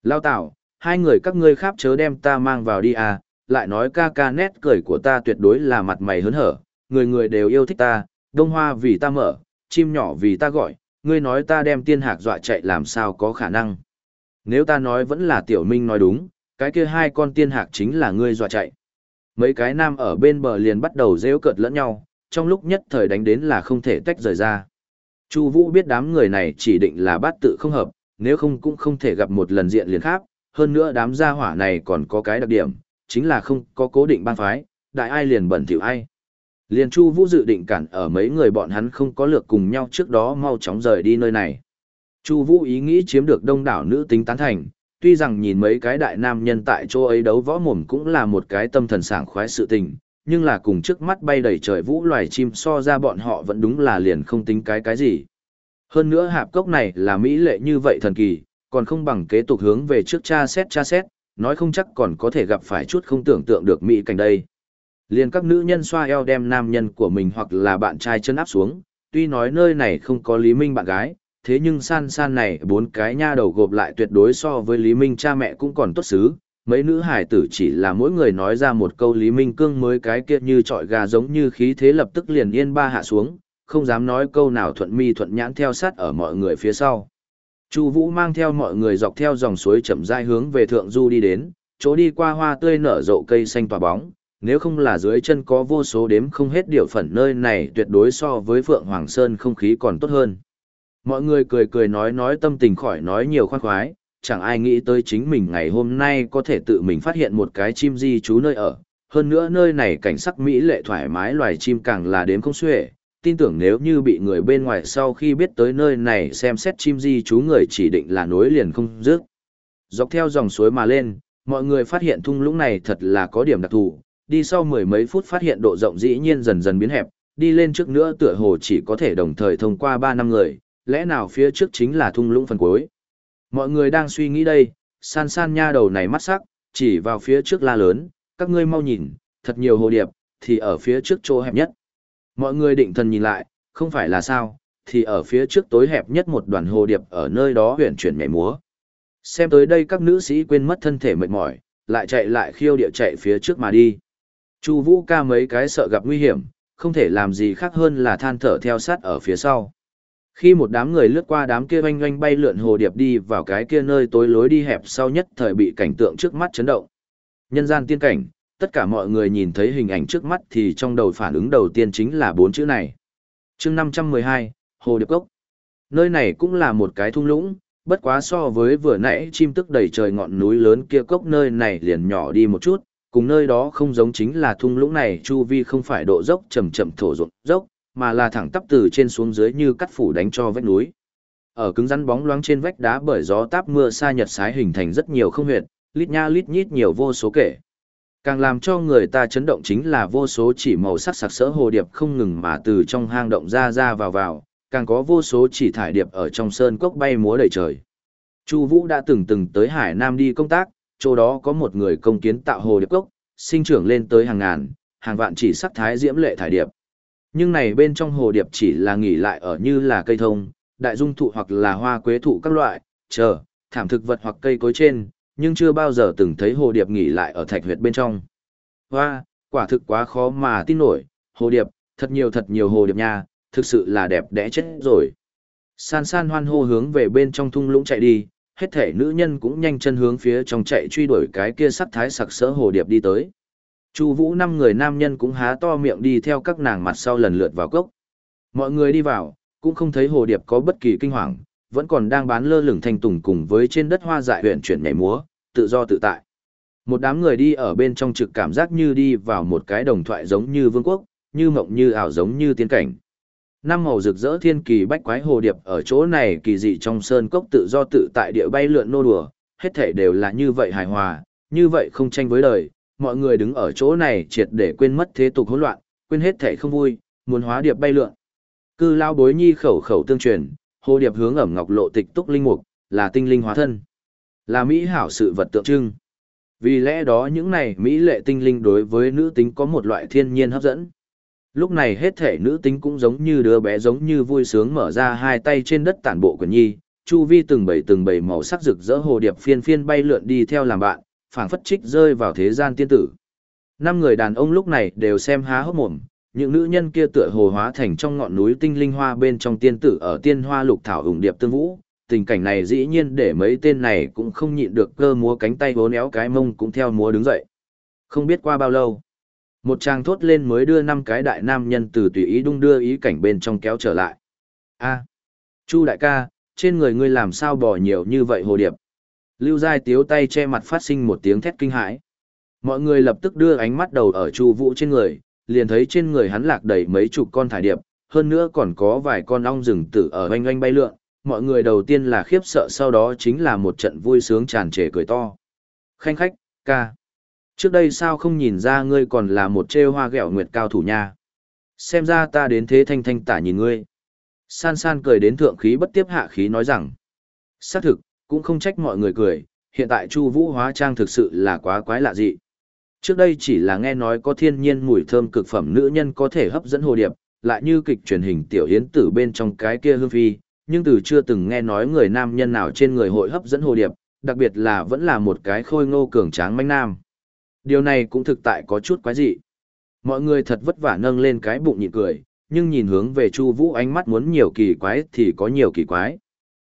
Lao tạo, hai người các ngươi khác chớ đem ta mang vào đi à, lại nói ca ca nét cười của ta tuyệt đối là mặt mày hớn hở, người người đều yêu thích ta, đông hoa vì ta mở, chim nhỏ vì ta gọi, ngươi nói ta đem tiên hạc dọa chạy làm sao có khả năng. Nếu ta nói vẫn là tiểu minh nói đúng, cái kia hai con tiên hạc chính là ngươi dọa chạy. Mấy cái nam ở bên bờ liền bắt đầu rêu cợt lẫn nhau, trong lúc nhất thời đánh đến là không thể tách rời ra. Chu Vũ biết đám người này chỉ định là bát tự không hợp, nếu không cũng không thể gặp một lần diện liền khác, hơn nữa đám gia hỏa này còn có cái đặc điểm, chính là không có cố định bang phái, đại ai liền bẩn thỉu ai. Liền Chu Vũ dự định cản ở mấy người bọn hắn không có lược cùng nhau trước đó mau chóng rời đi nơi này. Chu Vũ ý nghĩ chiếm được đông đảo nữ tính tán thành, tuy rằng nhìn mấy cái đại nam nhân tại chỗ ấy đấu võ mồm cũng là một cái tâm thần sảng khoái sự tình, nhưng là cùng trước mắt bay đầy trời vũ loài chim so ra bọn họ vẫn đúng là liền không tính cái cái gì. Hơn nữa hạp cốc này là mỹ lệ như vậy thần kỳ, còn không bằng kế tục hướng về trước cha xét cha xét, nói không chắc còn có thể gặp phải chút không tưởng tượng được mỹ cảnh đây. Liên các nữ nhân xoa eo đem nam nhân của mình hoặc là bạn trai chân áp xuống, tuy nói nơi này không có Lý Minh bạn gái, thế nhưng san san này bốn cái nha đầu gộp lại tuyệt đối so với Lý Minh cha mẹ cũng còn tốt xứ. Mấy nữ hải tử chỉ là mỗi người nói ra một câu Lý Minh cương mới cái kia như trọi gà giống như khí thế lập tức liền yên ba hạ xuống, không dám nói câu nào thuận mi thuận nhãn theo sát ở mọi người phía sau. Chu Vũ mang theo mọi người dọc theo dòng suối chậm rãi hướng về thượng du đi đến, chỗ đi qua hoa tươi nở rộ cây xanh tỏa bóng, nếu không là dưới chân có vô số đếm không hết điều phần nơi này tuyệt đối so với Phượng Hoàng Sơn không khí còn tốt hơn. Mọi người cười cười nói nói tâm tình khỏi nói nhiều khoan khoái, chẳng ai nghĩ tới chính mình ngày hôm nay có thể tự mình phát hiện một cái chim di trú nơi ở. Hơn nữa nơi này cảnh sắc mỹ lệ thoải mái loài chim càng là đếm không xuể, tin tưởng nếu như bị người bên ngoài sau khi biết tới nơi này xem xét chim di chú người chỉ định là nối liền không dứt. Dọc theo dòng suối mà lên, mọi người phát hiện thung lũng này thật là có điểm đặc thù, đi sau mười mấy phút phát hiện độ rộng dĩ nhiên dần dần biến hẹp, đi lên trước nữa tựa hồ chỉ có thể đồng thời thông qua ba năm người, lẽ nào phía trước chính là thung lũng phần cuối. Mọi người đang suy nghĩ đây, san san nha đầu này mắt sắc, chỉ vào phía trước la lớn, các ngươi mau nhìn, thật nhiều hồ điệp, thì ở phía trước chỗ hẹp nhất. Mọi người định thần nhìn lại, không phải là sao, thì ở phía trước tối hẹp nhất một đoàn hồ điệp ở nơi đó huyền chuyển nhảy múa. Xem tới đây các nữ sĩ quên mất thân thể mệt mỏi, lại chạy lại khiêu địa chạy phía trước mà đi. Chu Vũ ca mấy cái sợ gặp nguy hiểm, không thể làm gì khác hơn là than thở theo sát ở phía sau. Khi một đám người lướt qua đám kia oanh oanh bay lượn hồ điệp đi vào cái kia nơi tối lối đi hẹp sau nhất thời bị cảnh tượng trước mắt chấn động. Nhân gian tiên cảnh, tất cả mọi người nhìn thấy hình ảnh trước mắt thì trong đầu phản ứng đầu tiên chính là bốn chữ này. chương 512, Hồ Điệp Cốc. Nơi này cũng là một cái thung lũng, bất quá so với vừa nãy chim tức đầy trời ngọn núi lớn kia cốc nơi này liền nhỏ đi một chút, cùng nơi đó không giống chính là thung lũng này chu vi không phải độ dốc chậm chậm thổ ruộng dốc, mà là thẳng tắp từ trên xuống dưới như cắt phủ đánh cho vách núi. Ở cứng rắn bóng loáng trên vách đá bởi gió táp mưa sa nhật sái hình thành rất nhiều không huyệt, lít nha lít nhít nhiều vô số kể. Càng làm cho người ta chấn động chính là vô số chỉ màu sắc sặc sỡ hồ điệp không ngừng mà từ trong hang động ra ra vào vào, càng có vô số chỉ thải điệp ở trong sơn cốc bay múa đầy trời. Chu Vũ đã từng từng tới Hải Nam đi công tác, chỗ đó có một người công kiến tạo hồ điệp cốc, sinh trưởng lên tới hàng ngàn, hàng vạn chỉ sắc thái diễm lệ thải điệp. Nhưng này bên trong hồ điệp chỉ là nghỉ lại ở như là cây thông, đại dung thụ hoặc là hoa quế thụ các loại, chờ, thảm thực vật hoặc cây cối trên, nhưng chưa bao giờ từng thấy hồ điệp nghỉ lại ở thạch huyệt bên trong. Hoa, quả thực quá khó mà tin nổi, hồ điệp, thật nhiều thật nhiều hồ điệp nha, thực sự là đẹp đẽ chết rồi. San san hoan hô hướng về bên trong thung lũng chạy đi, hết thể nữ nhân cũng nhanh chân hướng phía trong chạy truy đuổi cái kia sắc thái sặc sỡ hồ điệp đi tới. Chu Vũ năm người nam nhân cũng há to miệng đi theo các nàng mặt sau lần lượt vào cốc. Mọi người đi vào, cũng không thấy hồ điệp có bất kỳ kinh hoàng, vẫn còn đang bán lơ lửng thanh tùng cùng với trên đất hoa dại huyền chuyển nhảy múa, tự do tự tại. Một đám người đi ở bên trong trực cảm giác như đi vào một cái đồng thoại giống như vương quốc, như mộng như ảo giống như tiên cảnh. Năm màu rực rỡ thiên kỳ bách quái hồ điệp ở chỗ này kỳ dị trong sơn cốc tự do tự tại địa bay lượn nô đùa, hết thể đều là như vậy hài hòa, như vậy không tranh với đời, mọi người đứng ở chỗ này triệt để quên mất thế tục hỗn loạn, quên hết thể không vui, muốn hóa điệp bay lượn. Cư lao bối nhi khẩu khẩu tương truyền, hồ điệp hướng ẩm ngọc lộ tịch túc linh mục, là tinh linh hóa thân, là mỹ hảo sự vật tượng trưng. Vì lẽ đó những này mỹ lệ tinh linh đối với nữ tính có một loại thiên nhiên hấp dẫn. Lúc này hết thể nữ tính cũng giống như đứa bé giống như vui sướng mở ra hai tay trên đất tản bộ của nhi, chu vi từng bảy từng bảy màu sắc rực rỡ hồ điệp phiên phiên bay lượn đi theo làm bạn, phảng phất trích rơi vào thế gian tiên tử. Năm người đàn ông lúc này đều xem há hốc mồm, những nữ nhân kia tựa hồ hóa thành trong ngọn núi tinh linh hoa bên trong tiên tử ở tiên hoa lục thảo ủng điệp tương vũ. Tình cảnh này dĩ nhiên để mấy tên này cũng không nhịn được cơ múa cánh tay vốn éo cái mông cũng theo múa đứng dậy. Không biết qua bao lâu, một chàng thốt lên mới đưa năm cái đại nam nhân từ tùy ý đung đưa ý cảnh bên trong kéo trở lại. A, Chu đại ca, trên người ngươi làm sao bỏ nhiều như vậy hồ điệp? Lưu Giai tiếu tay che mặt phát sinh một tiếng thét kinh hãi. Mọi người lập tức đưa ánh mắt đầu ở Chu Vũ trên người, liền thấy trên người hắn lạc đầy mấy chục con thải điệp, hơn nữa còn có vài con ong rừng tử ở oanh oanh bay lượn. Mọi người đầu tiên là khiếp sợ sau đó chính là một trận vui sướng tràn trề cười to. Khanh khách, ca. Trước đây sao không nhìn ra ngươi còn là một trêu hoa ghẹo nguyệt cao thủ nha. Xem ra ta đến thế thanh thanh tả nhìn ngươi. San san cười đến thượng khí bất tiếp hạ khí nói rằng. Xác thực, cũng không trách mọi người cười, hiện tại Chu Vũ hóa trang thực sự là quá quái lạ dị. Trước đây chỉ là nghe nói có thiên nhiên mùi thơm cực phẩm nữ nhân có thể hấp dẫn hồ điệp, lại như kịch truyền hình tiểu hiến tử bên trong cái kia hương phi, nhưng từ chưa từng nghe nói người nam nhân nào trên người hội hấp dẫn hồ điệp, đặc biệt là vẫn là một cái khôi ngô cường tráng manh nam. Điều này cũng thực tại có chút quái dị. Mọi người thật vất vả nâng lên cái bụng nhịn cười, nhưng nhìn hướng về Chu Vũ ánh mắt muốn nhiều kỳ quái thì có nhiều kỳ quái.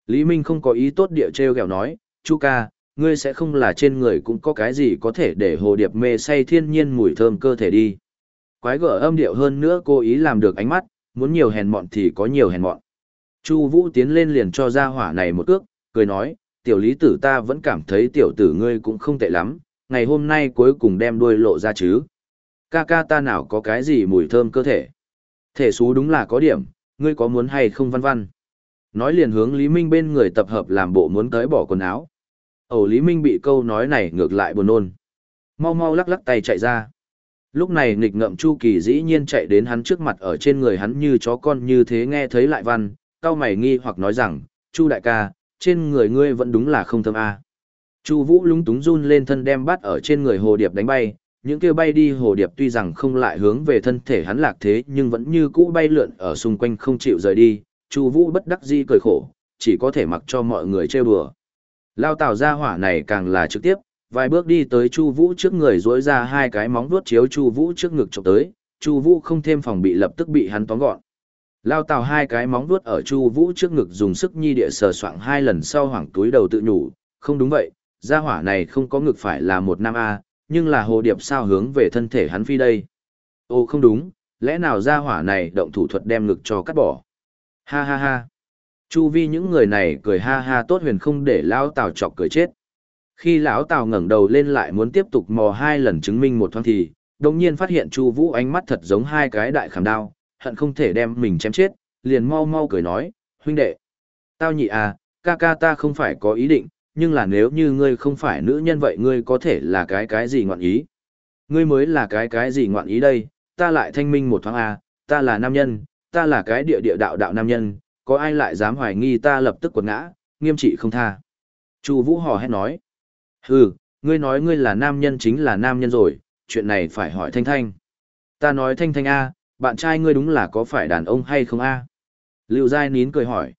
Lý Minh không có ý tốt địa treo gẹo nói, Chu ca, ngươi sẽ không là trên người cũng có cái gì có thể để hồ điệp mê say thiên nhiên mùi thơm cơ thể đi. Quái gở âm điệu hơn nữa cố ý làm được ánh mắt, muốn nhiều hèn mọn thì có nhiều hèn mọn. Chu Vũ tiến lên liền cho ra hỏa này một cước, cười nói, tiểu lý tử ta vẫn cảm thấy tiểu tử ngươi cũng không tệ lắm, ngày hôm nay cuối cùng đem đuôi lộ ra chứ. Ca ca ta nào có cái gì mùi thơm cơ thể. Thể xú đúng là có điểm, ngươi có muốn hay không văn văn. Nói liền hướng Lý Minh bên người tập hợp làm bộ muốn tới bỏ quần áo. Ổ Lý Minh bị câu nói này ngược lại buồn nôn. Mau mau lắc lắc tay chạy ra. Lúc này nghịch ngậm Chu Kỳ dĩ nhiên chạy đến hắn trước mặt ở trên người hắn như chó con như thế nghe thấy lại văn, cao mày nghi hoặc nói rằng, Chu đại ca, trên người ngươi vẫn đúng là không thơm a. Chu Vũ lúng túng run lên thân đem bắt ở trên người hồ điệp đánh bay, những kia bay đi hồ điệp tuy rằng không lại hướng về thân thể hắn lạc thế nhưng vẫn như cũ bay lượn ở xung quanh không chịu rời đi, Chu Vũ bất đắc dĩ cười khổ, chỉ có thể mặc cho mọi người trêu đùa. Lao Tào ra hỏa này càng là trực tiếp, vài bước đi tới Chu Vũ trước người duỗi ra hai cái móng vuốt chiếu Chu Vũ trước ngực chụp tới, Chu Vũ không thêm phòng bị lập tức bị hắn tóm gọn. Lao tào hai cái móng vuốt ở Chu Vũ trước ngực dùng sức nhi địa sờ soạng hai lần sau hoảng túi đầu tự nhủ, không đúng vậy, gia hỏa này không có ngực phải là một nam A, nhưng là hồ điệp sao hướng về thân thể hắn phi đây. Ô không đúng, lẽ nào gia hỏa này động thủ thuật đem ngực cho cắt bỏ. Ha ha ha. Chu vi những người này cười ha ha tốt huyền không để lão Tào chọc cười chết. Khi lão Tào ngẩng đầu lên lại muốn tiếp tục mò hai lần chứng minh một thoáng thì, đột nhiên phát hiện Chu Vũ ánh mắt thật giống hai cái đại khảm đao, hận không thể đem mình chém chết, liền mau mau cười nói, huynh đệ. Tao nhị à, ca ca ta không phải có ý định, nhưng là nếu như ngươi không phải nữ nhân vậy ngươi có thể là cái cái gì ngoạn ý. Ngươi mới là cái cái gì ngoạn ý đây, ta lại thanh minh một thoáng à, ta là nam nhân, ta là cái địa địa đạo đạo nam nhân, có ai lại dám hoài nghi ta lập tức quật ngã, nghiêm trị không tha. Chu Vũ hò hét nói, hừ, ngươi nói ngươi là nam nhân chính là nam nhân rồi, chuyện này phải hỏi Thanh Thanh. Ta nói Thanh Thanh a, bạn trai ngươi đúng là có phải đàn ông hay không a? Lưu Giai nín cười hỏi.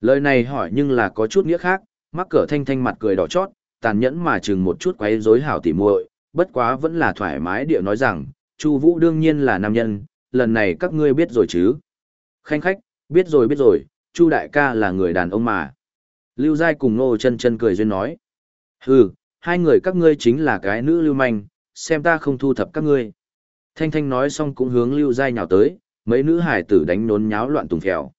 Lời này hỏi nhưng là có chút nghĩa khác, mắc cỡ Thanh Thanh mặt cười đỏ chót, tàn nhẫn mà chừng một chút quấy rối hảo tỉ muội, bất quá vẫn là thoải mái địa nói rằng, Chu Vũ đương nhiên là nam nhân, lần này các ngươi biết rồi chứ? Khanh khách, biết rồi biết rồi, Chu đại ca là người đàn ông mà. Lưu Giai cùng Ngô Chân Chân cười duyên nói. Hừ, hai người các ngươi chính là cái nữ lưu manh, xem ta không thu thập các ngươi. Thanh Thanh nói xong cũng hướng Lưu Giai nhào tới, mấy nữ hải tử đánh nốn nháo loạn tùng phèo.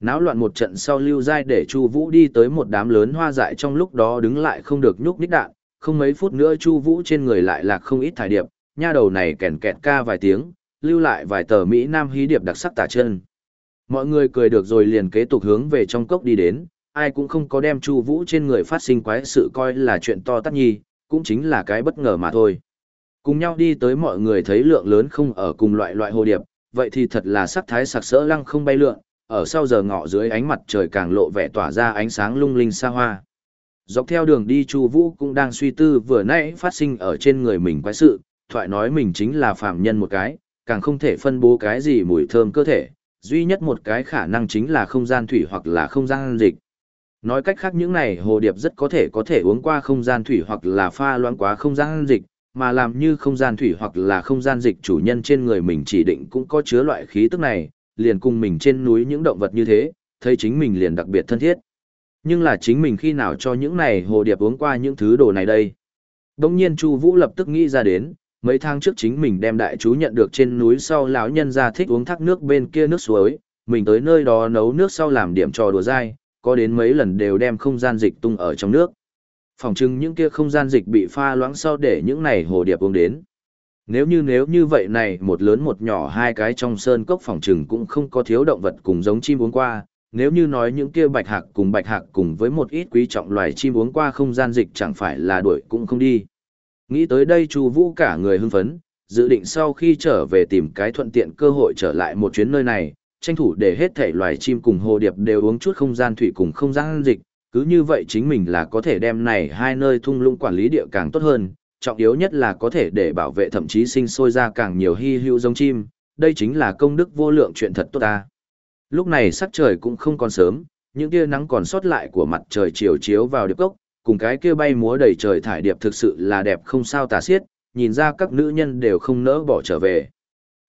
Náo loạn một trận sau Lưu Giai để Chu Vũ đi tới một đám lớn hoa dại trong lúc đó đứng lại không được nhúc nhích đạn, không mấy phút nữa Chu Vũ trên người lại lạc không ít thải điệp, nha đầu này kèn kẹt ca vài tiếng, lưu lại vài tờ Mỹ Nam hí điệp đặc sắc tả chân. Mọi người cười được rồi liền kế tục hướng về trong cốc đi đến, ai cũng không có đem Chu Vũ trên người phát sinh quái sự coi là chuyện to tát nhi, cũng chính là cái bất ngờ mà thôi. Cùng nhau đi tới mọi người thấy lượng lớn không ở cùng loại loại hồ điệp, vậy thì thật là sắc thái sặc sỡ lăng không bay lượn, ở sau giờ ngọ dưới ánh mặt trời càng lộ vẻ tỏa ra ánh sáng lung linh xa hoa. Dọc theo đường đi Chu Vũ cũng đang suy tư vừa nãy phát sinh ở trên người mình quái sự, thoại nói mình chính là phàm nhân một cái, càng không thể phân bố cái gì mùi thơm cơ thể, duy nhất một cái khả năng chính là không gian thủy hoặc là không gian dịch. Nói cách khác những này hồ điệp rất có thể có thể uống qua không gian thủy hoặc là pha loãng quá không gian dịch, mà làm như không gian thủy hoặc là không gian dịch chủ nhân trên người mình chỉ định cũng có chứa loại khí tức này, liền cùng mình trên núi những động vật như thế, thấy chính mình liền đặc biệt thân thiết. Nhưng là chính mình khi nào cho những này hồ điệp uống qua những thứ đồ này đây? Đông nhiên Chu Vũ lập tức nghĩ ra đến, mấy tháng trước chính mình đem đại chú nhận được trên núi sau lão nhân ra thích uống thác nước bên kia nước suối, mình tới nơi đó nấu nước sau làm điểm trò đùa dai, có đến mấy lần đều đem không gian dịch tung ở trong nước. Phòng trưng những kia không gian dịch bị pha loãng sau để những này hồ điệp uống đến. Nếu như nếu như vậy này một lớn một nhỏ hai cái trong sơn cốc phòng trừng cũng không có thiếu động vật cùng giống chim uống qua, nếu như nói những kia bạch hạc cùng bạch hạc cùng với một ít quý trọng loài chim uống qua không gian dịch chẳng phải là đuổi cũng không đi. Nghĩ tới đây Chu Vũ cả người hưng phấn, dự định sau khi trở về tìm cái thuận tiện cơ hội trở lại một chuyến nơi này, tranh thủ để hết thảy loài chim cùng hồ điệp đều uống chút không gian thủy cùng không gian dịch, cứ như vậy chính mình là có thể đem này hai nơi thung lũng quản lý địa càng tốt hơn, trọng yếu nhất là có thể để bảo vệ thậm chí sinh sôi ra càng nhiều hy hữu giống chim, đây chính là công đức vô lượng chuyện thật tốt ta. Lúc này sắc trời cũng không còn sớm, những tia nắng còn sót lại của mặt trời chiều chiếu vào điệp cốc, cùng cái kia bay múa đầy trời thải điệp thực sự là đẹp không sao tả xiết, nhìn ra các nữ nhân đều không nỡ bỏ trở về.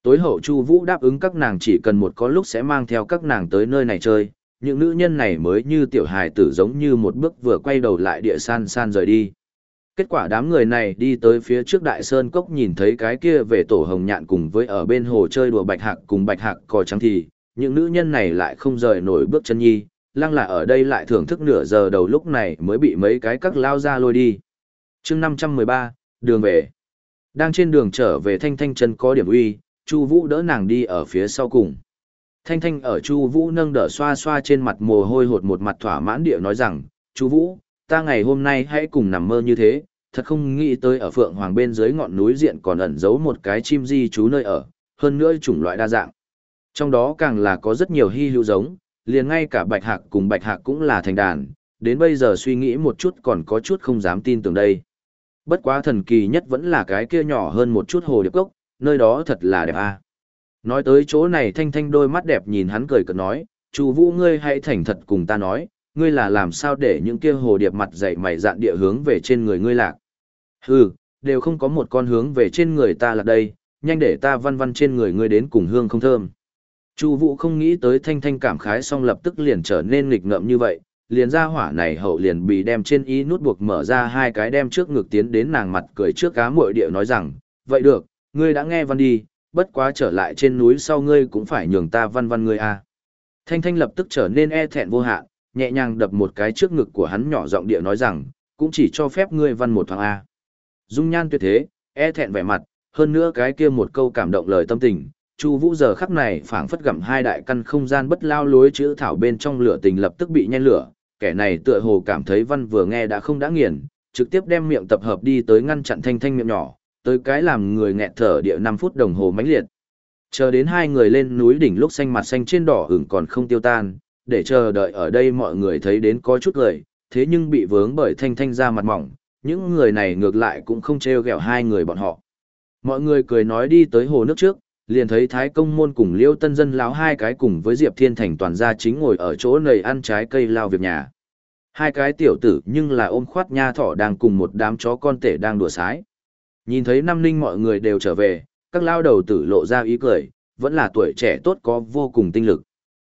Tối hậu Chu Vũ đáp ứng các nàng chỉ cần một có lúc sẽ mang theo các nàng tới nơi này chơi, những nữ nhân này mới như tiểu hài tử giống như một bước vừa quay đầu lại địa san san rời đi. Kết quả đám người này đi tới phía trước đại sơn cốc nhìn thấy cái kia về tổ hồng nhạn cùng với ở bên hồ chơi đùa bạch hạc cùng bạch hạc cò trắng thì, những nữ nhân này lại không rời nổi bước chân nhi, lăng là ở đây lại thưởng thức nửa giờ đầu lúc này mới bị mấy cái cắc lao ra lôi đi. chương 513, đường về. Đang trên đường trở về thanh thanh chân có điểm uy, Chu Vũ đỡ nàng đi ở phía sau cùng. Thanh thanh ở Chu Vũ nâng đỡ xoa xoa trên mặt mồ hôi hột một mặt thỏa mãn địa nói rằng, Chu Vũ, ta ngày hôm nay hãy cùng nằm mơ như thế, thật không nghĩ tới ở Phượng Hoàng bên dưới ngọn núi diện còn ẩn giấu một cái chim di trú nơi ở, hơn nữa chủng loại đa dạng. Trong đó càng là có rất nhiều hy hữu giống, liền ngay cả bạch hạc cùng bạch hạc cũng là thành đàn, đến bây giờ suy nghĩ một chút còn có chút không dám tin tưởng đây. Bất quá thần kỳ nhất vẫn là cái kia nhỏ hơn một chút hồ điệp cốc, nơi đó thật là đẹp a. Nói tới chỗ này thanh thanh đôi mắt đẹp nhìn hắn cười cợt nói, chủ vũ ngươi hãy thành thật cùng ta nói, ngươi là làm sao để những kia hồ điệp mặt dày mày dạn địa hướng về trên người ngươi lạc. Hừ, đều không có một con hướng về trên người ta là đây, nhanh để ta văn văn trên người ngươi đến cùng hương không thơm. Chu Vũ không nghĩ tới Thanh Thanh cảm khái xong lập tức liền trở nên nghịch ngợm như vậy, liền ra hỏa này hậu liền bị đem trên y nút buộc mở ra hai cái đem trước ngực tiến đến nàng mặt cười trước cá muội địa nói rằng, vậy được, ngươi đã nghe văn đi, bất quá trở lại trên núi sau ngươi cũng phải nhường ta văn văn ngươi a. Thanh Thanh lập tức trở nên e thẹn vô hạn, nhẹ nhàng đập một cái trước ngực của hắn nhỏ giọng địa nói rằng, cũng chỉ cho phép ngươi văn một thoáng a. Dung nhan tuyệt thế, e thẹn vẻ mặt, hơn nữa cái kia một câu cảm động lời tâm tình, Chu Vũ giờ khắc này phảng phất gặm hai đại căn không gian bất lao lối chữ thảo bên trong lửa tình lập tức bị nhen lửa, kẻ này tựa hồ cảm thấy văn vừa nghe đã không đã nghiền, trực tiếp đem miệng tập hợp đi tới ngăn chặn thanh thanh miệng nhỏ, tới cái làm người nghẹt thở địa 5 phút đồng hồ mãnh liệt. Chờ đến hai người lên núi đỉnh lúc xanh mặt xanh trên đỏ ửng còn không tiêu tan, để chờ đợi ở đây mọi người thấy đến có chút lời, thế nhưng bị vướng bởi thanh thanh ra mặt mỏng, những người này ngược lại cũng không trêu ghẹo hai người bọn họ. Mọi người cười nói đi tới hồ nước trước, liền thấy Thái Công Môn cùng Liêu Tân Dân lão hai cái cùng với Diệp Thiên Thành toàn gia chính ngồi ở chỗ nầy ăn trái cây lao việc nhà. Hai cái tiểu tử nhưng là ôm khoát nha thỏ đang cùng một đám chó con tể đang đùa sái. Nhìn thấy năm ninh mọi người đều trở về, các lao đầu tử lộ ra ý cười, vẫn là tuổi trẻ tốt có vô cùng tinh lực.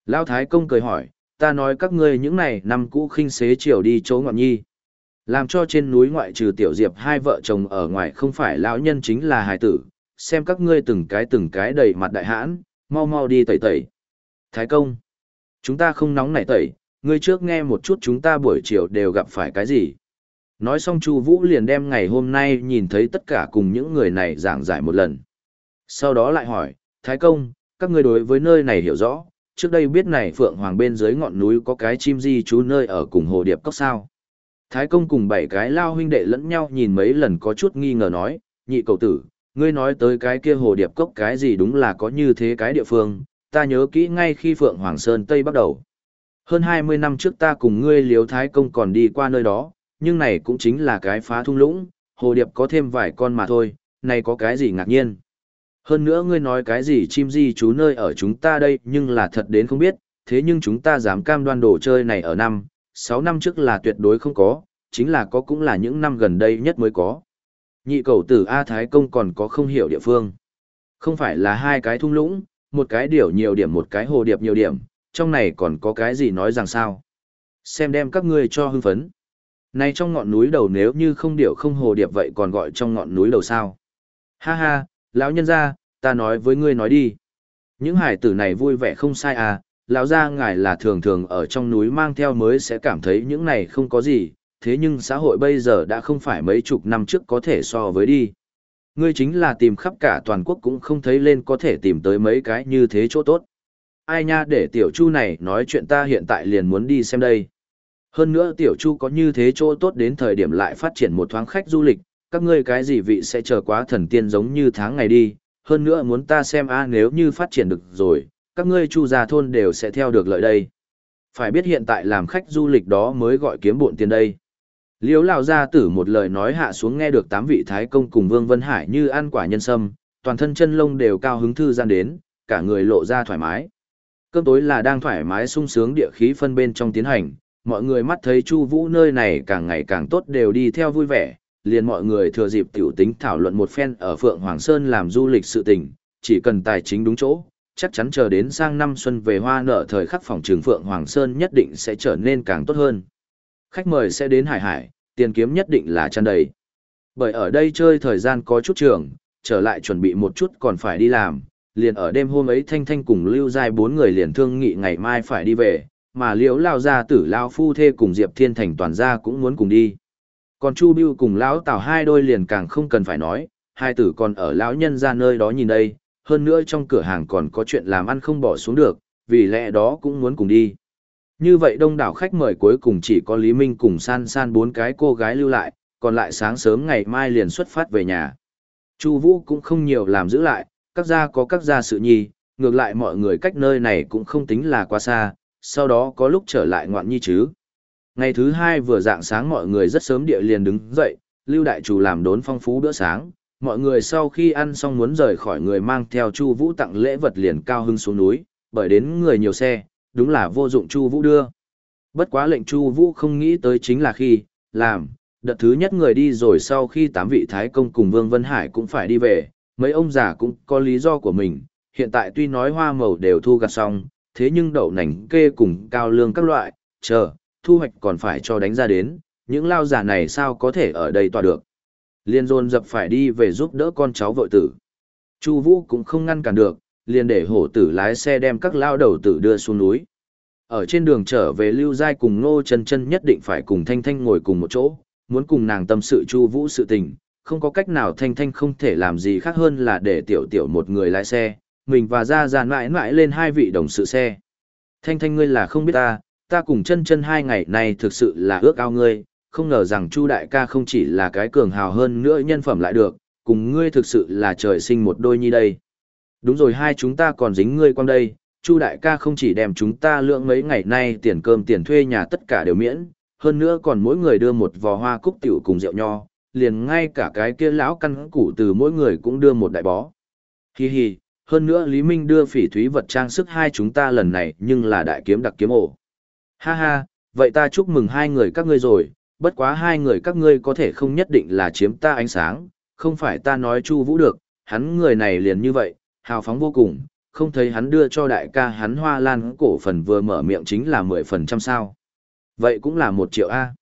Lao Thái Công cười hỏi, ta nói các ngươi những này năm cũ khinh xế chiều đi chỗ ngọn nhi. Làm cho trên núi ngoại trừ tiểu diệp hai vợ chồng ở ngoài không phải lão nhân chính là hài tử, xem các ngươi từng cái từng cái đầy mặt đại hãn, mau mau đi tẩy tẩy. Thái công, chúng ta không nóng nảy tẩy, ngươi trước nghe một chút chúng ta buổi chiều đều gặp phải cái gì. Nói xong Chu Vũ liền đem ngày hôm nay nhìn thấy tất cả cùng những người này giảng giải một lần. Sau đó lại hỏi, Thái công, các ngươi đối với nơi này hiểu rõ, trước đây biết này Phượng Hoàng bên dưới ngọn núi có cái chim di trú nơi ở cùng hồ điệp cốc sao. Thái công cùng bảy cái lao huynh đệ lẫn nhau nhìn mấy lần có chút nghi ngờ nói, nhị cầu tử, ngươi nói tới cái kia hồ điệp cốc cái gì đúng là có như thế cái địa phương, ta nhớ kỹ ngay khi Phượng Hoàng Sơn Tây bắt đầu. Hơn 20 năm trước ta cùng ngươi liếu thái công còn đi qua nơi đó, nhưng này cũng chính là cái phá thung lũng, hồ điệp có thêm vài con mà thôi, này có cái gì ngạc nhiên. Hơn nữa ngươi nói cái gì chim di chú nơi ở chúng ta đây nhưng là thật đến không biết, thế nhưng chúng ta dám cam đoan đồ chơi này ở năm, 6 năm trước là tuyệt đối không có, chính là có cũng là những năm gần đây nhất mới có. Nhị cầu tử A Thái Công còn có không hiểu địa phương. Không phải là hai cái thung lũng, một cái điểu nhiều điểm một cái hồ điệp nhiều điểm, trong này còn có cái gì nói rằng sao. Xem đem các ngươi cho hưng phấn. Này trong ngọn núi đầu nếu như không điểu không hồ điệp vậy còn gọi trong ngọn núi đầu sao. Ha ha, lão nhân ra, ta nói với ngươi nói đi. Những hải tử này vui vẻ không sai à, lão gia ngài là thường thường ở trong núi mang theo mới sẽ cảm thấy những này không có gì, thế nhưng xã hội bây giờ đã không phải mấy chục năm trước có thể so với đi. Ngươi chính là tìm khắp cả toàn quốc cũng không thấy lên có thể tìm tới mấy cái như thế chỗ tốt. Ai nha để tiểu chu này nói chuyện ta hiện tại liền muốn đi xem đây. Hơn nữa tiểu chu có như thế chỗ tốt đến thời điểm lại phát triển một thoáng khách du lịch, các ngươi cái gì vị sẽ chờ quá thần tiên giống như tháng ngày đi, hơn nữa muốn ta xem a nếu như phát triển được rồi, các ngươi chu gia thôn đều sẽ theo được lợi đây. Phải biết hiện tại làm khách du lịch đó mới gọi kiếm bộn tiền đây. Liếu lão gia tử một lời nói hạ xuống nghe được tám vị thái công cùng Vương Vân Hải như ăn quả nhân sâm, toàn thân chân lông đều cao hứng thư gian đến, cả người lộ ra thoải mái. Cơm tối là đang thoải mái sung sướng địa khí phân bên trong tiến hành, mọi người mắt thấy Chu Vũ nơi này càng ngày càng tốt đều đi theo vui vẻ, liền mọi người thừa dịp tiểu tính thảo luận một phen ở Phượng Hoàng Sơn làm du lịch sự tình, chỉ cần tài chính đúng chỗ, chắc chắn chờ đến sang năm xuân về hoa nở thời khắc phòng trường Phượng Hoàng Sơn nhất định sẽ trở nên càng tốt hơn. Khách mời sẽ đến hải hải, tiền kiếm nhất định là tràn đầy. Bởi ở đây chơi thời gian có chút trường, trở lại chuẩn bị một chút còn phải đi làm, liền ở đêm hôm ấy Thanh Thanh cùng Lưu Giai bốn người liền thương nghị ngày mai phải đi về, mà liễu lao gia tử lao phu thê cùng Diệp Thiên Thành toàn gia cũng muốn cùng đi. Còn Chu Bưu cùng lão Tào hai đôi liền càng không cần phải nói, hai tử còn ở lão nhân ra nơi đó nhìn đây, hơn nữa trong cửa hàng còn có chuyện làm ăn không bỏ xuống được, vì lẽ đó cũng muốn cùng đi. Như vậy đông đảo khách mời cuối cùng chỉ có Lý Minh cùng san san bốn cái cô gái lưu lại, còn lại sáng sớm ngày mai liền xuất phát về nhà. Chu Vũ cũng không nhiều làm giữ lại, các gia có các gia sự nhi, ngược lại mọi người cách nơi này cũng không tính là quá xa, sau đó có lúc trở lại ngoạn nhi chứ. Ngày thứ hai vừa dạng sáng mọi người rất sớm địa liền đứng dậy, Lưu Đại Chủ làm đốn phong phú bữa sáng, mọi người sau khi ăn xong muốn rời khỏi người mang theo Chu Vũ tặng lễ vật liền cao hưng xuống núi, bởi đến người nhiều xe, đúng là vô dụng Chu Vũ đưa. Bất quá lệnh Chu Vũ không nghĩ tới chính là khi, làm, đợt thứ nhất người đi rồi sau khi tám vị Thái Công cùng Vương Vân Hải cũng phải đi về, mấy ông già cũng có lý do của mình, hiện tại tuy nói hoa màu đều thu gặt xong, thế nhưng đậu nành kê cùng cao lương các loại, chờ, thu hoạch còn phải cho đánh ra đến, những lao giả này sao có thể ở đây tòa được. Liên dồn dập phải đi về giúp đỡ con cháu vợ tử. Chu Vũ cũng không ngăn cản được, liền để hổ tử lái xe đem các lao đầu tử đưa xuống núi. Ở trên đường trở về Lưu Giai cùng Ngô Chân Chân nhất định phải cùng Thanh Thanh ngồi cùng một chỗ, muốn cùng nàng tâm sự Chu Vũ sự tình, không có cách nào Thanh Thanh không thể làm gì khác hơn là để tiểu tiểu một người lái xe, mình và ra ra mãi mãi lên hai vị đồng sự xe. Thanh Thanh ngươi là không biết ta, ta cùng Chân Chân hai ngày này thực sự là ước ao ngươi, không ngờ rằng Chu đại ca không chỉ là cái cường hào hơn nữa nhân phẩm lại được, cùng ngươi thực sự là trời sinh một đôi nhi đây. Đúng rồi hai chúng ta còn dính ngươi quang đây, Chu đại ca không chỉ đem chúng ta lượng mấy ngày nay tiền cơm tiền thuê nhà tất cả đều miễn, hơn nữa còn mỗi người đưa một vò hoa cúc tiểu cùng rượu nho, liền ngay cả cái kia lão căn củ từ mỗi người cũng đưa một đại bó. Hi hi, hơn nữa Lý Minh đưa phỉ thúy vật trang sức hai chúng ta lần này nhưng là đại kiếm đặc kiếm ổ. Ha ha, vậy ta chúc mừng hai người các ngươi rồi, bất quá hai người các ngươi có thể không nhất định là chiếm ta ánh sáng, không phải ta nói Chu Vũ được, hắn người này liền như vậy, hào phóng vô cùng, không thấy hắn đưa cho đại ca hắn hoa lan cổ phần vừa mở miệng chính là 10% sao. Vậy cũng là một triệu A.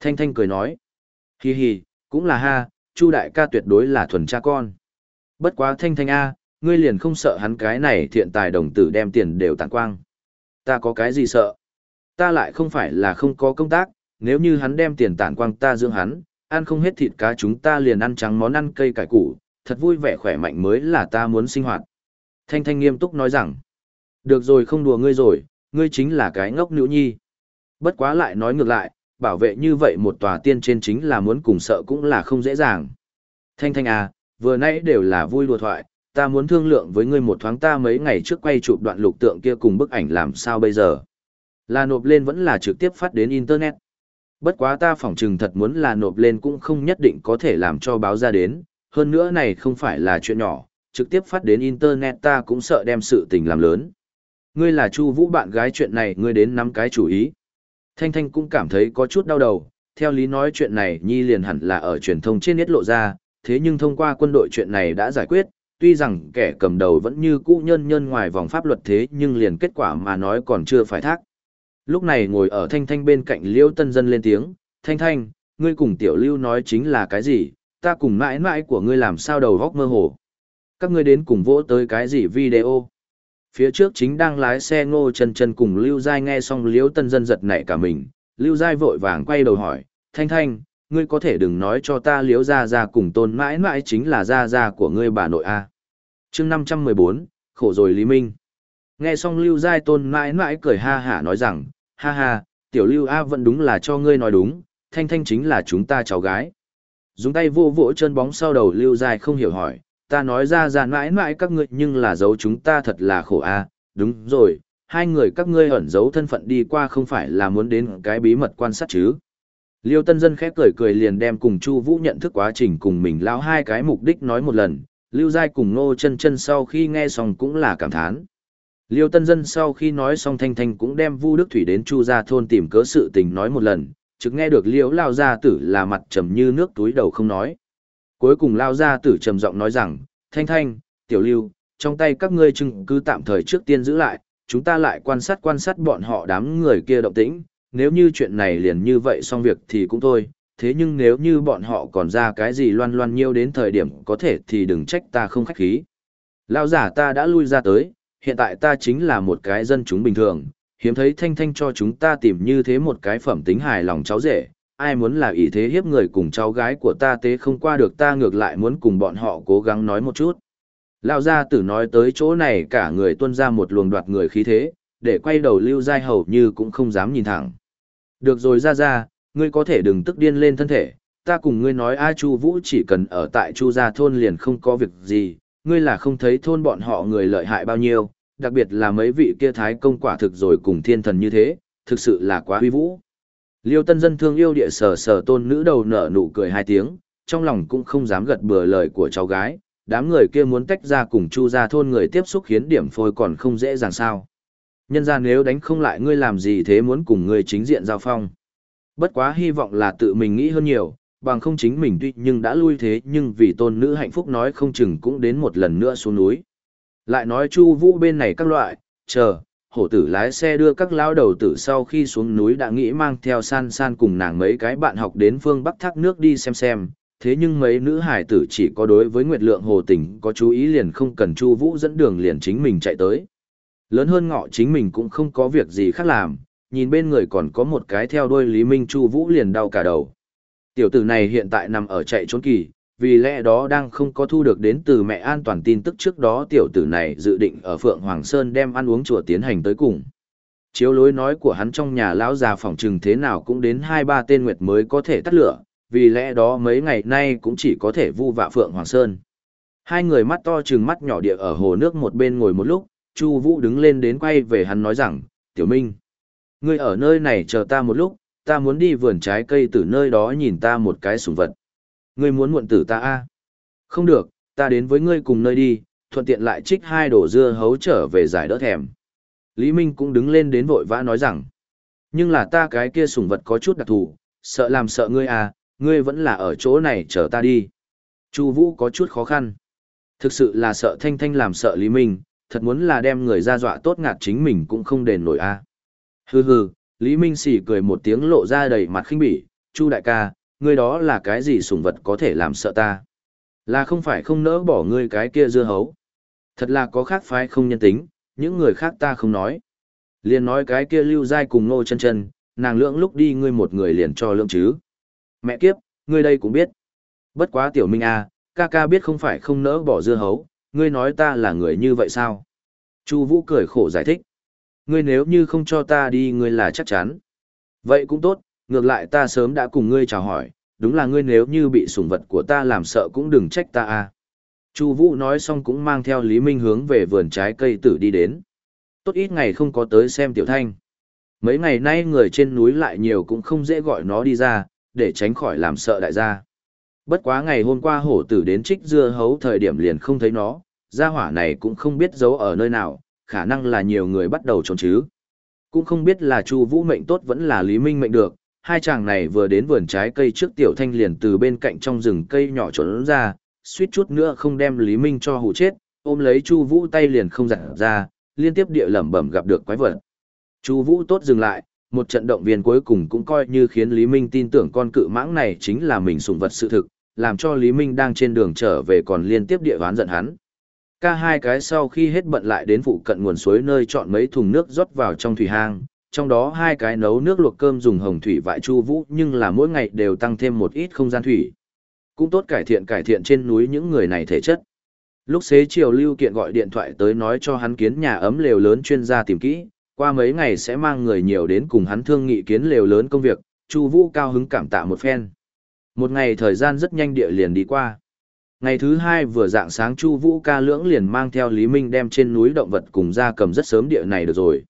Thanh Thanh cười nói. Hi hi, cũng là ha, Chu đại ca tuyệt đối là thuần cha con. Bất quá Thanh Thanh A, ngươi liền không sợ hắn cái này thiện tài đồng tử đem tiền đều tặng quang. Ta có cái gì sợ? Ta lại không phải là không có công tác, nếu như hắn đem tiền tản quang ta dưỡng hắn, ăn không hết thịt cá chúng ta liền ăn trắng món ăn cây cải củ, thật vui vẻ khỏe mạnh mới là ta muốn sinh hoạt. Thanh Thanh nghiêm túc nói rằng, được rồi không đùa ngươi rồi, ngươi chính là cái ngốc nữ nhi. Bất quá lại nói ngược lại, bảo vệ như vậy một tòa tiên trên chính là muốn cùng sợ cũng là không dễ dàng. Thanh Thanh à, vừa nãy đều là vui đùa thoại, ta muốn thương lượng với ngươi một thoáng ta mấy ngày trước quay chụp đoạn lục tượng kia cùng bức ảnh làm sao bây giờ. Là nộp lên vẫn là trực tiếp phát đến Internet. Bất quá ta phỏng chừng thật muốn là nộp lên cũng không nhất định có thể làm cho báo ra đến, hơn nữa này không phải là chuyện nhỏ, trực tiếp phát đến internet ta cũng sợ đem sự tình làm lớn. Ngươi là Chu Vũ bạn gái chuyện này ngươi đến nắm cái chủ ý. Thanh Thanh cũng cảm thấy có chút đau đầu, theo lý nói chuyện này Nhi liền hẳn là ở truyền thông trên nhất lộ ra, thế nhưng thông qua quân đội chuyện này đã giải quyết, tuy rằng kẻ cầm đầu vẫn như cũ nhân nhân ngoài vòng pháp luật thế nhưng liền kết quả mà nói còn chưa phải thác. Lúc này ngồi ở Thanh Thanh bên cạnh Liễu Tân Dân lên tiếng, Thanh Thanh, ngươi cùng Tiểu Lưu nói chính là cái gì, ta cùng mãi mãi của ngươi làm sao đầu góc mơ hồ. Các ngươi đến cùng vỗ tới cái gì video? Phía trước chính đang lái xe ngô chân chân cùng Lưu Giai nghe xong liếu Tân Dân giật nảy cả mình, Lưu Giai vội vàng quay đầu hỏi, Thanh Thanh, ngươi có thể đừng nói cho ta liếu Gia Gia cùng tôn mãi mãi chính là Gia Gia của ngươi bà nội A. chương 514, khổ rồi Lý Minh. Nghe xong Lưu Giai tôn mãi mãi cười ha hả nói rằng, ha ha, tiểu lưu A vẫn đúng là cho ngươi nói đúng, thanh thanh chính là chúng ta cháu gái. Dùng tay vô vỗ chân bóng sau đầu lưu dài không hiểu hỏi, ta nói ra ra mãi mãi các ngươi nhưng là giấu chúng ta thật là khổ a đúng rồi, hai người các ngươi ẩn giấu thân phận đi qua không phải là muốn đến cái bí mật quan sát chứ. Liêu Tân Dân khép cười cười liền đem cùng Chu Vũ nhận thức quá trình cùng mình lao hai cái mục đích nói một lần, Lưu Giai cùng Nô Chân Chân sau khi nghe xong cũng là cảm thán. Liêu Tân Dân sau khi nói xong Thanh Thanh cũng đem Vu Đức Thủy đến Chu gia thôn tìm cớ sự tình nói một lần, trực nghe được Liễu Lao gia tử là mặt trầm như nước túi đầu không nói. Cuối cùng Lao gia tử trầm giọng nói rằng, Thanh Thanh, Tiểu Lưu, trong tay các ngươi chứng cứ tạm thời trước tiên giữ lại, chúng ta lại quan sát quan sát bọn họ đám người kia động tĩnh, nếu như chuyện này liền như vậy xong việc thì cũng thôi, thế nhưng nếu như bọn họ còn ra cái gì loan loan nhiêu đến thời điểm có thể thì đừng trách ta không khách khí. Lao giả ta đã lui ra tới, hiện tại ta chính là một cái dân chúng bình thường, hiếm thấy thanh thanh cho chúng ta tìm như thế một cái phẩm tính hài lòng cháu rể, ai muốn là ý thế hiếp người cùng cháu gái của ta tế không qua được ta ngược lại muốn cùng bọn họ cố gắng nói một chút. Lão gia tử nói tới chỗ này cả người tuân ra một luồng đoạt người khí thế, để quay đầu lưu giai hầu như cũng không dám nhìn thẳng. Được rồi ra ra, ngươi có thể đừng tức điên lên thân thể, ta cùng ngươi nói A Chu Vũ chỉ cần ở tại Chu gia thôn liền không có việc gì, ngươi là không thấy thôn bọn họ người lợi hại bao nhiêu, đặc biệt là mấy vị kia thái công quả thực rồi cùng thiên thần như thế, thực sự là quá huy vũ. Liêu tân dân thương yêu địa sở sở tôn nữ đầu nở nụ cười hai tiếng, trong lòng cũng không dám gật bừa lời của cháu gái, đám người kia muốn tách ra cùng chu ra thôn người tiếp xúc khiến điểm phôi còn không dễ dàng sao. Nhân ra nếu đánh không lại ngươi làm gì thế muốn cùng ngươi chính diện giao phong. Bất quá hy vọng là tự mình nghĩ hơn nhiều, bằng không chính mình tuy nhưng đã lui thế nhưng vì tôn nữ hạnh phúc nói không chừng cũng đến một lần nữa xuống núi. Lại nói Chu Vũ bên này các loại, chờ, hổ tử lái xe đưa các lão đầu tử sau khi xuống núi đã nghĩ mang theo san san cùng nàng mấy cái bạn học đến phương Bắc thác nước đi xem xem, thế nhưng mấy nữ hải tử chỉ có đối với Nguyệt Lượng Hồ Tình có chú ý liền không cần Chu Vũ dẫn đường liền chính mình chạy tới. Lớn hơn ngọ chính mình cũng không có việc gì khác làm, nhìn bên người còn có một cái theo đuôi Lý Minh Chu Vũ liền đau cả đầu. Tiểu tử này hiện tại nằm ở chạy trốn kỳ, vì lẽ đó đang không có thu được đến từ mẹ an toàn tin tức trước đó tiểu tử này dự định ở Phượng Hoàng Sơn đem ăn uống chùa tiến hành tới cùng. Chiếu lối nói của hắn trong nhà lão già phòng trừng thế nào cũng đến hai ba tên nguyệt mới có thể tắt lửa, vì lẽ đó mấy ngày nay cũng chỉ có thể vu vạ Phượng Hoàng Sơn. Hai người mắt to trừng mắt nhỏ địa ở hồ nước một bên ngồi một lúc, Chu Vũ đứng lên đến quay về hắn nói rằng, "Tiểu Minh, ngươi ở nơi này chờ ta một lúc, ta muốn đi vườn trái cây từ nơi đó nhìn ta một cái sủng vật." Ngươi muốn muộn tử ta a? Không được, ta đến với ngươi cùng nơi đi, thuận tiện lại trích hai đổ dưa hấu trở về giải đỡ thèm. Lý Minh cũng đứng lên đến vội vã nói rằng, nhưng là ta cái kia sủng vật có chút đặc thù, sợ làm sợ ngươi à, ngươi vẫn là ở chỗ này chờ ta đi. Chu Vũ có chút khó khăn. Thực sự là sợ Thanh Thanh làm sợ Lý Minh, thật muốn là đem người ra dọa tốt ngạt chính mình cũng không đền nổi a. À. Hừ hừ, Lý Minh xỉ cười một tiếng lộ ra đầy mặt khinh bỉ, "Chu đại ca, ngươi đó là cái gì sủng vật có thể làm sợ ta? Là không phải không nỡ bỏ ngươi cái kia dưa hấu. Thật là có khác phái không nhân tính, những người khác ta không nói. Liền nói cái kia lưu dai cùng ngô chân chân, nàng lượng lúc đi ngươi một người liền cho lượng chứ. Mẹ kiếp, ngươi đây cũng biết. Bất quá tiểu minh a, à, ca ca biết không phải không nỡ bỏ dưa hấu, ngươi nói ta là người như vậy sao? Chu Vũ cười khổ giải thích. Ngươi nếu như không cho ta đi ngươi là chắc chắn. Vậy cũng tốt, ngược lại ta sớm đã cùng ngươi chào hỏi, đúng là ngươi nếu như bị sủng vật của ta làm sợ cũng đừng trách ta a. Chu Vũ nói xong cũng mang theo Lý Minh hướng về vườn trái cây tử đi đến. Tốt ít ngày không có tới xem Tiểu Thanh. Mấy ngày nay người trên núi lại nhiều cũng không dễ gọi nó đi ra, để tránh khỏi làm sợ đại gia. Bất quá ngày hôm qua hổ tử đến trích dưa hấu thời điểm liền không thấy nó, gia hỏa này cũng không biết giấu ở nơi nào, khả năng là nhiều người bắt đầu trốn chứ. Cũng không biết là Chu Vũ mệnh tốt vẫn là Lý Minh mệnh được, hai chàng này vừa đến vườn trái cây trước tiểu thanh liền từ bên cạnh trong rừng cây nhỏ trốn ra, suýt chút nữa không đem Lý Minh cho hù chết, ôm lấy Chu Vũ tay liền không giật ra, liên tiếp địa lẩm bẩm gặp được quái vật. Chu Vũ tốt dừng lại, một trận động viên cuối cùng cũng coi như khiến Lý Minh tin tưởng con cự mãng này chính là mình sủng vật sự thực, làm cho Lý Minh đang trên đường trở về còn liên tiếp địa oán giận hắn. Ca hai cái sau khi hết bận lại đến phụ cận nguồn suối nơi chọn mấy thùng nước rót vào trong thủy hang, trong đó hai cái nấu nước luộc cơm dùng hồng thủy vại chu vũ nhưng là mỗi ngày đều tăng thêm một ít không gian thủy. Cũng tốt cải thiện cải thiện trên núi những người này thể chất. Lúc xế chiều Lưu Kiện gọi điện thoại tới nói cho hắn kiến nhà ấm lều lớn chuyên gia tìm kỹ, qua mấy ngày sẽ mang người nhiều đến cùng hắn thương nghị kiến lều lớn công việc, Chu Vũ cao hứng cảm tạ một phen. Một ngày thời gian rất nhanh địa liền đi qua. Ngày thứ hai vừa dạng sáng Chu Vũ ca lưỡng liền mang theo Lý Minh đem trên núi động vật cùng ra cầm rất sớm địa này được rồi.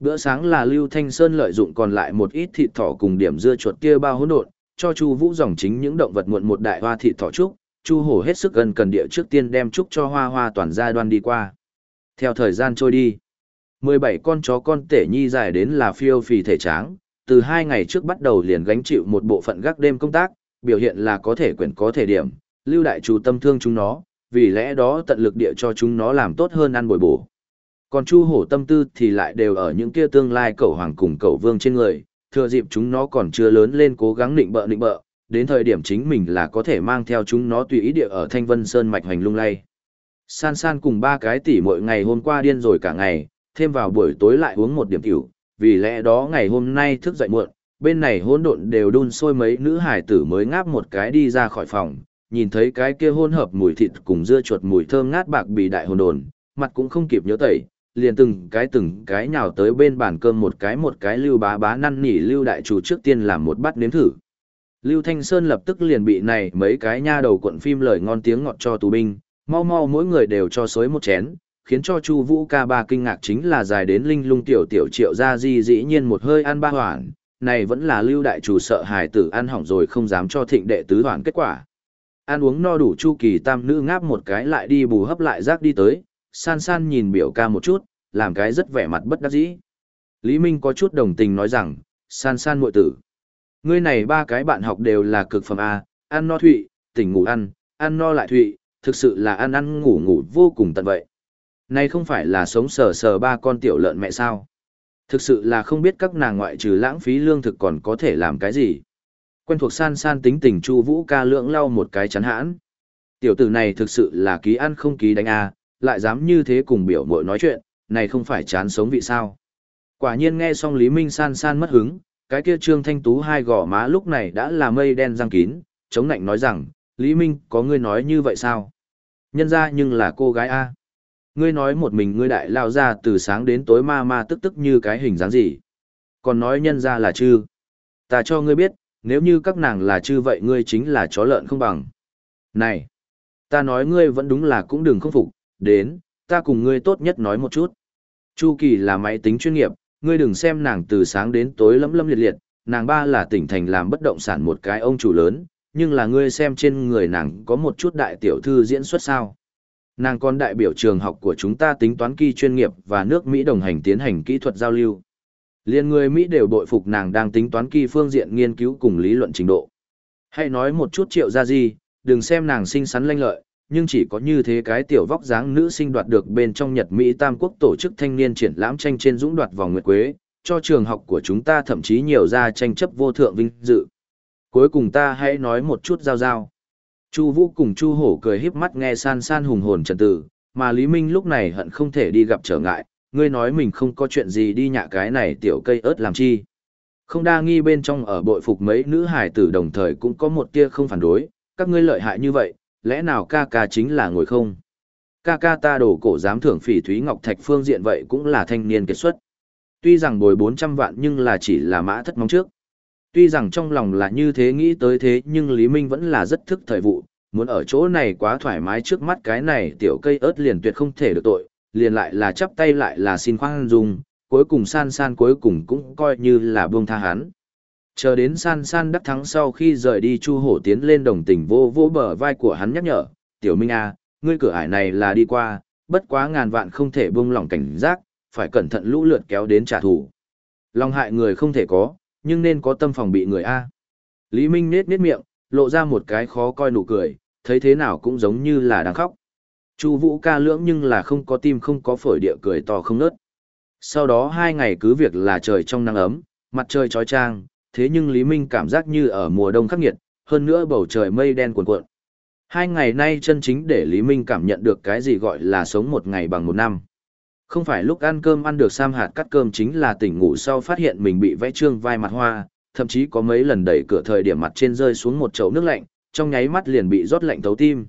Bữa sáng là Lưu Thanh Sơn lợi dụng còn lại một ít thịt thỏ cùng điểm dưa chuột kia bao hỗn độn, cho Chu Vũ dòng chính những động vật muộn một đại hoa thịt thỏ trúc, Chu Hổ hết sức gần cần địa trước tiên đem trúc cho Hoa Hoa toàn gia đoan đi qua. Theo thời gian trôi đi, 17 con chó con tể nhi dài đến là phiêu phì thể tráng, từ hai ngày trước bắt đầu liền gánh chịu một bộ phận gác đêm công tác, biểu hiện là có thể quyển có thể điểm, Lưu đại chủ tâm thương chúng nó, vì lẽ đó tận lực địa cho chúng nó làm tốt hơn ăn bồi bổ. Còn Chu Hổ tâm tư thì lại đều ở những kia tương lai cậu hoàng cùng cậu vương trên người, thừa dịp chúng nó còn chưa lớn lên cố gắng định bợ định bợ, đến thời điểm chính mình là có thể mang theo chúng nó tùy ý địa ở Thanh Vân Sơn mạch hoành lung lay. San San cùng ba cái tỷ mỗi ngày hôm qua điên rồi cả ngày, thêm vào buổi tối lại uống một điểm tiểu, vì lẽ đó ngày hôm nay thức dậy muộn, bên này hỗn độn đều đun sôi mấy nữ hải tử mới ngáp một cái đi ra khỏi phòng, nhìn thấy cái kia hỗn hợp mùi thịt cùng dưa chuột mùi thơm ngát bạc bị đại hồn đồn, mặt cũng không kịp nhớ tẩy, liền từng cái từng cái nhào tới bên bàn cơm một cái một cái lưu bá bá năn nỉ lưu đại chủ trước tiên làm một bát nếm thử. Lưu Thanh Sơn lập tức liền bị này mấy cái nha đầu cuộn phim lời ngon tiếng ngọt cho tù binh, mau mau mỗi người đều cho xối một chén, khiến cho Chu Vũ ca ba kinh ngạc chính là dài đến linh lung tiểu tiểu triệu gia di dĩ nhiên một hơi ăn ba hoàn, này vẫn là lưu đại chủ sợ hài tử ăn hỏng rồi không dám cho thịnh đệ tứ hoàn kết quả. Ăn uống no đủ Chu Kỳ Tam nữ ngáp một cái lại đi bù hấp lại rác đi tới, san san nhìn biểu ca một chút, làm cái rất vẻ mặt bất đắc dĩ. Lý Minh có chút đồng tình nói rằng, san san muội tử. Ngươi này ba cái bạn học đều là cực phẩm A, ăn no thụy, tỉnh ngủ ăn, ăn no lại thụy, thực sự là ăn ăn ngủ ngủ vô cùng tận vậy. Này không phải là sống sờ sờ ba con tiểu lợn mẹ sao? Thực sự là không biết các nàng ngoại trừ lãng phí lương thực còn có thể làm cái gì. Quen thuộc san san tính tình Chu Vũ ca lưỡng lau một cái chắn hãn. Tiểu tử này thực sự là ký ăn không ký đánh a, lại dám như thế cùng biểu muội nói chuyện, này không phải chán sống vị sao? Quả nhiên nghe xong Lý Minh san san mất hứng, cái kia Trương Thanh Tú hai gò má lúc này đã là mây đen răng kín, chống nạnh nói rằng, Lý Minh có ngươi nói như vậy sao? Nhân ra nhưng là cô gái A. Ngươi nói một mình ngươi đại lao ra từ sáng đến tối ma ma tức tức như cái hình dáng gì. Còn nói nhân ra là chư. Ta cho ngươi biết, nếu như các nàng là chư vậy ngươi chính là chó lợn không bằng. Này, ta nói ngươi vẫn đúng là cũng đừng không phục, đến, ta cùng ngươi tốt nhất nói một chút. Chu Kỳ là máy tính chuyên nghiệp, ngươi đừng xem nàng từ sáng đến tối lấm lấm liệt liệt, nàng ba là tỉnh thành làm bất động sản một cái ông chủ lớn, nhưng là ngươi xem trên người nàng có một chút đại tiểu thư diễn xuất sao. Nàng còn đại biểu trường học của chúng ta tính toán kỳ chuyên nghiệp và nước Mỹ đồng hành tiến hành kỹ thuật giao lưu. Liên người Mỹ đều bội phục nàng đang tính toán kỳ phương diện nghiên cứu cùng lý luận trình độ. Hãy nói một chút triệu ra gì, đừng xem nàng xinh xắn lanh lợi, nhưng chỉ có như thế cái tiểu vóc dáng nữ sinh đoạt được bên trong Nhật Mỹ Tam Quốc tổ chức thanh niên triển lãm tranh trên dũng đoạt vòng nguyệt quế, cho trường học của chúng ta thậm chí nhiều ra tranh chấp vô thượng vinh dự. Cuối cùng ta hãy nói một chút giao giao. Chu Vũ cùng Chu Hổ cười híp mắt nghe san san hùng hồn trần tử, mà Lý Minh lúc này hận không thể đi gặp trở ngại, ngươi nói mình không có chuyện gì đi nhạ cái này tiểu cây ớt làm chi. Không đa nghi bên trong ở bội phục mấy nữ hải tử đồng thời cũng có một tia không phản đối, các ngươi lợi hại như vậy, lẽ nào ca ca chính là ngồi không? Ca ca ta đổ cổ dám thưởng phỉ Thúy Ngọc Thạch phương diện vậy cũng là thanh niên kết xuất. Tuy rằng bồi 400 vạn nhưng là chỉ là mã thất mong trước. Tuy rằng trong lòng là như thế nghĩ tới thế nhưng Lý Minh vẫn là rất thức thời vụ, muốn ở chỗ này quá thoải mái trước mắt cái này tiểu cây ớt liền tuyệt không thể được tội, liền lại là chắp tay lại là xin khoan dung, cuối cùng san san cuối cùng cũng coi như là buông tha hắn. Chờ đến san san đắc thắng sau khi rời đi Chu Hổ tiến lên đồng tình vô vô bờ vai của hắn nhắc nhở, tiểu minh a, à, ngươi cửa ải này là đi qua, bất quá ngàn vạn không thể buông lỏng cảnh giác, phải cẩn thận lũ lượt kéo đến trả thù. Lòng hại người không thể có, nhưng nên có tâm phòng bị người A. Lý Minh nết nết miệng, lộ ra một cái khó coi nụ cười, thấy thế nào cũng giống như là đang khóc. Chu Vũ ca lưỡng nhưng là không có tim không có phổi địa cười to không nớt. Sau đó hai ngày cứ việc là trời trong nắng ấm, mặt trời trói trang thế nhưng Lý Minh cảm giác như ở mùa đông khắc nghiệt, hơn nữa bầu trời mây đen cuồn cuộn. Hai ngày nay chân chính để Lý Minh cảm nhận được cái gì gọi là sống một ngày bằng một năm. Không phải lúc ăn cơm ăn được sam hạt cắt cơm chính là tỉnh ngủ sau phát hiện mình bị vẽ trương vai mặt hoa, thậm chí có mấy lần đẩy cửa thời điểm mặt trên rơi xuống một chậu nước lạnh, trong nháy mắt liền bị rót lạnh thấu tim.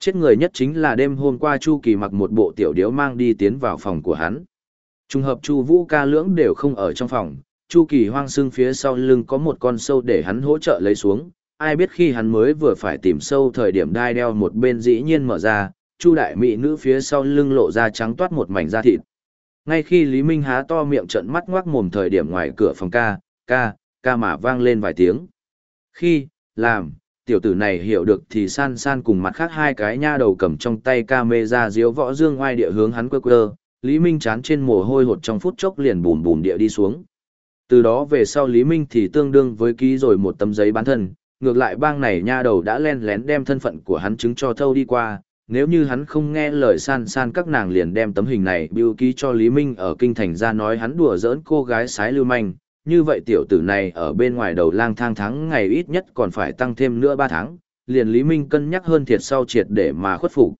Chết người nhất chính là đêm hôm qua Chu Kỳ mặc một bộ tiểu điếu mang đi tiến vào phòng của hắn. Trùng hợp Chu Vũ ca lưỡng đều không ở trong phòng, Chu Kỳ hoang xương phía sau lưng có một con sâu để hắn hỗ trợ lấy xuống, ai biết khi hắn mới vừa phải tìm sâu thời điểm đai đeo một bên dĩ nhiên mở ra, Chu đại mỹ nữ phía sau lưng lộ ra trắng toát một mảnh da thịt. Ngay khi Lý Minh há to miệng trợn mắt ngoác mồm thời điểm ngoài cửa phòng ca, ca, ca mà vang lên vài tiếng. Khi, làm, tiểu tử này hiểu được thì san san cùng mặt khác hai cái nha đầu cầm trong tay ca mê ra diếu võ dương ngoài địa hướng hắn quơ quơ, Lý Minh chán trên mồ hôi hột trong phút chốc liền bùm bùm địa đi xuống. Từ đó về sau Lý Minh thì tương đương với ký rồi một tấm giấy bán thân, ngược lại bang này nha đầu đã len lén đem thân phận của hắn chứng cho thâu đi qua, nếu như hắn không nghe lời san san các nàng liền đem tấm hình này biêu ký cho Lý Minh ở kinh thành ra nói hắn đùa giỡn cô gái sái lưu manh, như vậy tiểu tử này ở bên ngoài đầu lang thang tháng ngày ít nhất còn phải tăng thêm nữa 3 tháng, liền Lý Minh cân nhắc hơn thiệt sau triệt để mà khuất phục.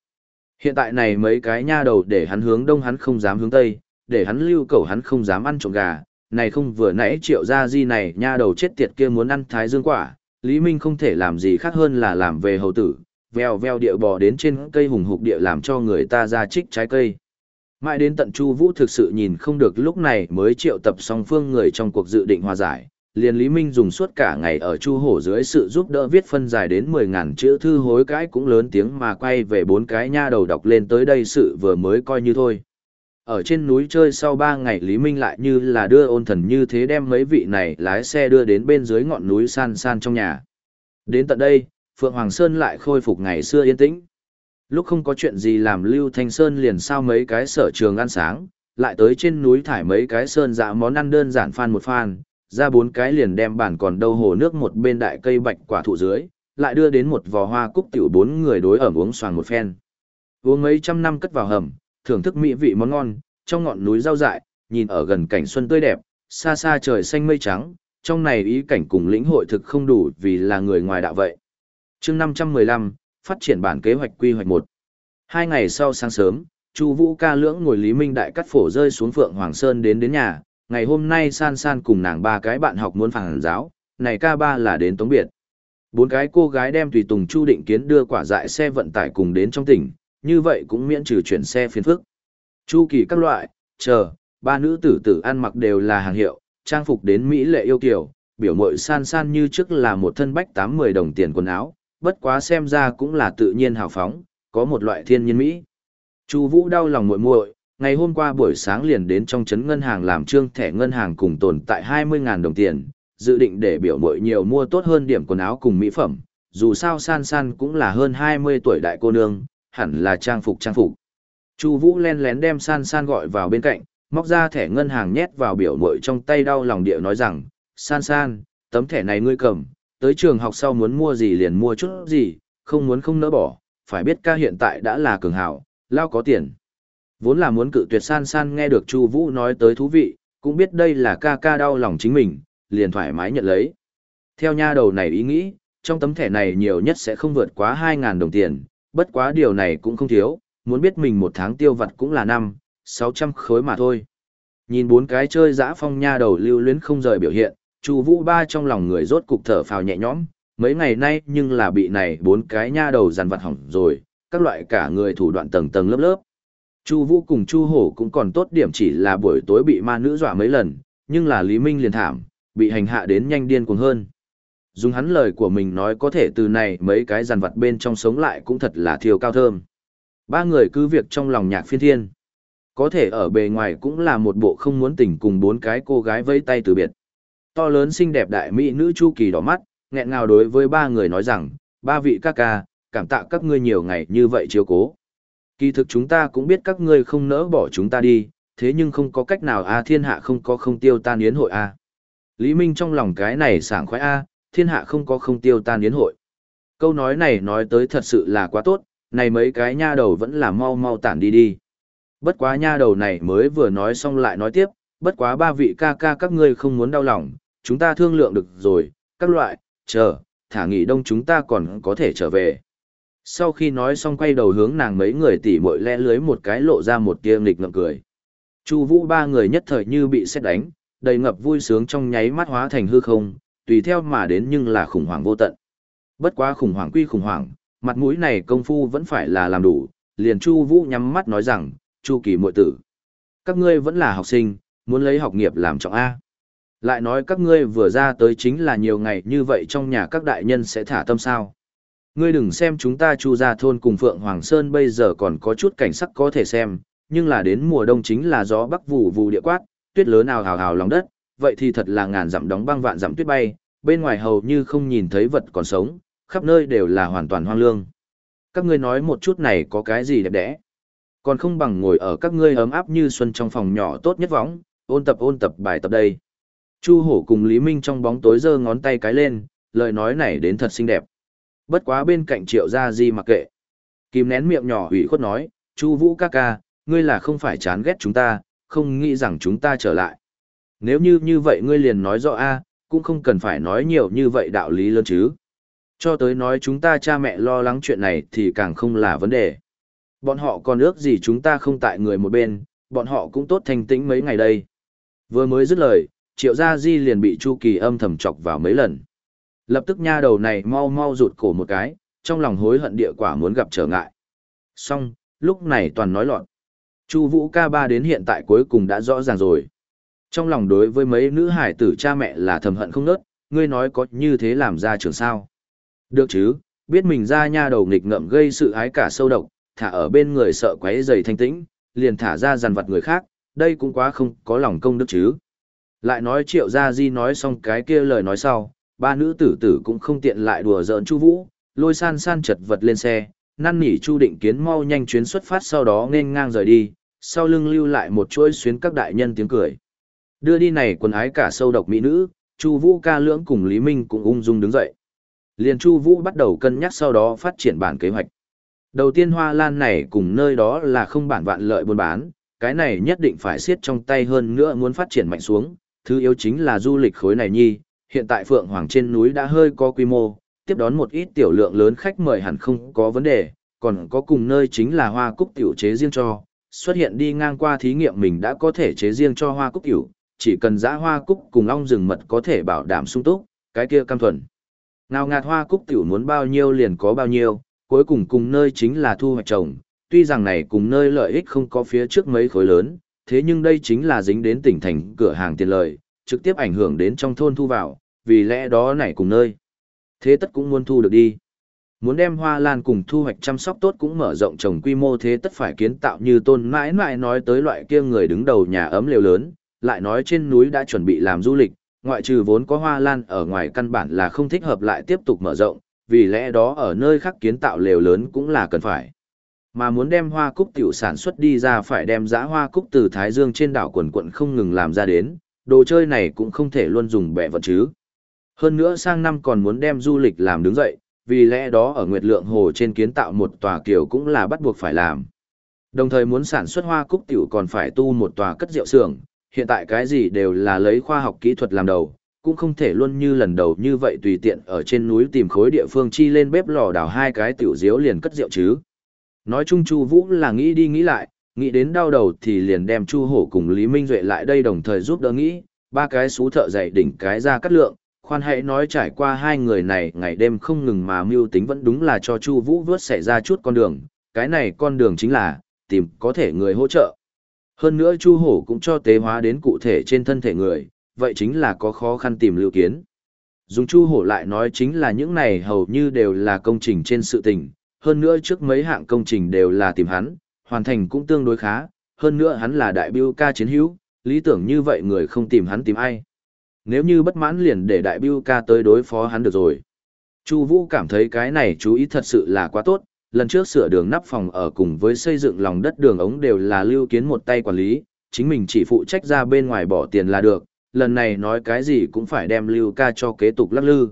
Hiện tại này mấy cái nha đầu để hắn hướng đông hắn không dám hướng tây, để hắn lưu cầu hắn không dám ăn trộm gà, này không vừa nãy triệu gia di này nha đầu chết tiệt kia muốn ăn thái dương quả, Lý Minh không thể làm gì khác hơn là làm về hầu tử, veo veo địa bò đến trên cây hùng hục địa làm cho người ta ra trích trái cây. Mãi đến tận Chu Vũ thực sự nhìn không được lúc này mới triệu tập song phương người trong cuộc dự định hòa giải, liền Lý Minh dùng suốt cả ngày ở Chu Hổ dưới sự giúp đỡ viết phân dài đến 10 ngàn chữ thư hối cãi cũng lớn tiếng mà quay về bốn cái nha đầu đọc lên tới đây sự vừa mới coi như thôi. Ở trên núi chơi sau 3 ngày Lý Minh lại như là đưa ôn thần như thế đem mấy vị này lái xe đưa đến bên dưới ngọn núi san san trong nhà. Đến tận đây, Phượng Hoàng Sơn lại khôi phục ngày xưa yên tĩnh. Lúc không có chuyện gì làm Lưu Thanh Sơn liền sao mấy cái sở trường ăn sáng, lại tới trên núi thải mấy cái sơn dạ món ăn đơn giản phan một phan, ra bốn cái liền đem bản còn đâu hồ nước một bên đại cây bạch quả thụ dưới, lại đưa đến một vò hoa cúc tiểu bốn người đối ẩm uống xoàng một phen. Uống mấy trăm năm cất vào hầm, thưởng thức mỹ vị món ngon, trong ngọn núi rau dại, nhìn ở gần cảnh xuân tươi đẹp, xa xa trời xanh mây trắng, trong này ý cảnh cùng lĩnh hội thực không đủ vì là người ngoài đạo vậy. chương 515, phát triển bản kế hoạch quy hoạch 1. Hai ngày sau sáng sớm, Chu Vũ ca lưỡng ngồi Lý Minh Đại cắt phổ rơi xuống Phượng Hoàng Sơn đến đến nhà, ngày hôm nay San San cùng nàng ba cái bạn học muốn phản giáo, này ca ba là đến Tống Biệt. Bốn cái cô gái đem tùy tùng Chu Định Kiến đưa quả dại xe vận tải cùng đến trong tỉnh, như vậy cũng miễn trừ chuyển xe phiền phức. Chu kỳ các loại, chờ, ba nữ tử tử ăn mặc đều là hàng hiệu, trang phục đến Mỹ lệ yêu kiều, biểu mội san san như trước là một thân bách tám mười đồng tiền quần áo, bất quá xem ra cũng là tự nhiên hào phóng, có một loại thiên nhiên Mỹ. Chu Vũ đau lòng muội muội, ngày hôm qua buổi sáng liền đến trong trấn ngân hàng làm trương thẻ ngân hàng cùng tồn tại 20.000 đồng tiền, dự định để biểu muội nhiều mua tốt hơn điểm quần áo cùng mỹ phẩm, dù sao san san cũng là hơn 20 tuổi đại cô nương, hẳn là trang phục trang phục. Chu Vũ len lén đem san san gọi vào bên cạnh, móc ra thẻ ngân hàng nhét vào biểu muội trong tay đau lòng địa nói rằng, san san, tấm thẻ này ngươi cầm, tới trường học sau muốn mua gì liền mua chút gì, không muốn không nỡ bỏ, phải biết ca hiện tại đã là cường hảo, lao có tiền. Vốn là muốn cự tuyệt san san nghe được Chu Vũ nói tới thú vị, cũng biết đây là ca ca đau lòng chính mình, liền thoải mái nhận lấy. Theo nha đầu này ý nghĩ, trong tấm thẻ này nhiều nhất sẽ không vượt quá 2000 đồng tiền, bất quá điều này cũng không thiếu, muốn biết mình một tháng tiêu vặt cũng là năm, 600 khối mà thôi. Nhìn bốn cái chơi dã phong nha đầu lưu luyến không rời biểu hiện, Chu Vũ ba trong lòng người rốt cục thở phào nhẹ nhõm, mấy ngày nay nhưng là bị này bốn cái nha đầu dằn vặt hỏng rồi, các loại cả người thủ đoạn tầng tầng lớp lớp. Chu Vũ cùng Chu Hổ cũng còn tốt điểm chỉ là buổi tối bị ma nữ dọa mấy lần, nhưng là Lý Minh liền thảm, bị hành hạ đến nhanh điên cuồng hơn. Dùng hắn lời của mình nói có thể từ này mấy cái dằn vặt bên trong sống lại cũng thật là thiêu cao thơm. Ba người cứ việc trong lòng nhạc phiên thiên. Có thể ở bề ngoài cũng là một bộ không muốn tỉnh cùng bốn cái cô gái vẫy tay từ biệt. To lớn xinh đẹp đại mỹ nữ Chu Kỳ đỏ mắt, nghẹn ngào đối với ba người nói rằng, ba vị ca ca, cảm tạ các ngươi nhiều ngày như vậy chiếu cố. Kỳ thực chúng ta cũng biết các ngươi không nỡ bỏ chúng ta đi, thế nhưng không có cách nào a thiên hạ không có không tiêu tan yến hội a. Lý Minh trong lòng cái này sảng khoái a, thiên hạ không có không tiêu tan yến hội. Câu nói này nói tới thật sự là quá tốt, này mấy cái nha đầu vẫn là mau mau tản đi đi. Bất quá nha đầu này mới vừa nói xong lại nói tiếp, bất quá ba vị ca ca các ngươi không muốn đau lòng, chúng ta thương lượng được rồi, các loại, chờ, thả nghỉ đông chúng ta còn có thể trở về. Sau khi nói xong quay đầu hướng nàng mấy người tỉ mội lẽ lưới một cái lộ ra một tia nghịch ngợm cười. Chu Vũ ba người nhất thời như bị xét đánh, đầy ngập vui sướng trong nháy mắt hóa thành hư không, tùy theo mà đến nhưng là khủng hoảng vô tận. Bất quá khủng hoảng quy khủng hoảng, mặt mũi này công phu vẫn phải là làm đủ, liền Chu Vũ nhắm mắt nói rằng, Chu Kỳ muội tử, các ngươi vẫn là học sinh, muốn lấy học nghiệp làm trọng a. Lại nói các ngươi vừa ra tới chính là nhiều ngày như vậy trong nhà các đại nhân sẽ thả tâm sao. Ngươi đừng xem chúng ta Chu gia thôn cùng Phượng Hoàng Sơn bây giờ còn có chút cảnh sắc có thể xem, nhưng là đến mùa đông chính là gió bắc vụ vụ địa quát, tuyết lớn ào hào hào lòng đất, vậy thì thật là ngàn dặm đóng băng vạn dặm tuyết bay, bên ngoài hầu như không nhìn thấy vật còn sống, khắp nơi đều là hoàn toàn hoang lương. Các ngươi nói một chút này có cái gì đẹp đẽ? Còn không bằng ngồi ở các ngươi ấm áp như xuân trong phòng nhỏ tốt nhất võng, ôn tập ôn tập bài tập đây. Chu hổ cùng Lý Minh trong bóng tối giơ ngón tay cái lên, lời nói này đến thật xinh đẹp. Bất quá bên cạnh triệu gia di mặc kệ. Kim nén miệng nhỏ ủy khuất nói, Chu vũ ca ca, ngươi là không phải chán ghét chúng ta, không nghĩ rằng chúng ta trở lại. Nếu như như vậy ngươi liền nói rõ a, cũng không cần phải nói nhiều như vậy đạo lý lớn chứ. Cho tới nói chúng ta cha mẹ lo lắng chuyện này thì càng không là vấn đề. Bọn họ còn ước gì chúng ta không tại người một bên, bọn họ cũng tốt thanh tĩnh mấy ngày đây. Vừa mới dứt lời, triệu gia di liền bị Chu Kỳ âm thầm chọc vào mấy lần. Lập tức nha đầu này mau mau rụt cổ một cái, trong lòng hối hận địa quả muốn gặp trở ngại. Xong, lúc này toàn nói loạn. Chu Vũ ca ba đến hiện tại cuối cùng đã rõ ràng rồi. Trong lòng đối với mấy nữ hải tử cha mẹ là thầm hận không nớt, ngươi nói có như thế làm ra trường sao. Được chứ, biết mình ra nha đầu nghịch ngợm gây sự ái cả sâu độc, thả ở bên người sợ quấy dày thanh tĩnh, liền thả ra dằn vặt người khác, đây cũng quá không có lòng công đức chứ. Lại nói triệu gia di nói xong cái kia lời nói sau, ba nữ tử tử cũng không tiện lại đùa giỡn Chu Vũ, lôi san san chật vật lên xe, năn nỉ Chu Định Kiến mau nhanh chuyến xuất phát sau đó nên ngang rời đi, sau lưng lưu lại một chuỗi xuyến các đại nhân tiếng cười. Đưa đi này quần ái cả sâu độc mỹ nữ, Chu Vũ ca lưỡng cùng Lý Minh cũng ung dung đứng dậy. Liền Chu Vũ bắt đầu cân nhắc sau đó phát triển bản kế hoạch. Đầu tiên hoa lan này cùng nơi đó là không bản vạn lợi buôn bán, cái này nhất định phải siết trong tay hơn nữa muốn phát triển mạnh xuống, thứ yếu chính là du lịch khối này nhi, hiện tại Phượng Hoàng trên núi đã hơi có quy mô, tiếp đón một ít tiểu lượng lớn khách mời hẳn không có vấn đề, còn có cùng nơi chính là hoa cúc tiểu chế riêng cho, xuất hiện đi ngang qua thí nghiệm mình đã có thể chế riêng cho hoa cúc tiểu, chỉ cần giã hoa cúc cùng ong rừng mật có thể bảo đảm sung túc, cái kia cam thuần. Nào ngạt hoa cúc tiểu muốn bao nhiêu liền có bao nhiêu, cuối cùng cùng nơi chính là thu hoạch trồng, tuy rằng này cùng nơi lợi ích không có phía trước mấy khối lớn, thế nhưng đây chính là dính đến tỉnh thành cửa hàng tiền lợi, trực tiếp ảnh hưởng đến trong thôn thu vào, vì lẽ đó này cùng nơi. Thế tất cũng muốn thu được đi. Muốn đem hoa lan cùng thu hoạch chăm sóc tốt cũng mở rộng trồng quy mô thế tất phải kiến tạo như tôn mãi mãi nói tới loại kia người đứng đầu nhà ấm lều lớn, lại nói trên núi đã chuẩn bị làm du lịch, ngoại trừ vốn có hoa lan ở ngoài căn bản là không thích hợp lại tiếp tục mở rộng, vì lẽ đó ở nơi khác kiến tạo lều lớn cũng là cần phải. Mà muốn đem hoa cúc tiểu sản xuất đi ra phải đem giã hoa cúc từ Thái Dương trên đảo quần quận không ngừng làm ra đến, đồ chơi này cũng không thể luôn dùng bẹ vật chứ. Hơn nữa sang năm còn muốn đem du lịch làm đứng dậy, vì lẽ đó ở Nguyệt Lượng Hồ trên kiến tạo một tòa kiểu cũng là bắt buộc phải làm. Đồng thời muốn sản xuất hoa cúc tiểu còn phải tu một tòa cất rượu xưởng, hiện tại cái gì đều là lấy khoa học kỹ thuật làm đầu, cũng không thể luôn như lần đầu như vậy tùy tiện ở trên núi tìm khối địa phương chi lên bếp lò đào hai cái tiểu diếu liền cất rượu chứ. Nói chung Chu Vũ là nghĩ đi nghĩ lại, nghĩ đến đau đầu thì liền đem Chu Hổ cùng Lý Minh Duệ lại đây đồng thời giúp đỡ nghĩ, ba cái xú thợ dạy đỉnh cái ra cắt lượng, khoan hãy nói trải qua hai người này ngày đêm không ngừng mà mưu tính vẫn đúng là cho Chu Vũ vớt xảy ra chút con đường, cái này con đường chính là tìm có thể người hỗ trợ. Hơn nữa Chu Hổ cũng cho tế hóa đến cụ thể trên thân thể người, vậy chính là có khó khăn tìm lưu kiến. Dùng Chu Hổ lại nói chính là những này hầu như đều là công trình trên sự tình, hơn nữa trước mấy hạng công trình đều là tìm hắn, hoàn thành cũng tương đối khá, hơn nữa hắn là đại biêu ca chiến hữu, lý tưởng như vậy người không tìm hắn tìm ai. Nếu như bất mãn liền để đại biêu ca tới đối phó hắn được rồi. Chu Vũ cảm thấy cái này chú ý thật sự là quá tốt, lần trước sửa đường nắp phòng ở cùng với xây dựng lòng đất đường ống đều là lưu kiến một tay quản lý, chính mình chỉ phụ trách ra bên ngoài bỏ tiền là được, lần này nói cái gì cũng phải đem lưu ca cho kế tục lắc lư.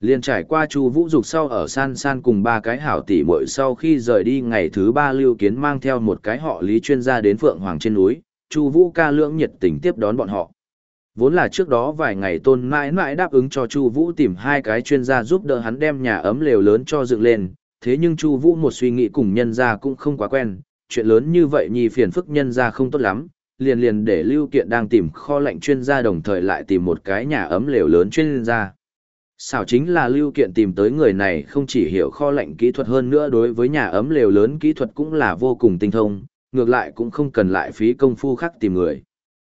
Liên trải qua Chu Vũ dục sau ở san san cùng ba cái hảo tỷ muội sau khi rời đi ngày thứ ba Lưu Kiến mang theo một cái họ Lý chuyên gia đến Phượng Hoàng trên núi, Chu Vũ ca lưỡng nhiệt tình tiếp đón bọn họ. Vốn là trước đó vài ngày Tôn mãi mãi đáp ứng cho Chu Vũ tìm hai cái chuyên gia giúp đỡ hắn đem nhà ấm lều lớn cho dựng lên, thế nhưng Chu Vũ một suy nghĩ cùng nhân gia cũng không quá quen, chuyện lớn như vậy nhì phiền phức nhân gia không tốt lắm, liền liền để Lưu Kiện đang tìm kho lạnh chuyên gia đồng thời lại tìm một cái nhà ấm lều lớn chuyên gia. Xảo chính là Lưu Kiện tìm tới người này không chỉ hiểu kho lạnh kỹ thuật hơn nữa đối với nhà ấm lều lớn kỹ thuật cũng là vô cùng tinh thông, ngược lại cũng không cần lại phí công phu khác tìm người.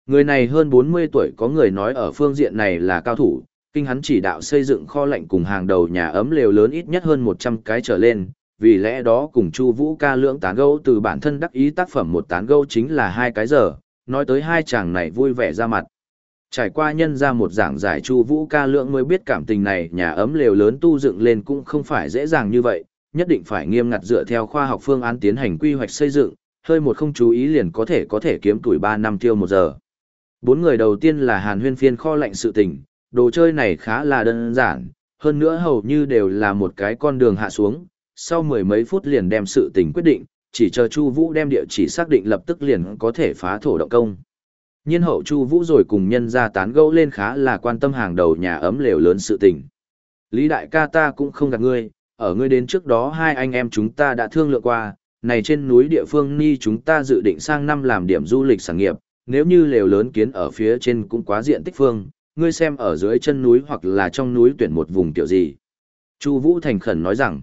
Người này hơn 40 tuổi có người nói ở phương diện này là cao thủ, kinh hắn chỉ đạo xây dựng kho lạnh cùng hàng đầu nhà ấm lều lớn ít nhất hơn 100 cái trở lên, vì lẽ đó cùng Chu Vũ ca lưỡng tán gẫu từ bản thân đắc ý tác phẩm một tán gẫu chính là hai cái giờ, nói tới hai chàng này vui vẻ ra mặt. Trải qua nhân ra một giảng giải Chu Vũ ca lượng mới biết cảm tình này nhà ấm lều lớn tu dựng lên cũng không phải dễ dàng như vậy, nhất định phải nghiêm ngặt dựa theo khoa học phương án tiến hành quy hoạch xây dựng, hơi một không chú ý liền có thể có thể kiếm tuổi 3 năm tiêu một giờ. Bốn người đầu tiên là Hàn Huyên phiên kho lạnh sự tình, đồ chơi này khá là đơn giản, hơn nữa hầu như đều là một cái con đường hạ xuống, sau mười mấy phút liền đem sự tình quyết định, chỉ chờ Chu Vũ đem địa chỉ xác định lập tức liền có thể phá thổ động công. Nhiên hậu Chu Vũ rồi cùng nhân gia tán gẫu lên khá là quan tâm hàng đầu nhà ấm lều lớn sự tình. Lý đại ca ta cũng không gạt ngươi, ở ngươi đến trước đó hai anh em chúng ta đã thương lượng qua, này trên núi địa phương ni chúng ta dự định sang năm làm điểm du lịch sản nghiệp, nếu như lều lớn kiến ở phía trên cũng quá diện tích phương, ngươi xem ở dưới chân núi hoặc là trong núi tuyển một vùng tiểu gì. Chu Vũ thành khẩn nói rằng,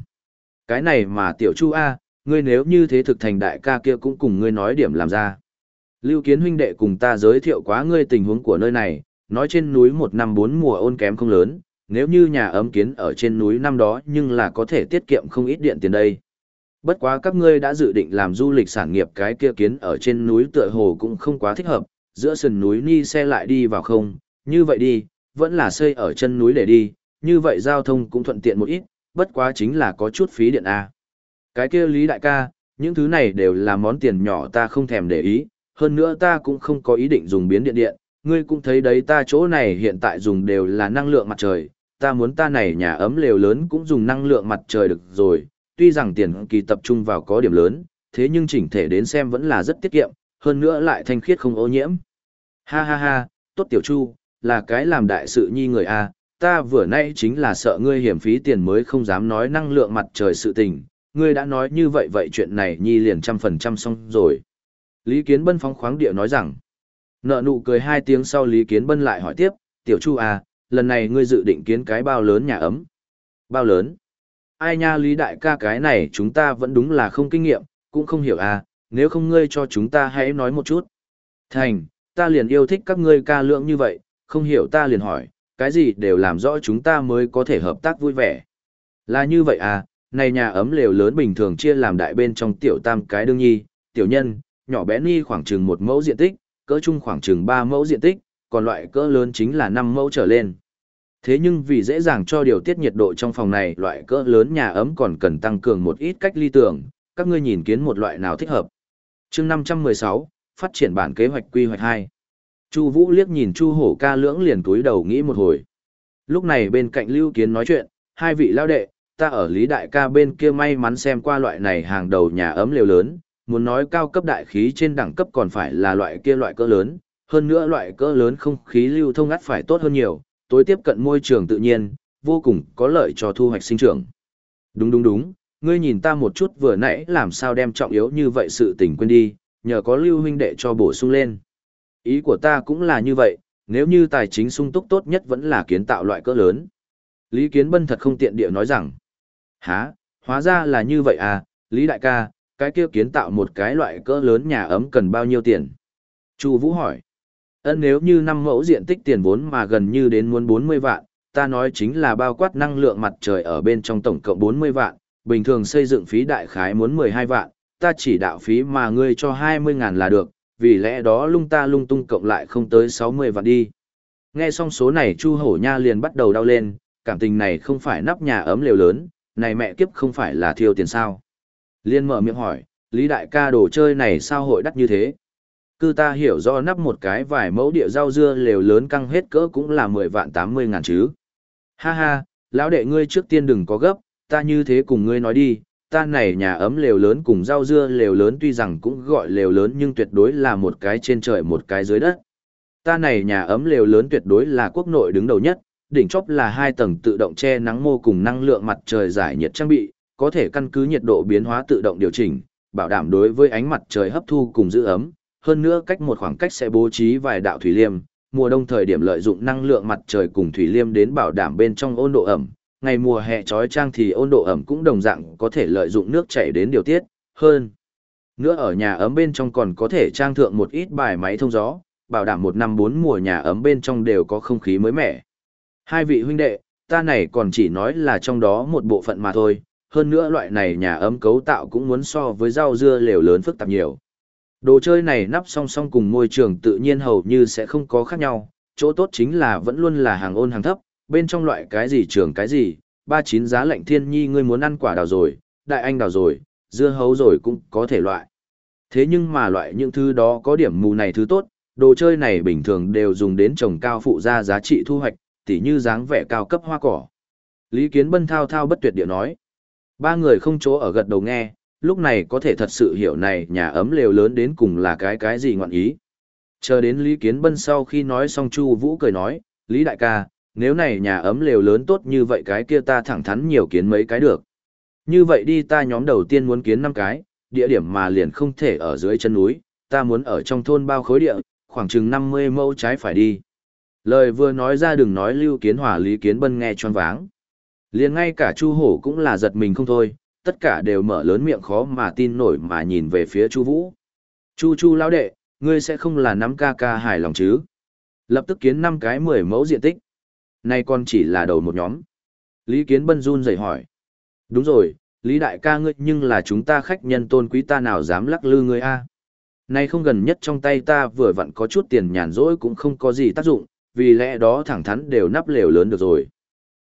cái này mà tiểu Chu A, ngươi nếu như thế thực thành đại ca kia cũng cùng ngươi nói điểm làm ra. Lưu Kiến huynh đệ cùng ta giới thiệu quá ngươi tình huống của nơi này, nói trên núi một năm bốn mùa ôn kém không lớn, nếu như nhà ấm kiến ở trên núi năm đó nhưng là có thể tiết kiệm không ít điện tiền đây. Bất quá các ngươi đã dự định làm du lịch sản nghiệp cái kia kiến ở trên núi tựa hồ cũng không quá thích hợp, giữa sườn núi ni xe lại đi vào không, như vậy đi, vẫn là xây ở chân núi để đi, như vậy giao thông cũng thuận tiện một ít, bất quá chính là có chút phí điện A. Cái kia Lý Đại ca, những thứ này đều là món tiền nhỏ ta không thèm để ý, hơn nữa ta cũng không có ý định dùng biến điện điện, ngươi cũng thấy đấy ta chỗ này hiện tại dùng đều là năng lượng mặt trời, ta muốn ta này nhà ấm lều lớn cũng dùng năng lượng mặt trời được rồi, tuy rằng tiền kỳ tập trung vào có điểm lớn, thế nhưng chỉnh thể đến xem vẫn là rất tiết kiệm, hơn nữa lại thanh khiết không ô nhiễm. Ha ha ha, tốt tiểu chu, là cái làm đại sự nhi người a, ta vừa nay chính là sợ ngươi hiểm phí tiền mới không dám nói năng lượng mặt trời sự tình, ngươi đã nói như vậy vậy chuyện này nhi liền trăm phần trăm xong rồi. Lý Kiến Bân phóng khoáng địa nói rằng, nợ nụ cười hai tiếng sau Lý Kiến Bân lại hỏi tiếp, tiểu chu à, lần này ngươi dự định kiến cái bao lớn nhà ấm. Bao lớn? Ai nha Lý Đại ca cái này chúng ta vẫn đúng là không kinh nghiệm, cũng không hiểu à, nếu không ngươi cho chúng ta hãy nói một chút. Thành, ta liền yêu thích các ngươi ca lượng như vậy, không hiểu ta liền hỏi, cái gì đều làm rõ chúng ta mới có thể hợp tác vui vẻ. Là như vậy à, này nhà ấm lều lớn bình thường chia làm đại bên trong tiểu tam cái đương nhi, tiểu nhân, nhỏ bé ni khoảng chừng một mẫu diện tích, cỡ trung khoảng chừng ba mẫu diện tích, còn loại cỡ lớn chính là năm mẫu trở lên. Thế nhưng vì dễ dàng cho điều tiết nhiệt độ trong phòng này, loại cỡ lớn nhà ấm còn cần tăng cường một ít cách ly tưởng, các ngươi nhìn kiến một loại nào thích hợp. chương 516, phát triển bản kế hoạch quy hoạch 2. Chu Vũ liếc nhìn Chu Hổ ca lưỡng liền túi đầu nghĩ một hồi. Lúc này bên cạnh Lưu Kiến nói chuyện, hai vị lao đệ, ta ở Lý Đại ca bên kia may mắn xem qua loại này hàng đầu nhà ấm liều lớn, muốn nói cao cấp đại khí trên đẳng cấp còn phải là loại kia loại cỡ lớn, hơn nữa loại cỡ lớn không khí lưu thông ngắt phải tốt hơn nhiều, tối tiếp cận môi trường tự nhiên, vô cùng có lợi cho thu hoạch sinh trưởng. Đúng đúng đúng, ngươi nhìn ta một chút vừa nãy làm sao đem trọng yếu như vậy sự tình quên đi, nhờ có lưu huynh đệ cho bổ sung lên. Ý của ta cũng là như vậy, nếu như tài chính sung túc tốt nhất vẫn là kiến tạo loại cỡ lớn. Lý Kiến Bân thật không tiện địa nói rằng, há, hóa ra là như vậy à, Lý Đại ca, cái kia kiến tạo một cái loại cỡ lớn nhà ấm cần bao nhiêu tiền? Chu Vũ hỏi, ân nếu như năm mẫu diện tích tiền vốn mà gần như đến muốn 40 vạn, ta nói chính là bao quát năng lượng mặt trời ở bên trong tổng cộng 40 vạn, bình thường xây dựng phí đại khái muốn 12 vạn, ta chỉ đạo phí mà ngươi cho 20 ngàn là được, vì lẽ đó lung ta lung tung cộng lại không tới 60 vạn đi. Nghe xong số này Chu Hổ Nha liền bắt đầu đau lên, cảm tình này không phải nắp nhà ấm lều lớn, này mẹ kiếp không phải là thiêu tiền sao. Liên mở miệng hỏi, Lý đại ca đồ chơi này sao hội đắt như thế? Cư ta hiểu rõ nắp một cái vài mẫu địa rau dưa lều lớn căng hết cỡ cũng là 10 vạn 80 ngàn chứ. Ha ha, lão đệ ngươi trước tiên đừng có gấp, ta như thế cùng ngươi nói đi, ta này nhà ấm lều lớn cùng rau dưa lều lớn tuy rằng cũng gọi lều lớn nhưng tuyệt đối là một cái trên trời một cái dưới đất. Ta này nhà ấm lều lớn tuyệt đối là quốc nội đứng đầu nhất, đỉnh chóp là hai tầng tự động che nắng mô cùng năng lượng mặt trời giải nhiệt trang bị, có thể căn cứ nhiệt độ biến hóa tự động điều chỉnh, bảo đảm đối với ánh mặt trời hấp thu cùng giữ ấm, hơn nữa cách một khoảng cách sẽ bố trí vài đạo thủy liêm, mùa đông thời điểm lợi dụng năng lượng mặt trời cùng thủy liêm đến bảo đảm bên trong ôn độ ẩm, ngày mùa hè trói trang thì ôn độ ẩm cũng đồng dạng có thể lợi dụng nước chảy đến điều tiết, hơn. Nữa ở nhà ấm bên trong còn có thể trang thượng một ít bài máy thông gió, bảo đảm một năm bốn mùa nhà ấm bên trong đều có không khí mới mẻ. Hai vị huynh đệ, ta này còn chỉ nói là trong đó một bộ phận mà thôi, hơn nữa loại này nhà ấm cấu tạo cũng muốn so với rau dưa lều lớn phức tạp nhiều. Đồ chơi này nắp song song cùng môi trường tự nhiên hầu như sẽ không có khác nhau, chỗ tốt chính là vẫn luôn là hàng ôn hàng thấp, bên trong loại cái gì trường cái gì, ba chín giá lạnh thiên nhi ngươi muốn ăn quả đào rồi, đại anh đào rồi, dưa hấu rồi cũng có thể loại. Thế nhưng mà loại những thứ đó có điểm mù này thứ tốt, đồ chơi này bình thường đều dùng đến trồng cao phụ ra giá trị thu hoạch, tỉ như dáng vẻ cao cấp hoa cỏ. Lý Kiến Bân thao thao bất tuyệt địa nói. Ba người không chỗ ở gật đầu nghe, lúc này có thể thật sự hiểu này nhà ấm lều lớn đến cùng là cái cái gì ngọn ý. Chờ đến Lý Kiến Bân sau khi nói xong Chu Vũ cười nói, Lý Đại ca, nếu này nhà ấm lều lớn tốt như vậy cái kia ta thẳng thắn nhiều kiến mấy cái được. Như vậy đi ta nhóm đầu tiên muốn kiến 5 cái, địa điểm mà liền không thể ở dưới chân núi, ta muốn ở trong thôn bao khối địa, khoảng chừng 50 mẫu trái phải đi. Lời vừa nói ra đừng nói lưu kiến hòa lý kiến bân nghe choáng váng. liền ngay cả chu hổ cũng là giật mình không thôi, tất cả đều mở lớn miệng khó mà tin nổi mà nhìn về phía chu vũ. Chu chu lão đệ, ngươi sẽ không là nắm ca ca hài lòng chứ. Lập tức kiến năm cái 10 mẫu diện tích. Nay còn chỉ là đầu một nhóm. Lý kiến bân run rẩy hỏi. Đúng rồi, Lý đại ca ngươi nhưng là chúng ta khách nhân tôn quý ta nào dám lắc lư ngươi a? Nay không gần nhất trong tay ta vừa vặn có chút tiền nhàn rỗi cũng không có gì tác dụng, vì lẽ đó thẳng thắn đều nắp lều lớn được rồi.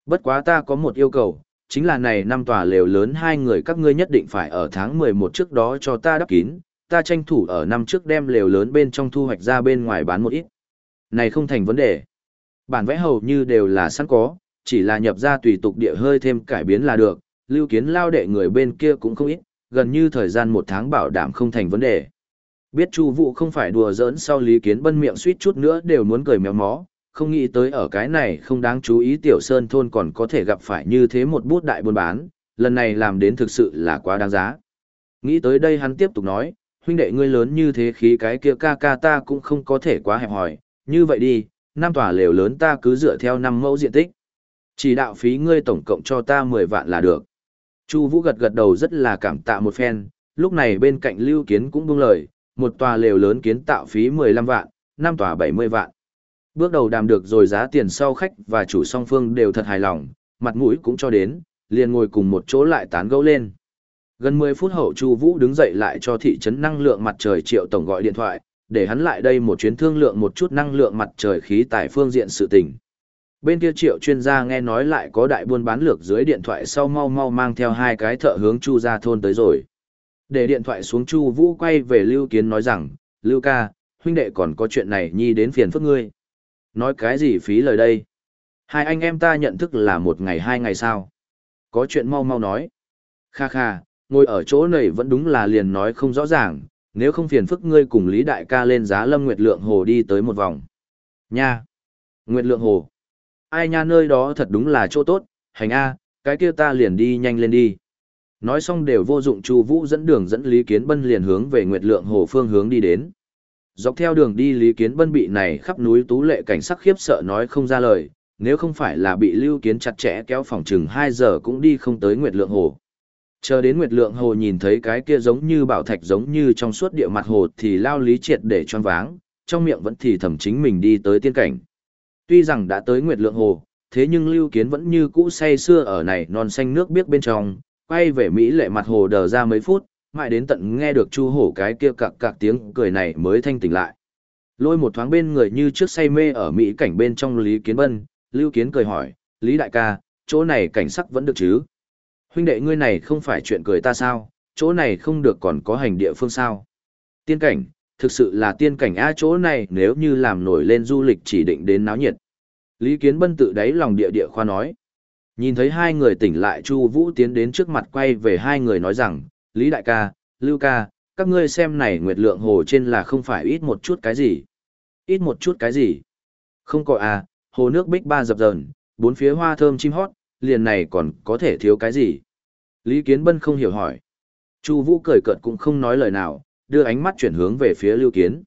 Bất quá ta có một yêu cầu, chính là này năm tòa lều lớn hai người các ngươi nhất định phải ở tháng 11 trước đó cho ta đắp kín, ta tranh thủ ở năm trước đem lều lớn bên trong thu hoạch ra bên ngoài bán một ít. Này không thành vấn đề. Bản vẽ hầu như đều là sẵn có, chỉ là nhập ra tùy tục địa hơi thêm cải biến là được, lưu kiến lao đệ người bên kia cũng không ít, gần như thời gian một tháng bảo đảm không thành vấn đề. Biết Chu Vũ không phải đùa giỡn sau Lý Kiến Bân miệng suýt chút nữa đều muốn cười méo mó, không nghĩ tới ở cái này không đáng chú ý tiểu sơn thôn còn có thể gặp phải như thế một bút đại buôn bán, lần này làm đến thực sự là quá đáng giá. Nghĩ tới đây hắn tiếp tục nói, huynh đệ ngươi lớn như thế khí cái kia ca ca ta cũng không có thể quá hẹp hòi, như vậy đi, năm tòa lều lớn ta cứ dựa theo năm mẫu diện tích. Chỉ đạo phí ngươi tổng cộng cho ta 10 vạn là được. Chu Vũ gật gật đầu rất là cảm tạ một phen, lúc này bên cạnh Lưu Kiến cũng buông lời, một tòa lều lớn kiến tạo phí 15 vạn, năm tòa 70 vạn. Bước đầu đàm được rồi giá tiền sau khách và chủ song phương đều thật hài lòng, mặt mũi cũng cho đến, liền ngồi cùng một chỗ lại tán gẫu lên. Gần 10 phút hậu Chu Vũ đứng dậy lại cho thị trấn năng lượng mặt trời Triệu tổng gọi điện thoại, để hắn lại đây một chuyến thương lượng một chút năng lượng mặt trời khí tại phương diện sự tình. Bên kia Triệu chuyên gia nghe nói lại có đại buôn bán lược dưới điện thoại sau mau mau mang theo hai cái thợ hướng Chu ra thôn tới rồi. Để điện thoại xuống Chu Vũ quay về Lưu Kiến nói rằng, "Lưu ca, huynh đệ còn có chuyện này nhi đến phiền phức ngươi." Nói cái gì phí lời đây? Hai anh em ta nhận thức là một ngày hai ngày sao? Có chuyện mau mau nói. Kha kha, ngồi ở chỗ này vẫn đúng là liền nói không rõ ràng, nếu không phiền phức ngươi cùng Lý Đại ca lên giá Lâm Nguyệt Lượng Hồ đi tới một vòng. Nha! Nguyệt Lượng Hồ! Ai nha nơi đó thật đúng là chỗ tốt, hành A, cái kia ta liền đi nhanh lên đi. Nói xong đều vô dụng Chu Vũ dẫn đường dẫn Lý Kiến Bân liền hướng về Nguyệt Lượng Hồ phương hướng đi đến. Dọc theo đường đi Lý Kiến Bân bị này khắp núi tú lệ cảnh sắc khiếp sợ nói không ra lời, nếu không phải là bị Lưu Kiến chặt chẽ kéo phòng chừng 2 giờ cũng đi không tới Nguyệt Lượng Hồ. Chờ đến Nguyệt Lượng Hồ nhìn thấy cái kia giống như bảo thạch giống như trong suốt địa mặt hồ thì lao lý triệt để choáng váng, trong miệng vẫn thì thầm chính mình đi tới tiên cảnh. Tuy rằng đã tới Nguyệt Lượng Hồ, thế nhưng Lưu Kiến vẫn như cũ say xưa ở này non xanh nước biếc bên trong, quay về Mỹ lệ mặt hồ đờ ra mấy phút, mãi đến tận nghe được chu hổ cái kia cặc cặc tiếng cười này mới thanh tỉnh lại. Lôi một thoáng bên người như trước say mê ở Mỹ cảnh bên trong Lý Kiến Bân, Lưu Kiến cười hỏi, Lý Đại ca, chỗ này cảnh sắc vẫn được chứ? Huynh đệ ngươi này không phải chuyện cười ta sao, chỗ này không được còn có hành địa phương sao? Tiên cảnh, thực sự là tiên cảnh a chỗ này nếu như làm nổi lên du lịch chỉ định đến náo nhiệt. Lý Kiến Bân tự đáy lòng địa địa khoa nói. Nhìn thấy hai người tỉnh lại Chu Vũ tiến đến trước mặt quay về hai người nói rằng, Lý Đại ca, Lưu ca, các ngươi xem này nguyệt lượng hồ trên là không phải ít một chút cái gì. Ít một chút cái gì. Không có à, hồ nước bích ba dập dờn, bốn phía hoa thơm chim hót, liền này còn có thể thiếu cái gì. Lý Kiến Bân không hiểu hỏi. Chu Vũ cười cợt cũng không nói lời nào, đưa ánh mắt chuyển hướng về phía Lưu Kiến.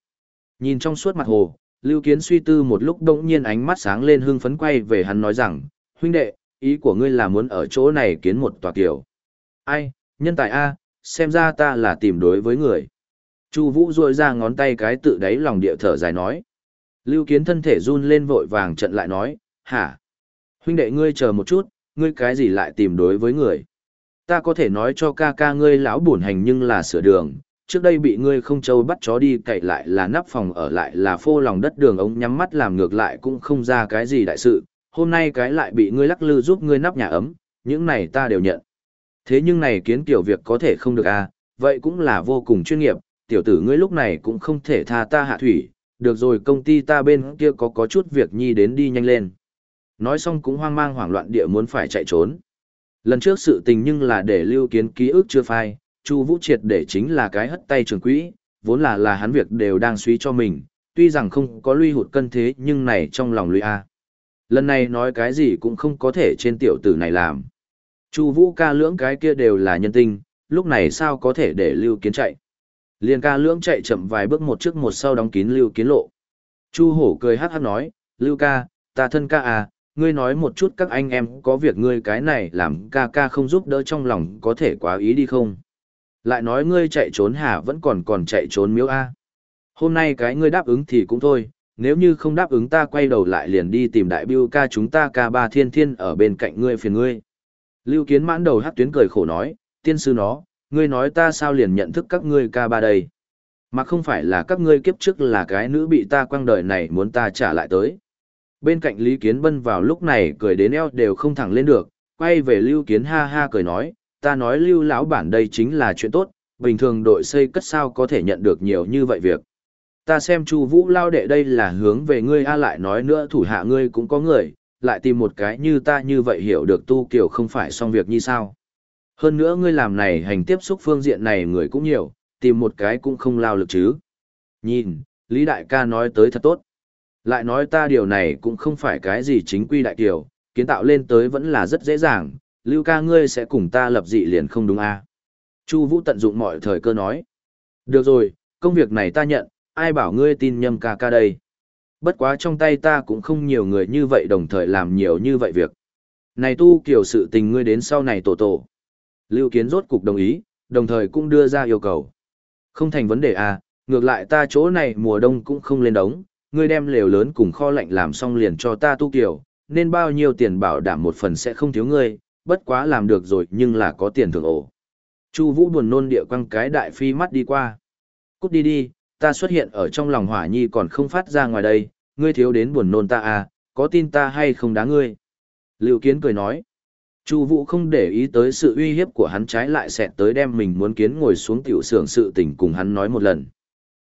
Nhìn trong suốt mặt hồ, Lưu Kiến suy tư một lúc đột nhiên ánh mắt sáng lên hưng phấn quay về hắn nói rằng, huynh đệ, ý của ngươi là muốn ở chỗ này kiến một tòa kiều Ai, nhân tài A, xem ra ta là tìm đối với người. Chu Vũ rũa ra ngón tay cái tự đáy lòng địa thở dài nói. Lưu Kiến thân thể run lên vội vàng trận lại nói, hả? Huynh đệ ngươi chờ một chút, ngươi cái gì lại tìm đối với người? Ta có thể nói cho ca ca ngươi lão buồn hành nhưng là sửa đường, trước đây bị ngươi không châu bắt chó đi cậy lại là nắp phòng ở lại là phô lòng đất đường ống nhắm mắt làm ngược lại cũng không ra cái gì đại sự, hôm nay cái lại bị ngươi lắc lư giúp ngươi nắp nhà ấm, những này ta đều nhận. Thế nhưng này kiến kiểu việc có thể không được à, vậy cũng là vô cùng chuyên nghiệp, tiểu tử ngươi lúc này cũng không thể tha ta hạ thủy, được rồi công ty ta bên kia có có chút việc nhi đến đi nhanh lên. Nói xong cũng hoang mang hoảng loạn địa muốn phải chạy trốn. Lần trước sự tình nhưng là để lưu kiến ký ức chưa phai, Chu Vũ triệt để chính là cái hất tay trường quỹ, vốn là là hắn việc đều đang suy cho mình, tuy rằng không có lui hụt cân thế nhưng này trong lòng lui a. Lần này nói cái gì cũng không có thể trên tiểu tử này làm. Chu Vũ ca lưỡng cái kia đều là nhân tinh, lúc này sao có thể để Lưu Kiến chạy. Liên ca lưỡng chạy chậm vài bước một trước một sau đóng kín Lưu Kiến lộ. Chu Hổ cười hắc hắc nói, Lưu ca, ta thân ca à, ngươi nói một chút các anh em có việc ngươi cái này làm ca ca không giúp đỡ trong lòng có thể quá ý đi không. Lại nói ngươi chạy trốn hả vẫn còn còn chạy trốn miếu a. Hôm nay cái ngươi đáp ứng thì cũng thôi, nếu như không đáp ứng ta quay đầu lại liền đi tìm đại biêu ca chúng ta ca ba thiên thiên ở bên cạnh ngươi phiền ngươi. Lưu Kiến mãn đầu hát tuyến cười khổ nói, tiên sư nó, ngươi nói ta sao liền nhận thức các ngươi ca ba đây. Mà không phải là các ngươi kiếp trước là cái nữ bị ta quăng đời này muốn ta trả lại tới. Bên cạnh Lý Kiến Bân vào lúc này cười đến eo đều không thẳng lên được, quay về Lưu Kiến ha ha cười nói, ta nói Lưu lão bản đây chính là chuyện tốt, bình thường đội xây cất sao có thể nhận được nhiều như vậy việc. Ta xem Chu Vũ lao đệ đây là hướng về ngươi a lại nói nữa thủ hạ ngươi cũng có người, lại tìm một cái như ta như vậy hiểu được tu kiểu không phải xong việc như sao. Hơn nữa ngươi làm này hành tiếp xúc phương diện này người cũng nhiều, tìm một cái cũng không lao lực chứ. Nhìn, Lý Đại ca nói tới thật tốt. Lại nói ta điều này cũng không phải cái gì chính quy đại kiều, kiến tạo lên tới vẫn là rất dễ dàng, Lưu ca ngươi sẽ cùng ta lập dị liền không đúng à. Chu Vũ tận dụng mọi thời cơ nói. Được rồi, công việc này ta nhận, ai bảo ngươi tin nhâm ca ca đây. Bất quá trong tay ta cũng không nhiều người như vậy đồng thời làm nhiều như vậy việc. Này tu kiểu sự tình ngươi đến sau này tổ tổ. Lưu Kiến rốt cục đồng ý, đồng thời cũng đưa ra yêu cầu. Không thành vấn đề à, ngược lại ta chỗ này mùa đông cũng không lên đống, ngươi đem lều lớn cùng kho lạnh làm xong liền cho ta tu kiểu, nên bao nhiêu tiền bảo đảm một phần sẽ không thiếu ngươi, bất quá làm được rồi nhưng là có tiền thưởng ổ. Chu Vũ buồn nôn địa quăng cái đại phi mắt đi qua. Cút đi đi, ta xuất hiện ở trong lòng hỏa nhi còn không phát ra ngoài đây, ngươi thiếu đến buồn nôn ta à, có tin ta hay không đá ngươi. Lưu Kiến cười nói. Chu Vũ không để ý tới sự uy hiếp của hắn trái lại xẹt tới đem mình muốn kiến ngồi xuống tiểu xưởng sự tình cùng hắn nói một lần.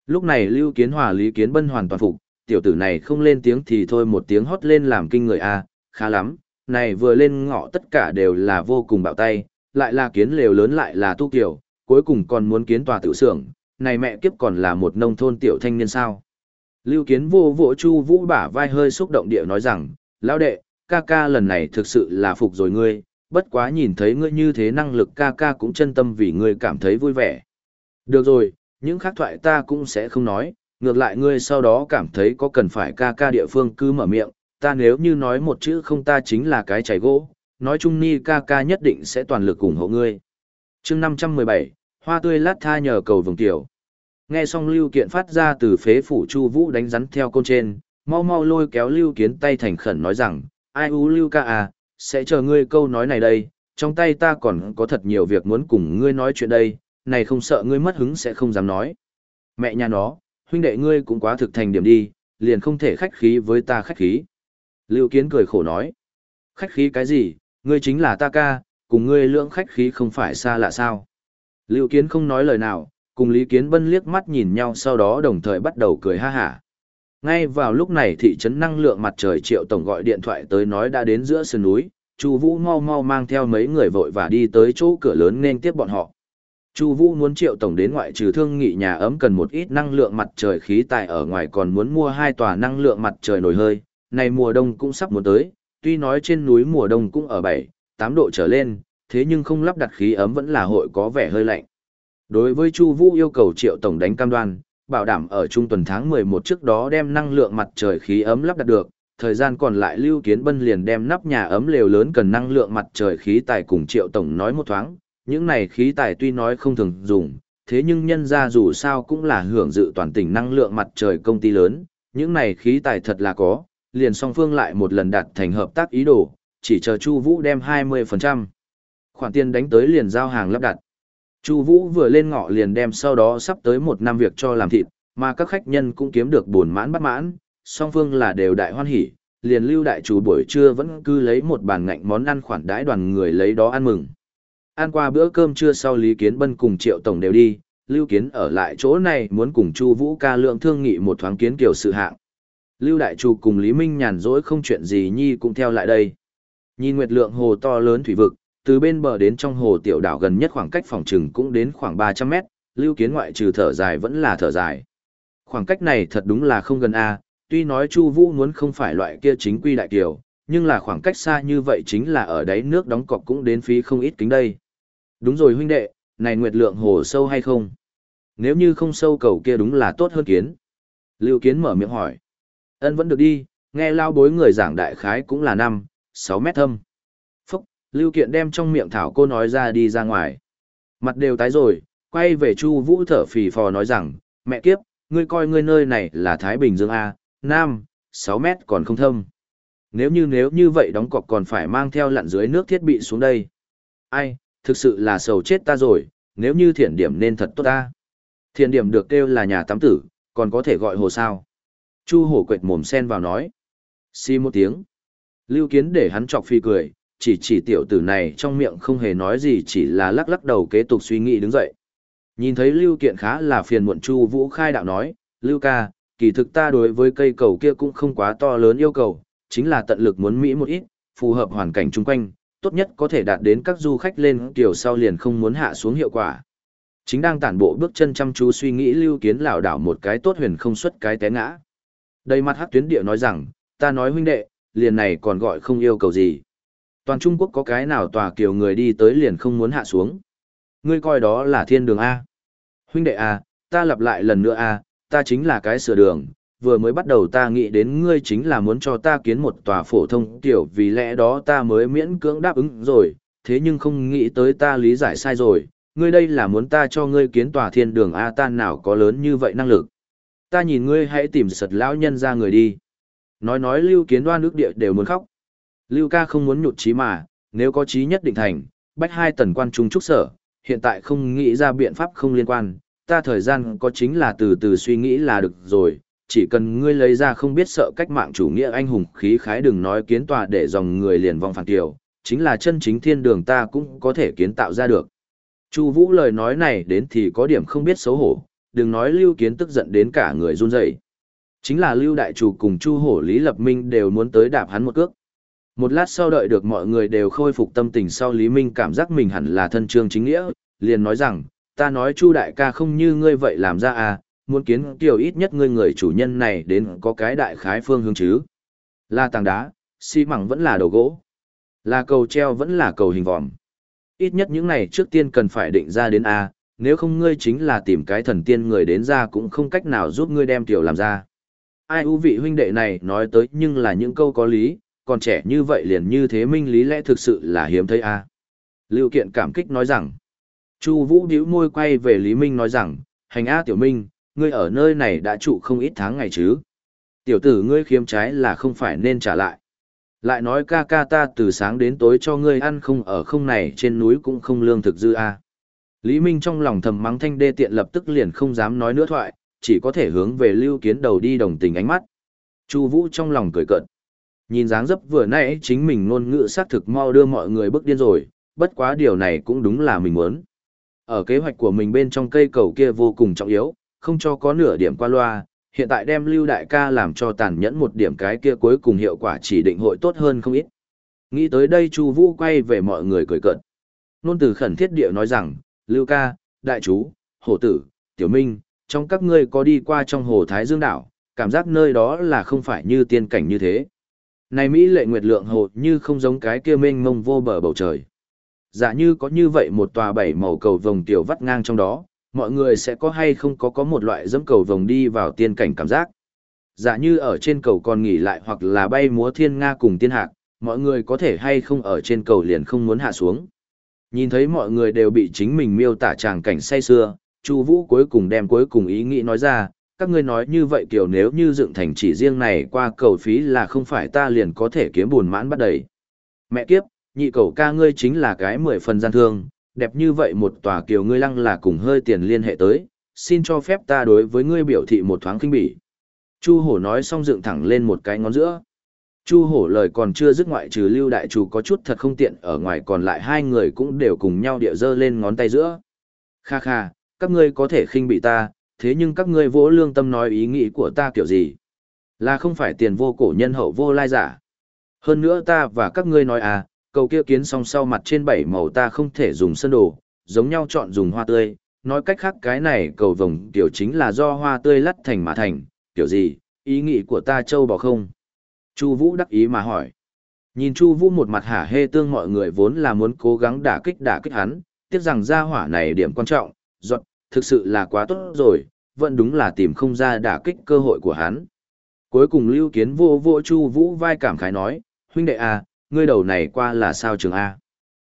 Lúc này Lưu Kiến Hòa Lý Kiến Bân hoàn toàn phục, tiểu tử này không lên tiếng thì thôi một tiếng hót lên làm kinh người a, khá lắm, này vừa lên ngọ tất cả đều là vô cùng bạo tay, lại là kiến lều lớn lại là tu kiểu, cuối cùng còn muốn kiến tòa tiểu xưởng, này mẹ kiếp còn là một nông thôn tiểu thanh niên sao. Lưu Kiến vô vỗ Chu Vũ bả vai hơi xúc động địa nói rằng, lão đệ, ca ca lần này thực sự là phục rồi ngươi, bất quá nhìn thấy ngươi như thế năng lực ca ca cũng chân tâm vì ngươi cảm thấy vui vẻ. Được rồi, những khác thoại ta cũng sẽ không nói, ngược lại ngươi sau đó cảm thấy có cần phải ca ca địa phương cứ mở miệng, ta nếu như nói một chữ không ta chính là cái chảy gỗ, nói chung ni ca ca nhất định sẽ toàn lực ủng hộ ngươi. chương 517, hoa tươi lát tha nhờ cầu vồng tiểu. Nghe xong Lưu Kiện phát ra từ phế phủ Chu Vũ đánh rắn theo côn trên, mau mau lôi kéo Lưu Kiến tay thành khẩn nói rằng, ai u Lưu ca à, sẽ chờ ngươi câu nói này đây, trong tay ta còn có thật nhiều việc muốn cùng ngươi nói chuyện đây, này không sợ ngươi mất hứng sẽ không dám nói. Mẹ nhà nó, huynh đệ ngươi cũng quá thực thành điểm đi, liền không thể khách khí với ta khách khí. Lưu Kiến cười khổ nói, khách khí cái gì, ngươi chính là ta ca, cùng ngươi lưỡng khách khí không phải xa lạ sao. Lưu Kiến không nói lời nào, cùng Lý Kiến Bân liếc mắt nhìn nhau sau đó đồng thời bắt đầu cười ha hả. Ngay vào lúc này thị trấn năng lượng mặt trời triệu tổng gọi điện thoại tới nói đã đến giữa sườn núi, Chu Vũ mau mau mang theo mấy người vội và đi tới chỗ cửa lớn nên tiếp bọn họ. Chu Vũ muốn triệu tổng đến ngoại trừ thương nghị nhà ấm cần một ít năng lượng mặt trời khí tại ở ngoài còn muốn mua hai tòa năng lượng mặt trời nổi hơi, này mùa đông cũng sắp muốn tới, tuy nói trên núi mùa đông cũng ở 7, 8 độ trở lên, thế nhưng không lắp đặt khí ấm vẫn là hội có vẻ hơi lạnh. Đối với Chu Vũ yêu cầu Triệu tổng đánh cam đoan, bảo đảm ở trung tuần tháng 11 trước đó đem năng lượng mặt trời khí ấm lắp đặt được, thời gian còn lại Lưu Kiến Bân liền đem nắp nhà ấm lều lớn cần năng lượng mặt trời khí tài cùng Triệu tổng nói một thoáng, những này khí tài tuy nói không thường dùng, thế nhưng nhân ra dù sao cũng là hưởng dự toàn tỉnh năng lượng mặt trời công ty lớn, những này khí tài thật là có, liền song phương lại một lần đạt thành hợp tác ý đồ, chỉ chờ Chu Vũ đem 20%. Khoản tiền đánh tới liền giao hàng lắp đặt. Chu Vũ vừa lên ngọ liền đem sau đó sắp tới một năm việc cho làm thịt, mà các khách nhân cũng kiếm được buồn mãn bất mãn, song phương là đều đại hoan hỉ, liền lưu đại chủ buổi trưa vẫn cứ lấy một bàn ngạnh món ăn khoản đãi đoàn người lấy đó ăn mừng. Ăn qua bữa cơm trưa sau Lý Kiến Bân cùng Triệu Tổng đều đi, Lưu Kiến ở lại chỗ này muốn cùng Chu Vũ ca lượng thương nghị một thoáng kiến kiểu sự hạng. Lưu Đại Chủ cùng Lý Minh nhàn rỗi không chuyện gì nhi cũng theo lại đây. Nhìn nguyệt lượng hồ to lớn thủy vực, từ bên bờ đến trong hồ tiểu đảo gần nhất khoảng cách phòng trừng cũng đến khoảng 300 mét, Lưu Kiến ngoại trừ thở dài vẫn là thở dài. Khoảng cách này thật đúng là không gần A, tuy nói Chu Vũ muốn không phải loại kia chính quy đại kiều, nhưng là khoảng cách xa như vậy chính là ở đáy nước đóng cọc cũng đến phí không ít kính đây. Đúng rồi huynh đệ, này nguyệt lượng hồ sâu hay không? Nếu như không sâu cầu kia đúng là tốt hơn kiến. Lưu Kiến mở miệng hỏi. Ân vẫn được đi, nghe lao bối người giảng đại khái cũng là 5, 6 mét thâm. Phúc, Lưu Kiện đem trong miệng thảo cô nói ra đi ra ngoài. Mặt đều tái rồi, quay về Chu Vũ thở phì phò nói rằng, mẹ kiếp, ngươi coi ngươi nơi này là Thái Bình Dương A, Nam, sáu mét còn không thâm. Nếu như nếu như vậy đóng cọc còn phải mang theo lặn dưới nước thiết bị xuống đây. Ai, thực sự là sầu chết ta rồi, nếu như thiện điểm nên thật tốt ta. Thiện điểm được kêu là nhà tắm tử, còn có thể gọi hồ sao. Chu hổ quệt mồm sen vào nói. Xì một tiếng. Lưu kiến để hắn chọc phi cười, chỉ chỉ tiểu tử này trong miệng không hề nói gì chỉ là lắc lắc đầu kế tục suy nghĩ đứng dậy. Nhìn thấy Lưu kiện khá là phiền muộn Chu Vũ khai đạo nói, Lưu ca, kỳ thực ta đối với cây cầu kia cũng không quá to lớn yêu cầu, chính là tận lực muốn mỹ một ít, phù hợp hoàn cảnh chung quanh, tốt nhất có thể đạt đến các du khách lên kiểu sau liền không muốn hạ xuống hiệu quả. Chính đang tản bộ bước chân chăm chú suy nghĩ lưu kiến lảo đảo một cái tốt huyền không xuất cái té ngã. Đầy mặt hắc tuyến địa nói rằng, ta nói huynh đệ, liền này còn gọi không yêu cầu gì. Toàn Trung Quốc có cái nào tòa kiều người đi tới liền không muốn hạ xuống. Ngươi coi đó là thiên đường A. Huynh đệ A, ta lặp lại lần nữa A, ta chính là cái sửa đường, vừa mới bắt đầu ta nghĩ đến ngươi chính là muốn cho ta kiến một tòa phổ thông tiểu vì lẽ đó ta mới miễn cưỡng đáp ứng rồi, thế nhưng không nghĩ tới ta lý giải sai rồi, ngươi đây là muốn ta cho ngươi kiến tòa thiên đường A tan nào có lớn như vậy năng lực. Ta nhìn ngươi hãy tìm sật lão nhân ra người đi. Nói nói lưu kiến đoan nước địa đều muốn khóc. Lưu ca không muốn nhụt chí mà, nếu có chí nhất định thành, bách hai tần quan trung trúc sở, hiện tại không nghĩ ra biện pháp không liên quan, ta thời gian có chính là từ từ suy nghĩ là được rồi, chỉ cần ngươi lấy ra không biết sợ cách mạng chủ nghĩa anh hùng khí khái đừng nói kiến tòa để dòng người liền vong phản tiểu, chính là chân chính thiên đường ta cũng có thể kiến tạo ra được. Chu Vũ lời nói này đến thì có điểm không biết xấu hổ, đừng nói Lưu Kiến tức giận đến cả người run rẩy. Chính là Lưu đại chủ cùng Chu Hổ Lý Lập Minh đều muốn tới đạp hắn một cước. Một lát sau đợi được mọi người đều khôi phục tâm tình sau Lý Minh cảm giác mình hẳn là thân trương chính nghĩa, liền nói rằng, ta nói Chu đại ca không như ngươi vậy làm ra à, muốn kiến tiểu ít nhất ngươi người chủ nhân này đến có cái đại khái phương hướng chứ. Là tảng đá, xi măng vẫn là đầu gỗ. Là cầu treo vẫn là cầu hình vòm. Ít nhất những này trước tiên cần phải định ra đến A, nếu không ngươi chính là tìm cái thần tiên người đến ra cũng không cách nào giúp ngươi đem tiểu làm ra. Ai ưu vị huynh đệ này nói tới nhưng là những câu có lý, còn trẻ như vậy liền như thế minh lý lẽ thực sự là hiếm thấy A. Lưu Kiện cảm kích nói rằng, Chu Vũ bĩu môi quay về Lý Minh nói rằng, hành A Tiểu Minh, ngươi ở nơi này đã trụ không ít tháng ngày chứ. Tiểu tử ngươi khiếm trái là không phải nên trả lại. Lại nói ca ca ta từ sáng đến tối cho ngươi ăn không ở không này trên núi cũng không lương thực dư a. Lý Minh trong lòng thầm mắng thanh đê tiện lập tức liền không dám nói nữa thoại, chỉ có thể hướng về lưu kiến đầu đi đồng tình ánh mắt. Chu Vũ trong lòng cười cợt. Nhìn dáng dấp vừa nãy chính mình ngôn ngữ xác thực mau đưa mọi người bước điên rồi, bất quá điều này cũng đúng là mình muốn. Ở kế hoạch của mình bên trong cây cầu kia vô cùng trọng yếu, không cho có nửa điểm qua loa, hiện tại đem Lưu Đại ca làm cho tàn nhẫn một điểm cái kia cuối cùng hiệu quả chỉ định hội tốt hơn không ít. Nghĩ tới đây Chu Vũ quay về mọi người cười cợt. Nôn từ khẩn thiết địa nói rằng, Lưu ca, đại chú, hổ tử, tiểu minh, trong các ngươi có đi qua trong hồ Thái Dương đảo, cảm giác nơi đó là không phải như tiên cảnh như thế. Này Mỹ lệ nguyệt lượng hồ như không giống cái kia mênh mông vô bờ bầu trời. Giả dạ như có như vậy một tòa bảy màu cầu vồng tiểu vắt ngang trong đó, mọi người sẽ có hay không có có một loại dẫm cầu vòng đi vào tiên cảnh cảm giác. Giả như ở trên cầu còn nghỉ lại hoặc là bay múa thiên nga cùng tiên hạc, mọi người có thể hay không ở trên cầu liền không muốn hạ xuống. Nhìn thấy mọi người đều bị chính mình miêu tả tràng cảnh say xưa, Chu Vũ cuối cùng đem cuối cùng ý nghĩ nói ra, các ngươi nói như vậy kiểu nếu như dựng thành chỉ riêng này qua cầu phí là không phải ta liền có thể kiếm buồn mãn bắt đầy. Mẹ kiếp, nhị cầu ca ngươi chính là cái mười phần gian thương, đẹp như vậy một tòa kiều ngươi lăng là cùng hơi tiền liên hệ tới, xin cho phép ta đối với ngươi biểu thị một thoáng kinh bỉ. Chu hổ nói xong dựng thẳng lên một cái ngón giữa. Chu hổ lời còn chưa dứt ngoại trừ lưu đại chủ có chút thật không tiện ở ngoài còn lại hai người cũng đều cùng nhau địa dơ lên ngón tay giữa. Kha kha, các ngươi có thể khinh bị ta, thế nhưng các ngươi vỗ lương tâm nói ý nghĩ của ta kiểu gì? Là không phải tiền vô cổ nhân hậu vô lai giả. Hơn nữa ta và các ngươi nói à, cầu kia kiến song sau mặt trên bảy màu ta không thể dùng sơn đồ, giống nhau chọn dùng hoa tươi, nói cách khác cái này cầu vồng tiểu chính là do hoa tươi lắt thành mà thành, tiểu gì, ý nghĩ của ta châu bò không? Chu Vũ đắc ý mà hỏi. Nhìn Chu Vũ một mặt hả hê tương mọi người vốn là muốn cố gắng đả kích đả kích hắn, tiếc rằng gia hỏa này điểm quan trọng, giọt, thực sự là quá tốt rồi, vẫn đúng là tìm không ra đả kích cơ hội của hắn. Cuối cùng Lưu Kiến vô vô Chu Vũ vai cảm khái nói, huynh đệ à, ngươi đầu này qua là sao trường A.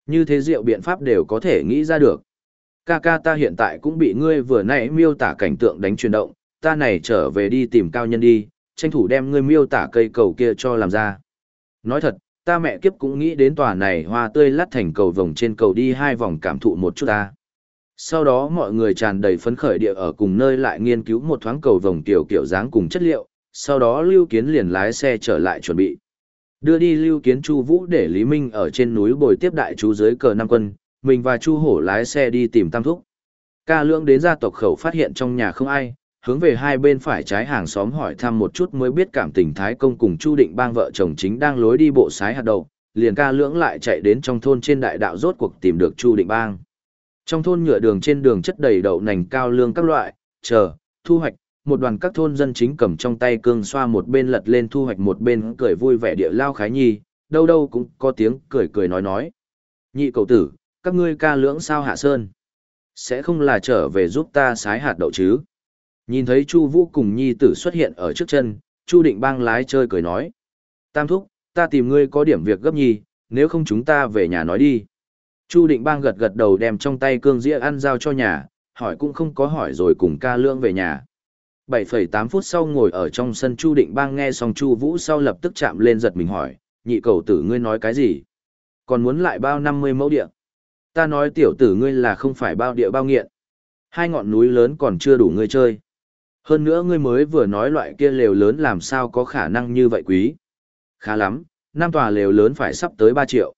Như thế diệu biện pháp đều có thể nghĩ ra được. Ca ca ta hiện tại cũng bị ngươi vừa nãy miêu tả cảnh tượng đánh chuyển động, ta này trở về đi tìm cao nhân đi, tranh thủ đem ngươi miêu tả cây cầu kia cho làm ra. Nói thật, ta mẹ kiếp cũng nghĩ đến tòa này hoa tươi lát thành cầu vòng trên cầu đi hai vòng cảm thụ một chút ta. Sau đó mọi người tràn đầy phấn khởi địa ở cùng nơi lại nghiên cứu một thoáng cầu vòng tiểu kiểu dáng cùng chất liệu, sau đó Lưu Kiến liền lái xe trở lại chuẩn bị. Đưa đi lưu kiến Chu Vũ để Lý Minh ở trên núi bồi tiếp đại chú dưới cờ năm quân, mình và Chu Hổ lái xe đi tìm Tam Thúc. Ca Lưỡng đến gia tộc khẩu phát hiện trong nhà không ai, hướng về hai bên phải trái hàng xóm hỏi thăm một chút mới biết cảm tình Thái Công cùng Chu Định Bang vợ chồng chính đang lối đi bộ sái hạt đầu, liền ca lưỡng lại chạy đến trong thôn trên đại đạo rốt cuộc tìm được Chu Định Bang. Trong thôn nhựa đường trên đường chất đầy đậu nành cao lương các loại, chờ, thu hoạch, một đoàn các thôn dân chính cầm trong tay cương xoa một bên lật lên thu hoạch một bên cười vui vẻ địa lao khái nhi, đâu đâu cũng có tiếng cười cười nói nói. Nhị cậu tử, các ngươi ca lưỡng sao hạ sơn? Sẽ không là trở về giúp ta sái hạt đậu chứ? Nhìn thấy Chu Vũ cùng nhi tử xuất hiện ở trước chân, Chu Định Bang lái chơi cười nói: "Tam thúc, ta tìm ngươi có điểm việc gấp nhi, nếu không chúng ta về nhà nói đi." Chu Định Bang gật gật đầu đem trong tay cương dĩa ăn giao cho nhà, hỏi cũng không có hỏi rồi cùng ca lương về nhà. 7,8 phút sau ngồi ở trong sân Chu Định Bang nghe xong Chu Vũ sau lập tức chạm lên giật mình hỏi, nhị cầu tử ngươi nói cái gì? Còn muốn lại bao 50 mẫu địa? Ta nói tiểu tử ngươi là không phải bao địa bao nghiện. Hai ngọn núi lớn còn chưa đủ ngươi chơi. Hơn nữa ngươi mới vừa nói loại kia lều lớn làm sao có khả năng như vậy quý. Khá lắm, năm tòa lều lớn phải sắp tới 3 triệu.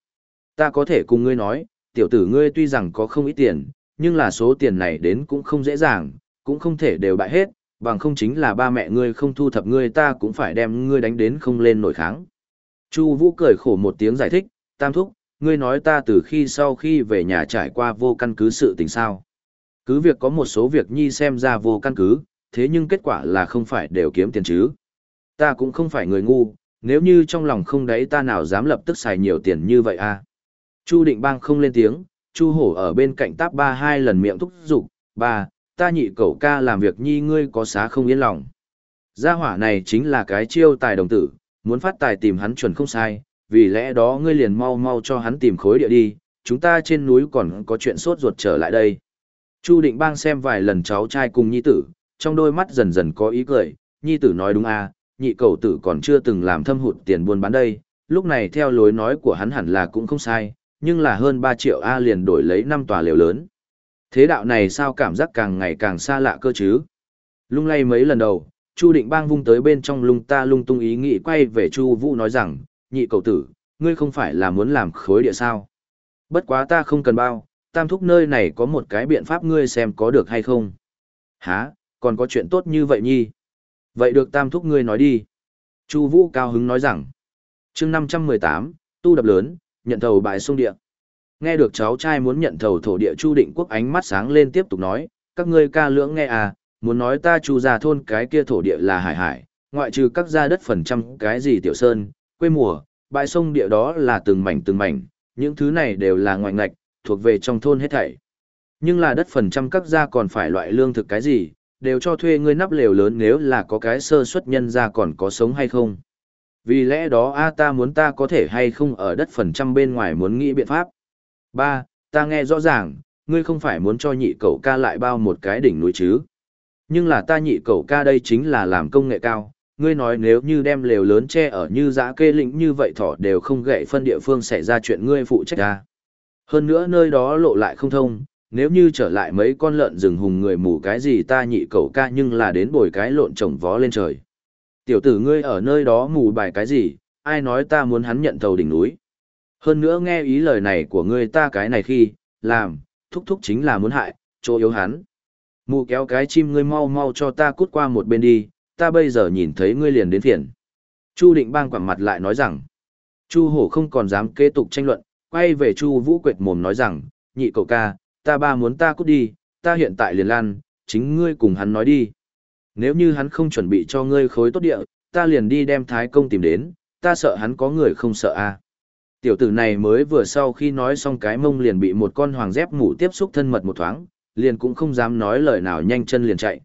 Ta có thể cùng ngươi nói, tiểu tử ngươi tuy rằng có không ít tiền, nhưng là số tiền này đến cũng không dễ dàng, cũng không thể đều bại hết, bằng không chính là ba mẹ ngươi không thu thập ngươi ta cũng phải đem ngươi đánh đến không lên nổi kháng. Chu Vũ cười khổ một tiếng giải thích, tam thúc, ngươi nói ta từ khi sau khi về nhà trải qua vô căn cứ sự tình sao. Cứ việc có một số việc nhi xem ra vô căn cứ, thế nhưng kết quả là không phải đều kiếm tiền chứ. Ta cũng không phải người ngu, nếu như trong lòng không đấy ta nào dám lập tức xài nhiều tiền như vậy à. Chu định bang không lên tiếng, Chu hổ ở bên cạnh táp ba hai lần miệng thúc giục, ba, ta nhị cậu ca làm việc nhi ngươi có xá không yên lòng. Gia hỏa này chính là cái chiêu tài đồng tử, muốn phát tài tìm hắn chuẩn không sai, vì lẽ đó ngươi liền mau mau cho hắn tìm khối địa đi, chúng ta trên núi còn có chuyện sốt ruột trở lại đây. Chu định bang xem vài lần cháu trai cùng nhi tử, trong đôi mắt dần dần có ý cười, nhi tử nói đúng à, nhị cầu tử còn chưa từng làm thâm hụt tiền buôn bán đây, lúc này theo lối nói của hắn hẳn là cũng không sai, nhưng là hơn 3 triệu A liền đổi lấy 5 tòa liều lớn. Thế đạo này sao cảm giác càng ngày càng xa lạ cơ chứ? Lung lay mấy lần đầu, Chu Định Bang vung tới bên trong lung ta lung tung ý nghĩ quay về Chu Vũ nói rằng, nhị cầu tử, ngươi không phải là muốn làm khối địa sao? Bất quá ta không cần bao, tam thúc nơi này có một cái biện pháp ngươi xem có được hay không? Hả, còn có chuyện tốt như vậy nhi? Vậy được tam thúc ngươi nói đi. Chu Vũ cao hứng nói rằng, chương 518, tu đập lớn, nhận thầu bãi sông địa. Nghe được cháu trai muốn nhận thầu thổ địa Chu Định Quốc ánh mắt sáng lên tiếp tục nói, các ngươi ca lưỡng nghe à, muốn nói ta Chu gia thôn cái kia thổ địa là hải hải, ngoại trừ các gia đất phần trăm cái gì tiểu sơn, quê mùa, bãi sông địa đó là từng mảnh từng mảnh, những thứ này đều là ngoại ngạch, thuộc về trong thôn hết thảy. Nhưng là đất phần trăm các gia còn phải loại lương thực cái gì, đều cho thuê ngươi nắp lều lớn nếu là có cái sơ suất nhân gia còn có sống hay không. Vì lẽ đó a ta muốn ta có thể hay không ở đất phần trăm bên ngoài muốn nghĩ biện pháp. Ba, ta nghe rõ ràng, ngươi không phải muốn cho nhị cậu ca lại bao một cái đỉnh núi chứ. Nhưng là ta nhị cậu ca đây chính là làm công nghệ cao, ngươi nói nếu như đem lều lớn che ở như dã kê lĩnh như vậy thỏ đều không gậy phân địa phương xảy ra chuyện ngươi phụ trách ra. Hơn nữa nơi đó lộ lại không thông, nếu như trở lại mấy con lợn rừng hùng người mù cái gì ta nhị cậu ca nhưng là đến bồi cái lộn trồng vó lên trời. Tiểu tử ngươi ở nơi đó mù bài cái gì, ai nói ta muốn hắn nhận thầu đỉnh núi. Hơn nữa nghe ý lời này của ngươi ta cái này khi, làm, thúc thúc chính là muốn hại, chỗ yếu hắn. mụ kéo cái chim ngươi mau mau cho ta cút qua một bên đi, ta bây giờ nhìn thấy ngươi liền đến phiền. Chu định bang quẳng mặt lại nói rằng, Chu hổ không còn dám kế tục tranh luận, quay về Chu vũ quệt mồm nói rằng, nhị cậu ca, ta ba muốn ta cút đi, ta hiện tại liền lan, chính ngươi cùng hắn nói đi. Nếu như hắn không chuẩn bị cho ngươi khối tốt địa, ta liền đi đem Thái Công tìm đến, ta sợ hắn có người không sợ a. À. Tiểu tử này mới vừa sau khi nói xong cái mông liền bị một con hoàng dép mũ tiếp xúc thân mật một thoáng, liền cũng không dám nói lời nào nhanh chân liền chạy.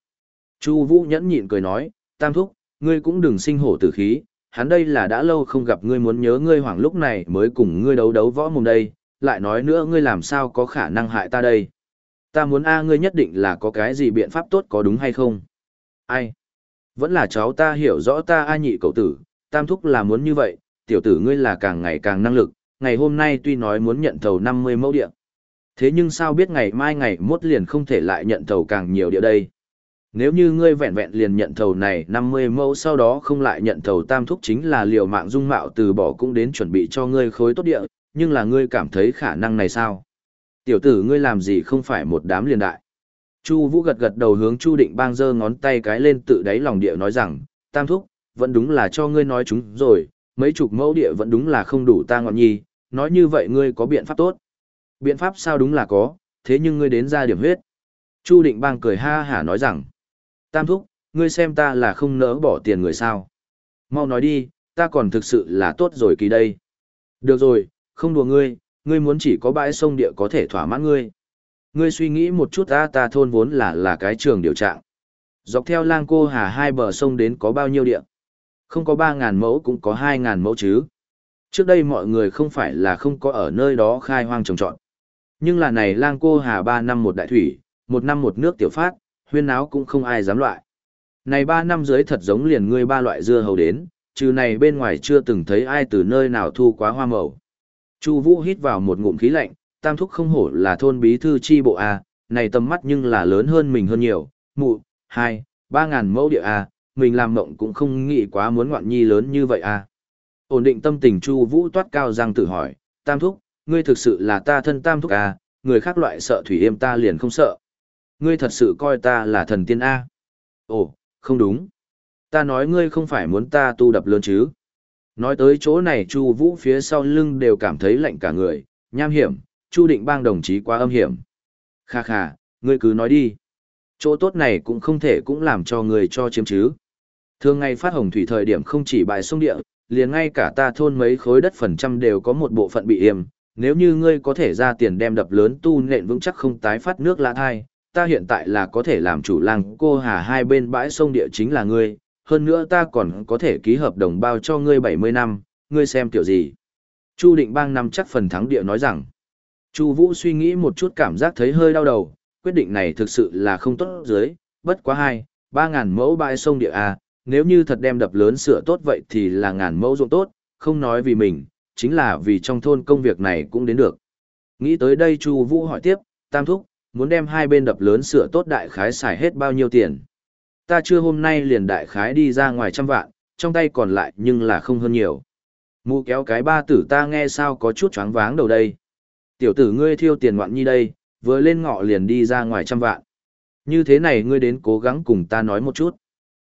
Chu Vũ nhẫn nhịn cười nói, Tam Thúc, ngươi cũng đừng sinh hổ tử khí, hắn đây là đã lâu không gặp ngươi muốn nhớ ngươi hoàng lúc này mới cùng ngươi đấu đấu võ mồm đây, lại nói nữa ngươi làm sao có khả năng hại ta đây. Ta muốn a ngươi nhất định là có cái gì biện pháp tốt có đúng hay không? Ai? Vẫn là cháu ta hiểu rõ ta a nhị cậu tử, tam thúc là muốn như vậy, tiểu tử ngươi là càng ngày càng năng lực, ngày hôm nay tuy nói muốn nhận thầu 50 mẫu địa. Thế nhưng sao biết ngày mai ngày mốt liền không thể lại nhận thầu càng nhiều địa đây? Nếu như ngươi vẹn vẹn liền nhận thầu này 50 mẫu sau đó không lại nhận thầu tam thúc chính là liều mạng dung mạo từ bỏ cũng đến chuẩn bị cho ngươi khối tốt địa, nhưng là ngươi cảm thấy khả năng này sao? Tiểu tử ngươi làm gì không phải một đám liền đại? Chu Vũ gật gật đầu hướng Chu Định Bang giơ ngón tay cái lên tự đáy lòng địa nói rằng, Tam thúc, vẫn đúng là cho ngươi nói chúng rồi, Mấy chục mẫu địa vẫn đúng là không đủ ta ngọn nhi, nói như vậy ngươi có biện pháp tốt. Biện pháp sao đúng là có, thế nhưng ngươi đến ra điểm huyết. Chu định bang cười ha hả nói rằng, Tam thúc, ngươi xem ta là không nỡ bỏ tiền người sao. Mau nói đi, ta còn thực sự là tốt rồi kỳ đây. Được rồi, không đùa ngươi, ngươi muốn chỉ có bãi sông địa có thể thỏa mãn ngươi. Ngươi suy nghĩ một chút ta ta thôn vốn là là cái trường điều trạng. Dọc theo lang cô hà hai bờ sông đến có bao nhiêu địa? Không có ba ngàn mẫu cũng có hai ngàn mẫu chứ. Trước đây mọi người không phải là không có ở nơi đó khai hoang trồng trọt. Nhưng là này lang cô hà ba năm một đại thủy, một năm một nước tiểu phát, huyên áo cũng không ai dám loại. Này ba năm dưới thật giống liền ngươi ba loại dưa hầu đến, trừ này bên ngoài chưa từng thấy ai từ nơi nào thu quá hoa màu. Chu Vũ hít vào một ngụm khí lạnh, tam thúc không hổ là thôn bí thư chi bộ a, này tầm mắt nhưng là lớn hơn mình hơn nhiều, mụ, hai, ba ngàn mẫu địa a, mình làm mộng cũng không nghĩ quá muốn ngoạn nhi lớn như vậy à Ổn định tâm tình Chu Vũ toát cao răng tự hỏi, tam thúc, ngươi thực sự là ta thân tam thúc à người khác loại sợ thủy yêm ta liền không sợ. Ngươi thật sự coi ta là thần tiên a? Ồ, không đúng. Ta nói ngươi không phải muốn ta tu đập lớn chứ? Nói tới chỗ này Chu Vũ phía sau lưng đều cảm thấy lạnh cả người, nham hiểm, Chu Định Bang đồng chí quá âm hiểm. Kha kha, ngươi cứ nói đi. Chỗ tốt này cũng không thể cũng làm cho người cho chiếm chứ. Thường ngày phát hồng thủy thời điểm không chỉ bài sông địa, liền ngay cả ta thôn mấy khối đất phần trăm đều có một bộ phận bị yểm. Nếu như ngươi có thể ra tiền đem đập lớn tu nện vững chắc không tái phát nước lạ thai, ta hiện tại là có thể làm chủ làng cô hà hai bên bãi sông địa chính là ngươi, hơn nữa ta còn có thể ký hợp đồng bao cho ngươi 70 năm, ngươi xem kiểu gì. Chu định bang nằm chắc phần thắng địa nói rằng, Chu Vũ suy nghĩ một chút cảm giác thấy hơi đau đầu, quyết định này thực sự là không tốt dưới, bất quá hai, ba ngàn mẫu bãi sông địa a, nếu như thật đem đập lớn sửa tốt vậy thì là ngàn mẫu ruộng tốt, không nói vì mình, chính là vì trong thôn công việc này cũng đến được. Nghĩ tới đây Chu Vũ hỏi tiếp, Tam thúc, muốn đem hai bên đập lớn sửa tốt đại khái xài hết bao nhiêu tiền. Ta chưa hôm nay liền đại khái đi ra ngoài trăm vạn, trong tay còn lại nhưng là không hơn nhiều. Mụ kéo cái ba tử ta nghe sao có chút choáng váng đầu đây. Tiểu tử ngươi thiêu tiền ngoạn nhi đây, vừa lên ngọ liền đi ra ngoài trăm vạn. Như thế này ngươi đến cố gắng cùng ta nói một chút.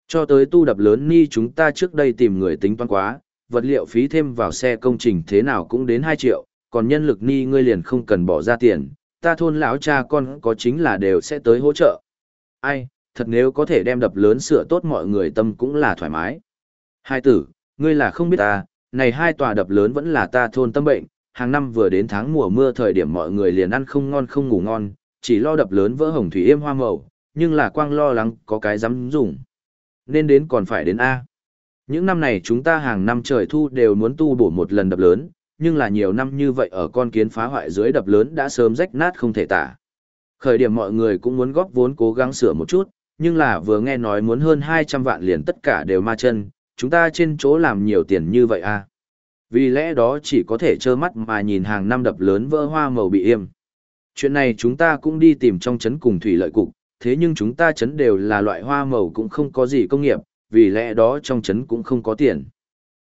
Cho tới tu đập lớn ni chúng ta trước đây tìm người tính toán quá, vật liệu phí thêm vào xe công trình thế nào cũng đến 2 triệu, còn nhân lực ni ngươi liền không cần bỏ ra tiền, ta thôn lão cha con có chính là đều sẽ tới hỗ trợ. Ai, thật nếu có thể đem đập lớn sửa tốt mọi người tâm cũng là thoải mái. Hai tử, ngươi là không biết ta, này hai tòa đập lớn vẫn là ta thôn tâm bệnh, hàng năm vừa đến tháng mùa mưa thời điểm mọi người liền ăn không ngon không ngủ ngon, chỉ lo đập lớn vỡ hồng thủy êm hoa màu, nhưng là quang lo lắng có cái dám dùng. Nên đến còn phải đến A. Những năm này chúng ta hàng năm trời thu đều muốn tu bổ một lần đập lớn, nhưng là nhiều năm như vậy ở con kiến phá hoại dưới đập lớn đã sớm rách nát không thể tả. Khởi điểm mọi người cũng muốn góp vốn cố gắng sửa một chút, nhưng là vừa nghe nói muốn hơn 200 vạn liền tất cả đều ma chân, chúng ta trên chỗ làm nhiều tiền như vậy à. Vì lẽ đó chỉ có thể trơ mắt mà nhìn hàng năm đập lớn vỡ hoa màu bị im. Chuyện này chúng ta cũng đi tìm trong chấn cùng thủy lợi cục, thế nhưng chúng ta chấn đều là loại hoa màu cũng không có gì công nghiệp, vì lẽ đó trong chấn cũng không có tiền.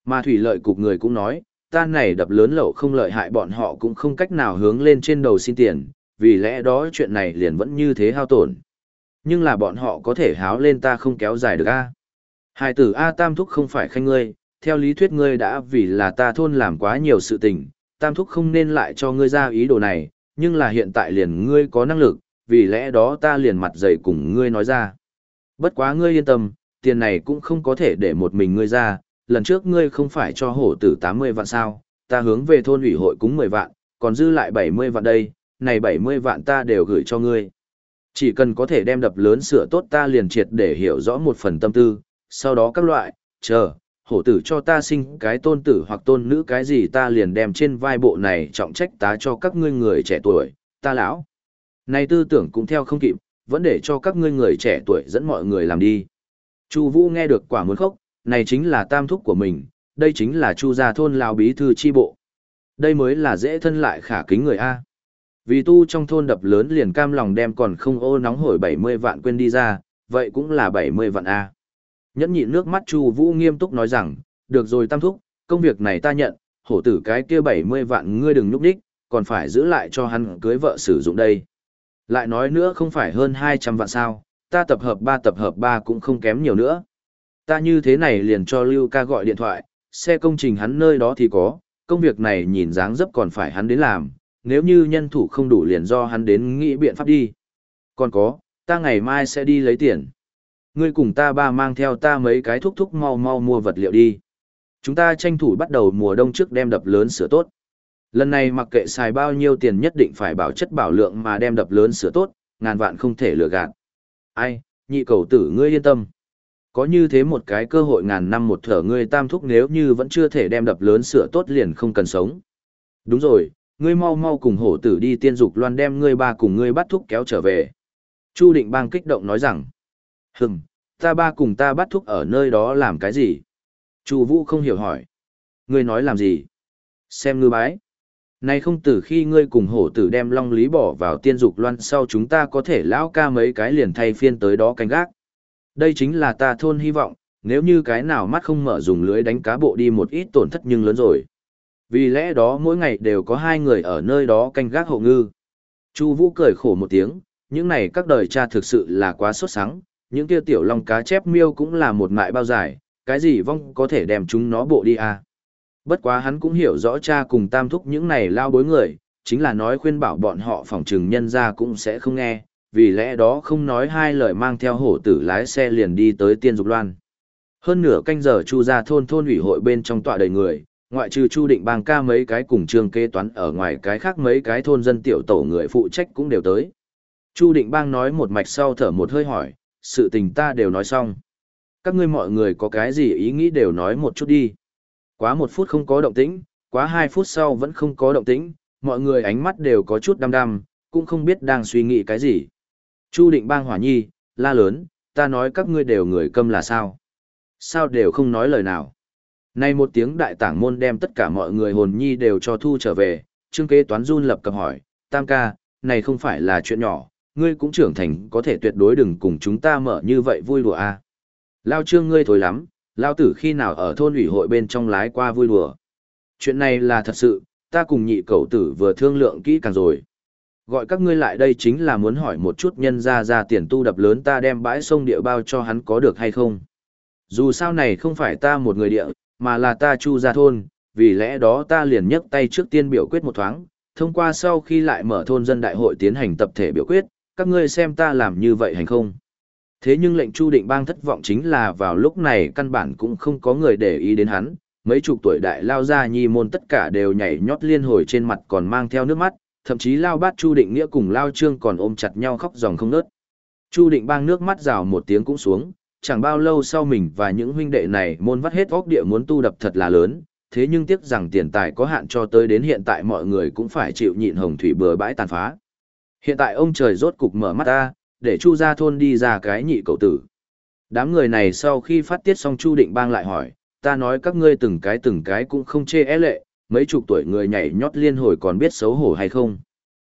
Mà thủy lợi cục người cũng nói, ta này đập lớn lậu không lợi hại bọn họ cũng không cách nào hướng lên trên đầu xin tiền, vì lẽ đó chuyện này liền vẫn như thế hao tổn. Nhưng là bọn họ có thể háo lên ta không kéo dài được a. À? Hai tử A Tam Thúc không phải khanh ngươi, theo lý thuyết ngươi đã vì là ta thôn làm quá nhiều sự tình, Tam Thúc không nên lại cho ngươi ra ý đồ này, nhưng là hiện tại liền ngươi có năng lực, vì lẽ đó ta liền mặt dày cùng ngươi nói ra. Bất quá ngươi yên tâm, tiền này cũng không có thể để một mình ngươi ra, lần trước ngươi không phải cho hổ tử 80 vạn sao, ta hướng về thôn ủy hội cúng 10 vạn, còn dư lại 70 vạn đây, này 70 vạn ta đều gửi cho ngươi. Chỉ cần có thể đem đập lớn sửa tốt ta liền triệt để hiểu rõ một phần tâm tư, sau đó các loại, chờ, hổ tử cho ta sinh cái tôn tử hoặc tôn nữ cái gì ta liền đem trên vai bộ này trọng trách tá cho các ngươi người trẻ tuổi, ta lão nay tư tưởng cũng theo không kịp, vẫn để cho các ngươi người trẻ tuổi dẫn mọi người làm đi. Chu Vũ nghe được quả muốn khóc, này chính là tam thúc của mình, đây chính là Chu gia thôn lão bí thư chi bộ. Đây mới là dễ thân lại khả kính người a. Vì tu trong thôn đập lớn liền cam lòng đem còn không ô nóng hổi 70 vạn quên đi ra, vậy cũng là 70 vạn A. Nhẫn nhịn nước mắt Chu Vũ nghiêm túc nói rằng, được rồi tam thúc, công việc này ta nhận, hổ tử cái kia 70 vạn ngươi đừng núp đích, còn phải giữ lại cho hắn cưới vợ sử dụng đây. Lại nói nữa không phải hơn 200 vạn sao, ta tập hợp 3 tập hợp 3 cũng không kém nhiều nữa. Ta như thế này liền cho Lưu ca gọi điện thoại, xe công trình hắn nơi đó thì có, công việc này nhìn dáng dấp còn phải hắn đến làm, nếu như nhân thủ không đủ liền do hắn đến nghĩ biện pháp đi. Còn có, ta ngày mai sẽ đi lấy tiền. Ngươi cùng ta ba mang theo ta mấy cái thúc thúc mau mau mua vật liệu đi. Chúng ta tranh thủ bắt đầu mùa đông trước đem đập lớn sửa tốt. Lần này mặc kệ xài bao nhiêu tiền nhất định phải bảo chất bảo lượng mà đem đập lớn sửa tốt, ngàn vạn không thể lừa gạt. Ai, nhị cầu tử ngươi yên tâm. Có như thế một cái cơ hội ngàn năm một thở ngươi tam thúc nếu như vẫn chưa thể đem đập lớn sửa tốt liền không cần sống. Đúng rồi, ngươi mau mau cùng hổ tử đi tiên dục loan đem ngươi ba cùng ngươi bắt thúc kéo trở về. Chu định bang kích động nói rằng, hừng, ta ba cùng ta bắt thúc ở nơi đó làm cái gì? Chu vũ không hiểu hỏi. Ngươi nói làm gì? Xem ngư bái. Này không từ khi ngươi cùng hổ tử đem long lý bỏ vào tiên dục loan sau chúng ta có thể lão ca mấy cái liền thay phiên tới đó canh gác. Đây chính là ta thôn hy vọng, nếu như cái nào mắt không mở dùng lưới đánh cá bộ đi một ít tổn thất nhưng lớn rồi. Vì lẽ đó mỗi ngày đều có hai người ở nơi đó canh gác hộ ngư. Chu Vũ cười khổ một tiếng, những này các đời cha thực sự là quá sốt sắng, những kia tiểu long cá chép miêu cũng là một mại bao dài, cái gì vong có thể đem chúng nó bộ đi à. Bất quá hắn cũng hiểu rõ cha cùng tam thúc những này lao bối người, chính là nói khuyên bảo bọn họ phòng trừng nhân ra cũng sẽ không nghe, vì lẽ đó không nói hai lời mang theo hổ tử lái xe liền đi tới tiên dục loan. Hơn nửa canh giờ chu ra thôn thôn ủy hội bên trong tọa đầy người, ngoại trừ chu định bang ca mấy cái cùng trường kế toán ở ngoài cái khác mấy cái thôn dân tiểu tổ người phụ trách cũng đều tới. Chu định bang nói một mạch sau thở một hơi hỏi, sự tình ta đều nói xong. Các ngươi mọi người có cái gì ý nghĩ đều nói một chút đi. Quá một phút không có động tĩnh, quá hai phút sau vẫn không có động tĩnh, mọi người ánh mắt đều có chút đăm đăm, cũng không biết đang suy nghĩ cái gì. Chu định bang hỏa nhi, la lớn, ta nói các ngươi đều người câm là sao? Sao đều không nói lời nào? Nay một tiếng đại tảng môn đem tất cả mọi người hồn nhi đều cho thu trở về, trương kế toán run lập cập hỏi, tam ca, này không phải là chuyện nhỏ, ngươi cũng trưởng thành có thể tuyệt đối đừng cùng chúng ta mở như vậy vui đùa à. Lao trương ngươi thối lắm, lao tử khi nào ở thôn ủy hội bên trong lái qua vui đùa. Chuyện này là thật sự, ta cùng nhị cậu tử vừa thương lượng kỹ càng rồi. Gọi các ngươi lại đây chính là muốn hỏi một chút nhân ra ra tiền tu đập lớn ta đem bãi sông địa bao cho hắn có được hay không. Dù sao này không phải ta một người địa, mà là ta chu ra thôn, vì lẽ đó ta liền nhấc tay trước tiên biểu quyết một thoáng, thông qua sau khi lại mở thôn dân đại hội tiến hành tập thể biểu quyết, các ngươi xem ta làm như vậy hành không. Thế nhưng lệnh Chu Định Bang thất vọng chính là vào lúc này căn bản cũng không có người để ý đến hắn, mấy chục tuổi đại lao ra nhi môn tất cả đều nhảy nhót liên hồi trên mặt còn mang theo nước mắt, thậm chí lao bát Chu Định Nghĩa cùng lao trương còn ôm chặt nhau khóc dòng không nớt. Chu Định Bang nước mắt rào một tiếng cũng xuống, chẳng bao lâu sau mình và những huynh đệ này môn vắt hết óc địa muốn tu đập thật là lớn, thế nhưng tiếc rằng tiền tài có hạn cho tới đến hiện tại mọi người cũng phải chịu nhịn hồng thủy bừa bãi tàn phá. Hiện tại ông trời rốt cục mở mắt ra để Chu ra thôn đi ra cái nhị cậu tử. Đám người này sau khi phát tiết xong Chu Định Bang lại hỏi, ta nói các ngươi từng cái từng cái cũng không chê é lệ, mấy chục tuổi người nhảy nhót liên hồi còn biết xấu hổ hay không.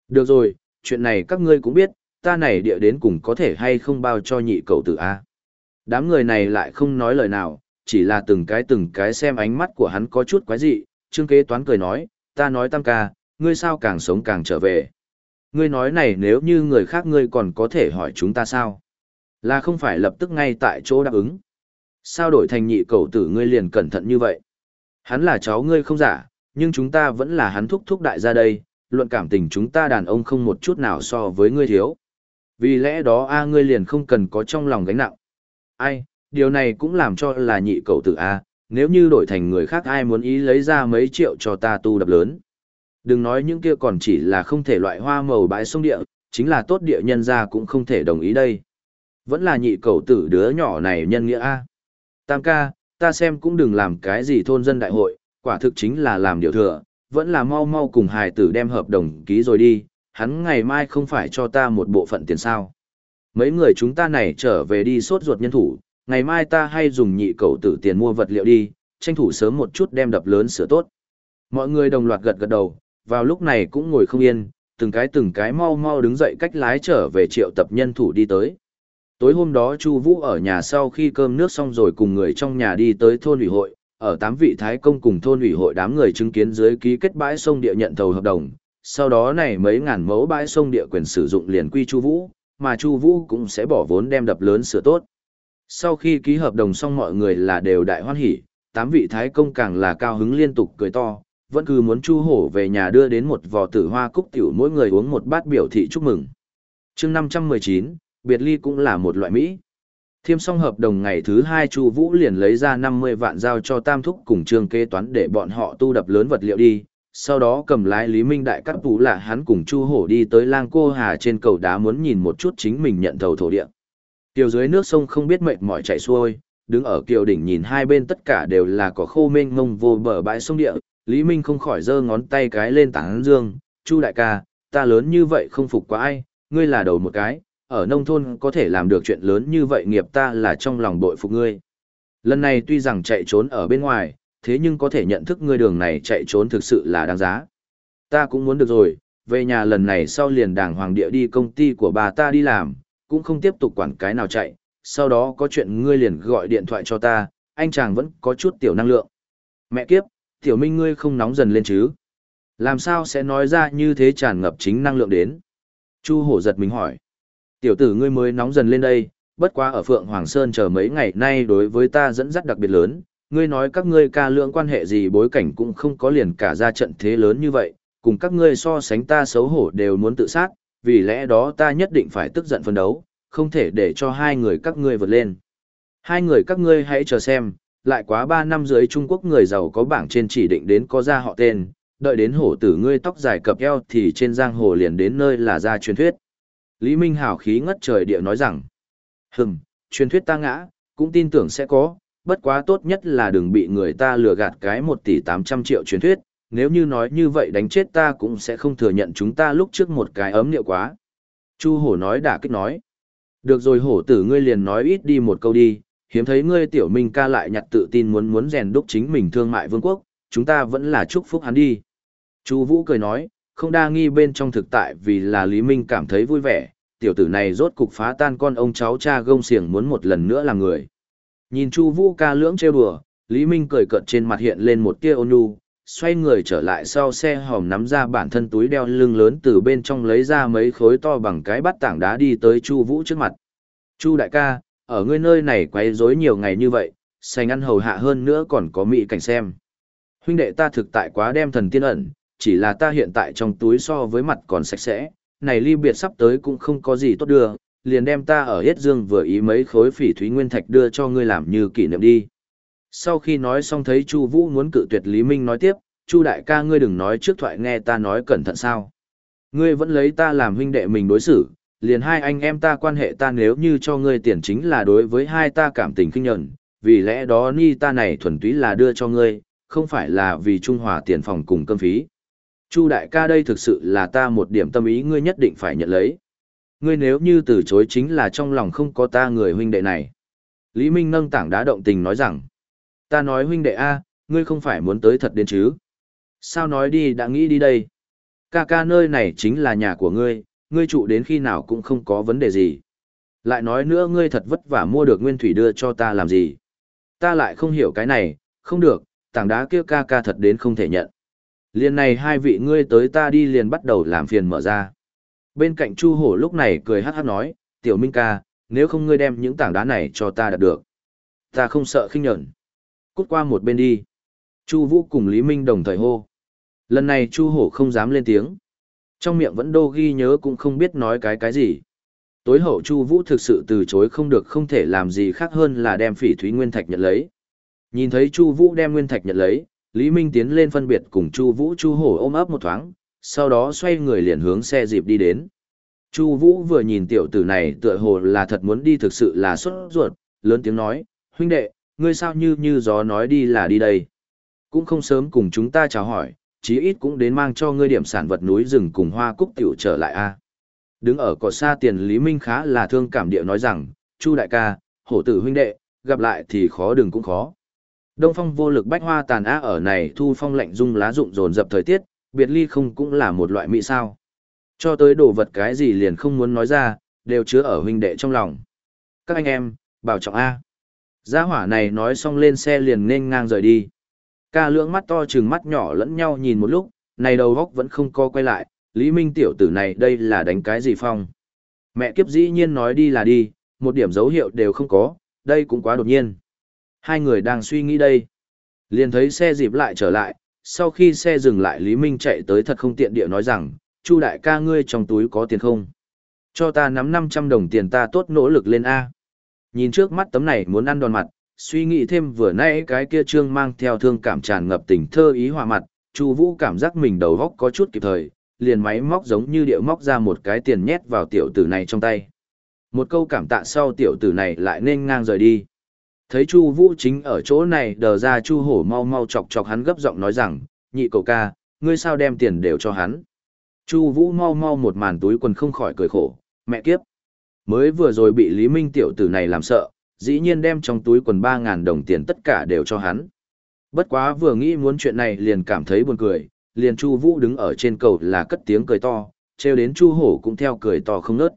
Được rồi, chuyện này các ngươi cũng biết, ta này địa đến cùng có thể hay không bao cho nhị cậu tử A. Đám người này lại không nói lời nào, chỉ là từng cái từng cái xem ánh mắt của hắn có chút quái dị, trương kế toán cười nói, ta nói tam ca, ngươi sao càng sống càng trở về. Ngươi nói này nếu như người khác ngươi còn có thể hỏi chúng ta sao? Là không phải lập tức ngay tại chỗ đáp ứng. Sao đổi thành nhị cầu tử ngươi liền cẩn thận như vậy? Hắn là cháu ngươi không giả, nhưng chúng ta vẫn là hắn thúc thúc đại ra đây, luận cảm tình chúng ta đàn ông không một chút nào so với ngươi thiếu. Vì lẽ đó a ngươi liền không cần có trong lòng gánh nặng. Ai, điều này cũng làm cho là nhị cầu tử a, nếu như đổi thành người khác ai muốn ý lấy ra mấy triệu cho ta tu đập lớn. Đừng nói những kia còn chỉ là không thể loại hoa màu bãi sông địa, chính là tốt địa nhân ra cũng không thể đồng ý đây. Vẫn là nhị cầu tử đứa nhỏ này nhân nghĩa A. Tam ca, ta xem cũng đừng làm cái gì thôn dân đại hội, quả thực chính là làm điều thừa, vẫn là mau mau cùng hài tử đem hợp đồng ký rồi đi, hắn ngày mai không phải cho ta một bộ phận tiền sao. Mấy người chúng ta này trở về đi sốt ruột nhân thủ, ngày mai ta hay dùng nhị cầu tử tiền mua vật liệu đi, tranh thủ sớm một chút đem đập lớn sửa tốt. Mọi người đồng loạt gật gật đầu, vào lúc này cũng ngồi không yên, từng cái từng cái mau mau đứng dậy cách lái trở về triệu tập nhân thủ đi tới. Tối hôm đó Chu Vũ ở nhà sau khi cơm nước xong rồi cùng người trong nhà đi tới thôn ủy hội, ở tám vị thái công cùng thôn ủy hội đám người chứng kiến dưới ký kết bãi sông địa nhận thầu hợp đồng, sau đó này mấy ngàn mẫu bãi sông địa quyền sử dụng liền quy Chu Vũ, mà Chu Vũ cũng sẽ bỏ vốn đem đập lớn sửa tốt. Sau khi ký hợp đồng xong mọi người là đều đại hoan hỉ, tám vị thái công càng là cao hứng liên tục cười to, vẫn cứ muốn Chu Hổ về nhà đưa đến một vò tử hoa cúc tiểu mỗi người uống một bát biểu thị chúc mừng. chương 519, biệt ly cũng là một loại Mỹ. Thiêm xong hợp đồng ngày thứ hai Chu Vũ liền lấy ra 50 vạn giao cho Tam Thúc cùng Trương kế toán để bọn họ tu đập lớn vật liệu đi, sau đó cầm lái Lý Minh Đại cắt vũ là hắn cùng Chu Hổ đi tới lang cô hà trên cầu đá muốn nhìn một chút chính mình nhận thầu thổ địa. Tiểu dưới nước sông không biết mệt mỏi chảy xuôi, đứng ở kiều đỉnh nhìn hai bên tất cả đều là cỏ khô mênh mông vô bờ bãi sông địa, Lý Minh không khỏi giơ ngón tay cái lên tảng dương, Chu đại ca, ta lớn như vậy không phục quá ai, ngươi là đầu một cái, ở nông thôn có thể làm được chuyện lớn như vậy nghiệp ta là trong lòng bội phục ngươi. Lần này tuy rằng chạy trốn ở bên ngoài, thế nhưng có thể nhận thức ngươi đường này chạy trốn thực sự là đáng giá. Ta cũng muốn được rồi, về nhà lần này sau liền đàng hoàng địa đi công ty của bà ta đi làm, cũng không tiếp tục quản cái nào chạy, sau đó có chuyện ngươi liền gọi điện thoại cho ta, anh chàng vẫn có chút tiểu năng lượng. Mẹ kiếp, tiểu minh ngươi không nóng dần lên chứ? Làm sao sẽ nói ra như thế tràn ngập chính năng lượng đến? Chu hổ giật mình hỏi. Tiểu tử ngươi mới nóng dần lên đây, bất quá ở Phượng Hoàng Sơn chờ mấy ngày nay đối với ta dẫn dắt đặc biệt lớn, ngươi nói các ngươi ca lượng quan hệ gì bối cảnh cũng không có liền cả ra trận thế lớn như vậy, cùng các ngươi so sánh ta xấu hổ đều muốn tự sát, vì lẽ đó ta nhất định phải tức giận phân đấu, không thể để cho hai người các ngươi vượt lên. Hai người các ngươi hãy chờ xem, lại quá ba năm dưới Trung Quốc người giàu có bảng trên chỉ định đến có ra họ tên, đợi đến hổ tử ngươi tóc dài cập eo thì trên giang hồ liền đến nơi là ra truyền thuyết. Lý Minh hào khí ngất trời địa nói rằng, hừm, truyền thuyết ta ngã, cũng tin tưởng sẽ có, bất quá tốt nhất là đừng bị người ta lừa gạt cái 1 tỷ 800 triệu truyền thuyết, nếu như nói như vậy đánh chết ta cũng sẽ không thừa nhận chúng ta lúc trước một cái ấm liệu quá. Chu hổ nói đả kích nói, được rồi hổ tử ngươi liền nói ít đi một câu đi, hiếm thấy ngươi tiểu minh ca lại nhặt tự tin muốn muốn rèn đúc chính mình thương mại vương quốc, chúng ta vẫn là chúc phúc hắn đi. Chu Vũ cười nói, không đa nghi bên trong thực tại vì là Lý Minh cảm thấy vui vẻ, tiểu tử này rốt cục phá tan con ông cháu cha gông xiềng muốn một lần nữa là người. Nhìn Chu Vũ ca lưỡng trêu đùa, Lý Minh cười cợt trên mặt hiện lên một tia ôn nhu, xoay người trở lại sau xe hòm nắm ra bản thân túi đeo lưng lớn từ bên trong lấy ra mấy khối to bằng cái bát tảng đá đi tới Chu Vũ trước mặt. "Chu đại ca, ở ngươi nơi này quấy rối nhiều ngày như vậy, sành ăn hầu hạ hơn nữa còn có mỹ cảnh xem. Huynh đệ ta thực tại quá đem thần tiên ẩn, chỉ là ta hiện tại trong túi so với mặt còn sạch sẽ, này ly biệt sắp tới cũng không có gì tốt đưa, liền đem ta ở Yết Dương vừa ý mấy khối phỉ thúy nguyên thạch đưa cho ngươi làm như kỷ niệm đi." Sau khi nói xong thấy Chu Vũ muốn cự tuyệt Lý Minh nói tiếp, "Chu đại ca ngươi đừng nói trước thoại nghe ta nói cẩn thận sao? Ngươi vẫn lấy ta làm huynh đệ mình đối xử, liền hai anh em ta quan hệ ta nếu như cho ngươi tiền chính là đối với hai ta cảm tình kinh nhận, vì lẽ đó ni ta này thuần túy là đưa cho ngươi, không phải là vì trung hòa tiền phòng cùng cơm phí. Chu đại ca đây thực sự là ta một điểm tâm ý ngươi nhất định phải nhận lấy. Ngươi nếu như từ chối chính là trong lòng không có ta người huynh đệ này. Lý Minh nâng tảng đá động tình nói rằng, Ta nói huynh đệ A, ngươi không phải muốn tới thật đến chứ. Sao nói đi đã nghĩ đi đây. Ca ca nơi này chính là nhà của ngươi, ngươi trụ đến khi nào cũng không có vấn đề gì. Lại nói nữa ngươi thật vất vả mua được nguyên thủy đưa cho ta làm gì. Ta lại không hiểu cái này, không được, tảng đá kia ca ca thật đến không thể nhận. Liền này hai vị ngươi tới ta đi liền bắt đầu làm phiền mở ra. Bên cạnh Chu Hổ lúc này cười hát hát nói, tiểu minh ca, nếu không ngươi đem những tảng đá này cho ta đạt được. Ta không sợ khinh nhẫn. Cút qua một bên đi. Chu Vũ cùng Lý Minh đồng thời hô. Lần này Chu Hổ không dám lên tiếng. Trong miệng vẫn đô ghi nhớ cũng không biết nói cái cái gì. Tối hậu Chu Vũ thực sự từ chối không được không thể làm gì khác hơn là đem Phỉ Thúy Nguyên Thạch nhận lấy. Nhìn thấy Chu Vũ đem Nguyên Thạch nhận lấy, Lý Minh tiến lên phân biệt cùng Chu Vũ Chu Hổ ôm ấp một thoáng, sau đó xoay người liền hướng xe dịp đi đến. Chu Vũ vừa nhìn tiểu tử này tựa hồ là thật muốn đi thực sự là sốt ruột, lớn tiếng nói, huynh đệ, ngươi sao như như gió nói đi là đi đây. Cũng không sớm cùng chúng ta chào hỏi, chí ít cũng đến mang cho ngươi điểm sản vật núi rừng cùng hoa cúc tiểu trở lại a. Đứng ở cỏ xa tiền Lý Minh khá là thương cảm địa nói rằng, Chu đại ca, hổ tử huynh đệ, gặp lại thì khó đừng cũng khó. Đông phong vô lực bách hoa tàn á ở này thu phong lạnh dung lá rụng rồn dập thời tiết, biệt ly không cũng là một loại mỹ sao. Cho tới đồ vật cái gì liền không muốn nói ra, đều chứa ở huynh đệ trong lòng. Các anh em, bảo trọng A. Gia hỏa này nói xong lên xe liền nên ngang rời đi. Ca lưỡng mắt to chừng mắt nhỏ lẫn nhau nhìn một lúc, này đầu góc vẫn không co quay lại, Lý Minh tiểu tử này đây là đánh cái gì phong. Mẹ kiếp dĩ nhiên nói đi là đi, một điểm dấu hiệu đều không có, đây cũng quá đột nhiên. Hai người đang suy nghĩ đây. Liền thấy xe dịp lại trở lại, sau khi xe dừng lại Lý Minh chạy tới thật không tiện địa nói rằng, Chu đại ca ngươi trong túi có tiền không? Cho ta nắm 500 đồng tiền ta tốt nỗ lực lên A. Nhìn trước mắt tấm này muốn ăn đòn mặt, suy nghĩ thêm vừa nãy cái kia trương mang theo thương cảm tràn ngập tình thơ ý hòa mặt, Chu Vũ cảm giác mình đầu óc có chút kịp thời, liền máy móc giống như điệu móc ra một cái tiền nhét vào tiểu tử này trong tay. Một câu cảm tạ sau tiểu tử này lại nên ngang rời đi. Thấy Chu Vũ chính ở chỗ này đờ ra Chu Hổ mau mau chọc chọc hắn gấp giọng nói rằng, nhị cậu ca, ngươi sao đem tiền đều cho hắn. Chu Vũ mau mau một màn túi quần không khỏi cười khổ, mẹ kiếp. Mới vừa rồi bị Lý Minh tiểu tử này làm sợ, dĩ nhiên đem trong túi quần 3.000 đồng tiền tất cả đều cho hắn. Bất quá vừa nghĩ muốn chuyện này liền cảm thấy buồn cười, liền Chu Vũ đứng ở trên cầu là cất tiếng cười to, trêu đến Chu Hổ cũng theo cười to không ngớt.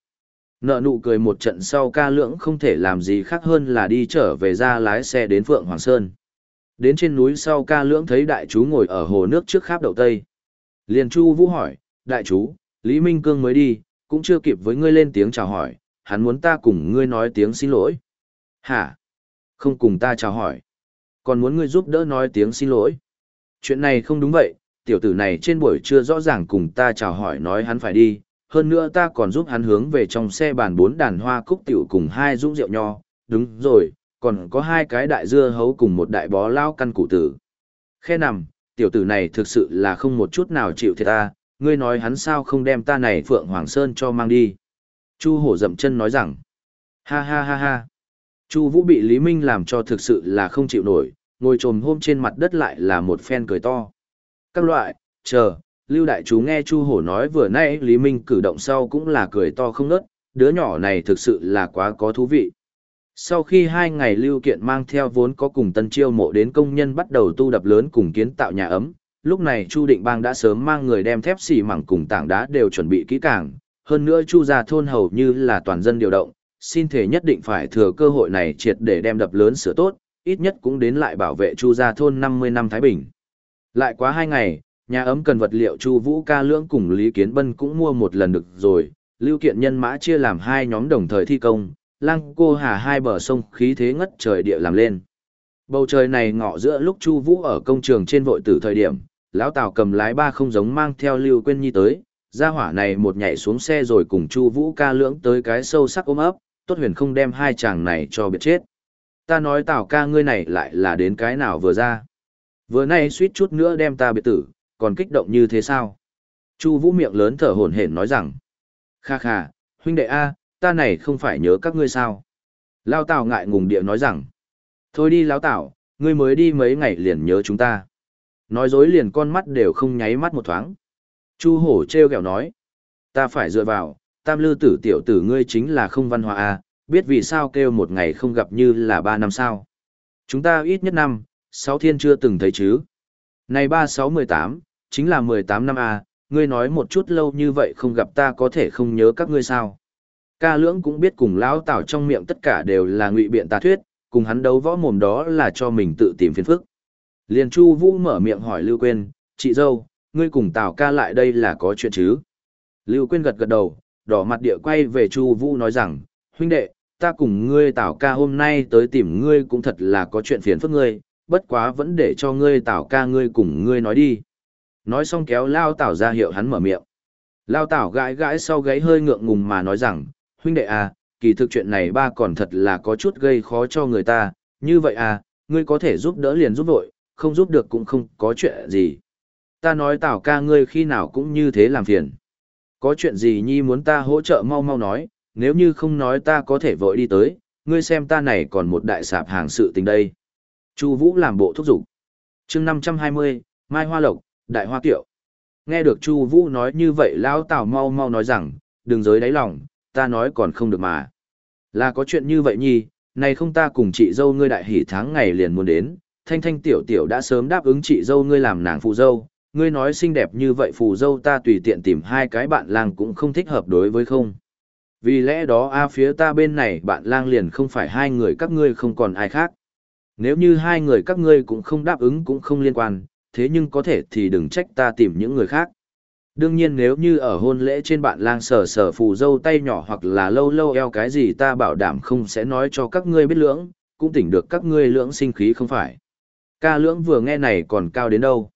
Nợ nụ cười một trận sau ca lưỡng không thể làm gì khác hơn là đi trở về ra lái xe đến Phượng Hoàng Sơn. Đến trên núi sau ca lưỡng thấy đại chú ngồi ở hồ nước trước kháp đậu tây. Liền Chu Vũ hỏi, đại chú, Lý Minh Cương mới đi, cũng chưa kịp với ngươi lên tiếng chào hỏi, hắn muốn ta cùng ngươi nói tiếng xin lỗi. Hả? Không cùng ta chào hỏi. Còn muốn ngươi giúp đỡ nói tiếng xin lỗi. Chuyện này không đúng vậy, tiểu tử này trên buổi trưa rõ ràng cùng ta chào hỏi nói hắn phải đi, hơn nữa ta còn giúp hắn hướng về trong xe bàn bốn đàn hoa cúc tiểu cùng hai dũng rượu nho, đúng rồi, còn có hai cái đại dưa hấu cùng một đại bó lao căn cụ tử. Khe nằm, tiểu tử này thực sự là không một chút nào chịu thiệt ta, ngươi nói hắn sao không đem ta này Phượng Hoàng Sơn cho mang đi. Chu hổ dậm chân nói rằng, ha ha ha ha. Chu Vũ bị Lý Minh làm cho thực sự là không chịu nổi, ngồi trồm hôm trên mặt đất lại là một phen cười to. Các loại, chờ, Lưu Đại Chú nghe Chu Hổ nói vừa nãy Lý Minh cử động sau cũng là cười to không ngớt, đứa nhỏ này thực sự là quá có thú vị. Sau khi hai ngày Lưu Kiện mang theo vốn có cùng tân chiêu mộ đến công nhân bắt đầu tu đập lớn cùng kiến tạo nhà ấm, lúc này Chu Định Bang đã sớm mang người đem thép xì mảng cùng tảng đá đều chuẩn bị kỹ càng, hơn nữa Chu gia thôn hầu như là toàn dân điều động, xin thể nhất định phải thừa cơ hội này triệt để đem đập lớn sửa tốt, ít nhất cũng đến lại bảo vệ Chu gia thôn 50 năm Thái Bình. Lại quá hai ngày, nhà ấm cần vật liệu Chu Vũ Ca Lưỡng cùng Lý Kiến Bân cũng mua một lần được rồi, lưu kiện nhân mã chia làm hai nhóm đồng thời thi công, lăng cô hà hai bờ sông khí thế ngất trời địa làm lên. Bầu trời này ngọ giữa lúc Chu Vũ ở công trường trên vội tử thời điểm, lão Tào cầm lái ba không giống mang theo Lưu quên Nhi tới, gia hỏa này một nhảy xuống xe rồi cùng Chu Vũ ca lưỡng tới cái sâu sắc ôm ấp, tốt huyền không đem hai chàng này cho biệt chết. Ta nói Tào ca ngươi này lại là đến cái nào vừa ra. Vừa nay suýt chút nữa đem ta biệt tử, còn kích động như thế sao? Chu Vũ miệng lớn thở hổn hển nói rằng, kha kha, huynh đệ A, ta này không phải nhớ các ngươi sao? Lao Tào ngại ngùng địa nói rằng, thôi đi Lão Tào, ngươi mới đi mấy ngày liền nhớ chúng ta. Nói dối liền con mắt đều không nháy mắt một thoáng. Chu hổ treo kẹo nói, ta phải dựa vào, tam lư tử tiểu tử ngươi chính là không văn hóa à, biết vì sao kêu một ngày không gặp như là ba năm sao. Chúng ta ít nhất năm, sáu thiên chưa từng thấy chứ. Này ba sáu mười tám, chính là mười tám năm à, ngươi nói một chút lâu như vậy không gặp ta có thể không nhớ các ngươi sao. Ca lưỡng cũng biết cùng lão tảo trong miệng tất cả đều là ngụy biện tà thuyết, cùng hắn đấu võ mồm đó là cho mình tự tìm phiền phức. Liền Chu Vũ mở miệng hỏi Lưu Quyên, chị dâu, ngươi cùng Tào ca lại đây là có chuyện chứ? Lưu Quyên gật gật đầu, đỏ mặt địa quay về Chu Vũ nói rằng, huynh đệ, ta cùng ngươi Tào ca hôm nay tới tìm ngươi cũng thật là có chuyện phiền phức ngươi, bất quá vẫn để cho ngươi Tào ca ngươi cùng ngươi nói đi. Nói xong kéo Lao Tào ra hiệu hắn mở miệng. Lao Tào gãi gãi sau gáy hơi ngượng ngùng mà nói rằng, huynh đệ à, kỳ thực chuyện này ba còn thật là có chút gây khó cho người ta, như vậy à, ngươi có thể giúp đỡ liền giúp vội, không giúp được cũng không có chuyện gì. Ta nói Tào ca ngươi khi nào cũng như thế làm phiền. Có chuyện gì nhi muốn ta hỗ trợ mau mau nói, nếu như không nói ta có thể vội đi tới, ngươi xem ta này còn một đại sạp hàng sự tình đây. Chu Vũ làm bộ thúc giục. Chương 520, Mai Hoa Lộc, Đại Hoa Kiệu. Nghe được Chu Vũ nói như vậy lão Tào mau mau nói rằng, đừng giới đáy lòng, ta nói còn không được mà. Là có chuyện như vậy nhi, này không ta cùng chị dâu ngươi đại hỉ tháng ngày liền muốn đến, thanh thanh tiểu tiểu đã sớm đáp ứng chị dâu ngươi làm nàng phụ dâu, ngươi nói xinh đẹp như vậy phù dâu ta tùy tiện tìm hai cái bạn lang cũng không thích hợp đối với không. Vì lẽ đó a phía ta bên này bạn lang liền không phải hai người các ngươi không còn ai khác. Nếu như hai người các ngươi cũng không đáp ứng cũng không liên quan, thế nhưng có thể thì đừng trách ta tìm những người khác. Đương nhiên nếu như ở hôn lễ trên bạn lang sở sở phù dâu tay nhỏ hoặc là lâu lâu eo cái gì ta bảo đảm không sẽ nói cho các ngươi biết lưỡng, cũng tỉnh được các ngươi lưỡng sinh khí không phải. Ca lưỡng vừa nghe này còn cao đến đâu.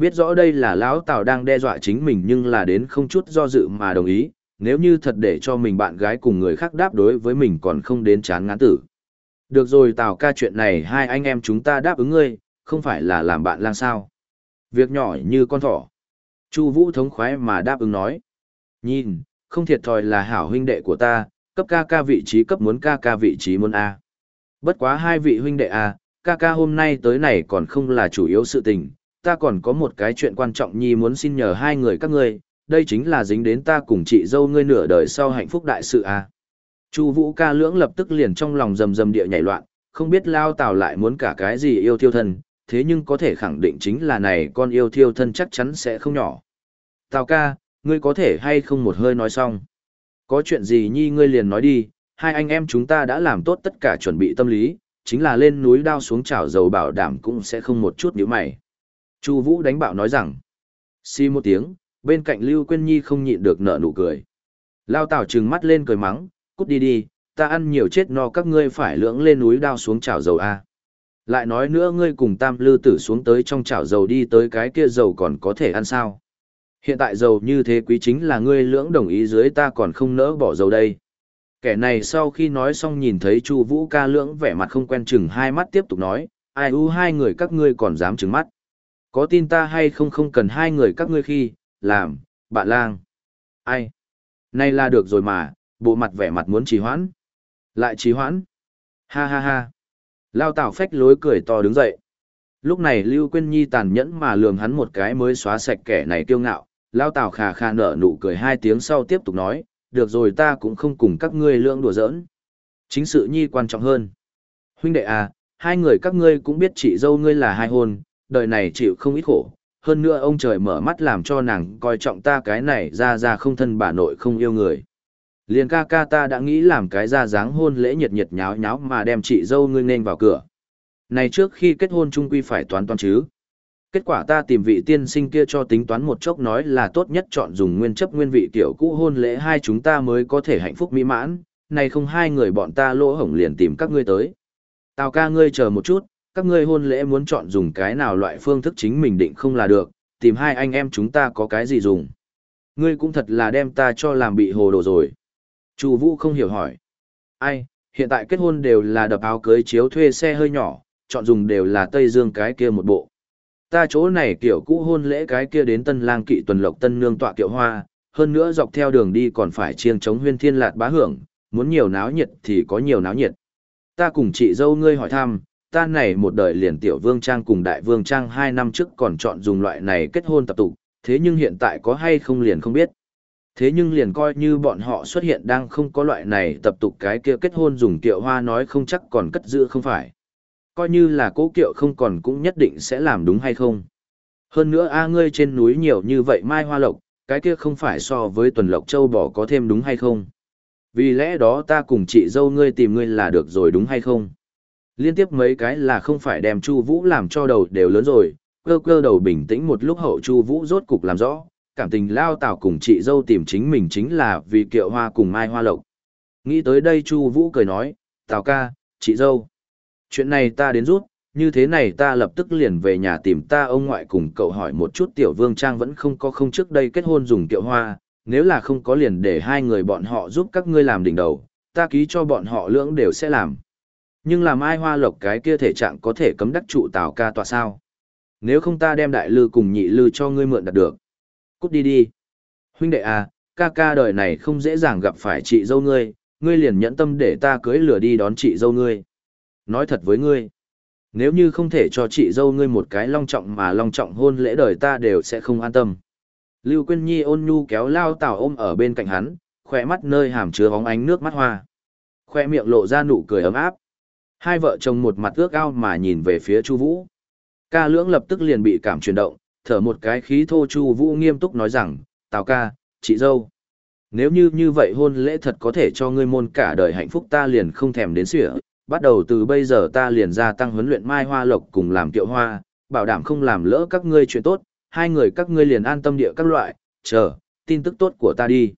Biết rõ đây là lão Tào đang đe dọa chính mình nhưng là đến không chút do dự mà đồng ý, nếu như thật để cho mình bạn gái cùng người khác đáp đối với mình còn không đến chán ngán tử. Được rồi Tào ca chuyện này hai anh em chúng ta đáp ứng ngươi, không phải là làm bạn lang sao. Việc nhỏ như con thỏ. Chu Vũ thống khoái mà đáp ứng nói. Nhìn, không thiệt thòi là hảo huynh đệ của ta, cấp ca ca vị trí cấp muốn ca ca vị trí muốn A. Bất quá hai vị huynh đệ A, ca ca hôm nay tới này còn không là chủ yếu sự tình, ta còn có một cái chuyện quan trọng nhi muốn xin nhờ hai người các ngươi, đây chính là dính đến ta cùng chị dâu ngươi nửa đời sau hạnh phúc đại sự à? Chu Vũ ca lưỡng lập tức liền trong lòng rầm rầm địa nhảy loạn, không biết lao tào lại muốn cả cái gì yêu thiêu thân, thế nhưng có thể khẳng định chính là này con yêu thiêu thân chắc chắn sẽ không nhỏ. Tào ca, ngươi có thể hay không một hơi nói xong. Có chuyện gì nhi ngươi liền nói đi, hai anh em chúng ta đã làm tốt tất cả chuẩn bị tâm lý, chính là lên núi đao xuống chảo dầu bảo đảm cũng sẽ không một chút nhíu mày. Chu Vũ đánh bạo nói rằng, xi một tiếng, bên cạnh Lưu Quyên Nhi không nhịn được nở nụ cười. Lao Tào trừng mắt lên cười mắng, cút đi đi, ta ăn nhiều chết no các ngươi phải lưỡng lên núi đao xuống chảo dầu a. Lại nói nữa ngươi cùng tam lư tử xuống tới trong chảo dầu đi tới cái kia dầu còn có thể ăn sao. Hiện tại dầu như thế quý chính là ngươi lưỡng đồng ý dưới ta còn không nỡ bỏ dầu đây. Kẻ này sau khi nói xong nhìn thấy Chu Vũ ca lưỡng vẻ mặt không quen chừng hai mắt tiếp tục nói, ai u hai người các ngươi còn dám trừng mắt. Có tin ta hay không không cần hai người các ngươi khi, làm, bạn lang. Ai? Nay là được rồi mà, bộ mặt vẻ mặt muốn trì hoãn. Lại trì hoãn. Ha ha ha. Lao tảo phách lối cười to đứng dậy. Lúc này Lưu Quyên Nhi tàn nhẫn mà lường hắn một cái mới xóa sạch kẻ này kiêu ngạo. Lao tảo khà khà nở nụ cười hai tiếng sau tiếp tục nói, được rồi ta cũng không cùng các ngươi lưỡng đùa giỡn. Chính sự Nhi quan trọng hơn. Huynh đệ à, hai người các ngươi cũng biết chị dâu ngươi là hai hôn, đời này chịu không ít khổ. Hơn nữa ông trời mở mắt làm cho nàng coi trọng ta cái này ra ra không thân bà nội không yêu người. Liền ca ca ta đã nghĩ làm cái ra dáng hôn lễ nhiệt nhiệt nháo nháo mà đem chị dâu ngươi nên vào cửa. Này trước khi kết hôn chung quy phải toán toán chứ. Kết quả ta tìm vị tiên sinh kia cho tính toán một chốc nói là tốt nhất chọn dùng nguyên chấp nguyên vị tiểu cũ hôn lễ hai chúng ta mới có thể hạnh phúc mỹ mãn, này không hai người bọn ta lỗ hổng liền tìm các ngươi tới. Tào ca ngươi chờ một chút, các ngươi hôn lễ muốn chọn dùng cái nào loại phương thức chính mình định không là được, tìm hai anh em chúng ta có cái gì dùng. Ngươi cũng thật là đem ta cho làm bị hồ đồ rồi. Chu Vũ không hiểu hỏi. Ai, hiện tại kết hôn đều là đập áo cưới chiếu thuê xe hơi nhỏ, chọn dùng đều là Tây Dương cái kia một bộ. Ta chỗ này kiểu cũ hôn lễ cái kia đến Tân Lang Kỵ tuần lộc Tân Nương tọa kiệu hoa, hơn nữa dọc theo đường đi còn phải chiêng chống huyên thiên lạt bá hưởng, muốn nhiều náo nhiệt thì có nhiều náo nhiệt. Ta cùng chị dâu ngươi hỏi thăm, ta này một đời liền tiểu vương trang cùng đại vương trang hai năm trước còn chọn dùng loại này kết hôn tập tục, thế nhưng hiện tại có hay không liền không biết. Thế nhưng liền coi như bọn họ xuất hiện đang không có loại này tập tục cái kia kết hôn dùng kiệu hoa nói không chắc còn cất giữ không phải. Coi như là cố kiệu không còn cũng nhất định sẽ làm đúng hay không. Hơn nữa a ngươi trên núi nhiều như vậy mai hoa lộc, cái kia không phải so với tuần lộc châu bò có thêm đúng hay không. Vì lẽ đó ta cùng chị dâu ngươi tìm ngươi là được rồi đúng hay không. Liên tiếp mấy cái là không phải đem Chu Vũ làm cho đầu đều lớn rồi, cơ cơ đầu bình tĩnh một lúc hậu Chu Vũ rốt cục làm rõ, cảm tình lao tào cùng chị dâu tìm chính mình chính là vì kiệu hoa cùng mai hoa lộc. Nghĩ tới đây Chu Vũ cười nói, tào ca, chị dâu. Chuyện này ta đến rút, như thế này ta lập tức liền về nhà tìm ta ông ngoại cùng cậu hỏi một chút tiểu vương trang vẫn không có không trước đây kết hôn dùng kiệu hoa, nếu là không có liền để hai người bọn họ giúp các ngươi làm đỉnh đầu, ta ký cho bọn họ lưỡng đều sẽ làm. Nhưng làm ai hoa lộc cái kia thể trạng có thể cấm đắc trụ tào ca tọa sao? Nếu không ta đem đại lư cùng nhị lư cho ngươi mượn đặt được. Cút đi đi. Huynh đệ à, ca ca đời này không dễ dàng gặp phải chị dâu ngươi, ngươi liền nhẫn tâm để ta cưới lửa đi đón chị dâu ngươi. Nói thật với ngươi, nếu như không thể cho chị dâu ngươi một cái long trọng mà long trọng hôn lễ đời ta đều sẽ không an tâm. Lưu Quyên Nhi ôn nhu kéo lao tảo ôm ở bên cạnh hắn, khỏe mắt nơi hàm chứa bóng ánh nước mắt hoa. Khoe miệng lộ ra nụ cười ấm áp. Hai vợ chồng một mặt ước ao mà nhìn về phía Chu Vũ. Ca lưỡng lập tức liền bị cảm chuyển động, thở một cái khí thô chu vũ nghiêm túc nói rằng, Tào ca, chị dâu. Nếu như như vậy hôn lễ thật có thể cho ngươi môn cả đời hạnh phúc ta liền không thèm đến sửa, bắt đầu từ bây giờ ta liền gia tăng huấn luyện mai hoa lộc cùng làm tiệu hoa, bảo đảm không làm lỡ các ngươi chuyện tốt, hai người các ngươi liền an tâm địa các loại, chờ, tin tức tốt của ta đi.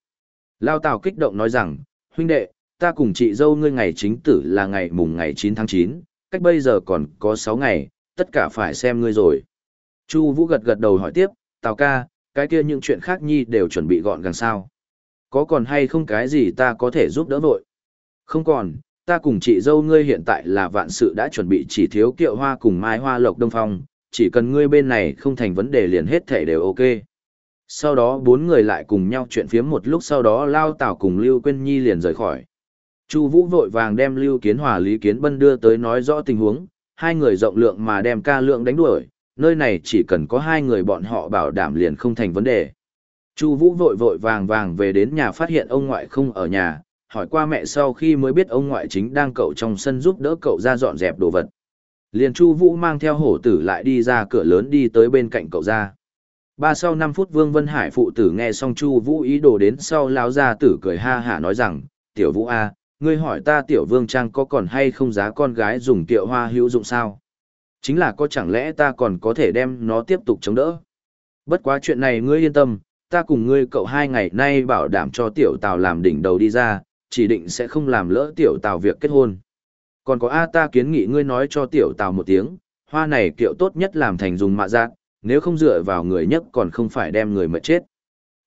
Lao Tào kích động nói rằng, huynh đệ, ta cùng chị dâu ngươi ngày chính tử là ngày mùng ngày 9 tháng 9, cách bây giờ còn có 6 ngày, tất cả phải xem ngươi rồi. Chu Vũ gật gật đầu hỏi tiếp, Tào ca, cái kia những chuyện khác nhi đều chuẩn bị gọn gàng sao? Có còn hay không cái gì ta có thể giúp đỡ vội? Không còn, ta cùng chị dâu ngươi hiện tại là vạn sự đã chuẩn bị chỉ thiếu kiệu hoa cùng mai hoa lộc đông phong, chỉ cần ngươi bên này không thành vấn đề liền hết thể đều ok. Sau đó bốn người lại cùng nhau chuyện phiếm một lúc sau đó Lao Tảo cùng Lưu Quyên Nhi liền rời khỏi. Chu Vũ vội vàng đem Lưu Kiến Hòa Lý Kiến Bân đưa tới nói rõ tình huống, hai người rộng lượng mà đem ca lượng đánh đuổi, nơi này chỉ cần có hai người bọn họ bảo đảm liền không thành vấn đề. Chu Vũ vội vội vàng vàng về đến nhà phát hiện ông ngoại không ở nhà, hỏi qua mẹ sau khi mới biết ông ngoại chính đang cậu trong sân giúp đỡ cậu ra dọn dẹp đồ vật. Liền Chu Vũ mang theo hổ tử lại đi ra cửa lớn đi tới bên cạnh cậu ra. Ba sau 5 phút Vương Vân Hải phụ tử nghe xong Chu Vũ ý đồ đến sau lão gia tử cười ha hả nói rằng, "Tiểu Vũ a, ngươi hỏi ta Tiểu Vương Trang có còn hay không giá con gái dùng tiệu hoa hữu dụng sao? Chính là có chẳng lẽ ta còn có thể đem nó tiếp tục chống đỡ? Bất quá chuyện này ngươi yên tâm, ta cùng ngươi cậu hai ngày nay bảo đảm cho Tiểu Tào làm đỉnh đầu đi ra, chỉ định sẽ không làm lỡ Tiểu Tào việc kết hôn." Còn có A ta kiến nghị ngươi nói cho Tiểu Tào một tiếng, hoa này kiệu tốt nhất làm thành dùng mạ giác, nếu không dựa vào người nhất còn không phải đem người mệt chết.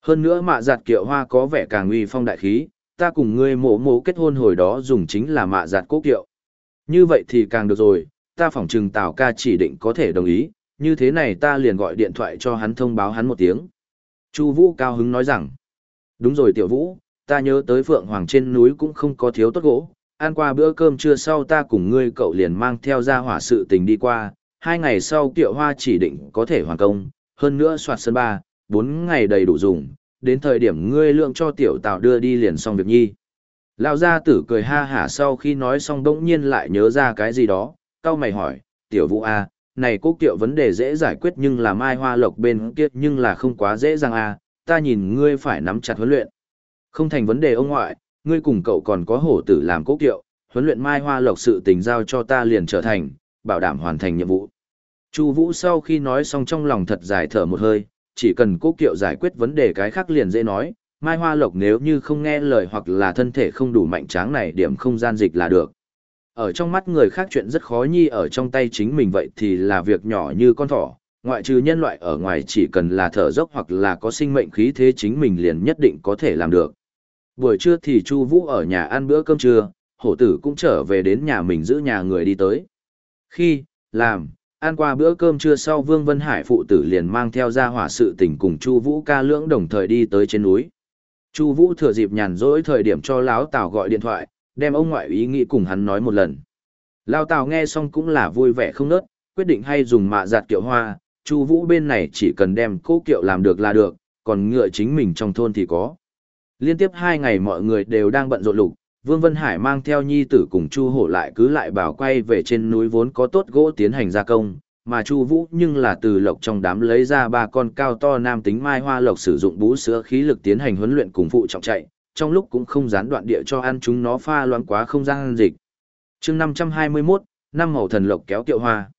Hơn nữa mạ giặt kiệu hoa có vẻ càng uy phong đại khí, ta cùng ngươi mộ mộ kết hôn hồi đó dùng chính là mạ giạt cố kiệu. Như vậy thì càng được rồi, ta phỏng trừng Tào ca chỉ định có thể đồng ý, như thế này ta liền gọi điện thoại cho hắn thông báo hắn một tiếng. Chu Vũ cao hứng nói rằng, đúng rồi tiểu Vũ, ta nhớ tới Phượng Hoàng trên núi cũng không có thiếu tốt gỗ, ăn qua bữa cơm trưa sau ta cùng ngươi cậu liền mang theo ra hỏa sự tình đi qua, hai ngày sau kiệu hoa chỉ định có thể hoàn công, hơn nữa soạt sân ba, bốn ngày đầy đủ dùng, đến thời điểm ngươi lượng cho tiểu tạo đưa đi liền xong việc nhi. Lão gia tử cười ha hả sau khi nói xong đống nhiên lại nhớ ra cái gì đó, cao mày hỏi, tiểu vũ A, này cố kiệu vấn đề dễ giải quyết nhưng là mai hoa lộc bên kia nhưng là không quá dễ dàng A, ta nhìn ngươi phải nắm chặt huấn luyện. Không thành vấn đề ông ngoại, ngươi cùng cậu còn có hổ tử làm cố kiệu, huấn luyện mai hoa lộc sự tình giao cho ta liền trở thành, bảo đảm hoàn thành nhiệm vụ. Chu Vũ sau khi nói xong trong lòng thật dài thở một hơi, chỉ cần cố kiệu giải quyết vấn đề cái khác liền dễ nói, Mai Hoa Lộc nếu như không nghe lời hoặc là thân thể không đủ mạnh tráng này điểm không gian dịch là được. Ở trong mắt người khác chuyện rất khó nhi ở trong tay chính mình vậy thì là việc nhỏ như con thỏ, ngoại trừ nhân loại ở ngoài chỉ cần là thở dốc hoặc là có sinh mệnh khí thế chính mình liền nhất định có thể làm được. Buổi trưa thì Chu Vũ ở nhà ăn bữa cơm trưa, hổ tử cũng trở về đến nhà mình giữ nhà người đi tới. Khi, làm, Ăn qua bữa cơm trưa sau Vương Vân Hải phụ tử liền mang theo ra hỏa sự tình cùng Chu Vũ ca lưỡng đồng thời đi tới trên núi. Chu Vũ thừa dịp nhàn rỗi thời điểm cho lão Tào gọi điện thoại, đem ông ngoại ý nghĩ cùng hắn nói một lần. Lão Tào nghe xong cũng là vui vẻ không nớt, quyết định hay dùng mạ giạt kiệu hoa, Chu Vũ bên này chỉ cần đem cố kiệu làm được là được, còn ngựa chính mình trong thôn thì có. Liên tiếp hai ngày mọi người đều đang bận rộn lục, Vương Vân Hải mang theo nhi tử cùng Chu Hổ lại cứ lại bảo quay về trên núi vốn có tốt gỗ tiến hành gia công, mà Chu Vũ nhưng là từ lộc trong đám lấy ra ba con cao to nam tính mai hoa lộc sử dụng bú sữa khí lực tiến hành huấn luyện cùng phụ trọng chạy, trong lúc cũng không gián đoạn địa cho ăn chúng nó pha loãng quá không gian dịch. Chương 521, năm màu thần lộc kéo tiệu hoa.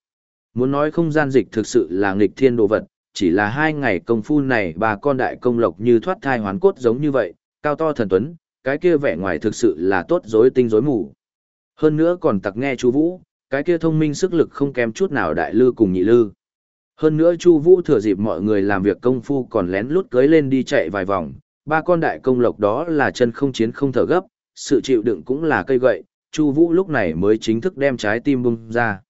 Muốn nói không gian dịch thực sự là nghịch thiên đồ vật, chỉ là hai ngày công phu này ba con đại công lộc như thoát thai hoán cốt giống như vậy, cao to thần tuấn, cái kia vẻ ngoài thực sự là tốt rối tinh rối mù. Hơn nữa còn tặc nghe Chu Vũ, cái kia thông minh sức lực không kém chút nào đại lư cùng nhị lư. Hơn nữa Chu Vũ thừa dịp mọi người làm việc công phu còn lén lút cưỡi lên đi chạy vài vòng, ba con đại công lộc đó là chân không chiến không thở gấp, sự chịu đựng cũng là cây gậy, Chu Vũ lúc này mới chính thức đem trái tim bung ra.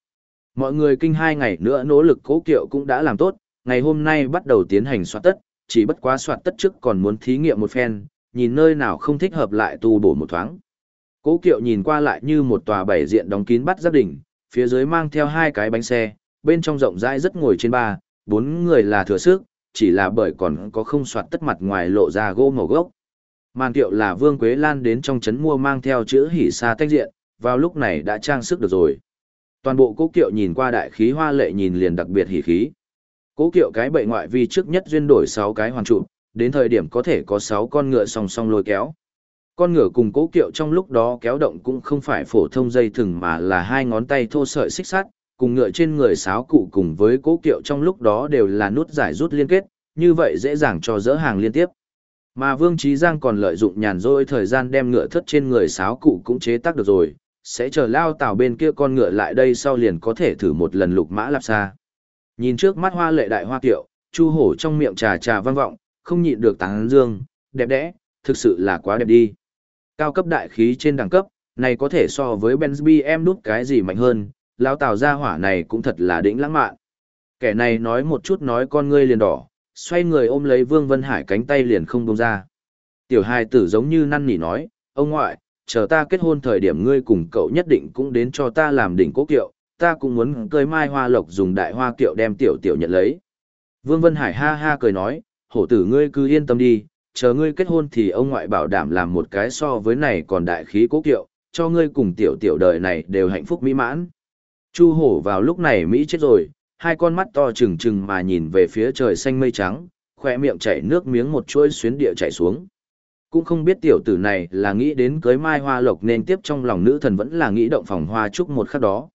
Mọi người kinh hai ngày nữa nỗ lực cố kiệu cũng đã làm tốt, ngày hôm nay bắt đầu tiến hành soạt tất, chỉ bất quá soạt tất trước còn muốn thí nghiệm một phen, nhìn nơi nào không thích hợp lại tu bổ một thoáng. Cố kiệu nhìn qua lại như một tòa bảy diện đóng kín bắt giáp đỉnh, phía dưới mang theo hai cái bánh xe, bên trong rộng rãi rất ngồi trên ba, bốn người là thừa sức, chỉ là bởi còn có không soạt tất mặt ngoài lộ ra gỗ màu gốc. Màn kiệu là Vương Quế Lan đến trong trấn mua mang theo chữ hỉ xa tách diện, vào lúc này đã trang sức được rồi. Toàn bộ cố kiệu nhìn qua đại khí hoa lệ nhìn liền đặc biệt hỉ khí. Cố kiệu cái bệ ngoại vi trước nhất duyên đổi 6 cái hoàn trụ, đến thời điểm có thể có 6 con ngựa song song lôi kéo. Con ngựa cùng cố kiệu trong lúc đó kéo động cũng không phải phổ thông dây thừng mà là hai ngón tay thô sợi xích sắt, cùng ngựa trên người sáo cụ cùng với cố kiệu trong lúc đó đều là nút giải rút liên kết, như vậy dễ dàng cho dỡ hàng liên tiếp. Mà Vương Trí Giang còn lợi dụng nhàn rỗi thời gian đem ngựa thất trên người sáo cụ cũng chế tác được rồi, sẽ chờ lao tảo bên kia con ngựa lại đây sau liền có thể thử một lần lục mã lạp xa. Nhìn trước mắt hoa lệ đại hoa kiệu, chu hổ trong miệng trà trà vang vọng, không nhịn được tán dương, đẹp đẽ, thực sự là quá đẹp đi. Cao cấp đại khí trên đẳng cấp, này có thể so với Benz BM đút cái gì mạnh hơn, lão tào gia hỏa này cũng thật là đỉnh lãng mạn. Kẻ này nói một chút nói con ngươi liền đỏ, xoay người ôm lấy Vương Vân Hải cánh tay liền không buông ra. Tiểu hài tử giống như năn nỉ nói, ông ngoại, chờ ta kết hôn thời điểm ngươi cùng cậu nhất định cũng đến cho ta làm đỉnh cố kiệu, ta cũng muốn cơi mai hoa lộc dùng đại hoa kiệu đem tiểu tiểu nhận lấy. Vương Vân Hải ha ha cười nói, hổ tử ngươi cứ yên tâm đi, chờ ngươi kết hôn thì ông ngoại bảo đảm làm một cái so với này còn đại khí cố kiệu, cho ngươi cùng tiểu tiểu đời này đều hạnh phúc mỹ mãn. Chu hổ vào lúc này Mỹ chết rồi, hai con mắt to trừng trừng mà nhìn về phía trời xanh mây trắng, khỏe miệng chảy nước miếng một chuỗi xuyến địa chảy xuống. Cũng không biết tiểu tử này là nghĩ đến cưới mai hoa lộc nên tiếp trong lòng nữ thần vẫn là nghĩ động phòng hoa chúc một khắc đó.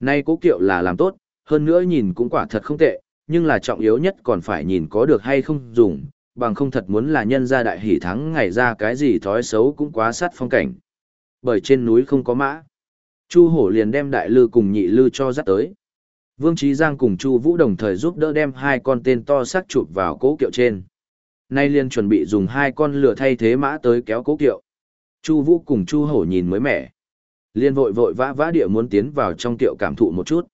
Nay cố kiệu là làm tốt, hơn nữa nhìn cũng quả thật không tệ, nhưng là trọng yếu nhất còn phải nhìn có được hay không dùng, bằng không thật muốn là nhân gia đại hỷ thắng ngày ra cái gì thói xấu cũng quá sát phong cảnh. Bởi trên núi không có mã. Chu hổ liền đem đại lư cùng nhị lư cho dắt tới. Vương Trí Giang cùng Chu Vũ đồng thời giúp đỡ đem hai con tên to xác chụp vào cố kiệu trên. Nay liền chuẩn bị dùng hai con lửa thay thế mã tới kéo cố kiệu. Chu Vũ cùng Chu Hổ nhìn mới mẻ. Liên vội vội vã vã địa muốn tiến vào trong kiệu cảm thụ một chút.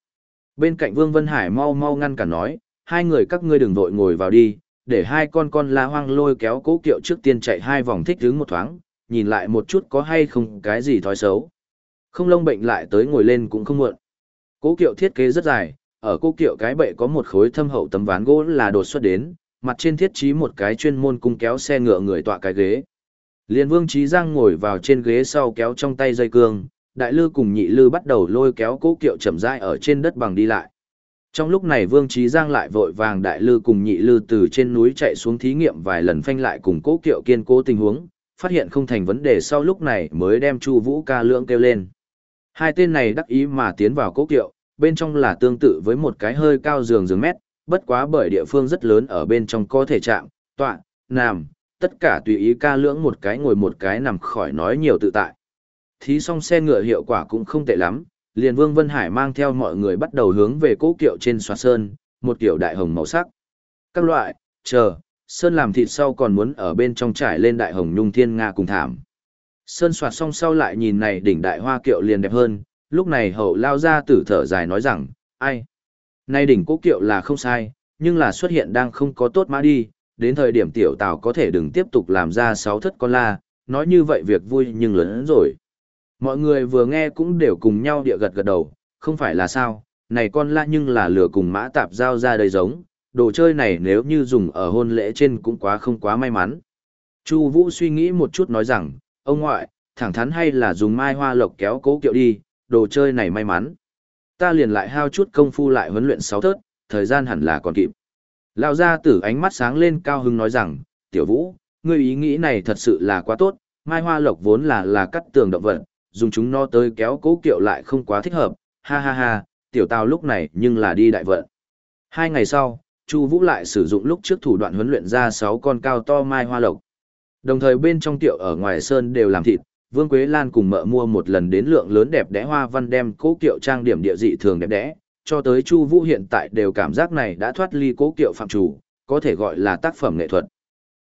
Bên cạnh Vương Vân Hải mau mau ngăn cả nói, hai người các ngươi đừng vội ngồi vào đi, để hai con con la hoang lôi kéo cố kiệu trước tiên chạy hai vòng thích đứng một thoáng, nhìn lại một chút có hay không cái gì thói xấu. Không lông bệnh lại tới ngồi lên cũng không muộn. Cố kiệu thiết kế rất dài, ở cố kiệu cái bệ có một khối thâm hậu tấm ván gỗ là đột xuất đến, mặt trên thiết trí một cái chuyên môn cung kéo xe ngựa người tọa cái ghế. Liên Vương Trí Giang ngồi vào trên ghế sau kéo trong tay dây cương, đại lư cùng nhị lư bắt đầu lôi kéo cố kiệu chậm rãi ở trên đất bằng đi lại. Trong lúc này Vương Trí Giang lại vội vàng đại lư cùng nhị lư từ trên núi chạy xuống thí nghiệm vài lần phanh lại cùng cố kiệu kiên cố tình huống, phát hiện không thành vấn đề sau lúc này mới đem Chu Vũ ca lượng kêu lên. Hai tên này đắc ý mà tiến vào cố kiệu, bên trong là tương tự với một cái hơi cao giường giường mét, bất quá bởi địa phương rất lớn ở bên trong có thể chạm, tọa, nằm, tất cả tùy ý ca lưỡng một cái ngồi một cái nằm khỏi nói nhiều tự tại. Thí xong xe ngựa hiệu quả cũng không tệ lắm, liền Vương Vân Hải mang theo mọi người bắt đầu hướng về cố kiệu trên xoa sơn, một kiểu đại hồng màu sắc. Các loại, chờ, sơn làm thịt sau còn muốn ở bên trong trải lên đại hồng nhung thiên nga cùng thảm. Sơn soạt xong sau lại nhìn này đỉnh đại hoa kiệu liền đẹp hơn, lúc này hậu lao ra tử thở dài nói rằng, ai? Nay đỉnh cố kiệu là không sai, nhưng là xuất hiện đang không có tốt mã đi, đến thời điểm tiểu tào có thể đừng tiếp tục làm ra sáu thất con la, nói như vậy việc vui nhưng lớn hơn rồi. Mọi người vừa nghe cũng đều cùng nhau địa gật gật đầu, không phải là sao, này con la nhưng là lửa cùng mã tạp giao ra đây giống, đồ chơi này nếu như dùng ở hôn lễ trên cũng quá không quá may mắn. Chu Vũ suy nghĩ một chút nói rằng, ông ngoại, thẳng thắn hay là dùng mai hoa lộc kéo cố kiệu đi, đồ chơi này may mắn. Ta liền lại hao chút công phu lại huấn luyện sáu thớt, thời gian hẳn là còn kịp. Lão gia tử ánh mắt sáng lên cao hứng nói rằng, tiểu vũ, ngươi ý nghĩ này thật sự là quá tốt, mai hoa lộc vốn là là cắt tường động vật, dùng chúng nó tới kéo cố kiệu lại không quá thích hợp, ha ha ha, tiểu tao lúc này nhưng là đi đại vận. Hai ngày sau, Chu Vũ lại sử dụng lúc trước thủ đoạn huấn luyện ra sáu con cao to mai hoa lộc. Đồng thời bên trong tiệu ở ngoài sơn đều làm thịt, Vương Quế Lan cùng mợ mua một lần đến lượng lớn đẹp đẽ hoa văn đem cố kiệu trang điểm địa dị thường đẹp đẽ, cho tới Chu Vũ hiện tại đều cảm giác này đã thoát ly cố kiệu phạm chủ, có thể gọi là tác phẩm nghệ thuật.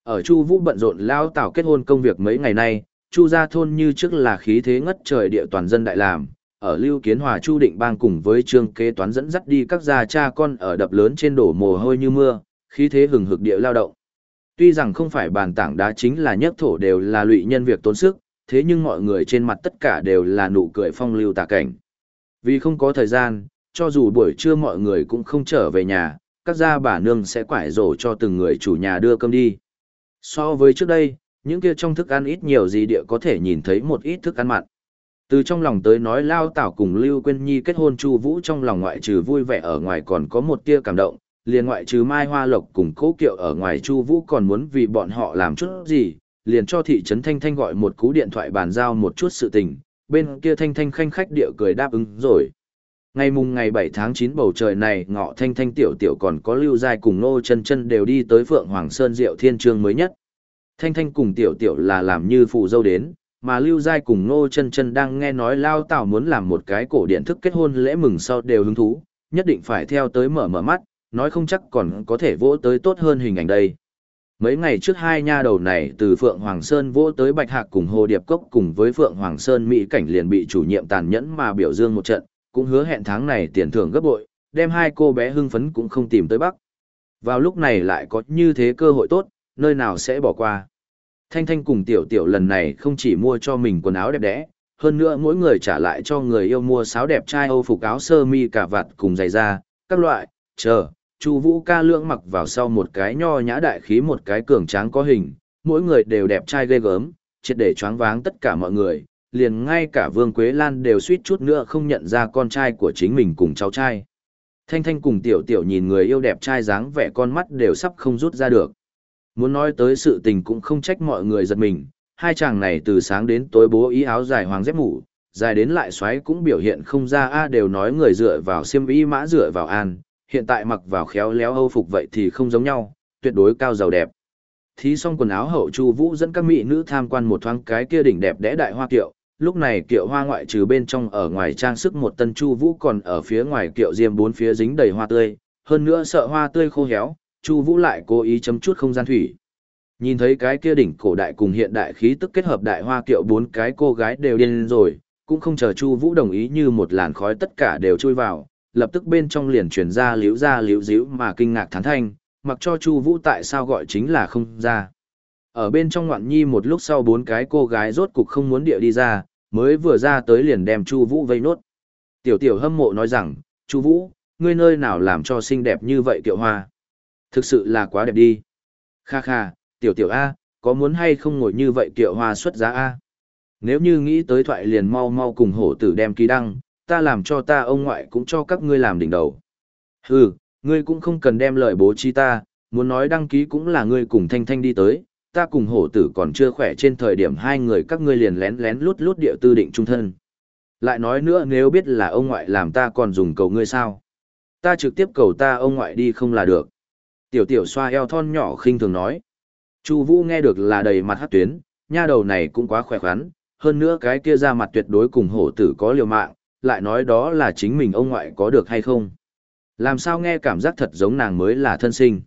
Ở Chu Vũ bận rộn lao tảo kết hôn công việc mấy ngày nay, Chu gia thôn như trước là khí thế ngất trời địa toàn dân đại làm, ở Lưu Kiến Hòa Chu Định Bang cùng với Trương Kế Toán dẫn dắt đi các gia cha con ở đập lớn trên đổ mồ hôi như mưa, khí thế hừng hực địa lao động. Tuy rằng không phải bàn tảng đá chính là nhất thổ đều là lụy nhân việc tốn sức, thế nhưng mọi người trên mặt tất cả đều là nụ cười phong lưu tà cảnh. Vì không có thời gian, cho dù buổi trưa mọi người cũng không trở về nhà, các gia bà nương sẽ quải rổ cho từng người chủ nhà đưa cơm đi. So với trước đây, những kia trong thức ăn ít nhiều gì địa có thể nhìn thấy một ít thức ăn mặn. Từ trong lòng tới nói Lao Tảo cùng Lưu Quyên Nhi kết hôn Chu Vũ trong lòng ngoại trừ vui vẻ ở ngoài còn có một tia cảm động, liền ngoại trừ Mai Hoa Lộc cùng Cố Kiệu ở ngoài Chu Vũ còn muốn vì bọn họ làm chút gì, liền cho thị trấn Thanh Thanh gọi một cú điện thoại bàn giao một chút sự tình, bên kia Thanh Thanh khanh khách địa cười đáp ứng rồi. Ngày mùng ngày 7 tháng 9 bầu trời này ngọ Thanh Thanh tiểu tiểu còn có Lưu Giai cùng Nô chân chân đều đi tới Phượng Hoàng Sơn Diệu Thiên Trương mới nhất. Thanh Thanh cùng tiểu tiểu là làm như phụ dâu đến, mà Lưu Giai cùng Ngô Chân Chân đang nghe nói Lao Tảo muốn làm một cái cổ điện thức kết hôn lễ mừng sau đều hứng thú, nhất định phải theo tới mở mở mắt, nói không chắc còn có thể vỗ tới tốt hơn hình ảnh đây. Mấy ngày trước hai nha đầu này từ Phượng Hoàng Sơn vỗ tới Bạch Hạc cùng Hồ Điệp Cốc cùng với Phượng Hoàng Sơn Mỹ cảnh liền bị chủ nhiệm tàn nhẫn mà biểu dương một trận, cũng hứa hẹn tháng này tiền thưởng gấp bội, đem hai cô bé hưng phấn cũng không tìm tới Bắc. Vào lúc này lại có như thế cơ hội tốt, nơi nào sẽ bỏ qua. Thanh Thanh cùng Tiểu Tiểu lần này không chỉ mua cho mình quần áo đẹp đẽ, hơn nữa mỗi người trả lại cho người yêu mua sáo đẹp trai Âu phục áo sơ mi cả vạt cùng giày da, các loại, chờ, Chu Vũ ca lượng mặc vào sau một cái nho nhã đại khí một cái cường tráng có hình, mỗi người đều đẹp trai ghê gớm, triệt để choáng váng tất cả mọi người, liền ngay cả Vương Quế Lan đều suýt chút nữa không nhận ra con trai của chính mình cùng cháu trai. Thanh Thanh cùng Tiểu Tiểu nhìn người yêu đẹp trai dáng vẻ con mắt đều sắp không rút ra được. Muốn nói tới sự tình cũng không trách mọi người giật mình, hai chàng này từ sáng đến tối bố ý áo dài hoàng dép mũ, dài đến lại xoáy cũng biểu hiện không ra a đều nói người dựa vào xiêm y mã dựa vào an, hiện tại mặc vào khéo léo âu phục vậy thì không giống nhau, tuyệt đối cao giàu đẹp. Thí xong quần áo hậu Chu Vũ dẫn các mỹ nữ tham quan một thoáng cái kia đỉnh đẹp đẽ đại hoa kiệu, lúc này kiệu hoa ngoại trừ bên trong ở ngoài trang sức một tân Chu Vũ còn ở phía ngoài kiệu diêm bốn phía dính đầy hoa tươi, hơn nữa sợ hoa tươi khô héo, Chu Vũ lại cố ý chấm chút không gian thủy. Nhìn thấy cái kia đỉnh cổ đại cùng hiện đại khí tức kết hợp đại hoa kiệu bốn cái cô gái đều điên rồi, cũng không chờ Chu Vũ đồng ý như một làn khói tất cả đều chui vào, lập tức bên trong liền truyền ra liễu ra liễu díu mà kinh ngạc thán thanh, mặc cho Chu Vũ tại sao gọi chính là không ra. Ở bên trong ngoạn nhi một lúc sau bốn cái cô gái rốt cục không muốn địa đi ra, mới vừa ra tới liền đem Chu Vũ vây nốt. Tiểu tiểu hâm mộ nói rằng, Chu Vũ, ngươi nơi nào làm cho xinh đẹp như vậy tiểu hoa? Thực sự là quá đẹp đi. Kha kha, tiểu tiểu A, có muốn hay không ngồi như vậy kiệu hoa xuất giá A? Nếu như nghĩ tới thoại liền mau mau cùng hổ tử đem ký đăng, ta làm cho ta ông ngoại cũng cho các ngươi làm đỉnh đầu. Hừ, ngươi cũng không cần đem lời bố trí ta, muốn nói đăng ký cũng là ngươi cùng thanh thanh đi tới, ta cùng hổ tử còn chưa khỏe trên thời điểm hai người các ngươi liền lén lén lút lút địa tư định trung thân. Lại nói nữa nếu biết là ông ngoại làm ta còn dùng cầu ngươi sao? Ta trực tiếp cầu ta ông ngoại đi không là được. Tiểu tiểu xoa eo thon nhỏ khinh thường nói. Chu Vũ nghe được là đầy mặt hắc tuyến, nha đầu này cũng quá khỏe khoắn, hơn nữa cái kia ra mặt tuyệt đối cùng hổ tử có liều mạng, lại nói đó là chính mình ông ngoại có được hay không. Làm sao nghe cảm giác thật giống nàng mới là thân sinh.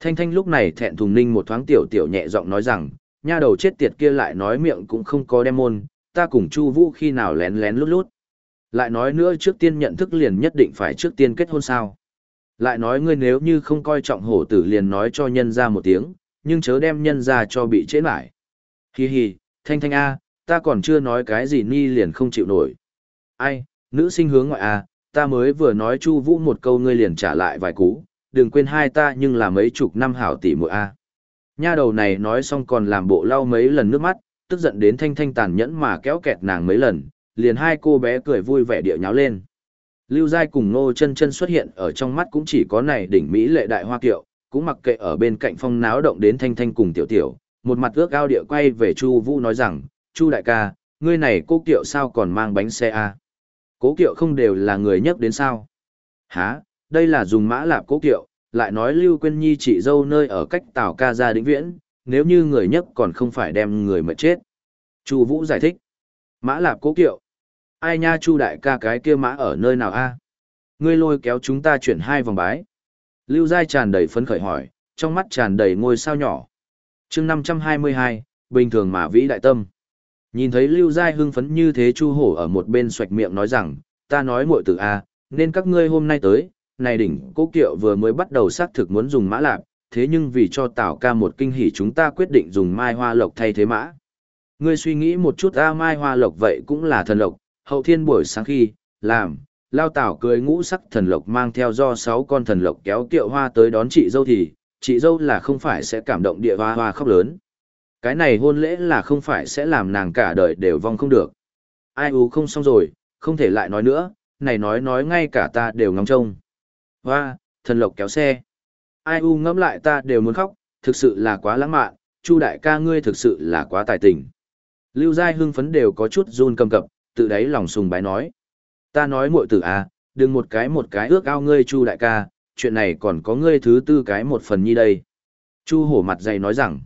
Thanh Thanh lúc này thẹn thùng ninh một thoáng tiểu tiểu nhẹ giọng nói rằng, nha đầu chết tiệt kia lại nói miệng cũng không có đem môn, ta cùng Chu Vũ khi nào lén lén lút lút. Lại nói nữa trước tiên nhận thức liền nhất định phải trước tiên kết hôn sao. Lại nói ngươi nếu như không coi trọng hổ tử liền nói cho nhân ra một tiếng, nhưng chớ đem nhân ra cho bị chế lại. Hi hi, thanh thanh a, ta còn chưa nói cái gì ni liền không chịu nổi. Ai, nữ sinh hướng ngoại a, ta mới vừa nói chu vũ một câu ngươi liền trả lại vài cú, đừng quên hai ta nhưng là mấy chục năm hảo tỷ muội a. Nha đầu này nói xong còn làm bộ lau mấy lần nước mắt, tức giận đến thanh thanh tàn nhẫn mà kéo kẹt nàng mấy lần, liền hai cô bé cười vui vẻ địa nháo lên. Lưu Giai cùng Nô chân chân xuất hiện ở trong mắt cũng chỉ có này đỉnh Mỹ lệ đại hoa kiệu, cũng mặc kệ ở bên cạnh phong náo động đến thanh thanh cùng tiểu tiểu, một mặt ước ao địa quay về Chu Vũ nói rằng, Chu đại ca, ngươi này cố kiệu sao còn mang bánh xe a? À? Cố kiệu không đều là người nhấc đến sao? Hả, đây là dùng mã lạp cố kiệu, lại nói Lưu Quyên Nhi chị dâu nơi ở cách Tào ca ra đỉnh viễn, nếu như người nhấc còn không phải đem người mệt chết. Chu Vũ giải thích, mã lạp cố kiệu. Ai nha Chu đại ca cái kia mã ở nơi nào a? Ngươi lôi kéo chúng ta chuyển hai vòng bái. Lưu Giai tràn đầy phấn khởi hỏi, trong mắt tràn đầy ngôi sao nhỏ. chương 522, bình thường mà vĩ đại tâm. Nhìn thấy Lưu Giai hưng phấn như thế Chu Hổ ở một bên xoạch miệng nói rằng, ta nói muội tử A, nên các ngươi hôm nay tới, này đỉnh cố kiệu vừa mới bắt đầu xác thực muốn dùng mã lạp, thế nhưng vì cho Tào ca một kinh hỉ chúng ta quyết định dùng mai hoa lộc thay thế mã. Ngươi suy nghĩ một chút A mai hoa lộc vậy cũng là thần lộc, hậu thiên buổi sáng khi, làm, lao tảo cười ngũ sắc thần lộc mang theo do sáu con thần lộc kéo kiệu hoa tới đón chị dâu thì, chị dâu là không phải sẽ cảm động địa hoa hoa khóc lớn. Cái này hôn lễ là không phải sẽ làm nàng cả đời đều vong không được. Ai u không xong rồi, không thể lại nói nữa, này nói nói ngay cả ta đều ngóng trông. Hoa, thần lộc kéo xe. Ai u ngẫm lại ta đều muốn khóc, thực sự là quá lãng mạn, Chu đại ca ngươi thực sự là quá tài tình. Lưu Giai hưng phấn đều có chút run cầm cập, tự đáy lòng sùng bái nói ta nói muội tử à, đừng một cái một cái ước ao ngươi Chu đại ca, chuyện này còn có ngươi thứ tư cái một phần nhi đây. Chu hổ mặt dày nói rằng,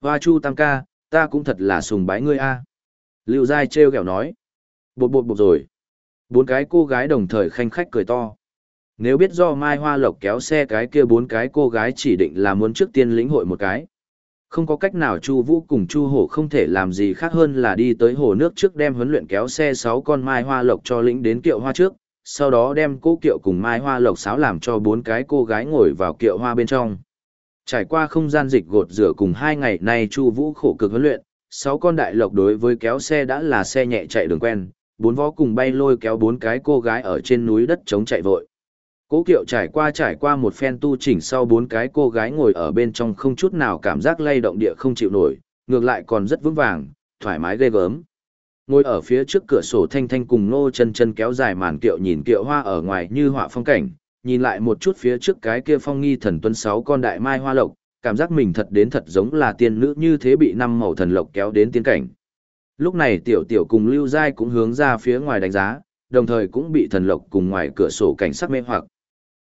hoa Chu tam ca, ta cũng thật là sùng bái ngươi a. Lưu Giai treo kẹo nói. Bột bột bột rồi. Bốn cái cô gái đồng thời khanh khách cười to. Nếu biết do Mai Hoa Lộc kéo xe cái kia bốn cái cô gái chỉ định là muốn trước tiên lĩnh hội một cái. Không có cách nào Chu Vũ cùng Chu Hổ không thể làm gì khác hơn là đi tới hồ nước trước đem huấn luyện kéo xe 6 con Mai Hoa Lộc cho lĩnh đến kiệu hoa trước, sau đó đem cô kiệu cùng Mai Hoa Lộc sáo làm cho bốn cái cô gái ngồi vào kiệu hoa bên trong. Trải qua không gian dịch gột rửa cùng hai ngày nay Chu Vũ khổ cực huấn luyện, 6 con đại lộc đối với kéo xe đã là xe nhẹ chạy đường quen, bốn vó cùng bay lôi kéo bốn cái cô gái ở trên núi đất chống chạy vội. Cố kiệu trải qua trải qua một phen tu chỉnh sau bốn cái cô gái ngồi ở bên trong không chút nào cảm giác lay động địa không chịu nổi, ngược lại còn rất vững vàng, thoải mái ghê gớm. Ngồi ở phía trước cửa sổ thanh thanh cùng nô chân chân kéo dài màn kiệu nhìn kiệu hoa ở ngoài như họa phong cảnh, nhìn lại một chút phía trước cái kia phong nghi thần tuấn sáu con đại mai hoa lộc, cảm giác mình thật đến thật giống là tiên nữ như thế bị năm màu thần lộc kéo đến tiên cảnh. Lúc này tiểu tiểu cùng Lưu Giai cũng hướng ra phía ngoài đánh giá, đồng thời cũng bị thần lộc cùng ngoài cửa sổ cảnh sắc mê hoặc.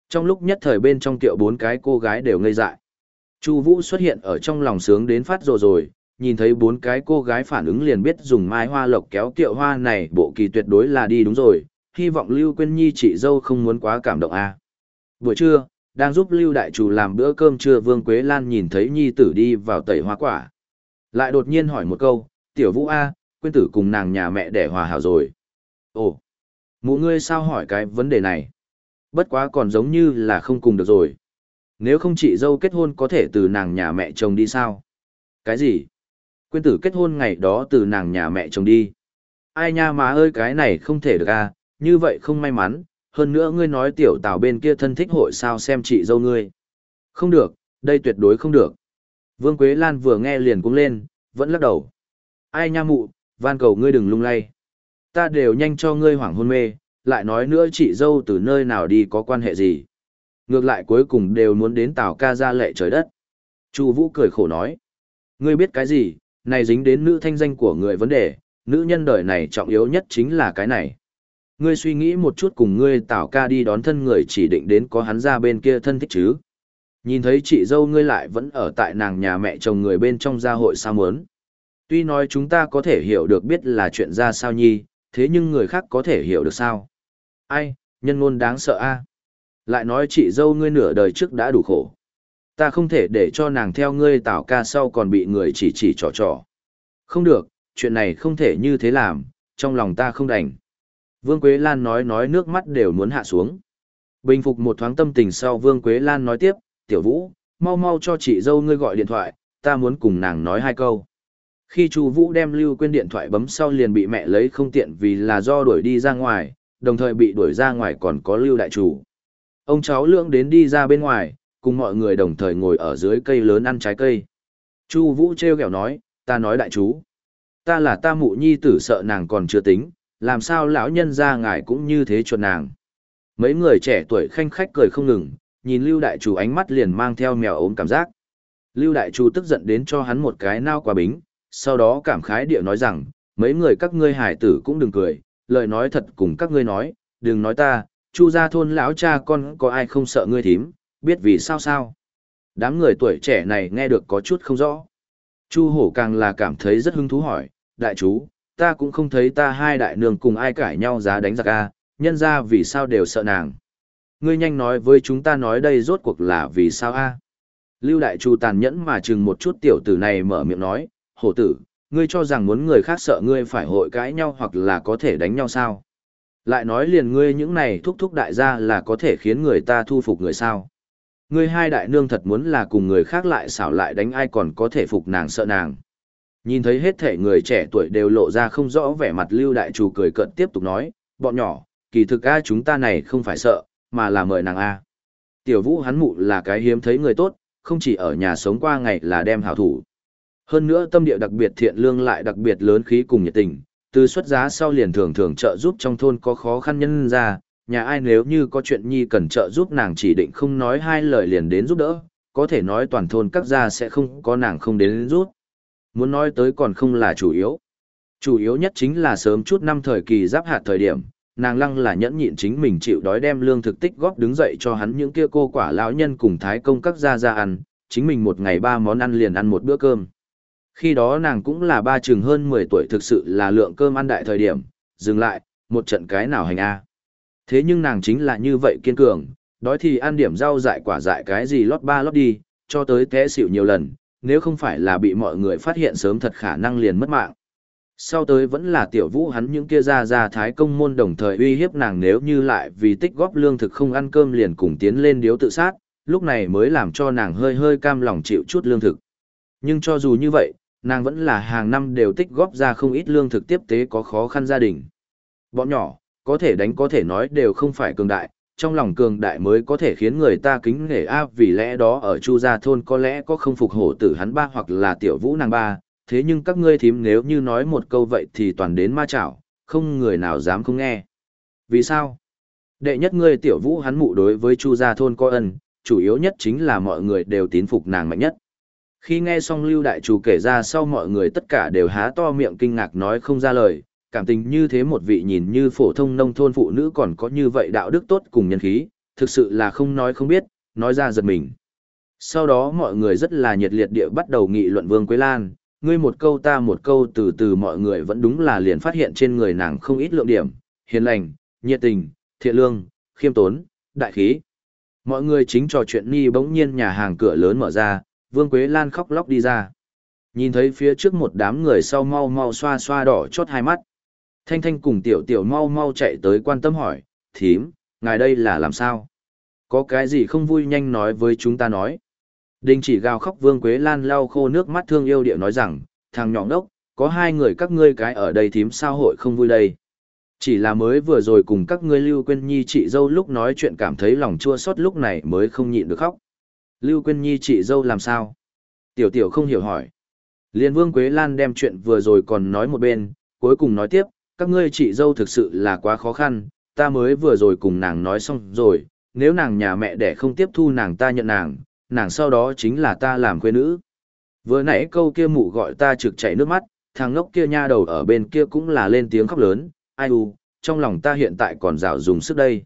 Trong lúc nhất thời bên trong tiệu bốn cái cô gái đều ngây dại. Chu Vũ xuất hiện ở trong lòng sướng đến phát rồ rồi, nhìn thấy bốn cái cô gái phản ứng liền biết dùng mai hoa lộc kéo tiệu hoa này bộ kỳ tuyệt đối là đi đúng rồi, hy vọng Lưu Quyên Nhi chị dâu không muốn quá cảm động a. Buổi trưa, đang giúp Lưu đại chủ làm bữa cơm trưa Vương Quế Lan nhìn thấy nhi tử đi vào tẩy hoa quả. Lại đột nhiên hỏi một câu, "Tiểu Vũ a, Quyên tử cùng nàng nhà mẹ đẻ hòa hảo rồi." "Ồ, mụ ngươi sao hỏi cái vấn đề này?" Bất quá còn giống như là không cùng được rồi. Nếu không chị dâu kết hôn có thể từ nàng nhà mẹ chồng đi sao? Cái gì? Quyên tử kết hôn ngày đó từ nàng nhà mẹ chồng đi. Ai nha má ơi cái này không thể được à, như vậy không may mắn, hơn nữa ngươi nói tiểu tào bên kia thân thích hội sao xem chị dâu ngươi. Không được, đây tuyệt đối không được. Vương Quế Lan vừa nghe liền cũng lên, vẫn lắc đầu. Ai nha mụ, van cầu ngươi đừng lung lay. Ta đều nhanh cho ngươi hoảng hôn mê, lại nói nữa chị dâu từ nơi nào đi có quan hệ gì. Ngược lại cuối cùng đều muốn đến Tào ca ra lệ trời đất. Chu Vũ cười khổ nói. Ngươi biết cái gì, này dính đến nữ thanh danh của người vấn đề, nữ nhân đời này trọng yếu nhất chính là cái này. Ngươi suy nghĩ một chút cùng ngươi Tào ca đi đón thân người chỉ định đến có hắn ra bên kia thân thích chứ. Nhìn thấy chị dâu ngươi lại vẫn ở tại nàng nhà mẹ chồng người bên trong gia hội sao muốn. Tuy nói chúng ta có thể hiểu được biết là chuyện ra sao nhi, thế nhưng người khác có thể hiểu được sao. Ai, nhân ngôn đáng sợ a. Lại nói chị dâu ngươi nửa đời trước đã đủ khổ. Ta không thể để cho nàng theo ngươi tảo ca sau còn bị người chỉ chỉ trò trò. Không được, chuyện này không thể như thế làm, trong lòng ta không đành. Vương Quế Lan nói nói nước mắt đều muốn hạ xuống. Bình phục một thoáng tâm tình sau Vương Quế Lan nói tiếp, tiểu vũ, mau mau cho chị dâu ngươi gọi điện thoại, ta muốn cùng nàng nói hai câu. Khi Chu Vũ đem Lưu Quyên điện thoại bấm sau liền bị mẹ lấy không tiện vì là do đuổi đi ra ngoài, đồng thời bị đuổi ra ngoài còn có lưu đại chủ. Ông cháu lưỡng đến đi ra bên ngoài, cùng mọi người đồng thời ngồi ở dưới cây lớn ăn trái cây. Chu Vũ treo ghẹo nói, ta nói đại chú. Ta là ta mụ nhi tử sợ nàng còn chưa tính, làm sao lão nhân ra ngài cũng như thế chuột nàng. Mấy người trẻ tuổi khanh khách cười không ngừng, nhìn lưu đại chủ ánh mắt liền mang theo mèo ốm cảm giác. Lưu đại chủ tức giận đến cho hắn một cái nao quả bính, sau đó cảm khái địa nói rằng, mấy người các ngươi hải tử cũng đừng cười, lời nói thật cùng các ngươi nói, đừng nói ta, chu gia thôn lão cha con có ai không sợ ngươi thím, biết vì sao sao. Đám người tuổi trẻ này nghe được có chút không rõ. Chu hổ càng là cảm thấy rất hứng thú hỏi, đại chú, ta cũng không thấy ta hai đại nương cùng ai cãi nhau giá đánh giặc a, nhân ra vì sao đều sợ nàng. Ngươi nhanh nói với chúng ta nói đây rốt cuộc là vì sao a? Lưu đại chu tàn nhẫn mà chừng một chút tiểu tử này mở miệng nói, hổ tử, ngươi cho rằng muốn người khác sợ ngươi phải hội cãi nhau hoặc là có thể đánh nhau sao? Lại nói liền ngươi những này thúc thúc đại gia là có thể khiến người ta thu phục người sao? Ngươi hai đại nương thật muốn là cùng người khác lại xảo lại đánh ai còn có thể phục nàng sợ nàng. Nhìn thấy hết thể người trẻ tuổi đều lộ ra không rõ vẻ mặt lưu đại chủ cười cợt tiếp tục nói, bọn nhỏ, kỳ thực a chúng ta này không phải sợ, mà là mời nàng a. Tiểu vũ hắn mụ là cái hiếm thấy người tốt, không chỉ ở nhà sống qua ngày là đem hảo thủ. Hơn nữa tâm địa đặc biệt thiện lương lại đặc biệt lớn khí cùng nhiệt tình, từ xuất giá sau liền thường thường trợ giúp trong thôn có khó khăn nhân ra, nhà ai nếu như có chuyện nhi cần trợ giúp nàng chỉ định không nói hai lời liền đến giúp đỡ, có thể nói toàn thôn các gia sẽ không có nàng không đến giúp. Muốn nói tới còn không là chủ yếu. Chủ yếu nhất chính là sớm chút năm thời kỳ giáp hạt thời điểm, nàng lăng là nhẫn nhịn chính mình chịu đói đem lương thực tích góp đứng dậy cho hắn những kia cô quả lão nhân cùng thái công các gia ra ăn, chính mình một ngày ba món ăn liền ăn một bữa cơm. Khi đó nàng cũng là ba chừng hơn 10 tuổi thực sự là lượng cơm ăn đại thời điểm, dừng lại, một trận cái nào hành a. Thế nhưng nàng chính là như vậy kiên cường, đói thì ăn điểm rau dại quả dại cái gì lót ba lót đi, cho tới té xỉu nhiều lần, nếu không phải là bị mọi người phát hiện sớm thật khả năng liền mất mạng. Sau tới vẫn là tiểu vũ hắn những kia ra ra thái công môn đồng thời uy hiếp nàng nếu như lại vì tích góp lương thực không ăn cơm liền cùng tiến lên điếu tự sát, lúc này mới làm cho nàng hơi hơi cam lòng chịu chút lương thực. Nhưng cho dù như vậy, nàng vẫn là hàng năm đều tích góp ra không ít lương thực tiếp tế có khó khăn gia đình. Bọn nhỏ, có thể đánh có thể nói đều không phải cường đại, trong lòng cường đại mới có thể khiến người ta kính nể a vì lẽ đó ở Chu Gia Thôn có lẽ có không phục hổ tử hắn ba hoặc là tiểu vũ nàng ba, thế nhưng các ngươi thím nếu như nói một câu vậy thì toàn đến ma chảo, không người nào dám không nghe. Vì sao? Đệ nhất ngươi tiểu vũ hắn mụ đối với Chu Gia Thôn có ân, chủ yếu nhất chính là mọi người đều tín phục nàng mạnh nhất. Khi nghe xong Lưu Đại Chủ kể ra sau mọi người tất cả đều há to miệng kinh ngạc nói không ra lời, cảm tình như thế một vị nhìn như phổ thông nông thôn phụ nữ còn có như vậy đạo đức tốt cùng nhân khí, thực sự là không nói không biết, nói ra giật mình. Sau đó mọi người rất là nhiệt liệt địa bắt đầu nghị luận Vương Quế Lan, ngươi một câu ta một câu từ từ mọi người vẫn đúng là liền phát hiện trên người nàng không ít lượng điểm, hiền lành, nhiệt tình, thiện lương, khiêm tốn, đại khí. Mọi người chính trò chuyện ni bỗng nhiên nhà hàng cửa lớn mở ra, Vương Quế Lan khóc lóc đi ra. Nhìn thấy phía trước một đám người sau mau mau xoa xoa đỏ chót hai mắt. Thanh Thanh cùng Tiểu Tiểu mau mau chạy tới quan tâm hỏi, thím, ngài đây là làm sao? Có cái gì không vui nhanh nói với chúng ta nói. Đình chỉ gào khóc Vương Quế Lan lau khô nước mắt thương yêu điệu nói rằng, thằng nhỏ đốc, có hai người các ngươi cái ở đây thím sao hội không vui đây. Chỉ là mới vừa rồi cùng các ngươi Lưu Quyên Nhi chị dâu lúc nói chuyện cảm thấy lòng chua xót lúc này mới không nhịn được khóc. Lưu Quyên Nhi chị dâu làm sao? Tiểu tiểu không hiểu hỏi. Liên Vương Quế Lan đem chuyện vừa rồi còn nói một bên, cuối cùng nói tiếp, các ngươi chị dâu thực sự là quá khó khăn, ta mới vừa rồi cùng nàng nói xong rồi, nếu nàng nhà mẹ đẻ không tiếp thu nàng ta nhận nàng, nàng sau đó chính là ta làm quê nữ. Vừa nãy câu kia mụ gọi ta trực chảy nước mắt, thằng ngốc kia nha đầu ở bên kia cũng là lên tiếng khóc lớn, ai u, trong lòng ta hiện tại còn rào dùng sức đây.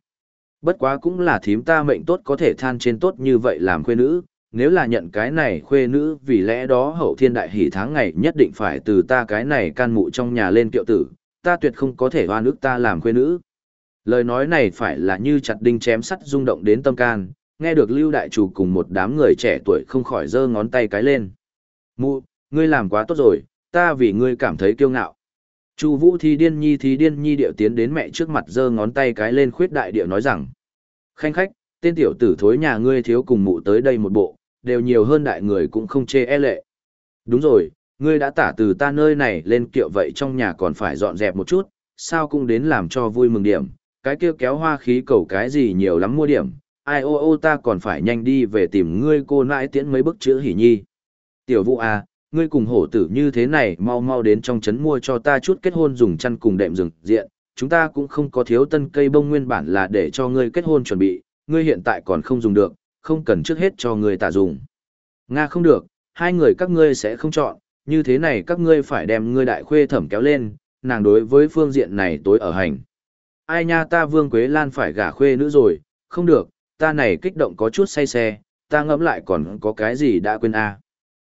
Bất quá cũng là thím ta mệnh tốt có thể than trên tốt như vậy làm khuê nữ, nếu là nhận cái này khuê nữ vì lẽ đó hậu thiên đại hỷ tháng ngày nhất định phải từ ta cái này can mụ trong nhà lên kiệu tử, ta tuyệt không có thể hoa nước ta làm khuê nữ. Lời nói này phải là như chặt đinh chém sắt rung động đến tâm can, nghe được lưu đại chủ cùng một đám người trẻ tuổi không khỏi giơ ngón tay cái lên. Mụ, ngươi làm quá tốt rồi, ta vì ngươi cảm thấy kiêu ngạo. Chu Vũ Thi Điên Nhi Thi Điên Nhi điệu tiến đến mẹ trước mặt giơ ngón tay cái lên khuyết đại điệu nói rằng: "Khanh khách, tên tiểu tử thối nhà ngươi thiếu cùng mụ tới đây một bộ, đều nhiều hơn đại người cũng không chê e lệ." "Đúng rồi, ngươi đã tả từ ta nơi này lên kiệu vậy trong nhà còn phải dọn dẹp một chút, sao cũng đến làm cho vui mừng điểm, cái kia kéo hoa khí cầu cái gì nhiều lắm mua điểm, ai ô ô ta còn phải nhanh đi về tìm ngươi cô nãi tiễn mấy bức chữ hỉ nhi." "Tiểu Vũ à, ngươi cùng hổ tử như thế này mau mau đến trong trấn mua cho ta chút kết hôn dùng chăn cùng đệm rừng diện, chúng ta cũng không có thiếu tân cây bông nguyên bản là để cho ngươi kết hôn chuẩn bị, ngươi hiện tại còn không dùng được, không cần trước hết cho ngươi tả dùng. Nga không được, hai người các ngươi sẽ không chọn, như thế này các ngươi phải đem ngươi đại khuê thẩm kéo lên, nàng đối với phương diện này tối ở hành. Ai nha ta Vương Quế Lan phải gả khuê nữ rồi, không được, ta này kích động có chút say xe, ta ngẫm lại còn có cái gì đã quên a. À.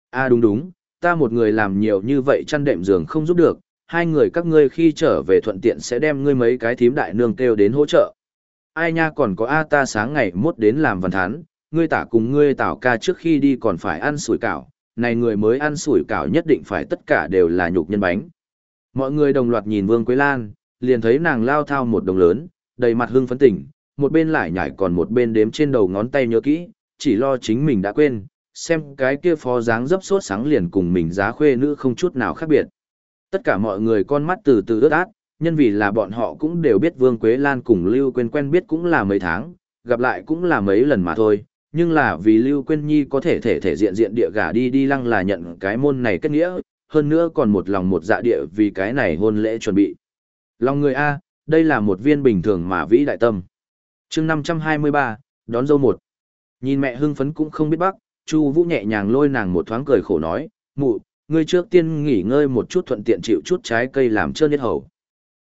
A đúng đúng, ta một người làm nhiều như vậy chăn đệm giường không giúp được, hai người các ngươi khi trở về thuận tiện sẽ đem ngươi mấy cái thím đại nương kêu đến hỗ trợ. Ai nha còn có A ta sáng ngày mốt đến làm văn thán, ngươi tả cùng ngươi tảo ca trước khi đi còn phải ăn sủi cảo, này người mới ăn sủi cảo nhất định phải tất cả đều là nhục nhân bánh. Mọi người đồng loạt nhìn Vương Quế Lan, liền thấy nàng lao thao một đồng lớn, đầy mặt hưng phấn tỉnh, một bên lại nhảy còn một bên đếm trên đầu ngón tay nhớ kỹ, chỉ lo chính mình đã quên, xem cái kia phó dáng dấp sốt sáng liền cùng mình giá khuê nữ không chút nào khác biệt. Tất cả mọi người con mắt từ từ ướt át, nhân vì là bọn họ cũng đều biết Vương Quế Lan cùng Lưu Quyên quen biết cũng là mấy tháng, gặp lại cũng là mấy lần mà thôi, nhưng là vì Lưu Quyên Nhi có thể thể thể diện diện địa gả đi đi lăng là nhận cái môn này kết nghĩa, hơn nữa còn một lòng một dạ địa vì cái này hôn lễ chuẩn bị. Lòng người A, đây là một viên bình thường mà vĩ đại tâm. chương 523, đón dâu một. Nhìn mẹ hưng phấn cũng không biết bắc, Chu Vũ nhẹ nhàng lôi nàng một thoáng cười khổ nói, "Mụ, ngươi trước tiên nghỉ ngơi một chút thuận tiện chịu chút trái cây làm trơn nhất hầu."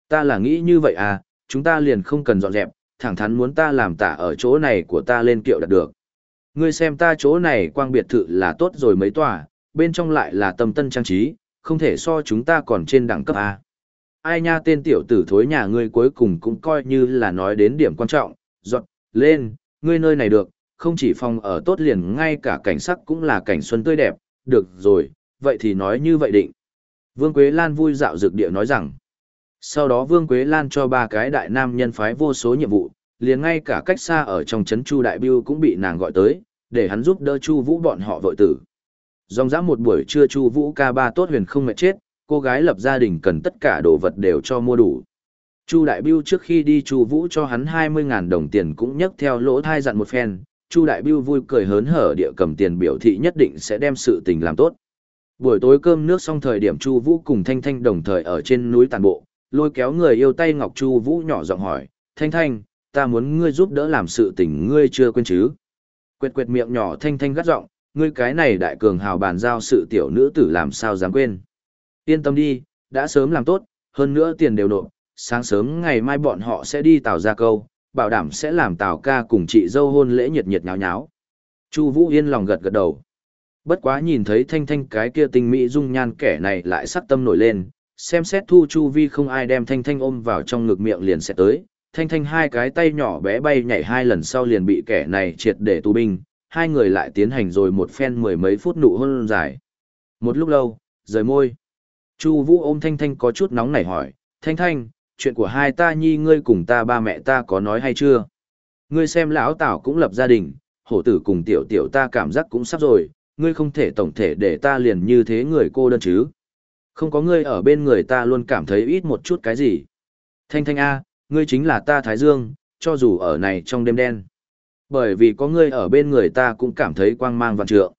Ta là nghĩ như vậy à, chúng ta liền không cần dọn dẹp, thẳng thắn muốn ta làm tả ở chỗ này của ta lên kiệu đạt được. Ngươi xem ta chỗ này quang biệt thự là tốt rồi mấy tòa, bên trong lại là tâm tân trang trí, không thể so chúng ta còn trên đẳng cấp A. Ai nha tên tiểu tử thối nhà ngươi cuối cùng cũng coi như là nói đến điểm quan trọng, dọn, lên, ngươi nơi này được, không chỉ phòng ở tốt liền ngay cả cảnh sắc cũng là cảnh xuân tươi đẹp, được rồi, vậy thì nói như vậy định. Vương Quế Lan vui dạo dược địa nói rằng, sau đó Vương Quế Lan cho ba cái đại nam nhân phái vô số nhiệm vụ, liền ngay cả cách xa ở trong chấn Chu Đại Biêu cũng bị nàng gọi tới, để hắn giúp đỡ Chu Vũ bọn họ vội tử. Dòng dã một buổi trưa Chu Vũ ca ba tốt huyền không mệt chết, cô gái lập gia đình cần tất cả đồ vật đều cho mua đủ. Chu Đại Biêu trước khi đi Chu Vũ cho hắn 20.000 đồng tiền cũng nhấc theo lỗ thai dặn một phen, Chu Đại Biêu vui cười hớn hở địa cầm tiền biểu thị nhất định sẽ đem sự tình làm tốt. Buổi tối cơm nước xong thời điểm Chu Vũ cùng Thanh Thanh đồng thời ở trên núi tàn bộ, lôi kéo người yêu tay Ngọc Chu Vũ nhỏ giọng hỏi, "Thanh Thanh, ta muốn ngươi giúp đỡ làm sự tình ngươi chưa quên chứ?" Quẹt quẹt miệng nhỏ Thanh Thanh gắt giọng, "Ngươi cái này đại cường hào bàn giao sự tiểu nữ tử làm sao dám quên?" Yên tâm đi, đã sớm làm tốt, hơn nữa tiền đều nộp, sáng sớm ngày mai bọn họ sẽ đi tàu ra câu, bảo đảm sẽ làm Tào ca cùng chị dâu hôn lễ nhiệt nhiệt nháo nháo. Chu Vũ Yên lòng gật gật đầu. Bất quá nhìn thấy thanh thanh cái kia tinh mỹ dung nhan kẻ này lại sắc tâm nổi lên, xem xét thu chu vi không ai đem thanh thanh ôm vào trong ngực miệng liền sẽ tới, thanh thanh hai cái tay nhỏ bé bay nhảy hai lần sau liền bị kẻ này triệt để tù binh, hai người lại tiến hành rồi một phen mười mấy phút nụ hôn dài. Một lúc lâu, rời môi. Chu Vũ ôm Thanh Thanh có chút nóng nảy hỏi, "Thanh Thanh, chuyện của hai ta nhi ngươi cùng ta ba mẹ ta có nói hay chưa? Ngươi xem lão Tảo cũng lập gia đình, hổ tử cùng tiểu tiểu ta cảm giác cũng sắp rồi, ngươi không thể tổng thể để ta liền như thế người cô đơn chứ? Không có ngươi ở bên người ta luôn cảm thấy ít một chút cái gì. Thanh Thanh a, ngươi chính là ta Thái Dương, cho dù ở này trong đêm đen. Bởi vì có ngươi ở bên người ta cũng cảm thấy quang mang vạn trượng.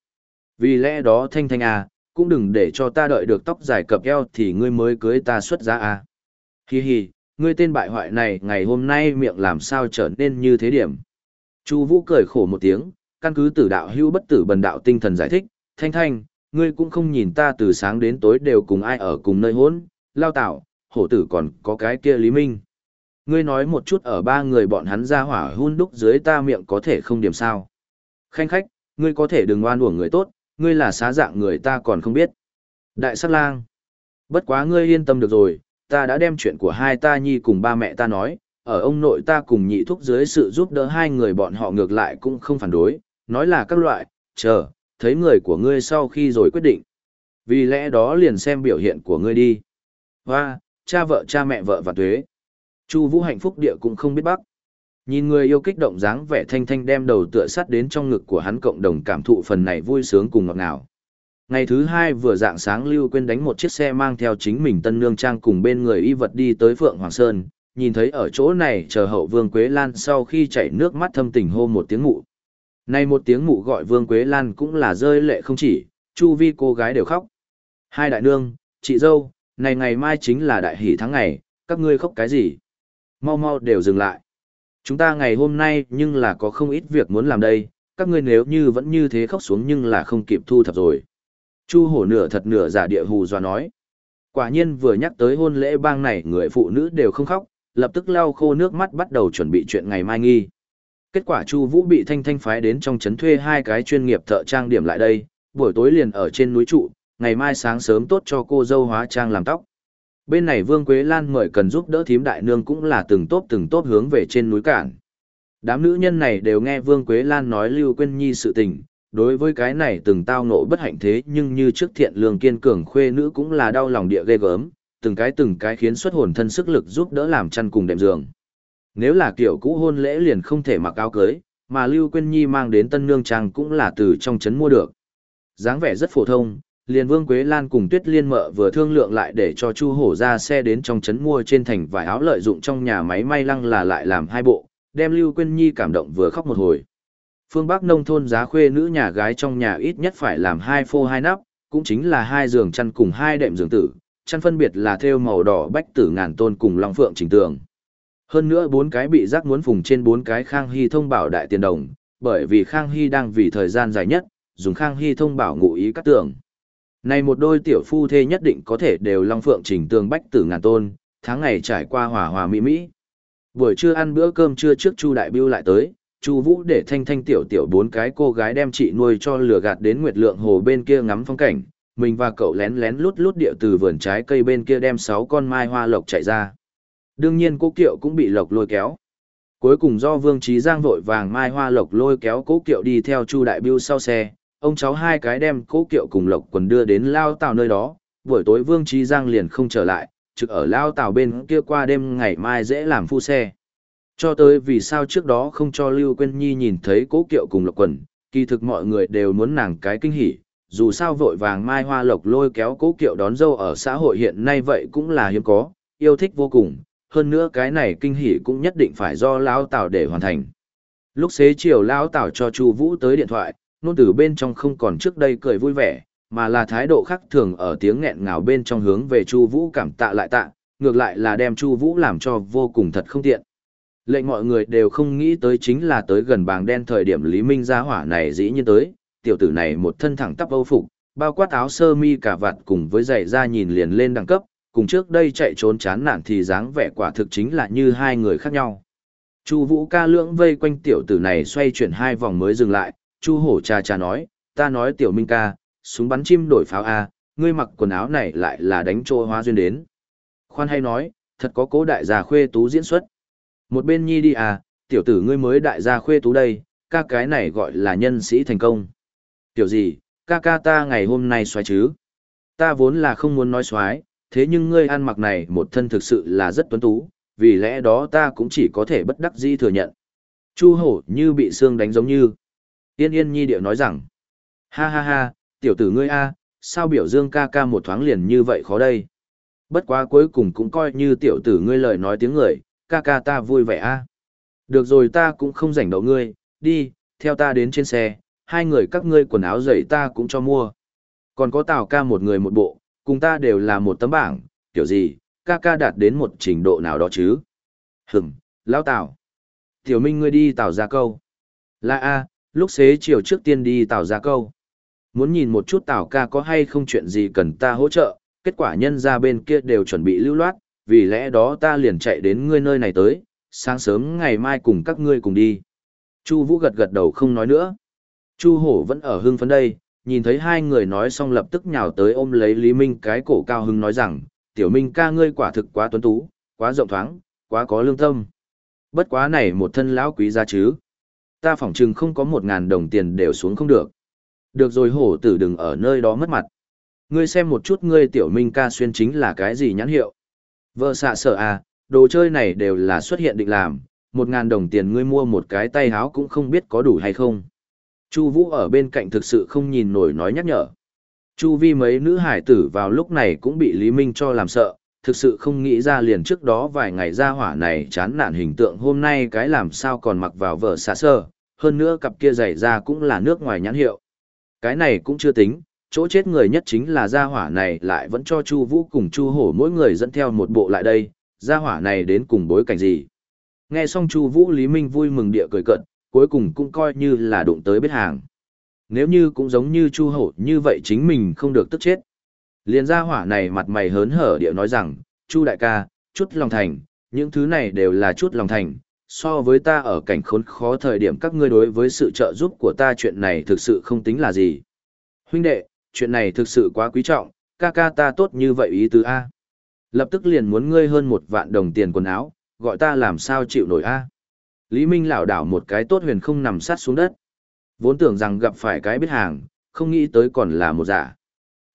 Vì lẽ đó Thanh Thanh a, cũng đừng để cho ta đợi được tóc dài cập eo thì ngươi mới cưới ta xuất giá a. Hi hi, ngươi tên bại hoại này ngày hôm nay miệng làm sao trở nên như thế điểm. Chu Vũ cười khổ một tiếng, căn cứ tử đạo hưu bất tử bần đạo tinh thần giải thích, thanh thanh, ngươi cũng không nhìn ta từ sáng đến tối đều cùng ai ở cùng nơi hỗn, lao tạo, hổ tử còn có cái kia Lý Minh. Ngươi nói một chút ở ba người bọn hắn ra hỏa hun đúc dưới ta miệng có thể không điểm sao. Khanh khách, ngươi có thể đừng oan uổng người tốt, ngươi là xá dạng người ta còn không biết. Đại sát lang. Bất quá ngươi yên tâm được rồi, ta đã đem chuyện của hai ta nhi cùng ba mẹ ta nói, ở ông nội ta cùng nhị thúc dưới sự giúp đỡ hai người bọn họ ngược lại cũng không phản đối, nói là các loại, chờ, thấy người của ngươi sau khi rồi quyết định. Vì lẽ đó liền xem biểu hiện của ngươi đi. Hoa, cha vợ cha mẹ vợ và tuế. Chu Vũ hạnh phúc địa cũng không biết bắc. Nhìn người yêu kích động dáng vẻ thanh thanh đem đầu tựa sắt đến trong ngực của hắn cộng đồng cảm thụ phần này vui sướng cùng ngọt ngào. Ngày thứ hai vừa dạng sáng Lưu quên đánh một chiếc xe mang theo chính mình tân nương trang cùng bên người y vật đi tới Phượng Hoàng Sơn, nhìn thấy ở chỗ này chờ hậu Vương Quế Lan sau khi chảy nước mắt thâm tình hô một tiếng mụ. Này một tiếng mụ gọi Vương Quế Lan cũng là rơi lệ không chỉ, chu vi cô gái đều khóc. Hai đại nương, chị dâu, này ngày mai chính là đại hỷ tháng ngày, các ngươi khóc cái gì? Mau mau đều dừng lại. Chúng ta ngày hôm nay nhưng là có không ít việc muốn làm đây, các ngươi nếu như vẫn như thế khóc xuống nhưng là không kịp thu thập rồi. Chu hổ nửa thật nửa giả địa hù dọa nói. Quả nhiên vừa nhắc tới hôn lễ bang này người phụ nữ đều không khóc, lập tức lau khô nước mắt bắt đầu chuẩn bị chuyện ngày mai nghi. Kết quả Chu Vũ bị Thanh Thanh phái đến trong trấn thuê hai cái chuyên nghiệp thợ trang điểm lại đây, buổi tối liền ở trên núi trụ, ngày mai sáng sớm tốt cho cô dâu hóa trang làm tóc. Bên này Vương Quế Lan mời cần giúp đỡ thím đại nương cũng là từng tốt từng tốt hướng về trên núi cản. Đám nữ nhân này đều nghe Vương Quế Lan nói Lưu Quyên Nhi sự tình, đối với cái này từng tao nộ bất hạnh thế nhưng như trước thiện lương kiên cường khuê nữ cũng là đau lòng địa ghê gớm, từng cái từng cái khiến xuất hồn thân sức lực giúp đỡ làm chăn cùng đệm giường. Nếu là kiểu cũ hôn lễ liền không thể mặc áo cưới, mà Lưu Quyên Nhi mang đến tân nương trang cũng là từ trong trấn mua được. dáng vẻ rất phổ thông, liền Vương Quế Lan cùng Tuyết Liên mợ vừa thương lượng lại để cho Chu Hổ ra xe đến trong trấn mua trên thành vải áo lợi dụng trong nhà máy may lăng là lại làm hai bộ, đem Lưu Quyên Nhi cảm động vừa khóc một hồi. Phương Bắc nông thôn giá khuê nữ nhà gái trong nhà ít nhất phải làm hai phô hai nắp, cũng chính là hai giường chăn cùng hai đệm giường tử, chăn phân biệt là thêu màu đỏ bách tử ngàn tôn cùng long phượng chỉnh tường. Hơn nữa bốn cái bị rác muốn phùng trên bốn cái Khang Hy thông bảo đại tiền đồng, bởi vì Khang Hy đang vì thời gian dài nhất, dùng Khang Hy thông bảo ngụ ý cắt tường. Này một đôi tiểu phu thê nhất định có thể đều long phượng chỉnh tường bách tử ngàn tôn, tháng ngày trải qua hòa hòa mỹ mỹ. Buổi trưa ăn bữa cơm trưa trước Chu Đại Biêu lại tới, Chu Vũ để thanh thanh tiểu tiểu bốn cái cô gái đem chị nuôi cho lừa gạt đến Nguyệt Lượng Hồ bên kia ngắm phong cảnh, mình và cậu lén lén lút lút điệu từ vườn trái cây bên kia đem sáu con mai hoa lộc chạy ra. Đương nhiên Cố Kiệu cũng bị lộc lôi kéo. Cuối cùng do Vương Chí Giang vội vàng mai hoa lộc lôi kéo Cố Kiệu đi theo Chu Đại Bưu sau xe, ông cháu hai cái đem Cố Kiệu cùng lộc quần đưa đến lao tàu nơi đó, buổi tối Vương Chí Giang liền không trở lại, trực ở lao tàu bên kia qua đêm ngày mai dễ làm phu xe. Cho tới vì sao trước đó không cho Lưu Quyên Nhi nhìn thấy cố kiệu cùng lộc quần, kỳ thực mọi người đều muốn nàng cái kinh hỉ, dù sao vội vàng mai hoa lộc lôi kéo cố kiệu đón dâu ở xã hội hiện nay vậy cũng là hiếm có, yêu thích vô cùng, hơn nữa cái này kinh hỉ cũng nhất định phải do Lão Tào để hoàn thành. Lúc xế chiều Lão Tào cho Chu Vũ tới điện thoại, nôn từ bên trong không còn trước đây cười vui vẻ, mà là thái độ khác thường ở tiếng nghẹn ngào bên trong hướng về Chu Vũ cảm tạ lại tạ, ngược lại là đem Chu Vũ làm cho vô cùng thật không tiện. Lệnh mọi người đều không nghĩ tới chính là tới gần bàng đen thời điểm Lý Minh gia hỏa này dĩ nhiên tới, tiểu tử này một thân thẳng tắp âu phục, bao quát áo sơ mi cả vạt cùng với giày da nhìn liền lên đẳng cấp, cùng trước đây chạy trốn chán nản thì dáng vẻ quả thực chính là như hai người khác nhau. Chu Vũ ca lưỡng vây quanh tiểu tử này xoay chuyển hai vòng mới dừng lại, Chu Hổ cha cha nói, ta nói tiểu Minh ca, súng bắn chim đổi pháo a, ngươi mặc quần áo này lại là đánh trô hóa duyên đến. Khoan hay nói, thật có cố đại gia khuê tú diễn xuất. Một bên nhi đi à, tiểu tử ngươi mới đại gia khuê tú đây, ca cái này gọi là nhân sĩ thành công. Tiểu gì, ca ca ta ngày hôm nay xoáy chứ. Ta vốn là không muốn nói xoáy, thế nhưng ngươi ăn mặc này một thân thực sự là rất tuấn tú, vì lẽ đó ta cũng chỉ có thể bất đắc dĩ thừa nhận. Chu hổ như bị xương đánh giống như. Yên yên nhi điệu nói rằng, ha ha ha, tiểu tử ngươi a, sao biểu dương ca ca một thoáng liền như vậy khó đây. Bất quá cuối cùng cũng coi như tiểu tử ngươi lời nói tiếng người, ca ca ta vui vẻ a. Được rồi ta cũng không rảnh đậu ngươi, đi, theo ta đến trên xe, hai người các ngươi quần áo giày ta cũng cho mua. Còn có tào ca một người một bộ, cùng ta đều là một tấm bảng, kiểu gì, ca ca đạt đến một trình độ nào đó chứ. Hửm, lão tào. Tiểu minh ngươi đi tào ra câu. Là a, lúc xế chiều trước tiên đi tào ra câu. Muốn nhìn một chút tào ca có hay không chuyện gì cần ta hỗ trợ, kết quả nhân ra bên kia đều chuẩn bị lưu loát, vì lẽ đó ta liền chạy đến ngươi nơi này tới, sáng sớm ngày mai cùng các ngươi cùng đi. Chu Vũ gật gật đầu không nói nữa. Chu Hổ vẫn ở hưng phấn đây, nhìn thấy hai người nói xong lập tức nhào tới ôm lấy Lý Minh cái cổ cao hưng nói rằng, tiểu Minh ca ngươi quả thực quá tuấn tú, quá rộng thoáng, quá có lương tâm. Bất quá này một thân lão quý giá chứ. Ta phỏng chừng không có một ngàn đồng tiền đều xuống không được. Được rồi hổ tử đừng ở nơi đó mất mặt. Ngươi xem một chút ngươi tiểu Minh ca xuyên chính là cái gì nhãn hiệu. Vợ xạ sợ à, đồ chơi này đều là xuất hiện định làm, một ngàn đồng tiền ngươi mua một cái tay háo cũng không biết có đủ hay không. Chu Vũ ở bên cạnh thực sự không nhìn nổi nói nhắc nhở. Chu vi mấy nữ hải tử vào lúc này cũng bị Lý Minh cho làm sợ, thực sự không nghĩ ra liền trước đó vài ngày ra hỏa này chán nản hình tượng hôm nay cái làm sao còn mặc vào vợ xạ sơ, hơn nữa cặp kia giày ra cũng là nước ngoài nhãn hiệu. Cái này cũng chưa tính, chỗ chết người nhất chính là gia hỏa này lại vẫn cho Chu Vũ cùng Chu Hổ mỗi người dẫn theo một bộ lại đây, gia hỏa này đến cùng bối cảnh gì. Nghe xong Chu Vũ Lý Minh vui mừng địa cười cợt, cuối cùng cũng coi như là đụng tới biết hàng. Nếu như cũng giống như Chu Hổ như vậy chính mình không được tức chết. Liên gia hỏa này mặt mày hớn hở địa nói rằng, Chu đại ca, chút lòng thành, những thứ này đều là chút lòng thành, so với ta ở cảnh khốn khó thời điểm các ngươi đối với sự trợ giúp của ta chuyện này thực sự không tính là gì. Huynh đệ, chuyện này thực sự quá quý trọng, ca ca ta tốt như vậy ý tứ A. Lập tức liền muốn ngươi hơn một vạn đồng tiền quần áo, gọi ta làm sao chịu nổi A. Lý Minh lảo đảo một cái tốt huyền không nằm sát xuống đất. Vốn tưởng rằng gặp phải cái biết hàng, không nghĩ tới còn là một giả.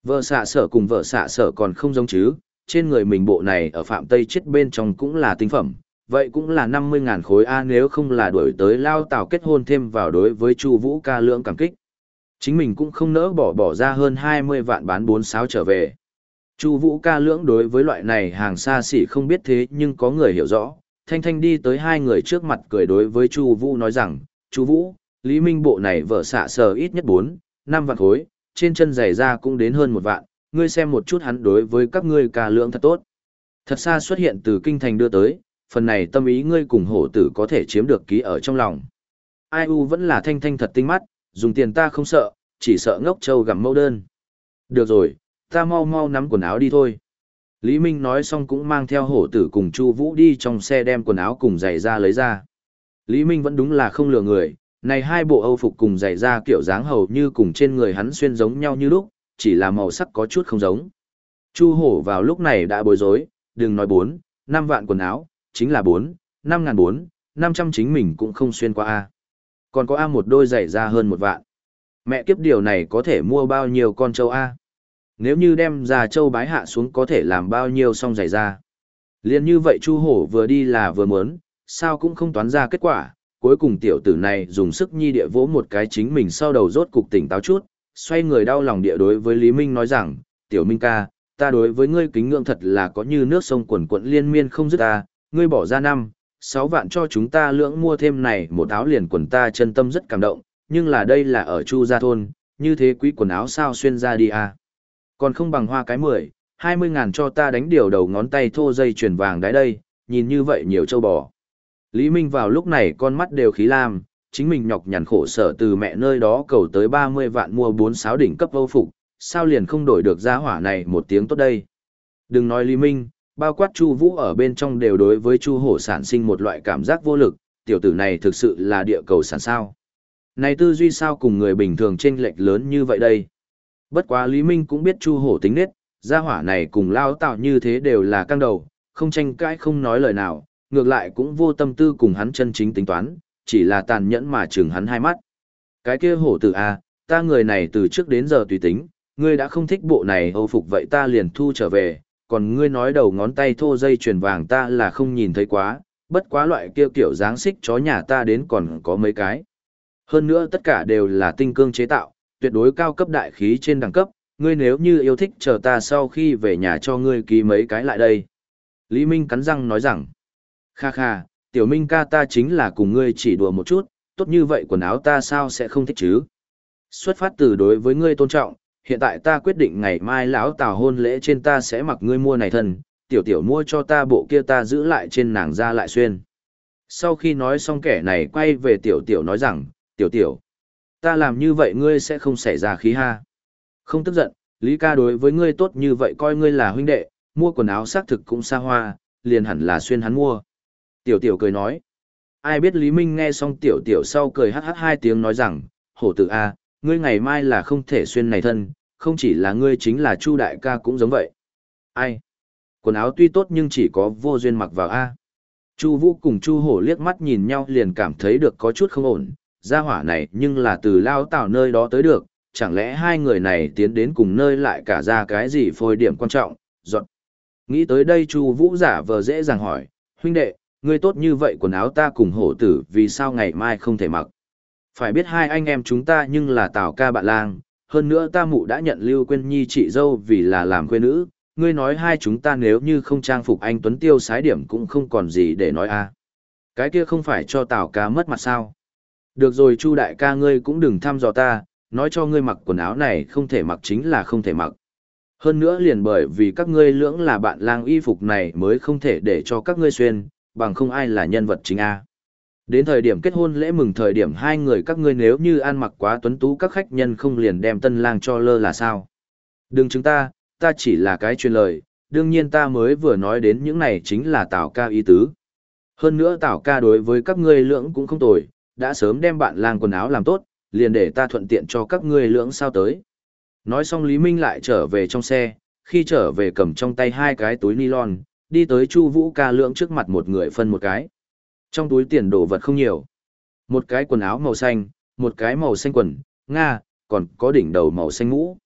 Vợ xạ sở cùng vợ xạ sở còn không giống chứ, trên người mình bộ này ở phạm Tây chết bên trong cũng là tinh phẩm, vậy cũng là 50.000 khối A nếu không là đuổi tới lao tàu kết hôn thêm vào đối với Chu Vũ ca lượng cảm kích. Chính mình cũng không nỡ bỏ bỏ ra hơn 20 vạn bán bốn sáo trở về. Chu Vũ ca lưỡng đối với loại này hàng xa xỉ không biết thế nhưng có người hiểu rõ. Thanh Thanh đi tới hai người trước mặt cười đối với Chu Vũ nói rằng, Chu Vũ, Lý Minh bộ này vợ xạ sở ít nhất 4, 5 vạn khối, trên chân giày ra cũng đến hơn một vạn, ngươi xem một chút hắn đối với các ngươi ca lưỡng thật tốt. Thật xa xuất hiện từ kinh thành đưa tới, phần này tâm ý ngươi cùng hổ tử có thể chiếm được ký ở trong lòng. Ai u vẫn là thanh thanh thật tinh mắt, dùng tiền ta không sợ, chỉ sợ ngốc châu gặm mẫu đơn. Được rồi, ta mau mau nắm quần áo đi thôi. Lý Minh nói xong cũng mang theo hổ tử cùng Chu Vũ đi trong xe đem quần áo cùng giày ra lấy ra. Lý Minh vẫn đúng là không lừa người, này hai bộ Âu phục cùng giày da kiểu dáng hầu như cùng trên người hắn xuyên giống nhau như lúc, chỉ là màu sắc có chút không giống. Chu hổ vào lúc này đã bối rối, đừng nói bốn, năm vạn quần áo, chính là bốn, năm ngàn bốn, năm trăm chính mình cũng không xuyên qua A. Còn có A một đôi giày da hơn một vạn. Mẹ kiếp điều này có thể mua bao nhiêu con trâu A. Nếu như đem già trâu bái hạ xuống có thể làm bao nhiêu xong giày da. Liên như vậy Chu hổ vừa đi là vừa muốn, sao cũng không toán ra kết quả, cuối cùng tiểu tử này dùng sức nhi địa vỗ một cái chính mình sau đầu rốt cục tỉnh táo chút, xoay người đau lòng địa đối với Lý Minh nói rằng, tiểu Minh ca, ta đối với ngươi kính ngưỡng thật là có như nước sông quần quận liên miên không dứt ta, ngươi bỏ ra năm, sáu vạn cho chúng ta lưỡng mua thêm này một áo liền quần ta chân tâm rất cảm động, nhưng là đây là ở Chu Gia Thôn, như thế quý quần áo sao xuyên ra đi à. Còn không bằng hoa cái mười, hai mươi ngàn cho ta đánh điều đầu ngón tay thô dây chuyển vàng đáy đây, nhìn như vậy nhiều châu bò. Lý Minh vào lúc này con mắt đều khí lam, chính mình nhọc nhằn khổ sở từ mẹ nơi đó cầu tới 30 vạn mua bốn sáo đỉnh cấp vô phục, sao liền không đổi được giá hỏa này một tiếng tốt đây. Đừng nói Lý Minh, bao quát Chu Vũ ở bên trong đều đối với Chu Hổ sản sinh một loại cảm giác vô lực, tiểu tử này thực sự là địa cầu sản sao. Này tư duy sao cùng người bình thường chênh lệch lớn như vậy đây. Bất quá Lý Minh cũng biết Chu Hổ tính nết, gia hỏa này cùng lao tạo như thế đều là căng đầu, không tranh cãi không nói lời nào, ngược lại cũng vô tâm tư cùng hắn chân chính tính toán, chỉ là tàn nhẫn mà chừng hắn hai mắt. Cái kia hổ tử a, ta người này từ trước đến giờ tùy tính, ngươi đã không thích bộ này âu phục vậy ta liền thu trở về, còn ngươi nói đầu ngón tay thô dây chuyền vàng ta là không nhìn thấy quá, bất quá loại kia kiểu dáng xích chó nhà ta đến còn có mấy cái. Hơn nữa tất cả đều là tinh cương chế tạo, tuyệt đối cao cấp đại khí trên đẳng cấp, ngươi nếu như yêu thích chờ ta sau khi về nhà cho ngươi ký mấy cái lại đây. Lý Minh cắn răng nói rằng, Kha kha, tiểu minh ca ta chính là cùng ngươi chỉ đùa một chút, tốt như vậy quần áo ta sao sẽ không thích chứ? Xuất phát từ đối với ngươi tôn trọng, hiện tại ta quyết định ngày mai lão tào hôn lễ trên ta sẽ mặc ngươi mua này thân, tiểu tiểu mua cho ta bộ kia ta giữ lại trên nàng ra lại xuyên. Sau khi nói xong kẻ này quay về tiểu tiểu nói rằng, tiểu tiểu, ta làm như vậy ngươi sẽ không xảy ra khí ha. Không tức giận, Lý ca đối với ngươi tốt như vậy coi ngươi là huynh đệ, mua quần áo xác thực cũng xa hoa, liền hẳn là xuyên hắn mua. Tiểu tiểu cười nói. Ai biết Lý Minh nghe xong tiểu tiểu sau cười hát hát hai tiếng nói rằng, hổ tử A, ngươi ngày mai là không thể xuyên này thân, không chỉ là ngươi chính là Chu đại ca cũng giống vậy. Ai? Quần áo tuy tốt nhưng chỉ có vô duyên mặc vào A. Chu Vũ cùng Chu Hổ liếc mắt nhìn nhau liền cảm thấy được có chút không ổn, gia hỏa này nhưng là từ lao tạo nơi đó tới được, chẳng lẽ hai người này tiến đến cùng nơi lại cả ra cái gì phôi điểm quan trọng, dọn. Nghĩ tới đây Chu Vũ giả vờ dễ dàng hỏi, huynh đệ, ngươi tốt như vậy quần áo ta cùng hổ tử vì sao ngày mai không thể mặc. Phải biết hai anh em chúng ta nhưng là tào ca bạn lang, hơn nữa ta mụ đã nhận Lưu Quyên Nhi chị dâu vì là làm quê nữ, ngươi nói hai chúng ta nếu như không trang phục anh Tuấn Tiêu sái điểm cũng không còn gì để nói a. Cái kia không phải cho tào ca mất mặt sao. Được rồi Chu đại ca ngươi cũng đừng thăm dò ta, nói cho ngươi mặc quần áo này không thể mặc chính là không thể mặc. Hơn nữa liền bởi vì các ngươi lưỡng là bạn lang y phục này mới không thể để cho các ngươi xuyên, bằng không ai là nhân vật chính A. Đến thời điểm kết hôn lễ mừng thời điểm hai người các ngươi nếu như ăn mặc quá tuấn tú các khách nhân không liền đem tân lang cho lơ là sao. Đừng chứng ta, ta chỉ là cái truyền lời, đương nhiên ta mới vừa nói đến những này chính là Tào ca ý tứ. Hơn nữa Tào ca đối với các ngươi lưỡng cũng không tồi, đã sớm đem bạn lang quần áo làm tốt, liền để ta thuận tiện cho các ngươi lưỡng sao tới. Nói xong Lý Minh lại trở về trong xe, khi trở về cầm trong tay hai cái túi nylon, đi tới Chu Vũ ca lượng trước mặt một người phân một cái. Trong túi tiền đồ vật không nhiều. Một cái quần áo màu xanh, một cái màu xanh quần, nga, còn có đỉnh đầu màu xanh mũ.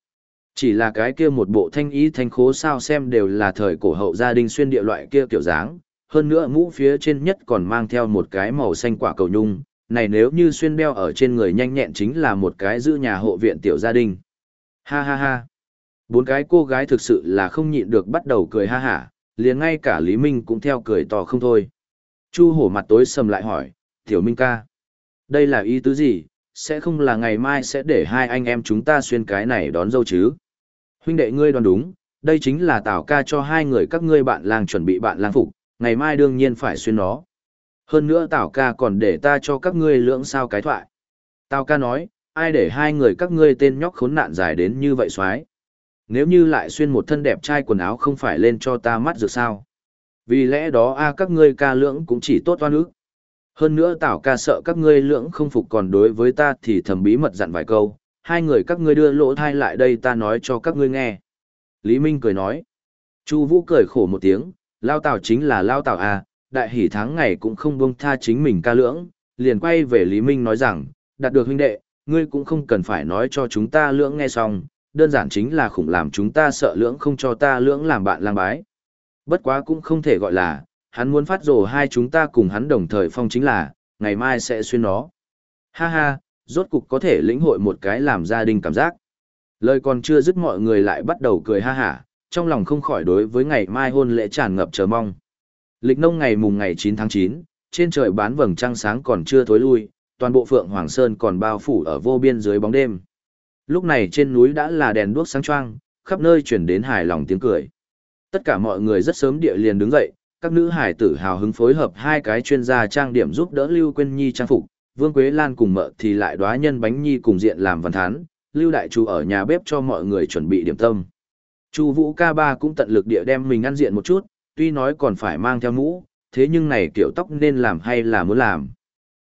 Chỉ là cái kia một bộ thanh ý thanh khố sao xem đều là thời cổ hậu gia đình xuyên địa loại kia kiểu dáng, hơn nữa mũ phía trên nhất còn mang theo một cái màu xanh quả cầu nhung, này nếu như xuyên đeo ở trên người nhanh nhẹn chính là một cái giữ nhà hộ viện tiểu gia đình. Ha ha ha. Bốn cái cô gái thực sự là không nhịn được bắt đầu cười ha hả, liền ngay cả Lý Minh cũng theo cười to không thôi. Chu hổ mặt tối sầm lại hỏi, tiểu Minh ca. Đây là ý tứ gì, sẽ không là ngày mai sẽ để hai anh em chúng ta xuyên cái này đón dâu chứ? Huynh đệ ngươi đoán đúng, đây chính là tảo ca cho hai người các ngươi bạn lang chuẩn bị bạn lang phục, ngày mai đương nhiên phải xuyên nó. Hơn nữa tảo ca còn để ta cho các ngươi lưỡng sao cái thoại. Tào ca nói, ai để hai người các ngươi tên nhóc khốn nạn dài đến như vậy xoái nếu như lại xuyên một thân đẹp trai quần áo không phải lên cho ta mắt rực sao. Vì lẽ đó a các ngươi ca lưỡng cũng chỉ tốt toan ức. Hơn nữa tảo ca sợ các ngươi lưỡng không phục còn đối với ta thì thầm bí mật dặn vài câu, hai người các ngươi đưa lỗ thai lại đây ta nói cho các ngươi nghe. Lý Minh cười nói. Chu Vũ cười khổ một tiếng, Lao tảo chính là Lao tảo à, đại hỷ tháng ngày cũng không buông tha chính mình ca lưỡng, liền quay về Lý Minh nói rằng, đạt được huynh đệ, ngươi cũng không cần phải nói cho chúng ta lưỡng nghe xong, đơn giản chính là khủng làm chúng ta sợ lưỡng không cho ta lưỡng làm bạn lang bái. Bất quá cũng không thể gọi là, hắn muốn phát rồ hai chúng ta cùng hắn đồng thời phong chính là, ngày mai sẽ xuyên nó. Ha ha, rốt cục có thể lĩnh hội một cái làm gia đình cảm giác. Lời còn chưa dứt mọi người lại bắt đầu cười ha hả, trong lòng không khỏi đối với ngày mai hôn lễ tràn ngập chờ mong. Lịch nông ngày mùng ngày 9 tháng 9, trên trời bán vầng trăng sáng còn chưa thối lui, toàn bộ Phượng Hoàng Sơn còn bao phủ ở vô biên dưới bóng đêm. Lúc này trên núi đã là đèn đuốc sáng choang, khắp nơi chuyển đến hài lòng tiếng cười. Tất cả mọi người rất sớm địa liền đứng dậy, các nữ hải tử hào hứng phối hợp hai cái chuyên gia trang điểm giúp đỡ Lưu Quyên Nhi trang phục, Vương Quế Lan cùng mợ thì lại đóa nhân bánh nhi cùng diện làm văn thán, Lưu Đại Chu ở nhà bếp cho mọi người chuẩn bị điểm tâm. Chu Vũ ca ba cũng tận lực địa đem mình ăn diện một chút, tuy nói còn phải mang theo mũ, thế nhưng này kiểu tóc nên làm hay là muốn làm.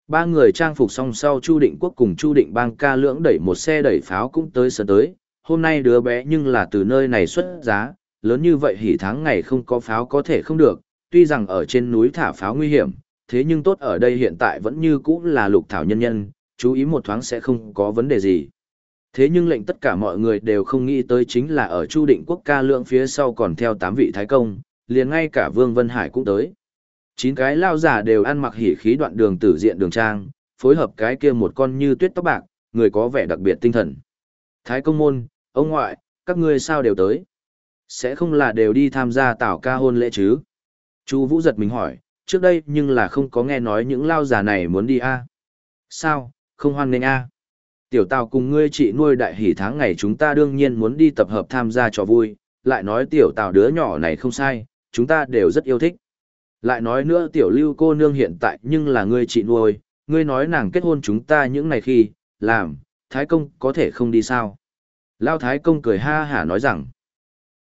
Ba người trang phục xong sau Chu Định Quốc cùng Chu Định Bang ca lưỡng đẩy một xe đẩy pháo cũng tới sân tới, hôm nay đứa bé nhưng là từ nơi này xuất giá, lớn như vậy hỉ tháng ngày không có pháo có thể không được, tuy rằng ở trên núi thả pháo nguy hiểm, thế nhưng tốt ở đây hiện tại vẫn như cũ là lục thảo nhân nhân, chú ý một thoáng sẽ không có vấn đề gì. Thế nhưng lệnh tất cả mọi người đều không nghĩ tới chính là ở Chu Định Quốc ca lượng phía sau còn theo tám vị thái công, liền ngay cả Vương Vân Hải cũng tới. Chín cái lao giả đều ăn mặc hỉ khí đoạn đường tử diện đường trang, phối hợp cái kia một con như tuyết tóc bạc, người có vẻ đặc biệt tinh thần. Thái công môn, ông ngoại, các ngươi sao đều tới? Sẽ không là đều đi tham gia tảo ca hôn lễ chứ? Chu Vũ giật mình hỏi, trước đây nhưng là không có nghe nói những lao giả này muốn đi a. À? Sao, không hoan nghênh a? À? Tiểu Tào cùng ngươi chị nuôi đại hỷ tháng ngày chúng ta đương nhiên muốn đi tập hợp tham gia trò vui, lại nói tiểu Tào đứa nhỏ này không sai, chúng ta đều rất yêu thích. Lại nói nữa tiểu lưu cô nương hiện tại nhưng là ngươi chị nuôi, ngươi nói nàng kết hôn chúng ta những ngày khi, làm, Thái Công có thể không đi sao. Lao Thái Công cười ha hả nói rằng,